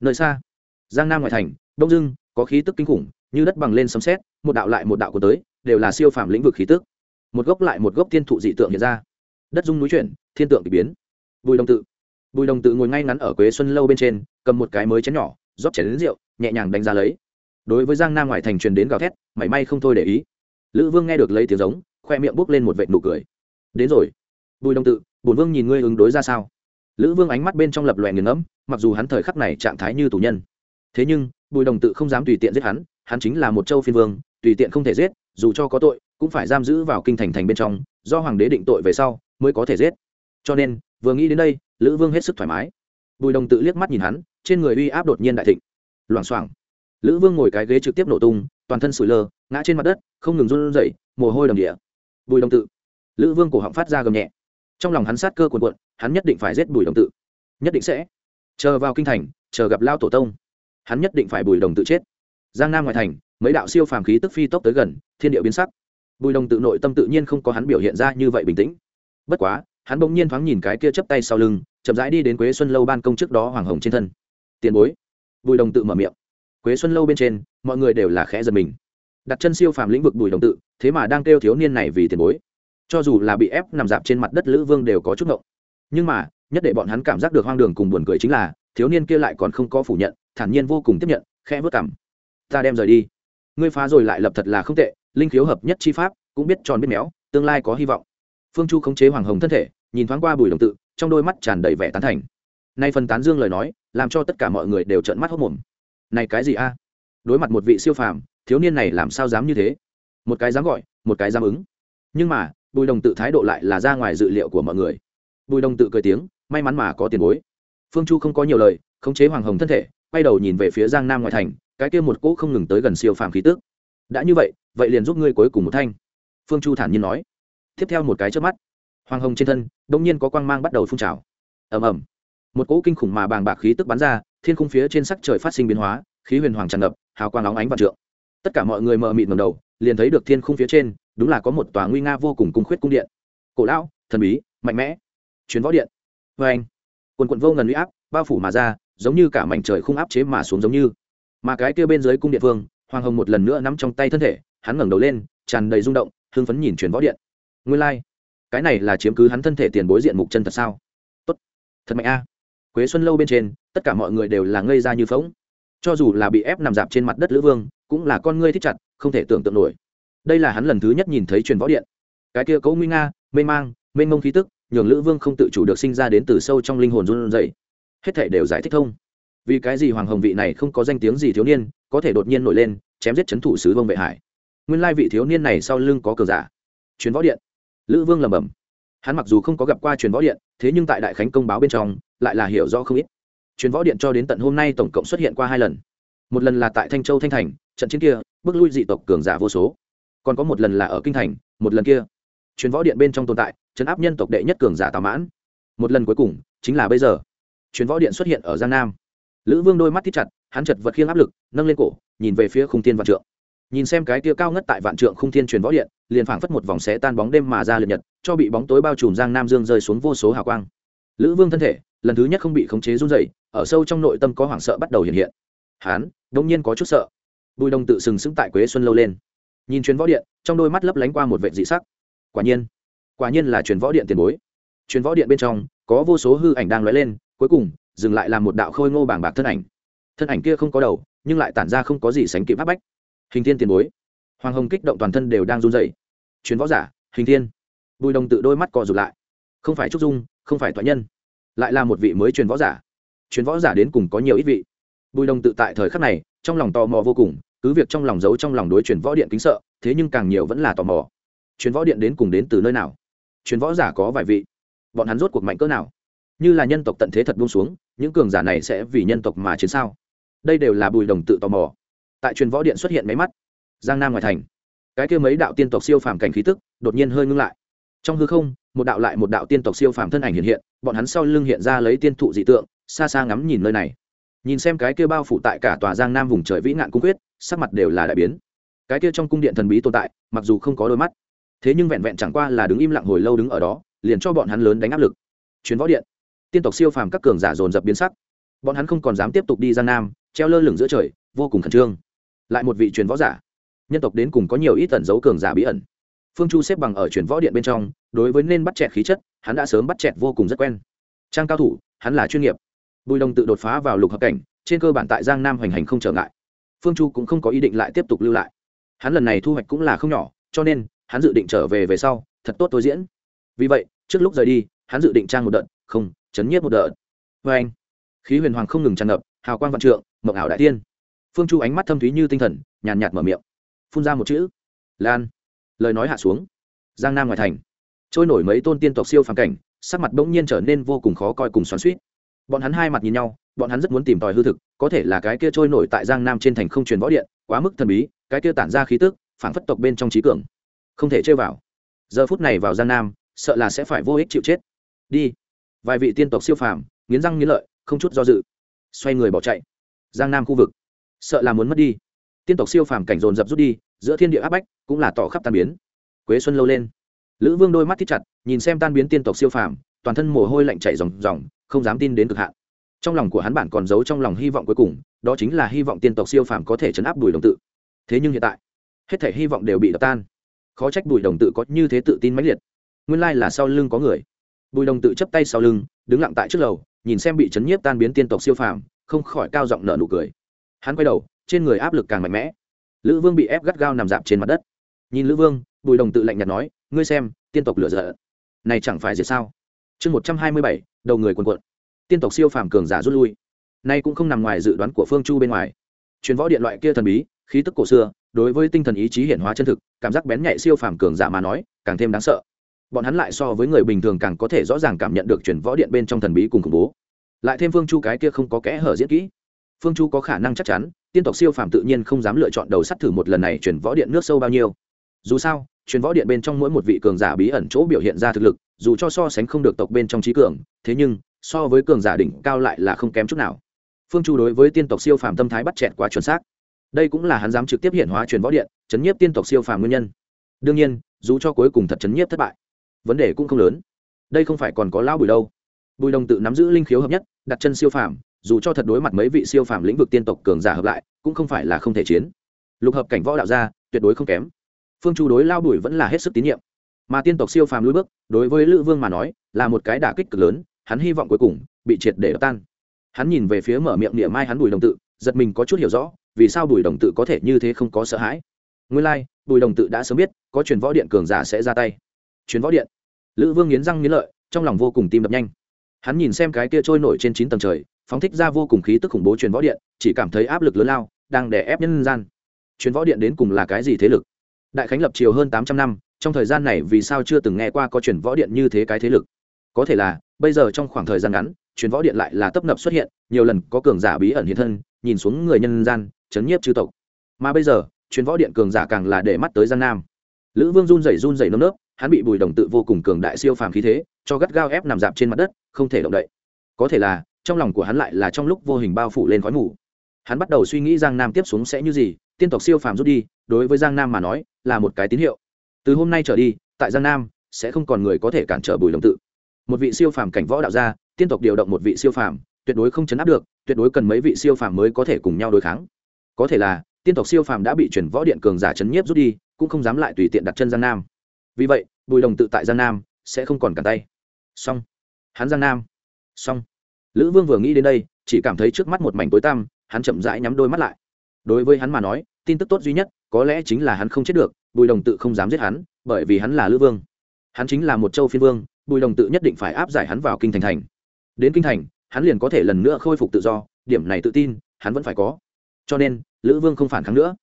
nơi xa, giang nam ngoại thành, đông dưng có khí tức kinh khủng, như đất bằng lên sấm xét một đạo lại một đạo của tới, đều là siêu phàm lĩnh vực khí tức. Một gốc lại một gốc thiên thụ dị tượng hiện ra. Đất dung núi chuyển, thiên tượng k ỳ biến. Bùi đồng tự. Bùi đồng tự ngồi ngay ngắn ở quế xuân lâu bên trên, cầm một cái mới chén nhỏ rót chén đến rượu, nhẹ nhàng đánh ra lấy. Đối với giang nam ngoại thành truyền đến gào thét, mảy may không thôi để ý. Lữ vương nghe được lấy tiếng giống, khoe miệng bốc lên một vệt nụ cười. Đến rồi. Bùi đồng tự bùn vương nhìn ngươi ứng đối ra sao? Lữ vương ánh mắt bên trong lập lòe nghiền ngẫm, mặc dù hắn thời khắc này trạng thái như tù nhân. Thế nhưng, bùi đồng tự không dám tùy tiện giết hắn hắn chính là một châu phiên vương, tùy tiện không thể giết, dù cho có tội, cũng phải giam giữ vào kinh thành thành bên trong, do hoàng đế định tội về sau, mới có thể giết. Cho nên, vừa nghĩ đến đây, lữ vương hết sức thoải mái. Bùi đồng tự liếc mắt nhìn hắn trên người uy áp đột nhiên đại thịnh. Loảng xoảng. Lữ vương ngồi cái ghế trực tiếp nổ tung, toàn thân sủi lơ, ngã trên mặt đất, không ngừng run rẩy, mồ hôi đầm địa. Bùi đồng tự. Lữ vương cổ họng phát ra gầm nhẹ. Trong lòng hắn sát cơ cuồn cuộn, hắn nhất định phải giết bùi đồng tự. Nhất định sẽ. Chờ vào kinh thành, chờ gặp lao tổ tông. Hắn nhất định phải bùi đồng tự chết. Giang nam ngoại thành, mấy đạo siêu phàm khí tức phi tốc tới gần, thiên địa biến sắc. Bùi đồng tự nội tâm tự nhiên không có hắn biểu hiện ra như vậy bình tĩnh. Bất quá, hắn bỗng nhiên thoáng nhìn cái kia chấp tay sau lưng, chậm rãi đi đến quế xuân lâu ban công trước đó hoàng hồng trên thân tiền bối. Bùi đồng tự mở miệng. Quế xuân lâu bên trên, mọi người đều là khẽ giật mình. Đặt chân siêu phàm lĩnh vực bùi đồng tự, thế mà đang kêu thiếu niên này vì tiền bối. Cho dù là bị ép nằm dạp trên mặt đất lữ vương đều có chút ngộng. Nhưng mà, nhất để bọn hắn cảm giác được hoang đường cùng buồn cười chính là, thiếu niên kia lại còn không có phủ nhận, thản nhiên vô cùng tiếp nhận, khẽ vớt cảm ta đem rời đi. Ngươi phá rồi lại lập thật là không tệ, linh khiếu hợp nhất chi pháp, cũng biết tròn biết méo, tương lai có hy vọng. Phương chu khống chế hoàng hồng thân thể, nhìn thoáng qua bùi đồng tự, trong đôi mắt tràn đầy vẻ tán thành nay phần tán dương lời nói, làm cho tất cả mọi người đều trợn mắt hốc mồm. Này cái gì a? Đối mặt một vị siêu phàm, thiếu niên này làm sao dám như thế? Một cái dám gọi, một cái dám ứng. Nhưng mà, bùi đồng tự thái độ lại là ra ngoài dự liệu của mọi người. Bùi đồng tự cười tiếng, may mắn mà có tiền bối. Phương chu không có nhiều lời, khống chế hoàng hồng thân thể, quay đầu nhìn về phía giang nam ngoại thành, cái kia một cỗ không ngừng tới gần siêu phàm khí tước đã như vậy vậy liền giúp ngươi cuối cùng một thanh. Phương chu thản nhiên nói. Tiếp theo một cái trước mắt, hoàng hồng trên thân đông nhiên có quang mang bắt đầu phun trào. Ầm ầm một cỗ kinh khủng mà bàng bạc khí tức bắn ra, thiên khung phía trên sắc trời phát sinh biến hóa, khí huyền hoàng tràn ngập, hào quang óng ánh và trượng. Tất cả mọi người mờ mịt ngầm đầu, liền thấy được thiên khung phía trên, đúng là có một tòa nguy nga vô cùng cung khuyết cung điện. Cổ lão, thần bí, mạnh mẽ. Chuyến võ điện. Vê anh, quần quận vô ngần uy áp, bao phủ mà ra, giống như cả mảnh trời không áp chế mà xuống giống như. Mà cái kia bên dưới cung điện vương, hoàng hồng một lần nữa nắm trong tay thân thể, hắn ngẩng đầu lên, tràn đầy rung động, hưng phấn nhìn chuyển võ điện. Nguyên lai、like. cái này là chiếm cứ hắn thân thể tiền bối diện mục chân thật sao? Tốt, thật mạnh a quế xuân lâu bên trên tất cả mọi người đều là ngây ra như phóng cho dù là bị ép nằm dạp trên mặt đất lữ vương cũng là con ngươi thích chặt không thể tưởng tượng nổi. Đây là hắn lần thứ nhất nhìn thấy truyền võ điện. Cái kia cấu nguy nga mê mang mênh mông khí tức nhường lữ vương không tự chủ được sinh ra đến từ sâu trong linh hồn run rẩy, hết thể đều giải thích thông vì cái gì hoàng hồng vị này không có danh tiếng gì thiếu niên có thể đột nhiên nổi lên chém giết c h ấ n thủ sứ vương vệ hải? Nguyên lai vị thiếu niên này sau lưng có cờ giả. Truyền võ điện. Lữ vương lầm bầm hắn mặc dù không có gặp qua truyền võ điện thế nhưng tại đại khánh công báo bên trong lại là hiểu rõ không ít. Truyền võ điện cho đến tận hôm nay tổng cộng xuất hiện qua hai lần. Một lần là tại thanh châu thanh thành, trận chiến kia, bước lui dị tộc cường giả vô số. Còn có một lần là ở kinh thành, một lần kia. Truyền võ điện bên trong tồn tại chấn áp nhân tộc đệ nhất cường giả tào mãn. Một lần cuối cùng, chính là bây giờ. Truyền võ điện xuất hiện ở giang nam. Lữ vương đôi mắt thít chặt, hắn chật vật khiêng áp lực, nâng lên cổ, nhìn về phía khung thiên vạn trượng. Nhìn xem cái tia cao ngất tại vạn trượng khung thiên truyền võ điện, liền phảng phất một vòng xé tan bóng đêm mà ra liệt nhật, cho bị bóng tối bao trùm giang nam dương rơi xuống vô số hào quang. Lữ vương thân thể lần thứ nhất không bị khống chế run rẩy, ở sâu trong nội tâm có hoảng sợ bắt đầu hiện hiện. Hán đông nhiên có chút sợ. Bùi đông tự sừng sững tại quế xuân lâu lên. Nhìn chuyến võ điện, trong đôi mắt lấp lánh qua một vệ dị sắc. Quả nhiên quả nhiên là truyền võ điện tiền bối. Truyền võ điện bên trong, có vô số hư ảnh đang lóe lên, cuối cùng, dừng lại làm một đạo khôi ngô bảng bạc thân ảnh. Thân ảnh kia không có đầu, nhưng lại tản ra không có gì sánh kịp áp bách. Hình thiên tiền bối. Hoàng hồng kích động toàn thân đều đang run dậy truyền võ giả, hình thiên. Bùi đồng tự đôi mắt cò rụt lại. Không phải trúc dung, không phải thoại nhân lại là một vị mới truyền võ giả. Truyền võ giả đến cùng có nhiều ít vị. Bùi đồng tự tại thời khắc này, trong lòng tò mò vô cùng, cứ việc trong lòng giấu trong lòng đối truyền võ điện kính sợ, thế nhưng càng nhiều vẫn là tò mò. Truyền võ điện đến cùng đến từ nơi nào? Truyền võ giả có vài vị. Bọn hắn rốt cuộc mạnh cỡ nào? Như là nhân tộc tận thế thật buông xuống, những cường giả này sẽ vì nhân tộc mà chiến sao? Đây đều là bùi đồng tự tò mò. Tại truyền võ điện xuất hiện máy mắt. Giang nam ngoài thành. Cái kia mấy đạo tiên tộc siêu phàm cảnh khí tức, đột nhiên hơi ngưng lại trong hư không, một đạo lại một đạo tiên tộc siêu phàm thân ảnh hiện hiện, bọn hắn sau lưng hiện ra lấy tiên thụ dị tượng, xa xa ngắm nhìn nơi này. Nhìn xem cái kia bao phủ tại cả tòa giang nam vùng trời vĩ nạn cung quyết, sắc mặt đều là đại biến. Cái kia trong cung điện thần bí tồn tại, mặc dù không có đôi mắt, thế nhưng vẹn vẹn chẳng qua là đứng im lặng hồi lâu đứng ở đó, liền cho bọn hắn lớn đánh áp lực. Chuyến võ điện, tiên tộc siêu phàm các cường giả dồn dập biến sắc. Bọn hắn không còn dám tiếp tục đi giang nam, treo lơ lửng giữa trời, vô cùng khẩn trương. Lại một vị truyền võ giả, nhân tộc đến cùng có nhiều ít tẩn dấu cường giả bí ẩn phương chu xếp bằng ở chuyển võ điện bên trong, đối với nên bắt chẹt khí chất, hắn đã sớm bắt chẹt vô cùng rất quen. Trang cao thủ, hắn là chuyên nghiệp. Bùi đồng tự đột phá vào lục hợp cảnh, trên cơ bản tại giang nam hoành hành không trở ngại. Phương chu cũng không có ý định lại tiếp tục lưu lại. Hắn lần này thu hoạch cũng là không nhỏ, cho nên, hắn dự định trở về về sau, thật tốt tôi diễn. Vì vậy, trước lúc rời đi, hắn dự định trang một đợt, không, chấn nhiếp một đợt. Vê anh, khí huyền hoàng không ngừng tràn ngập, hào quang vạn trượng, mộng ảo đại tiên. Phương chu ánh mắt thâm thúy như tinh thần, nhàn nhạt mở miệng. Phun ra một chữ, lan lời nói hạ xuống. Giang nam ngoài thành, trôi nổi mấy tôn tiên tộc siêu phàm cảnh, sắc mặt bỗng nhiên trở nên vô cùng khó coi cùng xoắn suýt bọn hắn hai mặt nhìn nhau, bọn hắn rất muốn tìm tòi hư thực, có thể là cái kia trôi nổi tại giang nam trên thành không truyền võ điện, quá mức thần bí, cái kia tản ra khí tức phản phất tộc bên trong trí cường. Không thể chơi vào. Giờ phút này vào giang nam, sợ là sẽ phải vô ích chịu chết. Đi. Vài vị tiên tộc siêu phàm, nghiến răng nghiến lợi, không chút do dự, xoay người bỏ chạy. Giang nam khu vực, sợ là muốn mất đi tiên tộc siêu phàm cảnh dồn dập rút đi, giữa thiên địa áp bách cũng là tỏ khắp tan biến. Quế xuân lâu lên. Lữ vương đôi mắt thích chặt, nhìn xem tan biến tiên tộc siêu phàm, toàn thân mồ hôi lạnh chảy ròng ròng, không dám tin đến cực hạn. Trong lòng của hắn bản còn giấu trong lòng hy vọng cuối cùng, đó chính là hy vọng tiên tộc siêu phàm có thể chấn áp đùi đồng tự. Thế nhưng hiện tại, hết thể hy vọng đều bị đập tan. Khó trách bùi đồng tự có như thế tự tin mãnh liệt. Nguyên lai là sau lưng có người. Bùi đồng tự chấp tay sau lưng, đứng lặng tại trước lầu, nhìn xem bị chấn nhiếp tan biến tiên tộc siêu phàm, không khỏi cao giọng nở nụ cười. Hắn quay đầu trên người áp lực càng mạnh mẽ. Lữ vương bị ép gắt gao nằm dạp trên mặt đất. Nhìn lữ vương, bùi đồng tự lạnh nhạt nói, ngươi xem, tiên tộc lựa dở này chẳng phải gì sao? Chương một trăm hai mươi bảy, đầu người quần quận tiên tộc siêu phàm cường giả rút lui. Nay cũng không nằm ngoài dự đoán của phương chu bên ngoài. Chuyến võ điện loại kia thần bí, khí tức cổ xưa, đối với tinh thần ý chí hiển hóa chân thực, cảm giác bén nhạy siêu phàm cường giả mà nói, càng thêm đáng sợ. Bọn hắn lại so với người bình thường càng có thể rõ ràng cảm nhận được chuyển võ điện bên trong thần bí cùng khủng bố. Lại thêm phương chu cái kia không có kẽ hở diễn kỹ. Phương chu có khả năng chắc chắn tiên tộc siêu phàm tự nhiên không dám lựa chọn đầu sắt thử một lần này chuyển võ điện nước sâu bao nhiêu. Dù sao chuyển võ điện bên trong mỗi một vị cường giả bí ẩn chỗ biểu hiện ra thực lực, dù cho so sánh không được tộc bên trong trí cường, thế nhưng, so với cường giả đỉnh cao lại là không kém chút nào. Phương chu đối với tiên tộc siêu phàm tâm thái bắt chẹt quá chuẩn xác. Đây cũng là hắn dám trực tiếp hiện hóa truyền võ điện, chấn nhiếp tiên tộc siêu phàm nguyên nhân. Đương nhiên, dù cho cuối cùng thật chấn nhiếp thất bại, vấn đề cũng không lớn. Đây không phải còn có lao bùi đâu. Bùi đồng tự nắm giữ linh khiếu hợp nhất, đặt chân siêu phàm dù cho thật đối mặt mấy vị siêu phàm lĩnh vực tiên tộc cường giả hợp lại cũng không phải là không thể chiến. Lục hợp cảnh võ đạo gia tuyệt đối không kém. Phương chu đối lao đuổi vẫn là hết sức tín nhiệm. Mà tiên tộc siêu phàm lùi bước đối với lữ vương mà nói là một cái đả kích cực lớn hắn hy vọng cuối cùng bị triệt để đập tan. Hắn nhìn về phía mở miệng niệm mai hắn bùi đồng tự giật mình có chút hiểu rõ vì sao bùi đồng tự có thể như thế không có sợ hãi. Nguyên lai、like, bùi đồng tự đã sớm biết có truyền võ điện cường giả sẽ ra tay. Truyền võ điện. Lữ vương nghiến răng nghiến lợi trong lòng vô cùng tim đập nhanh. Hắn nhìn xem cái kia trôi nổi trên chín tầng trời phóng thích ra vô cùng khí tức khủng bố truyền võ điện, chỉ cảm thấy áp lực lớn lao, đang đè ép nhân gian. Truyền võ điện đến cùng là cái gì thế lực? Đại khánh lập triều hơn tám trăm năm, trong thời gian này vì sao chưa từng nghe qua có truyền võ điện như thế cái thế lực? Có thể là, bây giờ trong khoảng thời gian ngắn, truyền võ điện lại là tấp nập xuất hiện, nhiều lần có cường giả bí ẩn hiện thân, nhìn xuống người nhân gian, chấn nhiếp chư tộc. Mà bây giờ, truyền võ điện cường giả càng là để mắt tới gian nam. Lữ vương run rẩy run rẩy nơm nớp, hắn bị bùi đồng tự vô cùng cường đại siêu phàm khí thế, cho gắt gao ép nằm dạp trên mặt đất, không thể động đậy. Có thể là trong lòng của hắn lại là trong lúc vô hình bao phủ lên khói mù. Hắn bắt đầu suy nghĩ giang nam tiếp xuống sẽ như gì, tiên tộc siêu phàm rút đi, đối với giang nam mà nói, là một cái tín hiệu. Từ hôm nay trở đi, tại giang nam, sẽ không còn người có thể cản trở bùi đồng tự. Một vị siêu phàm cảnh võ đạo gia, tiên tộc điều động một vị siêu phàm, tuyệt đối không chấn áp được, tuyệt đối cần mấy vị siêu phàm mới có thể cùng nhau đối kháng. Có thể là, tiên tộc siêu phàm đã bị chuyển võ điện cường giả chấn nhiếp rút đi, cũng không dám lại tùy tiện đặt chân giang nam. Vì vậy, bùi đồng tự tại giang nam, sẽ không còn cản tay. Xong. Hắn giang nam. Xong lữ vương vừa nghĩ đến đây, chỉ cảm thấy trước mắt một mảnh tối tăm, hắn chậm rãi nhắm đôi mắt lại. Đối với hắn mà nói, tin tức tốt duy nhất, có lẽ chính là hắn không chết được, bùi đồng tự không dám giết hắn, bởi vì hắn là lữ vương. Hắn chính là một châu phiên vương, bùi đồng tự nhất định phải áp giải hắn vào kinh thành thành. Đến kinh thành, hắn liền có thể lần nữa khôi phục tự do, điểm này tự tin, hắn vẫn phải có. Cho nên, lữ vương không phản kháng nữa.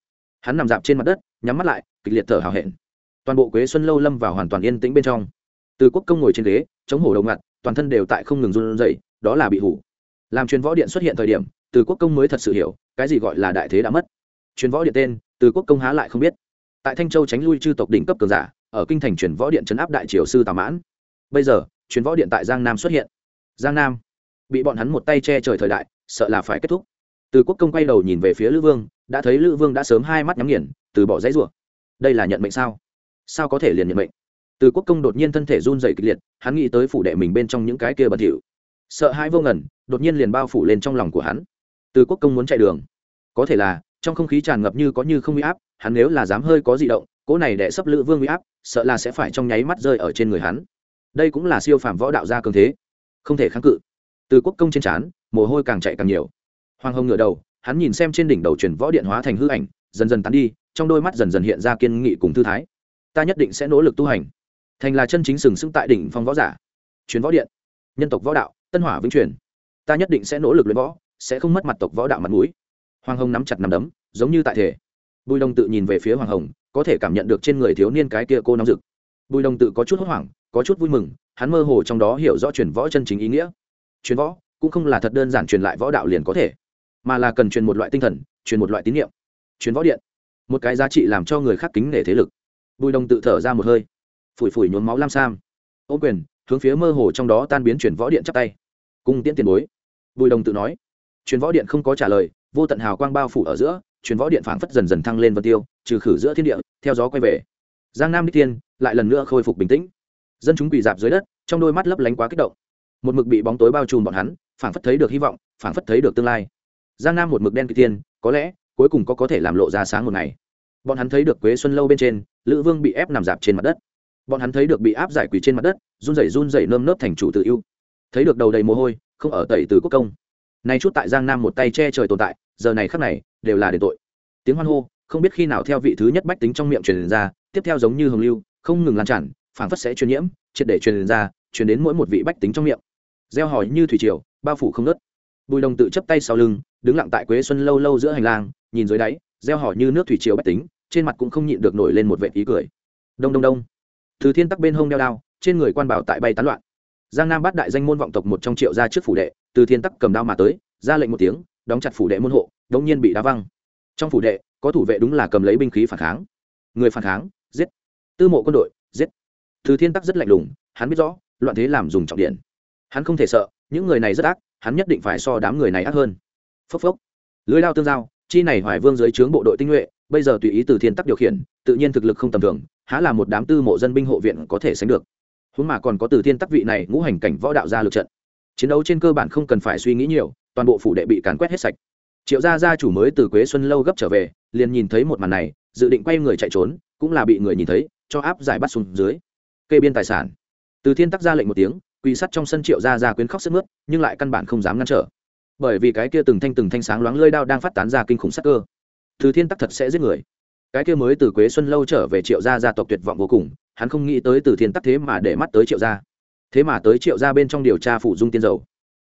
Hắn nằm dạp trên mặt đất, nhắm mắt lại, kịch liệt thở hào hẹn. Toàn bộ quế xuân lâu lâm vào hoàn toàn yên tĩnh bên trong. Từ quốc công ngồi trên ghế, chống hổ đầu ngặt, toàn thân đều tại không ngừng run rẩy đó là bị hủ. Làm truyền võ điện xuất hiện thời điểm, từ quốc công mới thật sự hiểu, cái gì gọi là đại thế đã mất. Truyền võ điện tên, từ quốc công há lại không biết. Tại thanh châu tránh lui chư tộc đỉnh cấp cường giả, ở kinh thành truyền võ điện chấn áp đại triều sư tào mãn. Bây giờ, truyền võ điện tại giang nam xuất hiện. Giang nam bị bọn hắn một tay che trời thời đại, sợ là phải kết thúc. Từ quốc công quay đầu nhìn về phía lữ vương, đã thấy lữ vương đã sớm hai mắt nhắm nghiền, từ bỏ giấy rủa. Đây là nhận mệnh sao? Sao có thể liền nhận mệnh? Từ quốc công đột nhiên thân thể run dày kịch liệt, hắn nghĩ tới phủ đệ mình bên trong những cái kia bẩn thỉu sợ hãi vô ngần, đột nhiên liền bao phủ lên trong lòng của hắn. Từ quốc công muốn chạy đường. Có thể là, trong không khí tràn ngập như có như không uy áp, hắn nếu là dám hơi có di động, cỗ này đẻ sắp lữ vương uy áp, sợ là sẽ phải trong nháy mắt rơi ở trên người hắn. Đây cũng là siêu phàm võ đạo gia cường thế. Không thể kháng cự. Từ quốc công trên trán, mồ hôi càng chạy càng nhiều. Hoàng hồng ngửa đầu, hắn nhìn xem trên đỉnh đầu truyền võ điện hóa thành hư ảnh, dần dần tán đi, trong đôi mắt dần dần hiện ra kiên nghị cùng thư thái. Ta nhất định sẽ nỗ lực tu hành. Thành là chân chính sừng sững tại đỉnh phong võ giả. Truyền võ điện nhân tộc võ đạo, tân hỏa vĩnh truyền. Ta nhất định sẽ nỗ lực luyện võ, sẽ không mất mặt tộc võ đạo mặt mũi. Hoàng hồng nắm chặt nắm đấm, giống như tại thể. Bùi đông tự nhìn về phía hoàng hồng, có thể cảm nhận được trên người thiếu niên cái kia cô nóng rực. Bùi đông tự có chút hốt hoảng, có chút vui mừng, hắn mơ hồ trong đó hiểu rõ truyền võ chân chính ý nghĩa. Truyền võ, cũng không là thật đơn giản truyền lại võ đạo liền có thể, mà là cần truyền một loại tinh thần, truyền một loại tín nhiệm truyền võ điện, một cái giá trị làm cho người khác kính nể thế lực. Bùi đông tự thở ra một hơi, phủi phủi nhuốm máu lam sam. Ô quyền hướng phía mơ hồ trong đó tan biến truyền võ điện chắp tay. Cung tiễn tiền bối. Bùi đồng tự nói. Truyền võ điện không có trả lời, vô tận hào quang bao phủ ở giữa truyền võ điện phảng phất dần dần thăng lên vân tiêu, trừ khử giữa thiên địa, theo gió quay về. Giang nam đích tiên lại lần nữa khôi phục bình tĩnh. Dân chúng quỳ dạp dưới đất, trong đôi mắt lấp lánh quá kích động. Một mực bị bóng tối bao trùm bọn hắn, phảng phất thấy được hy vọng, phảng phất thấy được tương lai. Giang nam một mực đen kỳ tiên có lẽ, cuối cùng có có thể làm lộ ra sáng một ngày. Bọn hắn thấy được quế xuân lâu bên trên, lữ vương bị ép nằm dạp trên mặt đất bọn hắn thấy được bị áp giải quỳ trên mặt đất, run rẩy run rẩy nơm nớp thành chủ tự yêu thấy được đầu đầy mồ hôi, không ở tẩy từ quốc công. Nay chút tại giang nam một tay che trời tồn tại, giờ này khắc này, đều là để tội. Tiếng hoan hô, không biết khi nào theo vị thứ nhất bách tính trong miệng truyền ra, tiếp theo giống như hồng lưu, không ngừng lan tràn, phảng phất sẽ truyền nhiễm, triệt để truyền ra, truyền đến mỗi một vị bách tính trong miệng. Gieo hỏi như thủy triều, bao phủ không nớt bùi đồng tự chấp tay sau lưng, đứng lặng tại quế xuân lâu lâu giữa hành lang, nhìn dưới đáy, gieo hỏi như nước thủy triều bách tính, trên mặt cũng không nhịn được nổi lên một vệ ý cười. Đông đông đông từ thiên tắc bên hông đeo đao, trên người quan bảo tại bay tán loạn. Giang nam bắt đại danh môn vọng tộc một trong triệu gia trước phủ đệ, từ thiên tắc cầm đao mà tới, ra lệnh một tiếng, đóng chặt phủ đệ môn hộ, đống nhiên bị đá văng. Trong phủ đệ, có thủ vệ đúng là cầm lấy binh khí phản kháng. Người phản kháng, giết. Tư mộ quân đội, giết. Từ thiên tắc rất lạnh lùng, hắn biết rõ, loạn thế làm dùng trọng điện. Hắn không thể sợ, những người này rất ác, hắn nhất định phải so đám người này ác hơn. Phốc phốc. Lưới đao tương giao, chi này hoài vương dưới trướng bộ đội tinh nhuệ, bây giờ tùy ý từ thiên tắc điều khiển, tự nhiên thực lực không tầm thường há là một đám tư mộ dân binh hộ viện có thể sánh được. Huống mà còn có từ thiên tắc vị này ngũ hành cảnh võ đạo ra lượt trận. Chiến đấu trên cơ bản không cần phải suy nghĩ nhiều, toàn bộ phủ đệ bị càn quét hết sạch. Triệu gia gia chủ mới từ quế xuân lâu gấp trở về, liền nhìn thấy một màn này, dự định quay người chạy trốn, cũng là bị người nhìn thấy, cho áp giải bắt xuống dưới. Kê biên tài sản. Từ thiên tắc ra lệnh một tiếng, quỳ sắt trong sân triệu gia gia quyến khóc sức mướt, nhưng lại căn bản không dám ngăn trở. Bởi vì cái kia từng thanh từng thanh sáng loáng lơi đao đang phát tán ra kinh khủng sắc cơ. Từ thiên tắc thật sẽ giết người cái kia mới từ quế xuân lâu trở về triệu gia gia tộc tuyệt vọng vô cùng, hắn không nghĩ tới từ thiên tắc thế mà để mắt tới triệu gia. Thế mà tới triệu gia bên trong điều tra phụ dung tiên dầu.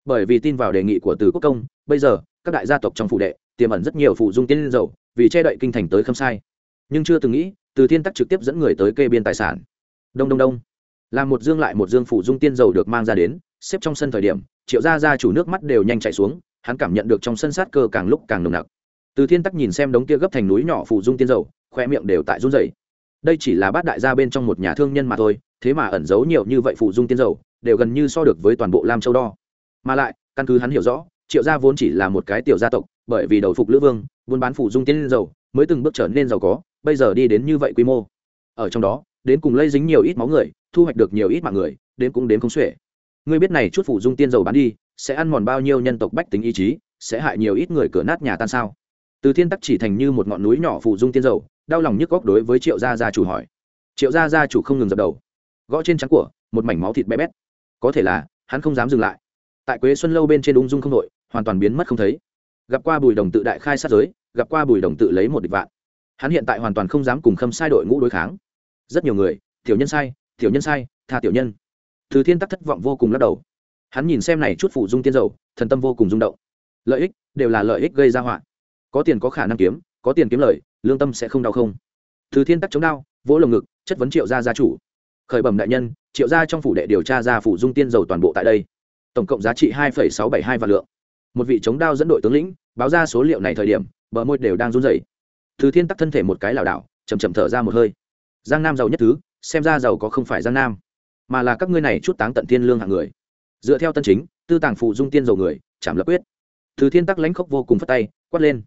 Bởi vì tin vào đề nghị của từ quốc công, bây giờ, các đại gia tộc trong phụ đệ, tiềm ẩn rất nhiều phụ dung tiên dầu, vì che đậy kinh thành tới không sai. Nhưng chưa từng nghĩ, từ thiên tắc trực tiếp dẫn người tới kê biên tài sản. Đông đông đông. Làm một dương lại một dương phụ dung tiên dầu được mang ra đến, xếp trong sân thời điểm, triệu gia gia chủ nước mắt đều nhanh chạy xuống, hắn cảm nhận được trong sân sát cơ càng lúc càng nồng nặc từ thiên tắc nhìn xem đống kia gấp thành núi nhỏ phủ dung tiên dầu khoe miệng đều tại run rẩy. Đây chỉ là bát đại gia bên trong một nhà thương nhân mà thôi, thế mà ẩn giấu nhiều như vậy phủ dung tiên dầu, đều gần như so được với toàn bộ lam châu đo. Mà lại, căn cứ hắn hiểu rõ, triệu gia vốn chỉ là một cái tiểu gia tộc, bởi vì đầu phục lữ vương, buôn bán phủ dung tiên dầu, mới từng bước trở nên giàu có, bây giờ đi đến như vậy quy mô. Ở trong đó, đến cùng lây dính nhiều ít máu người, thu hoạch được nhiều ít mạng người, đến cũng đến không xuể. Ngươi biết này chút phủ dung tiên dầu bán đi, sẽ ăn mòn bao nhiêu nhân tộc bách tính ý chí, sẽ hại nhiều ít người cửa nát nhà tan sao? Từ thiên tắc chỉ thành như một ngọn núi nhỏ phụ dung tiên dầu, đau lòng nhức góc đối với triệu gia gia chủ hỏi. Triệu gia gia chủ không ngừng dập đầu. Gõ trên trắng của, một mảnh máu thịt bé bét. Có thể là, hắn không dám dừng lại. Tại quế xuân lâu bên trên ung dung không đội, hoàn toàn biến mất không thấy. Gặp qua bùi đồng tự đại khai sát giới, gặp qua bùi đồng tự lấy một địch vạn. Hắn hiện tại hoàn toàn không dám cùng khâm sai đội ngũ đối kháng. Rất nhiều người, tiểu nhân sai, tiểu nhân sai, tha tiểu nhân. Từ thiên tắc thất vọng vô cùng lắc đầu. Hắn nhìn xem này chút phụ dung tiên dầu, thần tâm vô cùng rung động. Lợi ích, đều là lợi ích gây ra họa có tiền có khả năng kiếm, có tiền kiếm lời, lương tâm sẽ không đau không? Từ thiên tắc chống đao vỗ lồng ngực, chất vấn triệu gia gia chủ. Khởi bẩm đại nhân, triệu gia trong phủ đệ điều tra ra phủ dung tiên dầu toàn bộ tại đây. Tổng cộng giá trị hai sáu bảy hai vạn lượng. Một vị chống đao dẫn đội tướng lĩnh, báo ra số liệu này thời điểm, bờ môi đều đang run rẩy. Từ thiên tắc thân thể một cái lảo đảo chầm chầm thở ra một hơi. Giang nam giàu nhất thứ, xem ra giàu có không phải giang nam, mà là các ngươi này chút táng tận thiên lương hạng người. Dựa theo tân chính, tư tàng phụ dung tiên dầu người, chạm lập quyết. Từ thiên tắc lãnh khốc vô cùng phát tay, quát lên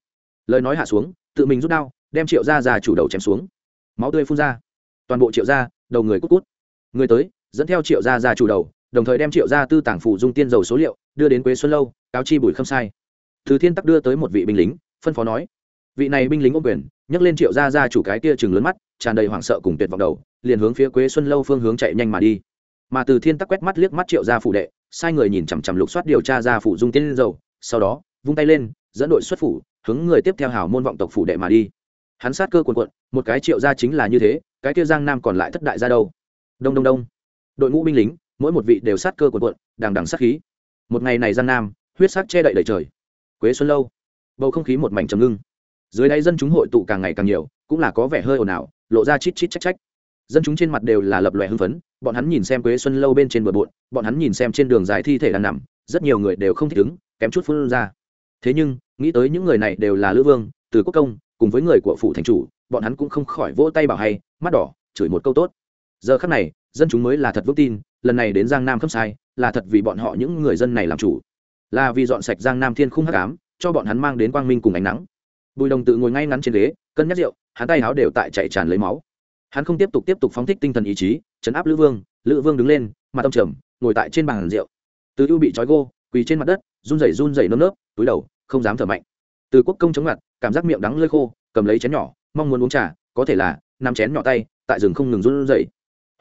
lời nói hạ xuống, tự mình rút đao, đem triệu gia già chủ đầu chém xuống. Máu tươi phun ra. Toàn bộ triệu gia, đầu người cút cút. Người tới, dẫn theo triệu gia già chủ đầu, đồng thời đem triệu gia tư tàng phủ dung tiên dầu số liệu, đưa đến quế xuân lâu, cáo chi bùi không sai. Từ thiên tắc đưa tới một vị binh lính, phân phó nói, vị này binh lính ô quyền, nhấc lên triệu gia gia chủ cái kia chừng lớn mắt, tràn đầy hoảng sợ cùng tuyệt vọng đầu, liền hướng phía quế xuân lâu phương hướng chạy nhanh mà đi. Mà từ thiên tắc quét mắt liếc mắt triệu gia phủ đệ, sai người nhìn chằm chằm lục soát điều tra ra phủ dung tiên dầu, sau đó, vung tay lên, dẫn đội xuất phủ hướng người tiếp theo hào môn vọng tộc phủ đệ mà đi. Hắn sát cơ quần quận một cái triệu gia chính là như thế, cái kia giang nam còn lại thất đại gia đâu? Đông đông đông. Đội ngũ binh lính, mỗi một vị đều sát cơ quần quận đằng đằng sát khí. Một ngày này giang nam, huyết sắc che đậy đầy trời. Quế xuân lâu, bầu không khí một mảnh trầm ngưng. Dưới đây dân chúng hội tụ càng ngày càng nhiều, cũng là có vẻ hơi ồn ào, lộ ra chít chít trách trách. Dân chúng trên mặt đều là lập lòe hưng phấn, bọn hắn nhìn xem quế xuân lâu bên trên bờ bộn, bọn hắn nhìn xem trên đường dài thi thể đang nằm, rất nhiều người đều không thích ứng, kém chút phun ra thế nhưng, nghĩ tới những người này đều là lữ vương, từ quốc công, cùng với người của phủ thành chủ, bọn hắn cũng không khỏi vỗ tay bảo hay, mắt đỏ, chửi một câu tốt. Giờ khắc này, dân chúng mới là thật vững tin, lần này đến giang nam khâm sai, là thật vì bọn họ những người dân này làm chủ. Là vì dọn sạch giang nam thiên khung hắc ám, cho bọn hắn mang đến quang minh cùng ánh nắng. Bùi đồng tự ngồi ngay ngắn trên ghế, cân nhắc rượu, hắn tay háo đều tại chạy tràn lấy máu. Hắn không tiếp tục tiếp tục phóng thích tinh thần ý chí, chấn áp lữ vương lữ vương đứng lên, mặt tông trầm, ngồi tại trên bàn rượu. Từ ưu bị trói gô quỳ trên mặt đất, run rẩy run rẩy nơm nớp, túi đầu, không dám thở mạnh. Từ quốc công chống ngặt, cảm giác miệng đắng lơi khô, cầm lấy chén nhỏ, mong muốn uống trà, có thể là nằm chén nhỏ tay, tại rừng không ngừng run rẩy.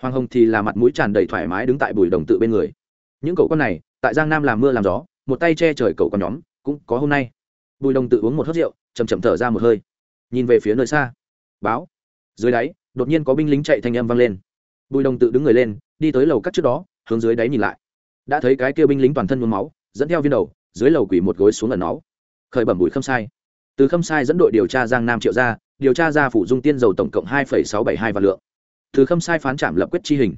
Hoàng hồng thì là mặt mũi tràn đầy thoải mái đứng tại bùi đồng tự bên người. Những cậu con này, tại giang nam làm mưa làm gió, một tay che trời cậu con nhóm, cũng có hôm nay. Bùi đồng tự uống một hớt rượu chầm chậm thở ra một hơi. Nhìn về phía nơi xa, báo. Dưới đáy, đột nhiên có binh lính chạy thanh âm vang lên. Bùi đồng tự đứng người lên, đi tới lầu cắt trước đó, hướng dưới đáy nhìn lại. Đã thấy cái kia binh lính toàn thân nhuốm máu dẫn theo viên đầu, dưới lầu quỷ một gối xuống ẩn náu. Khởi bẩm bùi khâm sai. Từ khâm sai dẫn đội điều tra giang nam triệu gia điều tra ra phủ dung tiên dầu tổng cộng hai sáu bảy hai vạn lượng. Từ khâm sai phán trảm lập quyết chi hình.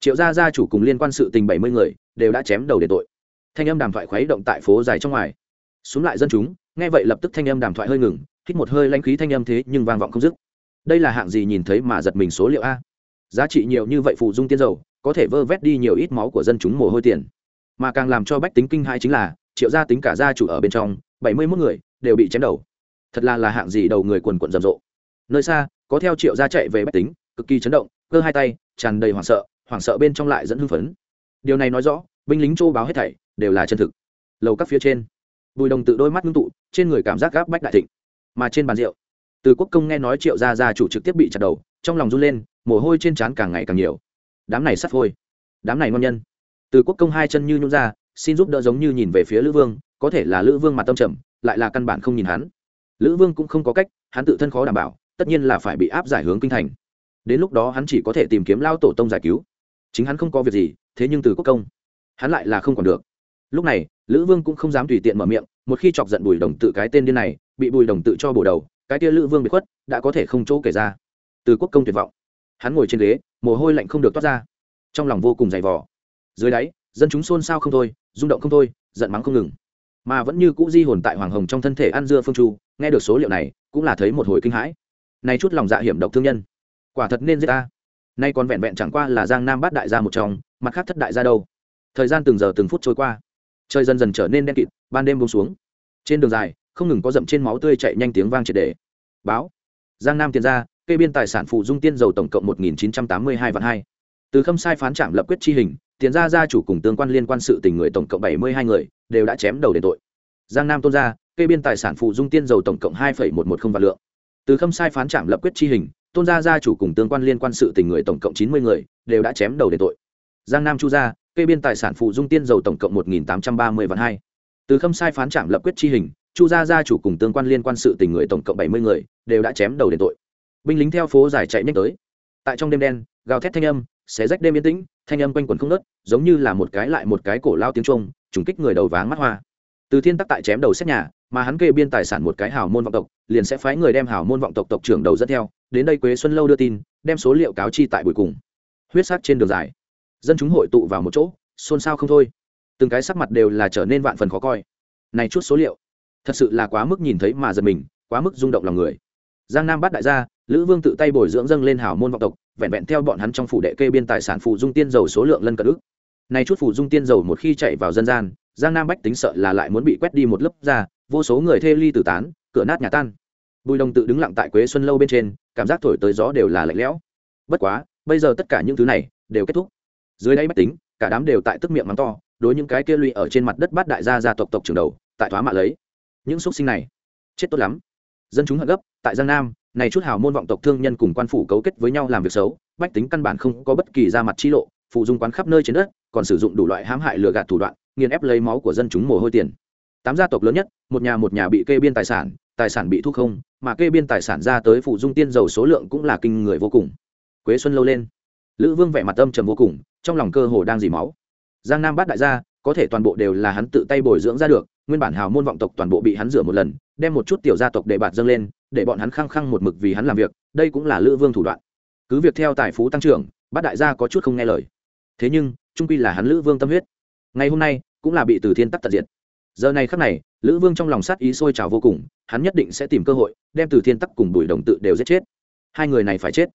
Triệu gia gia chủ cùng liên quan sự tình bảy mươi người, đều đã chém đầu để tội. Thanh âm đàm thoại khuấy động tại phố dài trong ngoài. Xuống lại dân chúng, nghe vậy lập tức thanh âm đàm thoại hơi ngừng, hít một hơi lãnh khí thanh âm thế nhưng vang vọng không dứt. Đây là hạng gì nhìn thấy mà giật mình số liệu a? Giá trị nhiều như vậy phụ dung tiên dầu, có thể vơ vét đi nhiều ít máu của dân chúng mồ hôi tiền mà càng làm cho bách tính kinh hai chính là, triệu gia tính cả gia chủ ở bên trong, bảy mươi mốt người đều bị chém đầu. Thật là là hạng gì đầu người quần quận rầm rộ. Nơi xa, có theo triệu gia chạy về bách tính, cực kỳ chấn động, cơ hai tay, tràn đầy hoảng sợ hoảng sợ bên trong lại dẫn hưng phấn. Điều này nói rõ, binh lính châu báo hết thảy đều là chân thực. Lầu các phía trên, bùi đồng tự đôi mắt ngưng tụ, trên người cảm giác gáp bách đại thịnh. Mà trên bàn rượu, từ quốc công nghe nói triệu gia gia chủ trực tiếp bị chặt đầu, trong lòng run lên, mồ hôi trên trán càng ngày càng nhiều. Đám này sắt phôi, đám này ngon nhân từ quốc công hai chân như nhún ra, xin giúp đỡ giống như nhìn về phía lữ vương, có thể là lữ vương mặt tâm trầm, lại là căn bản không nhìn hắn. Lữ vương cũng không có cách, hắn tự thân khó đảm bảo, tất nhiên là phải bị áp giải hướng kinh thành. Đến lúc đó hắn chỉ có thể tìm kiếm lao tổ tông giải cứu. Chính hắn không có việc gì, thế nhưng từ quốc công, hắn lại là không còn được. Lúc này, lữ vương cũng không dám tùy tiện mở miệng, một khi chọc giận bùi đồng tự cái tên điên này, bị bùi đồng tự cho bổ đầu, cái kia lữ vương bị khuất, đã có thể không chỗ kể ra. Từ quốc công tuyệt vọng. Hắn ngồi trên ghế, mồ hôi lạnh không được toát ra. Trong lòng vô cùng dày vò dưới đáy, dân chúng xôn xao không thôi, rung động không thôi, giận mắng không ngừng. Mà vẫn như cũ di hồn tại hoàng hồng trong thân thể ăn dưa phương chu, nghe được số liệu này, cũng là thấy một hồi kinh hãi. Này chút lòng dạ hiểm độc thương nhân, quả thật nên giết ta. Nay còn vẹn vẹn chẳng qua là giang nam bát đại gia một trong mặt khác thất đại gia đâu. Thời gian từng giờ từng phút trôi qua. Trời dần dần trở nên đen kịt, ban đêm bông xuống. Trên đường dài, không ngừng có dậm trên máu tươi chạy nhanh tiếng vang triệt đề báo. Giang nam tiền ra, kê biên tài sản phụ dung tiên dầu tổng cộng một nghìn chín trăm tám mươi hai vạn hai từ khâm sai phán trạm lập quyết chi hình, tiền ra gia chủ cùng tương quan liên quan sự tình người tổng cộng bảy mươi hai người, đều đã chém đầu đền tội. Giang nam tôn gia, kê biên tài sản phụ dung tiên dầu tổng cộng hai một một không vạn lượng. Từ khâm sai phán trạm lập quyết chi hình, tôn gia gia chủ cùng tương quan liên quan sự tình người tổng cộng chín mươi người, đều đã chém đầu đền tội. Giang nam chu gia, kê biên tài sản phụ dung tiên dầu tổng cộng một nghìn tám trăm ba mươi vạn hai. Từ khâm sai phán trạm lập quyết chi hình, chu gia gia chủ cùng tương quan liên quan sự tình người tổng cộng bảy mươi người, đều đã chém đầu đền tội. Binh lính theo phố dài chạy nhanh tới. Tại trong đêm đen, gào thét thanh âm xé rách đêm yên tĩnh, thanh âm quanh quẩn không nớt giống như là một cái lại một cái cổ lao tiếng trung trùng kích người đầu váng mắt hoa. Từ thiên tắc tại chém đầu xét nhà, mà hắn kê biên tài sản một cái hào môn vọng tộc, liền sẽ phái người đem hào môn vọng tộc tộc trưởng đầu dẫn theo, đến đây quế xuân lâu đưa tin, đem số liệu cáo chi tại buổi cùng. Huyết sắc trên đường dài. Dân chúng hội tụ vào một chỗ, xôn xao không thôi. Từng cái sắc mặt đều là trở nên vạn phần khó coi. Này chút số liệu, thật sự là quá mức nhìn thấy mà giật mình, quá mức rung động lòng người. Giang nam bắt đại gia, lữ vương tự tay bồi dưỡng dâng lên hào môn vọng tộc vẹn vẹn theo bọn hắn trong phủ đệ kê biên tài sản phụ dung tiên dầu số lượng lân cận ước. Này chút phụ dung tiên dầu một khi chạy vào dân gian, giang nam bách tính sợ là lại muốn bị quét đi một lớp ra, vô số người thê ly tử tán, cửa nát nhà tan. Bùi đồng tự đứng lặng tại quế xuân lâu bên trên, cảm giác thổi tới gió đều là lạnh lẽo. Bất quá, bây giờ tất cả những thứ này đều kết thúc. Dưới đây bách tính, cả đám đều tại tức miệng mắng to, đối những cái kia lụy ở trên mặt đất bát đại gia gia tộc tộc trưởng đầu, tại thoá mạ lấy. Những xúc sinh này, chết tốt lắm. Dân chúng hận gấp, tại giang nam này chút hào môn vọng tộc thương nhân cùng quan phủ cấu kết với nhau làm việc xấu, bách tính căn bản không có bất kỳ ra mặt chi lộ, phụ dung quán khắp nơi trên đất, còn sử dụng đủ loại hãm hại lừa gạt thủ đoạn, nghiền ép lấy máu của dân chúng mồ hôi tiền. Tám gia tộc lớn nhất, một nhà một nhà bị kê biên tài sản tài sản bị thu không, mà kê biên tài sản ra tới phụ dung tiên dầu số lượng cũng là kinh người vô cùng. Quế xuân lâu lên. Lữ vương vẻ mặt âm trầm vô cùng, trong lòng cơ hồ đang dì máu. Giang nam bát đại gia, có thể toàn bộ đều là hắn tự tay bồi dưỡng ra được, nguyên bản hào môn vọng tộc toàn bộ bị hắn rửa một lần, đem một chút tiểu gia tộc để bạt dâng lên để bọn hắn khăng khăng một mực vì hắn làm việc đây cũng là lữ vương thủ đoạn. Cứ việc theo tài phú tăng trưởng bát đại gia có chút không nghe lời. Thế nhưng trung quy là hắn lữ vương tâm huyết. Ngày hôm nay cũng là bị từ thiên tắc tận diệt. Giờ này khắc này lữ vương trong lòng sát ý sôi trào vô cùng hắn nhất định sẽ tìm cơ hội đem từ thiên tắc cùng bùi đồng tự đều giết chết. Hai người này phải chết.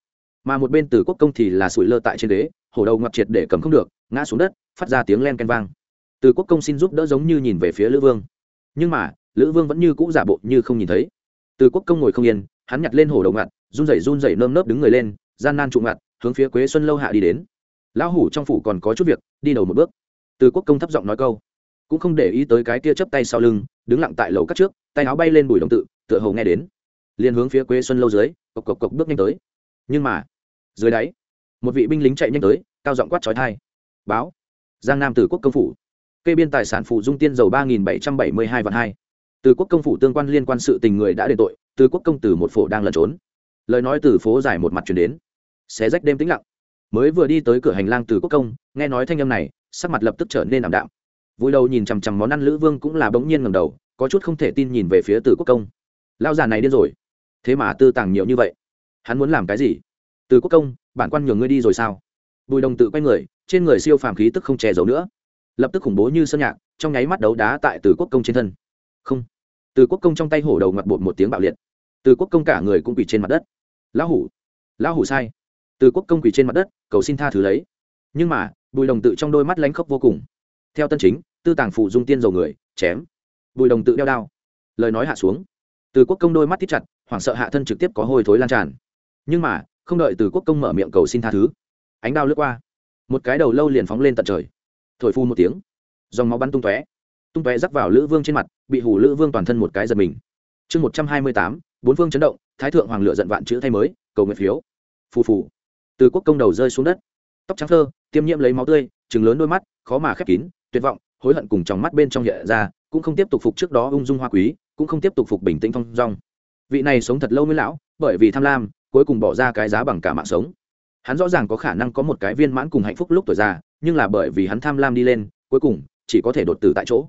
Mà một bên từ quốc công thì là sủi lơ tại trên đế, hổ đầu ngập triệt để cầm không được ngã xuống đất phát ra tiếng len canh vang. Từ quốc công xin giúp đỡ giống như nhìn về phía lữ vương. Nhưng mà lữ vương vẫn như cũ giả bộ như không nhìn thấy từ quốc công ngồi không yên, hắn nhặt lên hổ đầu ngặt, run rẩy run rẩy nơm nớp đứng người lên, gian nan trụ ngặt, hướng phía quế xuân lâu hạ đi đến. Lão hủ trong phủ còn có chút việc, đi đầu một bước. Từ quốc công thấp giọng nói câu. Cũng không để ý tới cái kia chấp tay sau lưng, đứng lặng tại lầu cắt trước, tay áo bay lên bùi đồng tự, tựa hồ nghe đến. Liền hướng phía quế xuân lâu dưới, cộc cộc cộc bước nhanh tới. Nhưng mà, dưới đáy, một vị binh lính chạy nhanh tới, cao giọng quát trói thai. Báo, giang nam từ quốc công phủ. Kê biên tài sản phụ dung tiên dầu ba nghìn bảy trăm bảy mươi hai vạn hai từ quốc công phủ tương quan liên quan sự tình người đã đền tội, từ quốc công từ một phổ đang lẩn trốn. Lời nói từ phố dài một mặt chuyển đến. Xé rách đêm tĩnh lặng. Mới vừa đi tới cửa hành lang từ quốc công, nghe nói thanh âm này, sắc mặt lập tức trở nên ảm đạm. Vui đầu nhìn chằm chằm món ăn lữ vương cũng là bỗng nhiên ngầm đầu, có chút không thể tin nhìn về phía từ quốc công. Lao già này điên rồi. Thế mà tư tàng nhiều như vậy. Hắn muốn làm cái gì? Từ quốc công, bản quan nhường ngươi đi rồi sao? Bùi đồng tự quay người, trên người siêu phàm khí tức không che giấu nữa. Lập tức khủng bố như sơn nhạc, trong nháy mắt đấu đá tại từ quốc công trên thân. Không từ quốc công trong tay hổ đầu ngặt bột một tiếng bạo liệt. Từ quốc công cả người cũng quỳ trên mặt đất. Lão hủ lão hủ sai. Từ quốc công quỳ trên mặt đất, cầu xin tha thứ lấy. Nhưng mà, bùi đồng tự trong đôi mắt lánh khóc vô cùng. Theo tân chính, tư tàng phụ dung tiên dầu người, chém. Bùi đồng tự đeo đao. Lời nói hạ xuống. Từ quốc công đôi mắt thít chặt, hoảng sợ hạ thân trực tiếp có hôi thối lan tràn. Nhưng mà, không đợi từ quốc công mở miệng cầu xin tha thứ, ánh đao lướt qua. Một cái đầu lâu liền phóng lên tận trời. Thổi phu một tiếng. Dòng máu bắn tung tóe tung tóe rắc vào lữ vương trên mặt, bị hủ lữ vương toàn thân một cái giật mình. Chương một trăm hai mươi tám, bốn phương chấn động, thái thượng hoàng lựa giận vạn chữ thay mới, cầu nguyện phiếu. Phù phù. Từ quốc công đầu rơi xuống đất. Tóc trắng thơ, tiêm nhiễm lấy máu tươi chừng lớn đôi mắt, khó mà khép kín, tuyệt vọng, hối hận cùng trong mắt bên trong hiện ra, cũng không tiếp tục phục trước đó ung dung hoa quý, cũng không tiếp tục phục bình tĩnh phong dong. Vị này sống thật lâu mới lão, bởi vì tham lam, cuối cùng bỏ ra cái giá bằng cả mạng sống. Hắn rõ ràng có khả năng có một cái viên mãn cùng hạnh phúc lúc tuổi già, nhưng là bởi vì hắn tham lam đi lên, cuối cùng chỉ có thể đột tử tại chỗ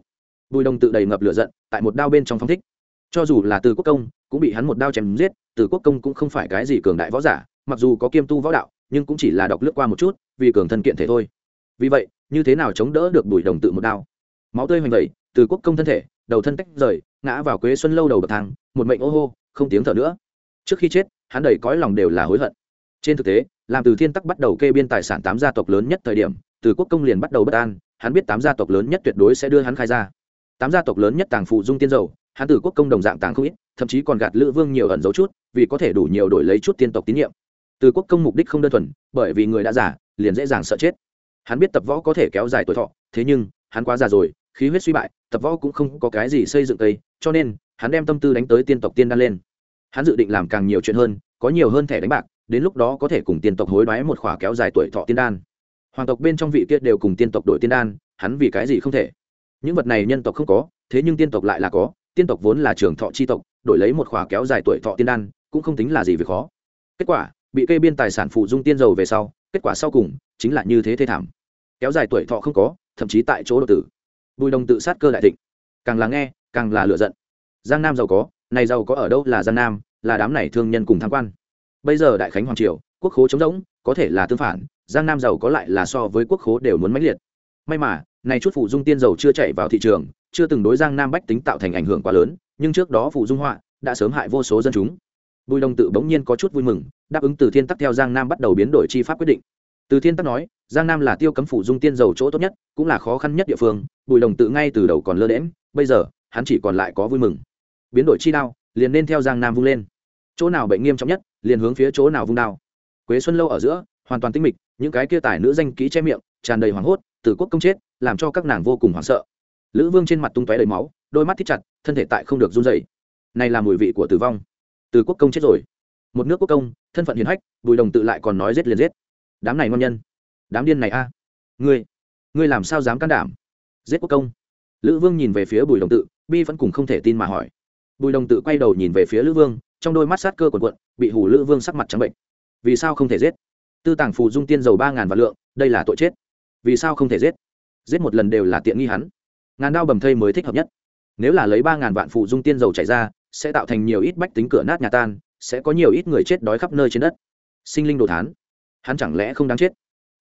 bùi đồng tự đầy ngập lửa giận, tại một đao bên trong phong thích. Cho dù là từ quốc công, cũng bị hắn một đao chém giết, từ quốc công cũng không phải cái gì cường đại võ giả, mặc dù có kiêm tu võ đạo, nhưng cũng chỉ là đọc lướt qua một chút, vì cường thân kiện thể thôi. Vì vậy, như thế nào chống đỡ được bùi đồng tự một đao? Máu tươi hoành vẩy, từ quốc công thân thể, đầu thân tách rời, ngã vào quế xuân lâu đầu bậc thang, một mệnh ô hô, không tiếng thở nữa. Trước khi chết, hắn đầy cõi lòng đều là hối hận. Trên thực tế, làm từ thiên tắc bắt đầu kê biên tài sản tám gia tộc lớn nhất thời điểm, từ quốc công liền bắt đầu bất an, hắn biết tám gia tộc lớn nhất tuyệt đối sẽ đưa hắn khai ra tám gia tộc lớn nhất tàng phụ dung tiên dầu hắn từ quốc công đồng dạng tàng không ít, thậm chí còn gạt lữ vương nhiều ẩn dấu chút, vì có thể đủ nhiều đổi lấy chút tiên tộc tín nhiệm. Từ quốc công mục đích không đơn thuần, bởi vì người đã giả liền dễ dàng sợ chết. Hắn biết tập võ có thể kéo dài tuổi thọ, thế nhưng, hắn quá già rồi, khí huyết suy bại, tập võ cũng không có cái gì xây dựng tây, cho nên, hắn đem tâm tư đánh tới tiên tộc tiên đan lên. Hắn dự định làm càng nhiều chuyện hơn, có nhiều hơn thẻ đánh bạc, đến lúc đó có thể cùng tiên tộc hối đoái một khỏa kéo dài tuổi thọ tiên đan. Hoàng tộc bên trong vị kia đều cùng tiên tộc đổi tiên đan, hắn vì cái gì không thể? Những vật này nhân tộc không có, thế nhưng tiên tộc lại là có, tiên tộc vốn là trường thọ c h i tộc, đổi lấy một khóa kéo dài tuổi thọ tiên đan, cũng không tính là gì việc khó. Kết quả, bị kê biên tài sản phụ dung tiên dầu về sau, kết quả sau cùng, chính là như thế thê thảm. Kéo dài tuổi thọ không có, thậm chí tại chỗ đột tử. Bùi đồng tự sát cơ đại thịnh. Càng là nghe, càng là lựa giận. Giang nam giàu có, này giàu có ở đâu là giang nam, là đám này thương nhân cùng tham quan. Bây giờ đại khánh hoàng triều, quốc khố chống rỗng, có thể là tương phản, giang nam giàu có lại là so với quốc khố đều muốn mãnh liệt. May mà này chút phụ dung tiên dầu chưa chạy vào thị trường, chưa từng đối giang nam bách tính tạo thành ảnh hưởng quá lớn, nhưng trước đó phụ dung họa đã sớm hại vô số dân chúng. Bùi đồng tự bỗng nhiên có chút vui mừng, đáp ứng từ thiên tắc theo giang nam bắt đầu biến đổi chi pháp quyết định. Từ thiên tắc nói, giang nam là tiêu cấm phụ dung tiên dầu chỗ tốt nhất, cũng là khó khăn nhất địa phương, bùi đồng tự ngay từ đầu còn lơ đễm bây giờ, hắn chỉ còn lại có vui mừng. Biến đổi chi đao, liền nên theo giang nam vung lên. Chỗ nào bệnh nghiêm trọng nhất, liền hướng phía chỗ nào vung đao. Quế xuân lâu ở giữa, hoàn toàn tinh mịch, những cái kia tài nữ danh kỹ che miệng, tràn đầy hoảng hốt từ quốc công chết, làm cho các nàng vô cùng hoảng sợ. Lữ vương trên mặt tung tóe đầy máu, đôi mắt thích chặt, thân thể tại không được run dày này là mùi vị của tử vong. Từ quốc công chết rồi. Một nước quốc công, thân phận hiền hách, bùi đồng tự lại còn nói giết liền giết. Đám này ngon nhân. Đám điên này a. Ngươi ngươi làm sao dám can đảm? Giết quốc công. Lữ vương nhìn về phía bùi đồng tự, bi vẫn cùng không thể tin mà hỏi. Bùi đồng tự quay đầu nhìn về phía lữ vương, trong đôi mắt sát cơ quần quận bị hủ lữ vương sắc mặt trắng bệnh. Vì sao không thể giết? Tư tàng phù dung tiên dầu ba ngàn vạn lượng, đây là tội chết vì sao không thể giết? Giết một lần đều là tiện nghi hắn. Ngàn đao bầm thây mới thích hợp nhất. Nếu là lấy ba ngàn vạn phụ dung tiên dầu chảy ra, sẽ tạo thành nhiều ít bách tính cửa nát nhà tan, sẽ có nhiều ít người chết đói khắp nơi trên đất. Sinh linh đồ thán. Hắn chẳng lẽ không đáng chết?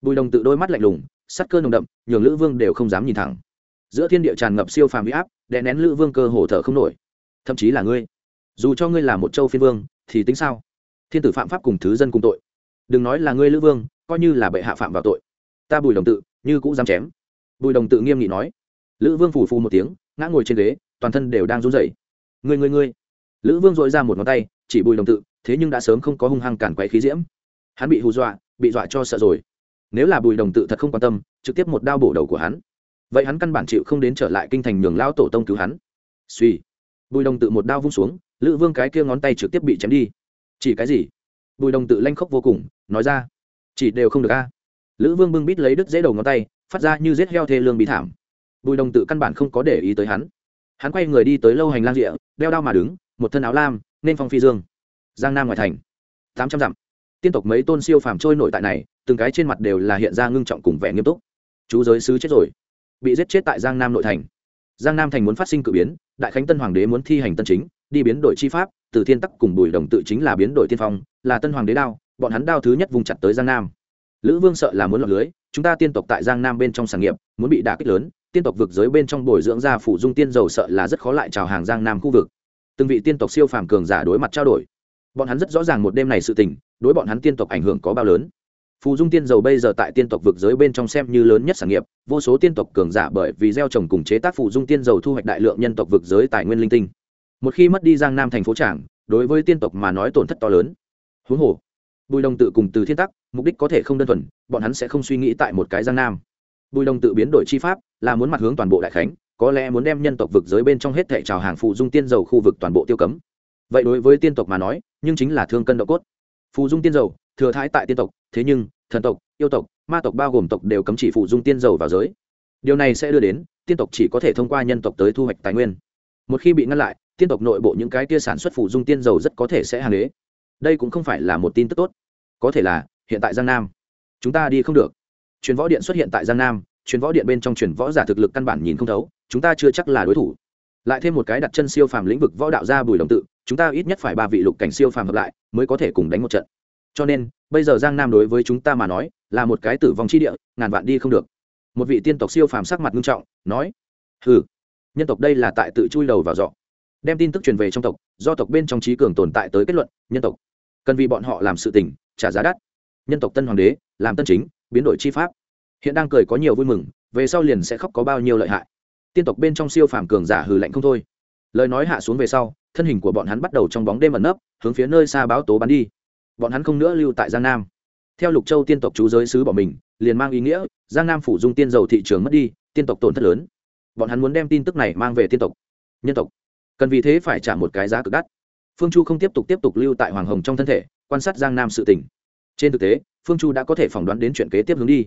Bùi đồng tự đôi mắt lạnh lùng sắt cơ nồng đậm, nhường lữ vương đều không dám nhìn thẳng. Giữa thiên địa tràn ngập siêu phàm huy áp, đè nén lữ vương cơ hồ thở không nổi. Thậm chí là ngươi. Dù cho ngươi là một châu phiên vương, thì tính sao? Thiên tử phạm pháp cùng thứ dân cùng tội. Đừng nói là ngươi lữ vương, coi như là bệ hạ phạm vào tội. Ta bùi đồng tự như cũng dám chém. Bùi đồng tự nghiêm nghị nói. Lữ vương phủ phù một tiếng, ngã ngồi trên ghế, toàn thân đều đang run rẩy. Ngươi ngươi ngươi. Lữ vương dội ra một ngón tay, chỉ bùi đồng tự, thế nhưng đã sớm không có hung hăng cản quấy khí diễm. Hắn bị hù dọa, bị dọa cho sợ rồi. Nếu là bùi đồng tự thật không quan tâm, trực tiếp một đao bổ đầu của hắn. Vậy hắn căn bản chịu không đến trở lại kinh thành nhường lao tổ tông cứu hắn. Suy bùi đồng tự một đao vung xuống, lữ vương cái kia ngón tay trực tiếp bị chém đi. Chỉ cái gì? Bùi đồng tự lanh khóc vô cùng, nói ra. Chỉ đều không được a lữ vương bưng bít lấy đứt dễ đầu ngón tay, phát ra như rết heo thê lương bị thảm. Bùi đồng tự căn bản không có để ý tới hắn. Hắn quay người đi tới lâu hành lang rịa, đeo đao mà đứng, một thân áo lam, nên phong phi dương. Giang nam ngoại thành. Tám trăm dặm. Tiên tộc mấy tôn siêu phàm trôi nổi tại này, từng cái trên mặt đều là hiện ra ngưng trọng cùng vẻ nghiêm túc. Chú giới sứ chết rồi. Bị giết chết tại giang nam nội thành. Giang nam thành muốn phát sinh cự biến, đại khánh tân hoàng đế muốn thi hành tân chính, đi biến đổi chi pháp, từ thiên tắc cùng bùi đồng tự chính là biến đổi tiên phong, là tân hoàng đế đao, bọn hắn đao thứ nhất vùng chặt tới giang nam lữ vương sợ là muốn lọt lưới, chúng ta tiên tộc tại giang nam bên trong sản nghiệp, muốn bị đả kích lớn, tiên tộc vực giới bên trong bồi dưỡng ra phủ dung tiên dầu sợ là rất khó lại chào hàng giang nam khu vực. Từng vị tiên tộc siêu phàm cường giả đối mặt trao đổi. Bọn hắn rất rõ ràng một đêm này sự tình, đối bọn hắn tiên tộc ảnh hưởng có bao lớn. Phù dung tiên dầu bây giờ tại tiên tộc vực giới bên trong xem như lớn nhất sản nghiệp, vô số tiên tộc cường giả bởi vì gieo trồng cùng chế tác phù dung tiên dầu thu hoạch đại lượng nhân tộc vực giới tài nguyên linh tinh. Một khi mất đi giang nam thành phố trảng, đối với tiên tộc mà nói tổn thất to lớn. Huống hồ bùi đồng tự cùng từ thiên tắc, mục đích có thể không đơn thuần, bọn hắn sẽ không suy nghĩ tại một cái giang nam. Bùi đồng tự biến đổi chi pháp, là muốn mặt hướng toàn bộ đại khánh, có lẽ muốn đem nhân tộc vực giới bên trong hết thệ trào hàng phụ dung tiên dầu khu vực toàn bộ tiêu cấm. Vậy đối với tiên tộc mà nói, nhưng chính là thương cân độ cốt. Phụ dung tiên dầu, thừa thái tại tiên tộc, thế nhưng, thần tộc, yêu tộc, ma tộc bao gồm tộc đều cấm chỉ phụ dung tiên dầu vào giới. Điều này sẽ đưa đến, tiên tộc chỉ có thể thông qua nhân tộc tới thu hoạch tài nguyên. Một khi bị ngăn lại, tiên tộc nội bộ những cái kia sản xuất phụ dung tiên dầu rất có thể sẽ hàng đế đây cũng không phải là một tin tức tốt có thể là, hiện tại giang nam. Chúng ta đi không được. Truyền võ điện xuất hiện tại giang nam, truyền võ điện bên trong truyền võ giả thực lực căn bản nhìn không thấu, chúng ta chưa chắc là đối thủ. Lại thêm một cái đặt chân siêu phàm lĩnh vực võ đạo ra bùi đồng tự, chúng ta ít nhất phải ba vị lục cảnh siêu phàm hợp lại, mới có thể cùng đánh một trận. Cho nên, bây giờ giang nam đối với chúng ta mà nói, là một cái tử vong chi địa, ngàn vạn đi không được. Một vị tiên tộc siêu phàm sắc mặt nghiêm trọng, nói, hừ, nhân tộc đây là tại tự chui đầu vào dọ đem tin tức truyền về trong tộc, do tộc bên trong trí cường tồn tại tới kết luận, nhân tộc. Cần vì bọn họ làm sự tình trả giá đắt. Nhân tộc tân hoàng đế, làm tân chính, biến đổi chi pháp. Hiện đang cười có nhiều vui mừng, về sau liền sẽ khóc có bao nhiêu lợi hại. Tiên tộc bên trong siêu phàm cường giả hừ lạnh không thôi. Lời nói hạ xuống về sau, thân hình của bọn hắn bắt đầu trong bóng đêm ẩn nấp, hướng phía nơi xa báo tố bắn đi. Bọn hắn không nữa lưu tại giang nam. Theo lục châu tiên tộc chú giới sứ bỏ mình, liền mang ý nghĩa, giang nam phủ dung tiên dầu thị trường mất đi, tiên tộc tổn thất lớn. Bọn hắn muốn đem tin tức này mang về tiên tộc. Nhân tộc. Cần vì thế phải trả một cái giá cực đắt. Phương chu không tiếp tục tiếp tục lưu tại hoàng hồng trong thân thể quan sát giang nam sự tỉnh trên thực tế, phương chu đã có thể phỏng đoán đến chuyện kế tiếp hướng đi.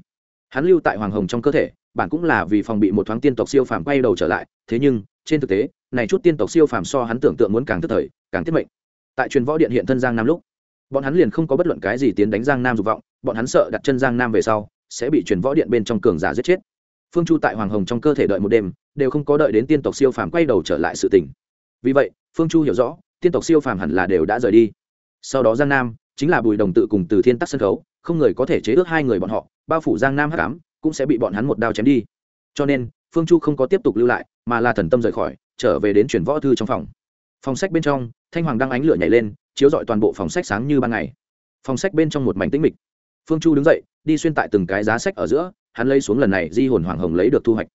Hắn lưu tại hoàng hồng trong cơ thể, bản cũng là vì phòng bị một thoáng tiên tộc siêu phàm quay đầu trở lại, thế nhưng, trên thực tế, này chút tiên tộc siêu phàm so hắn tưởng tượng muốn càng tức thời, càng tiết mệnh. Tại truyền võ điện hiện thân giang nam lúc, bọn hắn liền không có bất luận cái gì tiến đánh giang nam dục vọng, bọn hắn sợ đặt chân giang nam về sau, sẽ bị truyền võ điện bên trong cường giả giết chết. Phương chu tại hoàng hồng trong cơ thể đợi một đêm, đều không có đợi đến tiên tộc siêu phàm quay đầu trở lại sự tình. Vì vậy, phương chu hiểu rõ, tiên tộc siêu phàm hẳn là đều đã rời đi sau đó giang nam, chính là bùi đồng tự cùng từ thiên tắc sân khấu, không người có thể chế ước hai người bọn họ, bao phủ giang nam hắc ám, cũng sẽ bị bọn hắn một đao chém đi. Cho nên, phương chu không có tiếp tục lưu lại, mà là thần tâm rời khỏi, trở về đến chuyển võ thư trong phòng. Phòng sách bên trong, thanh hoàng đang ánh lửa nhảy lên, chiếu rọi toàn bộ phòng sách sáng như ban ngày. Phòng sách bên trong một mảnh tĩnh mịch. Phương chu đứng dậy, đi xuyên tại từng cái giá sách ở giữa, hắn lấy xuống lần này di hồn hoàng hồng lấy được thu hoạch.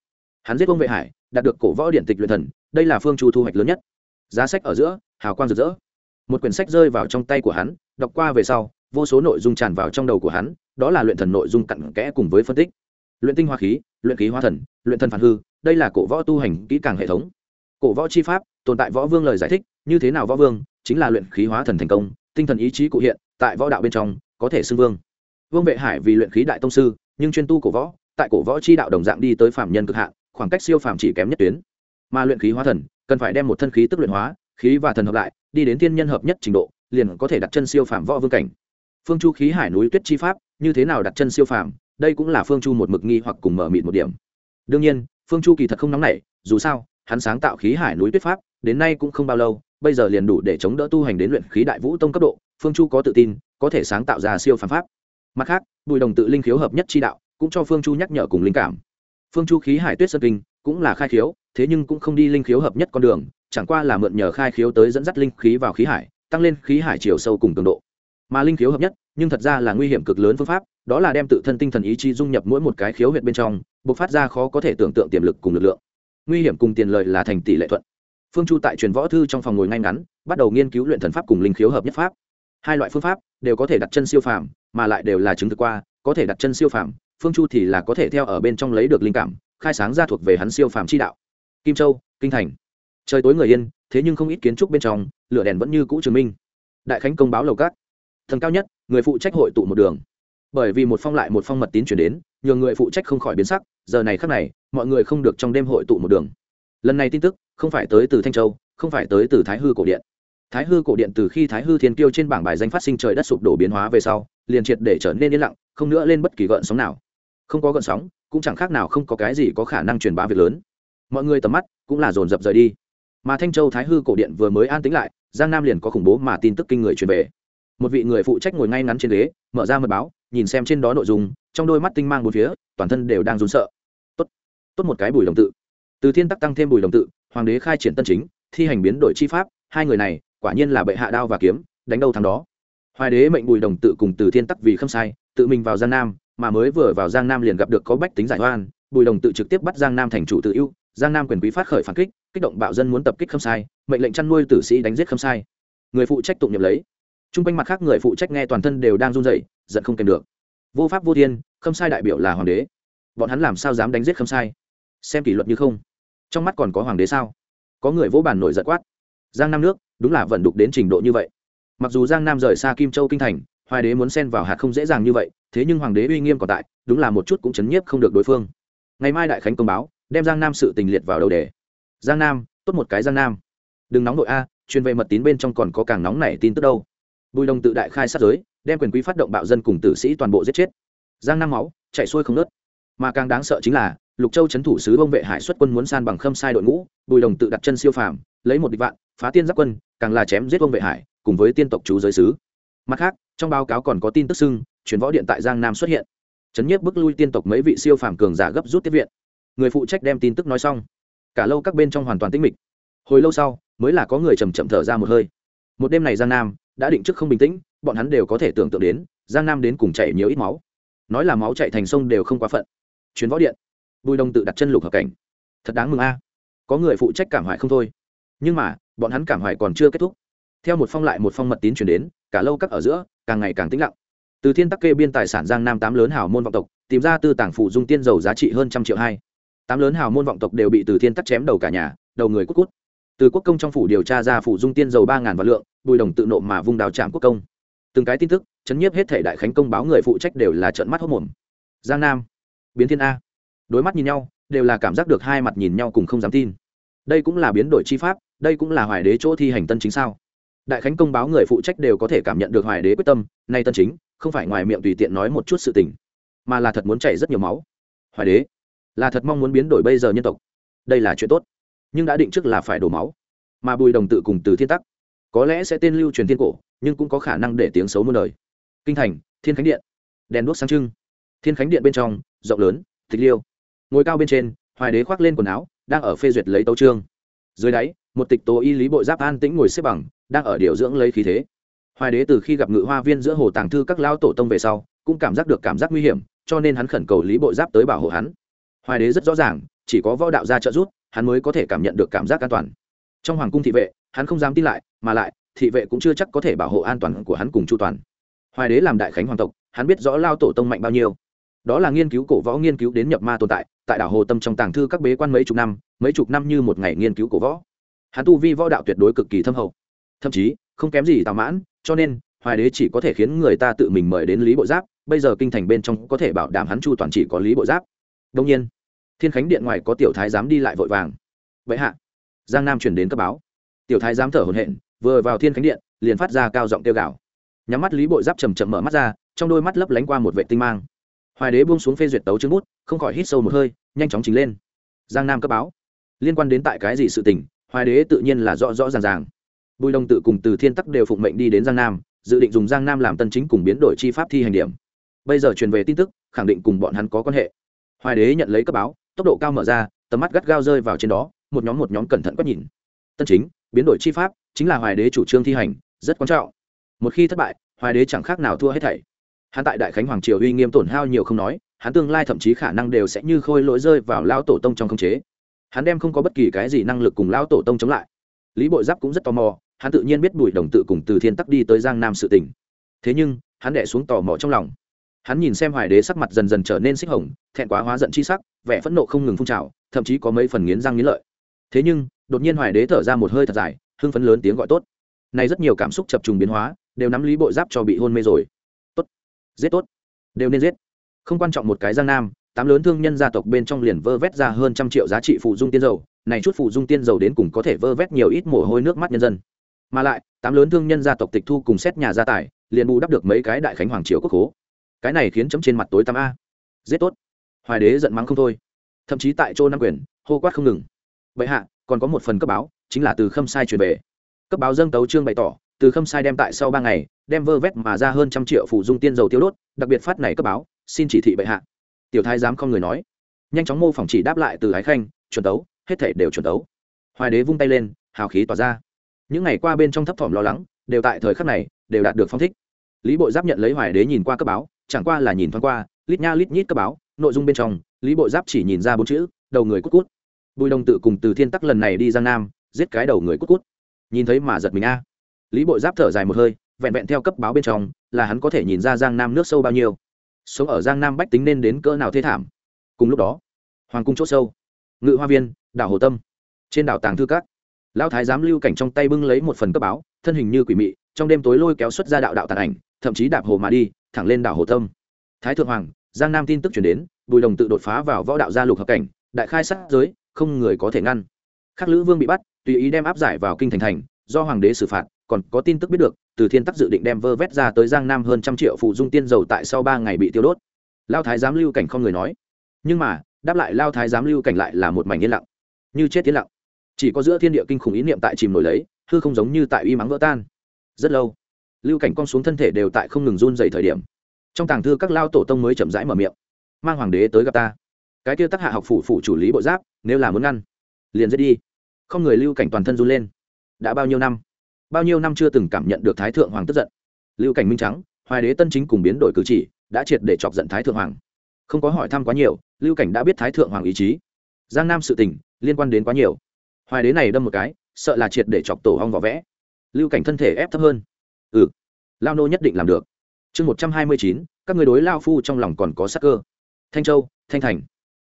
Hắn giết ông vệ hải, đạt được cổ võ điện tịch luyện thần, đây là phương chu thu hoạch lớn nhất. Giá sách ở giữa, hào quang rực rỡ một quyển sách rơi vào trong tay của hắn, đọc qua về sau, vô số nội dung tràn vào trong đầu của hắn, đó là luyện thần nội dung cặn kẽ cùng với phân tích. Luyện tinh hoa khí, luyện khí hoa thần, luyện thần phản hư, đây là cổ võ tu hành kỹ càng hệ thống. Cổ võ chi pháp, tồn tại võ vương lời giải thích, như thế nào võ vương, chính là luyện khí hóa thần thành công, tinh thần ý chí cụ hiện, tại võ đạo bên trong, có thể xưng vương. Vương vệ hải vì luyện khí đại tông sư, nhưng chuyên tu cổ võ, tại cổ võ chi đạo đồng dạng đi tới phạm nhân cực hạn, khoảng cách siêu phàm chỉ kém nhất tuyến. Mà luyện khí hóa thần, cần phải đem một thân khí tức luyện hóa khí và thần hợp lại, đi đến thiên nhân hợp nhất trình độ, liền có thể đặt chân siêu phàm võ vương cảnh. Phương chu khí hải núi tuyết chi pháp, như thế nào đặt chân siêu phàm, đây cũng là phương chu một mực nghi hoặc cùng mở mịt một điểm. Đương nhiên, phương chu kỳ thật không nóng nảy, dù sao, hắn sáng tạo khí hải núi tuyết pháp, đến nay cũng không bao lâu, bây giờ liền đủ để chống đỡ tu hành đến luyện khí đại vũ tông cấp độ, phương chu có tự tin, có thể sáng tạo ra siêu phàm pháp. Mặt khác, bùi đồng tự linh khiếu hợp nhất chi đạo, cũng cho phương chu nhắc nhở cùng linh cảm. Phương chu khí hải tuyết sơn kinh, cũng là khai khiếu, thế nhưng cũng không đi linh khiếu hợp nhất con đường chẳng qua là mượn nhờ khai khiếu tới dẫn dắt linh khí vào khí hải, tăng lên khí hải chiều sâu cùng cường độ. Mà linh khiếu hợp nhất, nhưng thật ra là nguy hiểm cực lớn phương pháp, đó là đem tự thân tinh thần ý chí dung nhập mỗi một cái khiếu huyệt bên trong buộc phát ra khó có thể tưởng tượng tiềm lực cùng lực lượng. Nguy hiểm cùng tiền lợi là thành tỷ lệ thuận. Phương chu tại truyền võ thư trong phòng ngồi ngay ngắn, bắt đầu nghiên cứu luyện thần pháp cùng linh khiếu hợp nhất pháp. Hai loại phương pháp đều có thể đặt chân siêu phàm, mà lại đều là chứng thực qua, có thể đặt chân siêu phàm, phương chu thì là có thể theo ở bên trong lấy được linh cảm, khai sáng ra thuộc về hắn siêu phàm chi đạo. Kim châu, kinh thành trời tối người yên, thế nhưng không ít kiến trúc bên trong, lửa đèn vẫn như cũ chứng minh. Đại khánh công báo lầu cát. Thần cao nhất, người phụ trách hội tụ một đường. Bởi vì một phong lại một phong mật tín chuyển đến nhờ người phụ trách không khỏi biến sắc, giờ này khác này, mọi người không được trong đêm hội tụ một đường. Lần này tin tức, không phải tới từ thanh châu, không phải tới từ thái hư cổ điện. Thái hư cổ điện từ khi thái hư thiên kiêu trên bảng bài danh phát sinh trời đất sụp đổ biến hóa về sau, liền triệt để trở nên yên lặng, không nữa lên bất kỳ gợn sóng nào. Không có gợn sóng, cũng chẳng khác nào không có cái gì có khả năng truyền bá việc lớn. Mọi người tầm mắt cũng là dồn dập rời đi mà thanh châu thái hư cổ điện vừa mới an tính lại giang nam liền có khủng bố mà tin tức kinh người truyền về một vị người phụ trách ngồi ngay ngắn trên ghế mở ra mật báo nhìn xem trên đó nội dung trong đôi mắt tinh mang một phía toàn thân đều đang run sợ tốt tốt một cái bùi đồng tự từ thiên tắc tăng thêm bùi đồng tự hoàng đế khai triển tân chính thi hành biến đổi chi pháp hai người này quả nhiên là bệ hạ đao và kiếm đánh đâu thằng đó hoài đế mệnh bùi đồng tự cùng từ thiên tắc vì không sai tự mình vào giang nam mà mới vừa vào giang nam liền gặp được có bách tính giải hoan bùi đồng tự trực tiếp bắt giang nam thành chủ tự ưu giang nam quyền quý phát khởi phản kích kích động bạo dân muốn tập kích khâm sai, mệnh lệnh chăn nuôi tử sĩ đánh giết khâm sai. Người phụ trách tụng nhập lấy. T r u n g quanh mặt khác người phụ trách nghe toàn thân đều đang run rẩy, giận không kèm được. Vô pháp vô thiên, khâm sai đại biểu là hoàng đế. Bọn hắn làm sao dám đánh giết khâm sai? Xem kỷ luật như không. Trong mắt còn có hoàng đế sao? Có người vỗ bản nổi giận quát. Giang nam nước, đúng là vận đục đến trình độ như vậy. Mặc dù giang nam rời xa kim châu kinh thành, hoài đế muốn xen vào hạt không dễ dàng như vậy, thế nhưng hoàng đế uy nghiêm còn tại, đúng là một chút cũng chấn nhiếp không được đối phương. Ngày mai đại khánh công báo, đem giang nam sự tình liệt vào đầu đề giang nam, tốt một cái giang nam. Đừng nóng đội a truyền về mật tín bên trong còn có càng nóng nảy tin tức đâu. Bùi đồng tự đại khai sát giới, đem quyền quý phát động bạo dân cùng tử sĩ toàn bộ giết chết. Giang nam máu, chạy xuôi không nớt. Mà càng đáng sợ chính là, lục châu c thủ sứ bông vệ hải xuất quân muốn san bằng khâm sai đội ngũ, bùi đồng tự đặt chân siêu phàm, lấy một địch vạn, phá tiên giáp quân, càng là chém giết bông vệ hải, cùng với tiên tộc chú giới sứ. Mặt khác, trong báo cáo còn có tin tức xưng chuyến võ điện tại giang nam xuất hiện. Chấn nhiếp bức lui tiên tộc mấy vị siêu phàm cường giả gấp rút tiếp viện. Người phụ trách đem tin tức nói xong cả lâu các bên trong hoàn toàn tĩnh mịch. Hồi lâu sau, mới là có người chầm chậm thở ra một hơi. Một đêm này giang nam đã định trước không bình tĩnh, bọn hắn đều có thể tưởng tượng đến, giang nam đến cùng chảy nhiều ít máu. Nói là máu chạy thành sông đều không quá phận. Chuyến võ điện, bùi đông tự đặt chân lục hợp cảnh. Thật đáng mừng a. Có người phụ trách cảm hoại không thôi. Nhưng mà, bọn hắn cảm hoại còn chưa kết thúc. Theo một phong lại một phong mật tín chuyển đến, cả lâu các ở giữa, càng ngày càng tĩnh lặng. Từ thiên tắc kê biên tài sản giang nam tám lớn hảo môn vọng tộc, tìm ra tư tảng phụ dung tiên dầu giá trị hơn trăm triệu hai tám lớn hào môn vọng tộc đều bị từ thiên tắc chém đầu cả nhà, đầu người cút cút. Từ quốc công trong phủ điều tra ra phủ dung tiên dầu ba ngàn vạn lượng, bùi đồng tự nộ mà vung đào trạm quốc công. Từng cái tin tức, chấn nhiếp hết thể đại khánh công báo người phụ trách đều là trợn mắt hốc mồm. Giang nam, biến thiên a. Đối mắt nhìn nhau, đều là cảm giác được hai mặt nhìn nhau cùng không dám tin. Đây cũng là biến đổi chi pháp, đây cũng là hoài đế chỗ thi hành tân chính sao? Đại khánh công báo người phụ trách đều có thể cảm nhận được hoài đế quyết tâm, nay tân chính, không phải ngoài miệng tùy tiện nói một chút sự tình, mà là thật muốn chảy rất nhiều máu. Hoài đế là thật mong muốn biến đổi bây giờ nhân tộc. Đây là chuyện tốt, nhưng đã định trước là phải đổ máu. Mà bùi đồng tự cùng từ thiên tắc, có lẽ sẽ tên lưu truyền thiên cổ, nhưng cũng có khả năng để tiếng xấu muôn đời. Kinh thành, thiên khánh điện, đèn đuốc sáng trưng. Thiên khánh điện bên trong, rộng lớn tịch liêu. Ngồi cao bên trên, hoài đế khoác lên quần áo, đang ở phê duyệt lấy tấu trương dưới đáy, một tịch tố y lý bộ giáp an tĩnh ngồi xếp bằng, đang ở điều dưỡng lấy khí thế. Hoài đế từ khi gặp ngự hoa viên giữa hồ tàng thư các lao tổ tông về sau, cũng cảm giác được cảm giác nguy hiểm, cho nên hắn khẩn cầu lý bộ giáp tới bảo hộ hắn hoài đế rất rõ ràng, chỉ có võ đạo gia trợ giúp, hắn mới có thể cảm nhận được cảm giác an toàn. Trong hoàng cung thị vệ, hắn không dám tin lại, mà lại, thị vệ cũng chưa chắc có thể bảo hộ an toàn của hắn cùng chu toàn. Hoài đế làm đại khánh hoàng tộc, hắn biết rõ lao tổ tông mạnh bao nhiêu. Đó là nghiên cứu cổ võ nghiên cứu đến nhập ma tồn tại tại đảo hồ tâm trong tàng thư các bế quan mấy chục năm, mấy chục năm như một ngày nghiên cứu cổ võ. Hắn tu vi võ đạo tuyệt đối cực kỳ thâm hậu. Thậm chí, không kém gì tào mãn, cho nên, hoài đế chỉ có thể khiến người ta tự mình mời đến lý bộ giáp, bây giờ kinh thành bên trong có thể bảo đảm hắn chu toàn chỉ có lý bộ giáp đông nhiên, thiên khánh điện ngoài có tiểu thái giám đi lại vội vàng. Vậy hạ, giang nam chuyển đến cấp báo. Tiểu thái giám thở hồn hện vừa vào thiên khánh điện, liền phát ra cao giọng tiêu gạo nhắm mắt lý bội giáp chầm chậm mở mắt ra, trong đôi mắt lấp lánh qua một vệ tinh mang. Hoài đế buông xuống phê duyệt tấu chứng bút, không khỏi hít sâu một hơi, nhanh chóng chính lên. Giang nam cấp báo. Liên quan đến tại cái gì sự tình, hoài đế tự nhiên là rõ rõ ràng ràng. Bùi đông tự cùng từ thiên tắc đều phụng mệnh đi đến giang nam, dự định dùng giang nam làm tân chính cùng biến đổi chi pháp thi hành điểm. Bây giờ truyền về tin tức, khẳng định cùng bọn hắn có quan hệ hoài đế nhận lấy cấp báo, tốc độ cao mở ra, tầm mắt gắt gao rơi vào trên đó, một nhóm một nhóm cẩn thận quét nhìn. Tân chính, biến đổi chi pháp, chính là hoài đế chủ trương thi hành, rất quan trọng. Một khi thất bại, hoài đế chẳng khác nào thua hết thảy. Hắn tại đại khánh hoàng triều uy nghiêm tổn hao nhiều không nói, hắn tương lai thậm chí khả năng đều sẽ như khôi lỗi rơi vào lao tổ tông trong khống chế. Hắn đem không có bất kỳ cái gì năng lực cùng lao tổ tông chống lại. Lý bội giáp cũng rất tò mò, hắn tự nhiên biết bùi đồng tự cùng từ thiên tắc đi tới giang nam sự tỉnh thế nhưng, hắn đẻ xuống tò mò trong lòng hắn nhìn xem hoài đế sắc mặt dần dần trở nên xích hồng, thẹn quá hóa giận chi sắc, vẻ phẫn nộ không ngừng phun trào, thậm chí có mấy phần nghiến răng nghiến lợi. Thế nhưng, đột nhiên hoài đế thở ra một hơi thật dài, hưng phấn lớn tiếng gọi tốt. Này rất nhiều cảm xúc chập trùng biến hóa, đều nắm lý bộ giáp cho bị hôn mê rồi. Tốt. Giết tốt. Đều nên giết. Không quan trọng một cái giang nam, tám lớn thương nhân gia tộc bên trong liền vơ vét ra hơn trăm triệu giá trị phụ dung tiên dầu, này chút phụ dung tiên dầu đến cùng có thể vơ vét nhiều ít mồ hôi nước mắt nhân dân. Mà lại, tám lớn thương nhân gia tộc tịch thu cùng xét nhà gia tài, liền bù đắp được mấy cái đại khánh hoàng triều quốc hố cái này khiến chấm trên mặt tối tăm a. Giết tốt. Hoài đế giận mắng không thôi. Thậm chí tại chỗ nam quyền, hô quát không ngừng. Vậy hạ, còn có một phần cấp báo, chính là từ khâm sai truyền về. Cấp báo dâng tấu trương bày tỏ, từ khâm sai đem tại sau ba ngày, đem vơ vét mà ra hơn trăm triệu phụ dung tiên dầu tiêu đốt, đặc biệt phát này cấp báo, xin chỉ thị bệ hạ. Tiểu thái giám không người nói. Nhanh chóng mô phỏng chỉ đáp lại từ ái khanh, chuẩn tấu, hết thể đều chuẩn tấu. Hoài đế vung tay lên, hào khí tỏa ra. Những ngày qua bên trong thấp thỏm lo lắng, đều tại thời khắc này, đều đạt được phong thích. Lý bộ giáp nhận lấy hoài đế nhìn qua cấp báo chẳng qua là nhìn thoáng qua, lít nha lít nhít cấp báo, nội dung bên trong, lý bội giáp chỉ nhìn ra bốn chữ, đầu người cút cút. Bùi đồng tự cùng từ thiên tắc lần này đi giang nam, giết cái đầu người cút cút. Nhìn thấy mà giật mình a. Lý bội giáp thở dài một hơi, vẹn vẹn theo cấp báo bên trong, là hắn có thể nhìn ra giang nam nước sâu bao nhiêu. Sống ở giang nam bách tính nên đến cỡ nào thế thảm. Cùng lúc đó, hoàng cung c h ỗ sâu, ngự hoa viên, đảo hồ tâm, trên đảo tàng thư cát lão thái giám lưu cảnh trong tay bưng lấy một phần cấp báo, thân hình như quỷ mị, trong đêm tối lôi kéo xuất ra đạo đạo tàn ảnh, thậm chí đạp hồ mà đi thẳng lên đảo hồ tâm. Thái thượng hoàng, giang nam tin tức chuyển đến, bùi đồng tự đột phá vào võ đạo gia lục hợp cảnh, đại khai sát giới, không người có thể ngăn. Khắc lữ vương bị bắt, tùy ý đem áp giải vào kinh thành thành, do hoàng đế xử phạt, còn có tin tức biết được, từ thiên tắc dự định đem vơ vét ra tới giang nam hơn trăm triệu phụ dung tiên dầu tại sau ba ngày bị tiêu đốt. Lao thái giám lưu cảnh không người nói. Nhưng mà, đáp lại lao thái giám lưu cảnh lại là một mảnh yên lặng. Như chết yên lặng. Chỉ có giữa thiên địa kinh khủng ý niệm tại chìm nổi lấy, hư không giống như tại uy mắng vỡ tan. Rất lâu lưu cảnh con xuống thân thể đều tại không ngừng run dày thời điểm. Trong tàng thư các lao tổ tông mới chậm rãi mở miệng. Mang hoàng đế tới gặp ta. Cái kia tác hạ học phủ phủ chủ lý bộ giáp, nếu là muốn ngăn, liền giết đi. Không người lưu cảnh toàn thân run lên. Đã bao nhiêu năm? Bao nhiêu năm chưa từng cảm nhận được thái thượng hoàng tức giận. Lưu cảnh minh trắng, hoài đế tân chính cùng biến đổi cử chỉ, đã triệt để chọc giận thái thượng hoàng. Không có hỏi thăm quá nhiều, lưu cảnh đã biết thái thượng hoàng ý chí. Giang nam sự tình, liên quan đến quá nhiều. Hoài đế này đâm một cái, sợ là triệt để chọc tổ hong vỏ vẽ. Lưu cảnh thân thể ép thấp hơn ừ. Lao nô nhất định làm được. Chương một trăm hai mươi chín, các người đối lao phu trong lòng còn có sắc cơ. Thanh châu, thanh thành.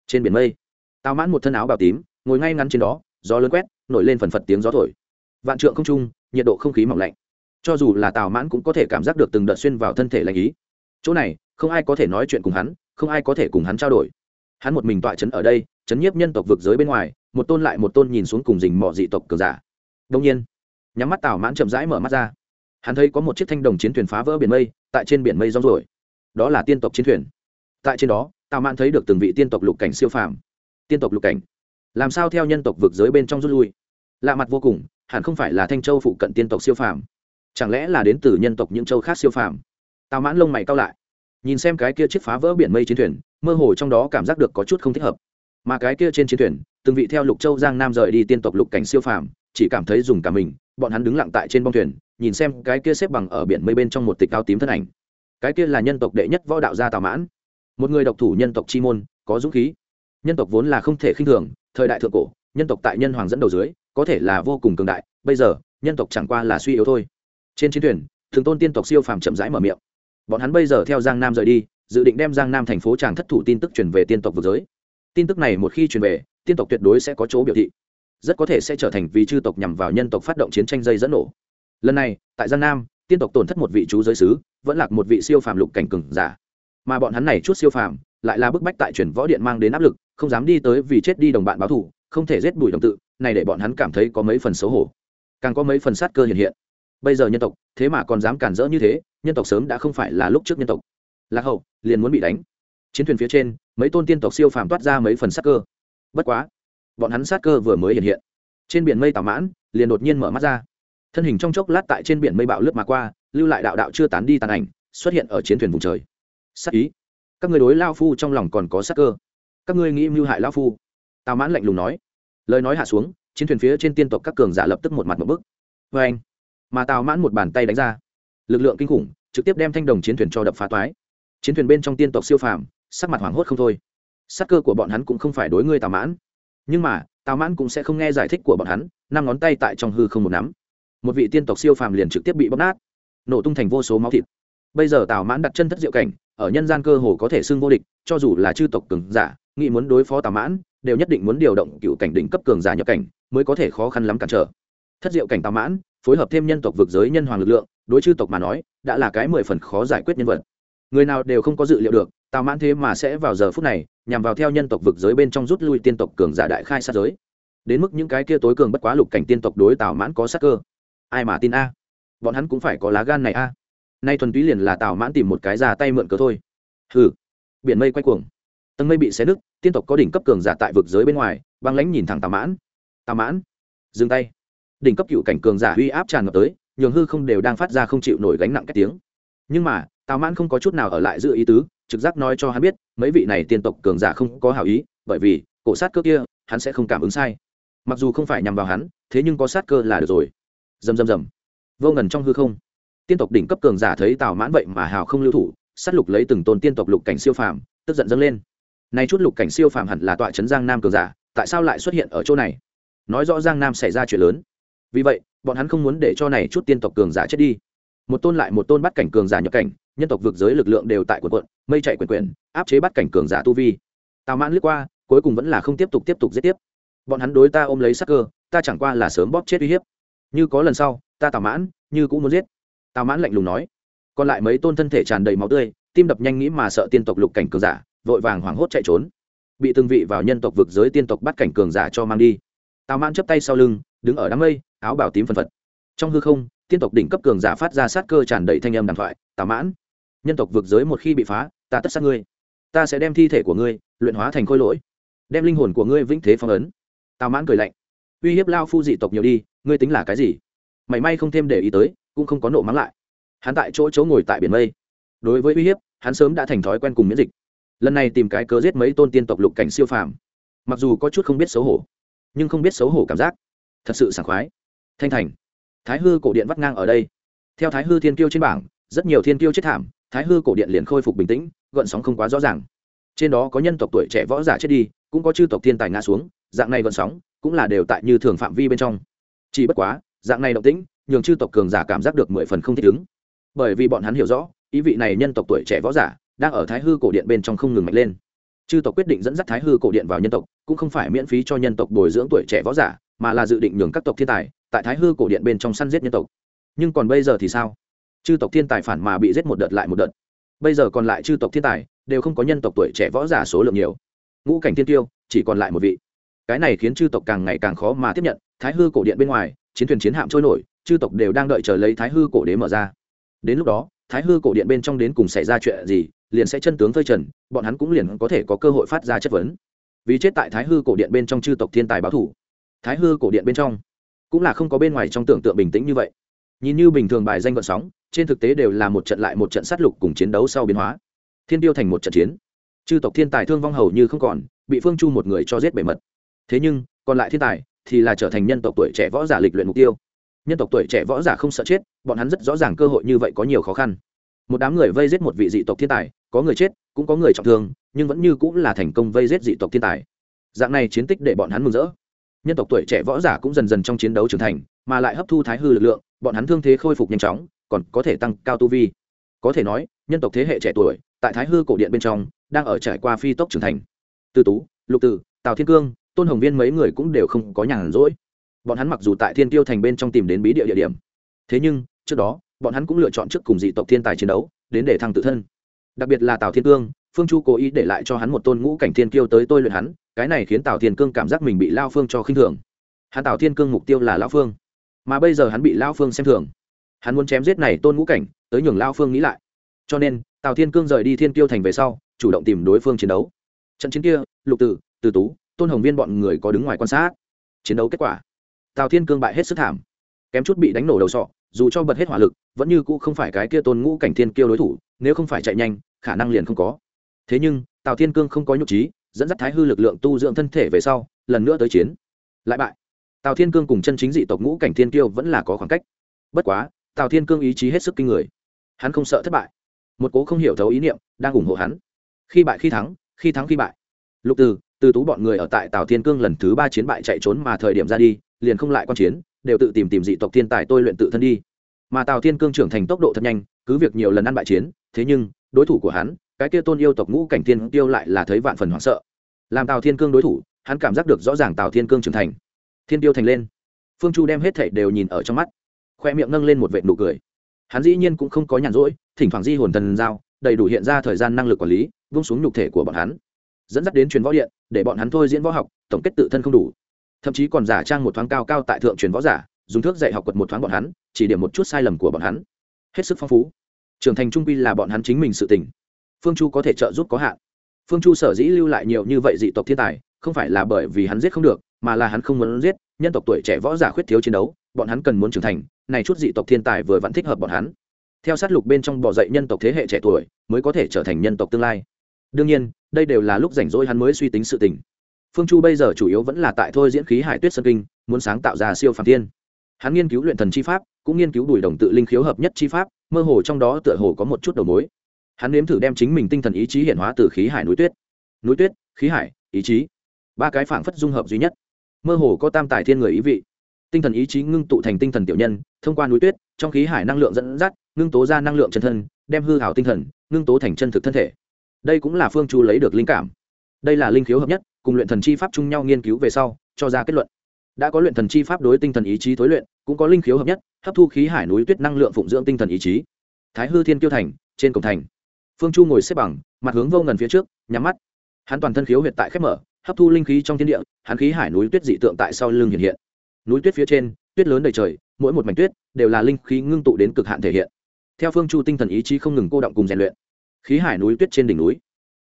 Trên biển mây tào mãn một thân áo bào tím, ngồi ngay ngắn trên đó, gió lớn quét, nổi lên phần phật tiếng gió thổi. Vạn trượng không trung, nhiệt độ không khí mỏng lạnh. Cho dù là tào mãn cũng có thể cảm giác được từng đợt xuyên vào thân thể lạnh ý. Chỗ này, không ai có thể nói chuyện cùng hắn, không ai có thể cùng hắn trao đổi. Hắn một mình tọa chấn ở đây, chấn nhiếp nhân tộc vực giới bên ngoài, một tôn lại một tôn nhìn xuống cùng dình mò dị tộc cường giả. Đông nhiên, nhắm mắt tào mãn chậm rãi mở mắt ra hắn thấy có một chiếc thanh đồng chiến thuyền phá vỡ biển mây, tại trên biển mây rong rồi đó là tiên tộc chiến thuyền. Tại trên đó, tào mạn thấy được từng vị tiên tộc lục cảnh siêu phàm. Tiên tộc lục cảnh. Làm sao theo nhân tộc vực giới bên trong rút lui? Lạ mặt vô cùng, hẳn không phải là thanh châu phụ cận tiên tộc siêu phàm. Chẳng lẽ là đến từ nhân tộc những châu khác siêu phàm? Tào mãn lông mày cao lại. Nhìn xem cái kia chiếc phá vỡ biển mây chiến thuyền, mơ hồ trong đó cảm giác được có chút không thích hợp. Mà cái kia trên chiến thuyền, từng vị theo lục châu giang nam rời đi tiên tộc lục cảnh siêu phàm, chỉ cảm thấy dùng cả mình bọn hắn đứng lặng tại trên bông thuyền, nhìn xem cái kia xếp bằng ở biển mây bên trong một tịch cao tím thân ảnh. Cái kia là nhân tộc đệ nhất võ đạo gia tào mãn. Một người độc thủ nhân tộc chi môn, có dũng khí. Nhân tộc vốn là không thể khinh thường, thời đại thượng cổ, nhân tộc tại nhân hoàng dẫn đầu dưới, có thể là vô cùng cường đại, bây giờ, nhân tộc chẳng qua là suy yếu thôi. Trên chiến thuyền, thường tôn tiên tộc siêu phàm chậm rãi mở miệng. Bọn hắn bây giờ theo giang nam rời đi, dự định đem giang nam thành phố tràng thất thủ tin tức truyền về tiên tộc vực giới. Tin tức này một khi truyền về, tiên tộc tuyệt đối sẽ có chỗ biểu thị rất có thể sẽ trở thành vì chư tộc nhằm vào nhân tộc phát động chiến tranh dây dẫn nổ. Lần này, tại giang nam, tiên tộc tổn thất một vị chú giới sứ, vẫn lạc một vị siêu phàm lục cảnh cừng giả. Mà bọn hắn này chút siêu phàm, lại là bức bách tại truyền võ điện mang đến áp lực, không dám đi tới vì chết đi đồng bạn báo thù, không thể giết bùi đồng tự, này để bọn hắn cảm thấy có mấy phần xấu hổ. Càng có mấy phần sát cơ hiện hiện. Bây giờ nhân tộc, thế mà còn dám cản rỡ như thế, nhân tộc sớm đã không phải là lúc trước nhân tộc. Lạc hậu, liền muốn bị đánh. Chiến thuyền phía trên, mấy tôn tiên tộc siêu phàm toát ra mấy phần sát cơ. Bất quá bọn hắn sát cơ vừa mới hiện hiện. Trên biển mây tảo mãn, liền đột nhiên mở mắt ra. Thân hình trong chốc lát tại trên biển mây bạo lướt mà qua, lưu lại đạo đạo chưa tán đi tàn ảnh, xuất hiện ở chiến thuyền vùng trời. Sát ý. Các người đối lao phu trong lòng còn có sát cơ. Các ngươi nghĩ mưu hại lao phu. Tào mãn lạnh lùng nói. Lời nói hạ xuống, chiến thuyền phía trên tiên tộc các cường giả lập tức một mặt một bức. Vê anh, mà tào mãn một bàn tay đánh ra. Lực lượng kinh khủng, trực tiếp đem thanh đồng chiến thuyền cho đập phá toái. Chiến thuyền bên trong tiên tộc siêu phàm, sắc mặt hoảng hốt không thôi. Sắc cơ của bọn hắn cũng không phải đối ngươi tào mãn nhưng mà, tào mãn cũng sẽ không nghe giải thích của bọn hắn, năm ngón tay tại trong hư không một nắm. Một vị tiên tộc siêu phàm liền trực tiếp bị bóc nát. Nổ tung thành vô số máu thịt. Bây giờ tào mãn đặt chân thất diệu cảnh, ở nhân gian cơ hồ có thể xưng vô địch, cho dù là chư tộc cường giả, nghĩ muốn đối phó tào mãn, đều nhất định muốn điều động cựu cảnh đỉnh cấp cường giả nhập cảnh, mới có thể khó khăn lắm cản trở. Thất diệu cảnh tào mãn, phối hợp thêm nhân tộc vực giới nhân hoàng lực lượng, đối chư tộc mà nói, đã là cái mười phần khó giải quyết nhân vật. Người nào đều không có dự liệu được tào mãn thế mà sẽ vào giờ phút này, nhằm vào theo nhân tộc vực giới bên trong rút lui tiên tộc cường giả đại khai sát giới. Đến mức những cái kia tối cường bất quá lục cảnh tiên tộc đối tào mãn có sát cơ. Ai mà tin a? Bọn hắn cũng phải có lá gan này a. Nay thuần túy liền là tào mãn tìm một cái ra tay mượn cớ thôi. Hừ. Biển mây quay cuồng. Tầng mây bị xé nứt, tiên tộc có đỉnh cấp cường giả tại vực giới bên ngoài, băng lãnh nhìn thẳng tào mãn. Tào mãn, dừng tay. Đỉnh cấp cựu cảnh cường giả uy áp tràn ngập tới, nhường hư không đều đang phát ra không chịu nổi gánh nặng cái tiếng. Nhưng mà, tào mãn không có chút nào ở lại giữ ý tứ trực giác nói cho hắn biết, mấy vị này tiên tộc cường giả không có hảo ý, bởi vì, cổ sát cơ kia, hắn sẽ không cảm ứng sai. Mặc dù không phải nhằm vào hắn, thế nhưng có sát cơ là được rồi. Dầm dầm dầm vô ngần trong hư không, tiên tộc đỉnh cấp cường giả thấy tào mãn vậy mà hào không lưu thủ, sát lục lấy từng tôn tiên tộc lục cảnh siêu phàm, tức giận dâng lên. Nay chút lục cảnh siêu phàm hẳn là tọa trấn giang nam cường giả, tại sao lại xuất hiện ở chỗ này? Nói rõ giang nam xảy ra chuyện lớn. Vì vậy, bọn hắn không muốn để cho này chút tiên tộc cường giả chết đi một tôn lại một tôn bắt cảnh cường giả nhập cảnh, nhân tộc vượt giới lực lượng đều tại quần quận mây chạy quyền quyền áp chế bắt cảnh cường giả tu vi. Tào mãn lướt qua, cuối cùng vẫn là không tiếp tục tiếp tục giết tiếp. Bọn hắn đối ta ôm lấy sắc cơ, ta chẳng qua là sớm bóp chết uy hiếp. Như có lần sau, ta tào mãn, như cũng muốn giết. Tào mãn lạnh lùng nói. Còn lại mấy tôn thân thể tràn đầy máu tươi, tim đập nhanh nghĩ mà sợ tiên tộc lục cảnh cường giả, vội vàng hoảng hốt chạy trốn. Bị từng vị vào nhân tộc vực giới tiên tộc bắt cảnh cường giả cho mang đi. Tào mãn chấp tay sau lưng, đứng ở đám mây, áo bảo tím phần phật. Trong hư không tiên tộc đỉnh cấp cường giả phát ra sát cơ tràn đầy thanh âm đàm thoại, tà mãn, nhân tộc vực giới một khi bị phá, ta tất sát ngươi. Ta sẽ đem thi thể của ngươi luyện hóa thành khôi lỗi, đem linh hồn của ngươi vĩnh thế phong ấn. Tào mãn cười lạnh, uy hiếp lao phu dị tộc nhiều đi, ngươi tính là cái gì? Mảy may không thêm để ý tới, cũng không có nộ mắng lại. Hắn tại chỗ chỗ ngồi tại biển mây. Đối với uy hiếp, hắn sớm đã thành thói quen cùng miễn dịch. Lần này tìm cái cớ giết mấy tôn tiên tộc lục cảnh siêu phàm. Mặc dù có chút không biết xấu hổ, nhưng không biết xấu hổ cảm giác thật sự sảng khoái. Thanh thành thái hư cổ điện vắt ngang ở đây. Theo thái hư thiên kiêu trên bảng, rất nhiều thiên kiêu chết thảm, thái hư cổ điện liền khôi phục bình tĩnh, gợn sóng không quá rõ ràng. Trên đó có nhân tộc tuổi trẻ võ giả chết đi, cũng có chư tộc thiên tài ngã xuống, dạng này gợn sóng cũng là đều tại như thường phạm vi bên trong. Chỉ bất quá, dạng này động tĩnh, nhường chư tộc cường giả cảm giác được mười phần không thích ứng. Bởi vì bọn hắn hiểu rõ, ý vị này nhân tộc tuổi trẻ võ giả đang ở thái hư cổ điện bên trong không ngừng mạnh lên. Chư tộc quyết định dẫn dắt thái hư cổ điện vào nhân tộc, cũng không phải miễn phí cho nhân tộc bồi dưỡng tuổi trẻ võ giả, mà là dự định nhường các tộc thiên tài tại thái hư cổ điện bên trong săn giết nhân tộc. Nhưng còn bây giờ thì sao? Chư tộc thiên tài phản mà bị giết một đợt lại một đợt. Bây giờ còn lại chư tộc thiên tài đều không có nhân tộc tuổi trẻ võ giả số lượng nhiều. Ngũ cảnh thiên tiêu chỉ còn lại một vị. Cái này khiến chư tộc càng ngày càng khó mà tiếp nhận, thái hư cổ điện bên ngoài, chiến thuyền chiến hạm trôi nổi, chư tộc đều đang đợi chờ lấy thái hư cổ đế mở ra. Đến lúc đó, thái hư cổ điện bên trong đến cùng xảy ra chuyện gì, liền sẽ chân tướng phơi trần, bọn hắn cũng liền có thể có cơ hội phát ra chất vấn. Vì chết tại thái hư cổ điện bên trong chư tộc thiên tài báo thủ. Thái hư cổ điện bên trong cũng là không có bên ngoài trong tưởng tượng bình tĩnh như vậy. Nhìn như bình thường bài danh vận sóng, trên thực tế đều là một trận lại một trận sát lục cùng chiến đấu sau biến hóa. Thiên tiêu thành một trận chiến. Chư tộc thiên tài thương vong hầu như không còn, bị phương chu một người cho giết bề mật. Thế nhưng, còn lại thiên tài thì là trở thành nhân tộc tuổi trẻ võ giả lịch luyện mục tiêu. Nhân tộc tuổi trẻ võ giả không sợ chết, bọn hắn rất rõ ràng cơ hội như vậy có nhiều khó khăn. Một đám người vây giết một vị dị tộc thiên tài, có người chết, cũng có người trọng thương, nhưng vẫn như cũng là thành công vây giết dị tộc thiên tài. Dạng này chiến tích để bọn hắn mừng rỡ nhân tộc tuổi trẻ võ giả cũng dần dần trong chiến đấu trưởng thành, mà lại hấp thu thái hư lực lượng, bọn hắn thương thế khôi phục nhanh chóng, còn có thể tăng cao tu vi. Có thể nói, nhân tộc thế hệ trẻ tuổi, tại thái hư cổ điện bên trong, đang ở trải qua phi tốc trưởng thành. Từ tú, lục tử, tào thiên cương, tôn hồng viên mấy người cũng đều không có nhàn rỗi. Bọn hắn mặc dù tại thiên tiêu thành bên trong tìm đến bí địa địa điểm, thế nhưng, trước đó, bọn hắn cũng lựa chọn trước cùng dị tộc thiên tài chiến đấu, đến để thăng tự thân. Đặc biệt là tào thiên cương, phương chu cố ý để lại cho hắn một tôn ngũ cảnh thiên kiêu tới tôi luyện hắn cái này khiến tào thiên cương cảm giác mình bị lao phương cho khinh thường hắn tào thiên cương mục tiêu là lao phương mà bây giờ hắn bị lao phương xem thường hắn muốn chém giết này tôn ngũ cảnh tới nhường lao phương nghĩ lại cho nên tào thiên cương rời đi thiên tiêu thành về sau chủ động tìm đối phương chiến đấu trận chiến kia lục tử từ tú tôn hồng viên bọn người có đứng ngoài quan sát chiến đấu kết quả tào thiên cương bại hết sức thảm kém chút bị đánh nổ đầu sọ dù cho bật hết hỏa lực vẫn như cũ không phải cái kia tôn ngũ cảnh thiên kiêu đối thủ nếu không phải chạy nhanh khả năng liền không có thế nhưng tào thiên cương không có nhục trí dẫn dắt thái hư lực lượng tu dưỡng thân thể về sau, lần nữa tới chiến. Lại bại. Tào thiên cương cùng chân chính dị tộc ngũ cảnh thiên kiêu vẫn là có khoảng cách. Bất quá, tào thiên cương ý chí hết sức kinh người. Hắn không sợ thất bại. Một cố không hiểu thấu ý niệm đang ủng hộ hắn. Khi bại khi thắng khi thắng khi bại. Lục từ từ tú bọn người ở tại tào thiên cương lần thứ ba chiến bại chạy trốn mà thời điểm ra đi, liền không lại quan chiến, đều tự tìm tìm dị tộc thiên tài tôi luyện tự thân đi. Mà tào thiên cương trưởng thành tốc độ thật nhanh, cứ việc nhiều lần ăn bại chiến, thế nhưng, đối thủ của hắn cái kia tôn yêu tộc ngũ cảnh thiên tiêu lại là thấy vạn phần hoảng sợ. Làm tào thiên cương đối thủ, hắn cảm giác được rõ ràng tào thiên cương trưởng thành. Thiên tiêu thành lên. Phương chu đem hết thảy đều nhìn ở trong mắt. Khoe miệng nâng lên một vệt nụ cười. Hắn dĩ nhiên cũng không có nhàn rỗi, thỉnh thoảng di hồn thần giao, đầy đủ hiện ra thời gian năng lực quản lý, vung xuống nhục thể của bọn hắn. Dẫn dắt đến truyền võ điện, để bọn hắn thôi diễn võ học, tổng kết tự thân không đủ. Thậm chí còn giả trang một thoáng cao cao tại thượng truyền võ giả, dùng thước dạy học quật một thoáng bọn hắn, chỉ điểm một chút sai lầm của bọn hắn. Hết sức phong phú. Trưởng thành trung quy là bọn hắn chính mình sự tình phương chu có thể trợ giúp có hạn. Phương chu sở dĩ lưu lại nhiều như vậy dị tộc thiên tài, không phải là bởi vì hắn giết không được, mà là hắn không muốn giết, nhân tộc tuổi trẻ võ giả khuyết thiếu chiến đấu, bọn hắn cần muốn trưởng thành, này chút dị tộc thiên tài vừa vẫn thích hợp bọn hắn. Theo sát lục bên trong bỏ dậy nhân tộc thế hệ trẻ tuổi, mới có thể trở thành nhân tộc tương lai. Đương nhiên, đây đều là lúc rảnh rỗi hắn mới suy tính sự tình. Phương chu bây giờ chủ yếu vẫn là tại thôi diễn khí hải tuyết sơn kinh, muốn sáng tạo ra siêu phàm thiên. Hắn nghiên cứu luyện thần chi pháp, cũng nghiên cứu đùi đồng tự linh khiếu hợp nhất chi pháp, mơ hồ trong đó tựa hồ có một chút đầu mối hắn nếm thử đem chính mình tinh thần ý chí hiện hóa từ khí hải núi tuyết. Núi tuyết, khí hải, ý chí. Ba cái phảng phất dung hợp duy nhất. Mơ hồ có tam tài thiên người ý vị. Tinh thần ý chí ngưng tụ thành tinh thần tiểu nhân, thông qua núi tuyết, trong khí hải năng lượng dẫn dắt, ngưng tố ra năng lượng chân thân, đem hư hảo tinh thần, ngưng tố thành chân thực thân thể. Đây cũng là phương chu lấy được linh cảm. Đây là linh khiếu hợp nhất, cùng luyện thần chi pháp chung nhau nghiên cứu về sau, cho ra kết luận. Đã có luyện thần chi pháp đối tinh thần ý chí tối luyện, cũng có linh khiếu hợp nhất, hấp thu khí hải núi tuyết năng lượng phụng dưỡng tinh thần ý chí. Thái hư thiên kiêu thành, trên cổng thành phương chu ngồi xếp bằng, mặt hướng vô ngần phía trước, nhắm mắt. Hắn toàn thân khiếu huyệt tại khép mở, hấp thu linh khí trong thiên địa, hắn khí hải núi tuyết dị tượng tại sau lưng hiện hiện. Núi tuyết phía trên, tuyết lớn đầy trời, mỗi một mảnh tuyết đều là linh khí ngưng tụ đến cực hạn thể hiện. Theo phương chu tinh thần ý chí không ngừng cô động cùng rèn luyện, khí hải núi tuyết trên đỉnh núi,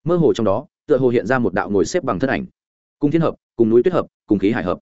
mơ hồ trong đó, tựa hồ hiện ra một đạo ngồi xếp bằng thân ảnh. Cùng thiên hợp, cùng núi tuyết hợp, cùng khí hải hợp.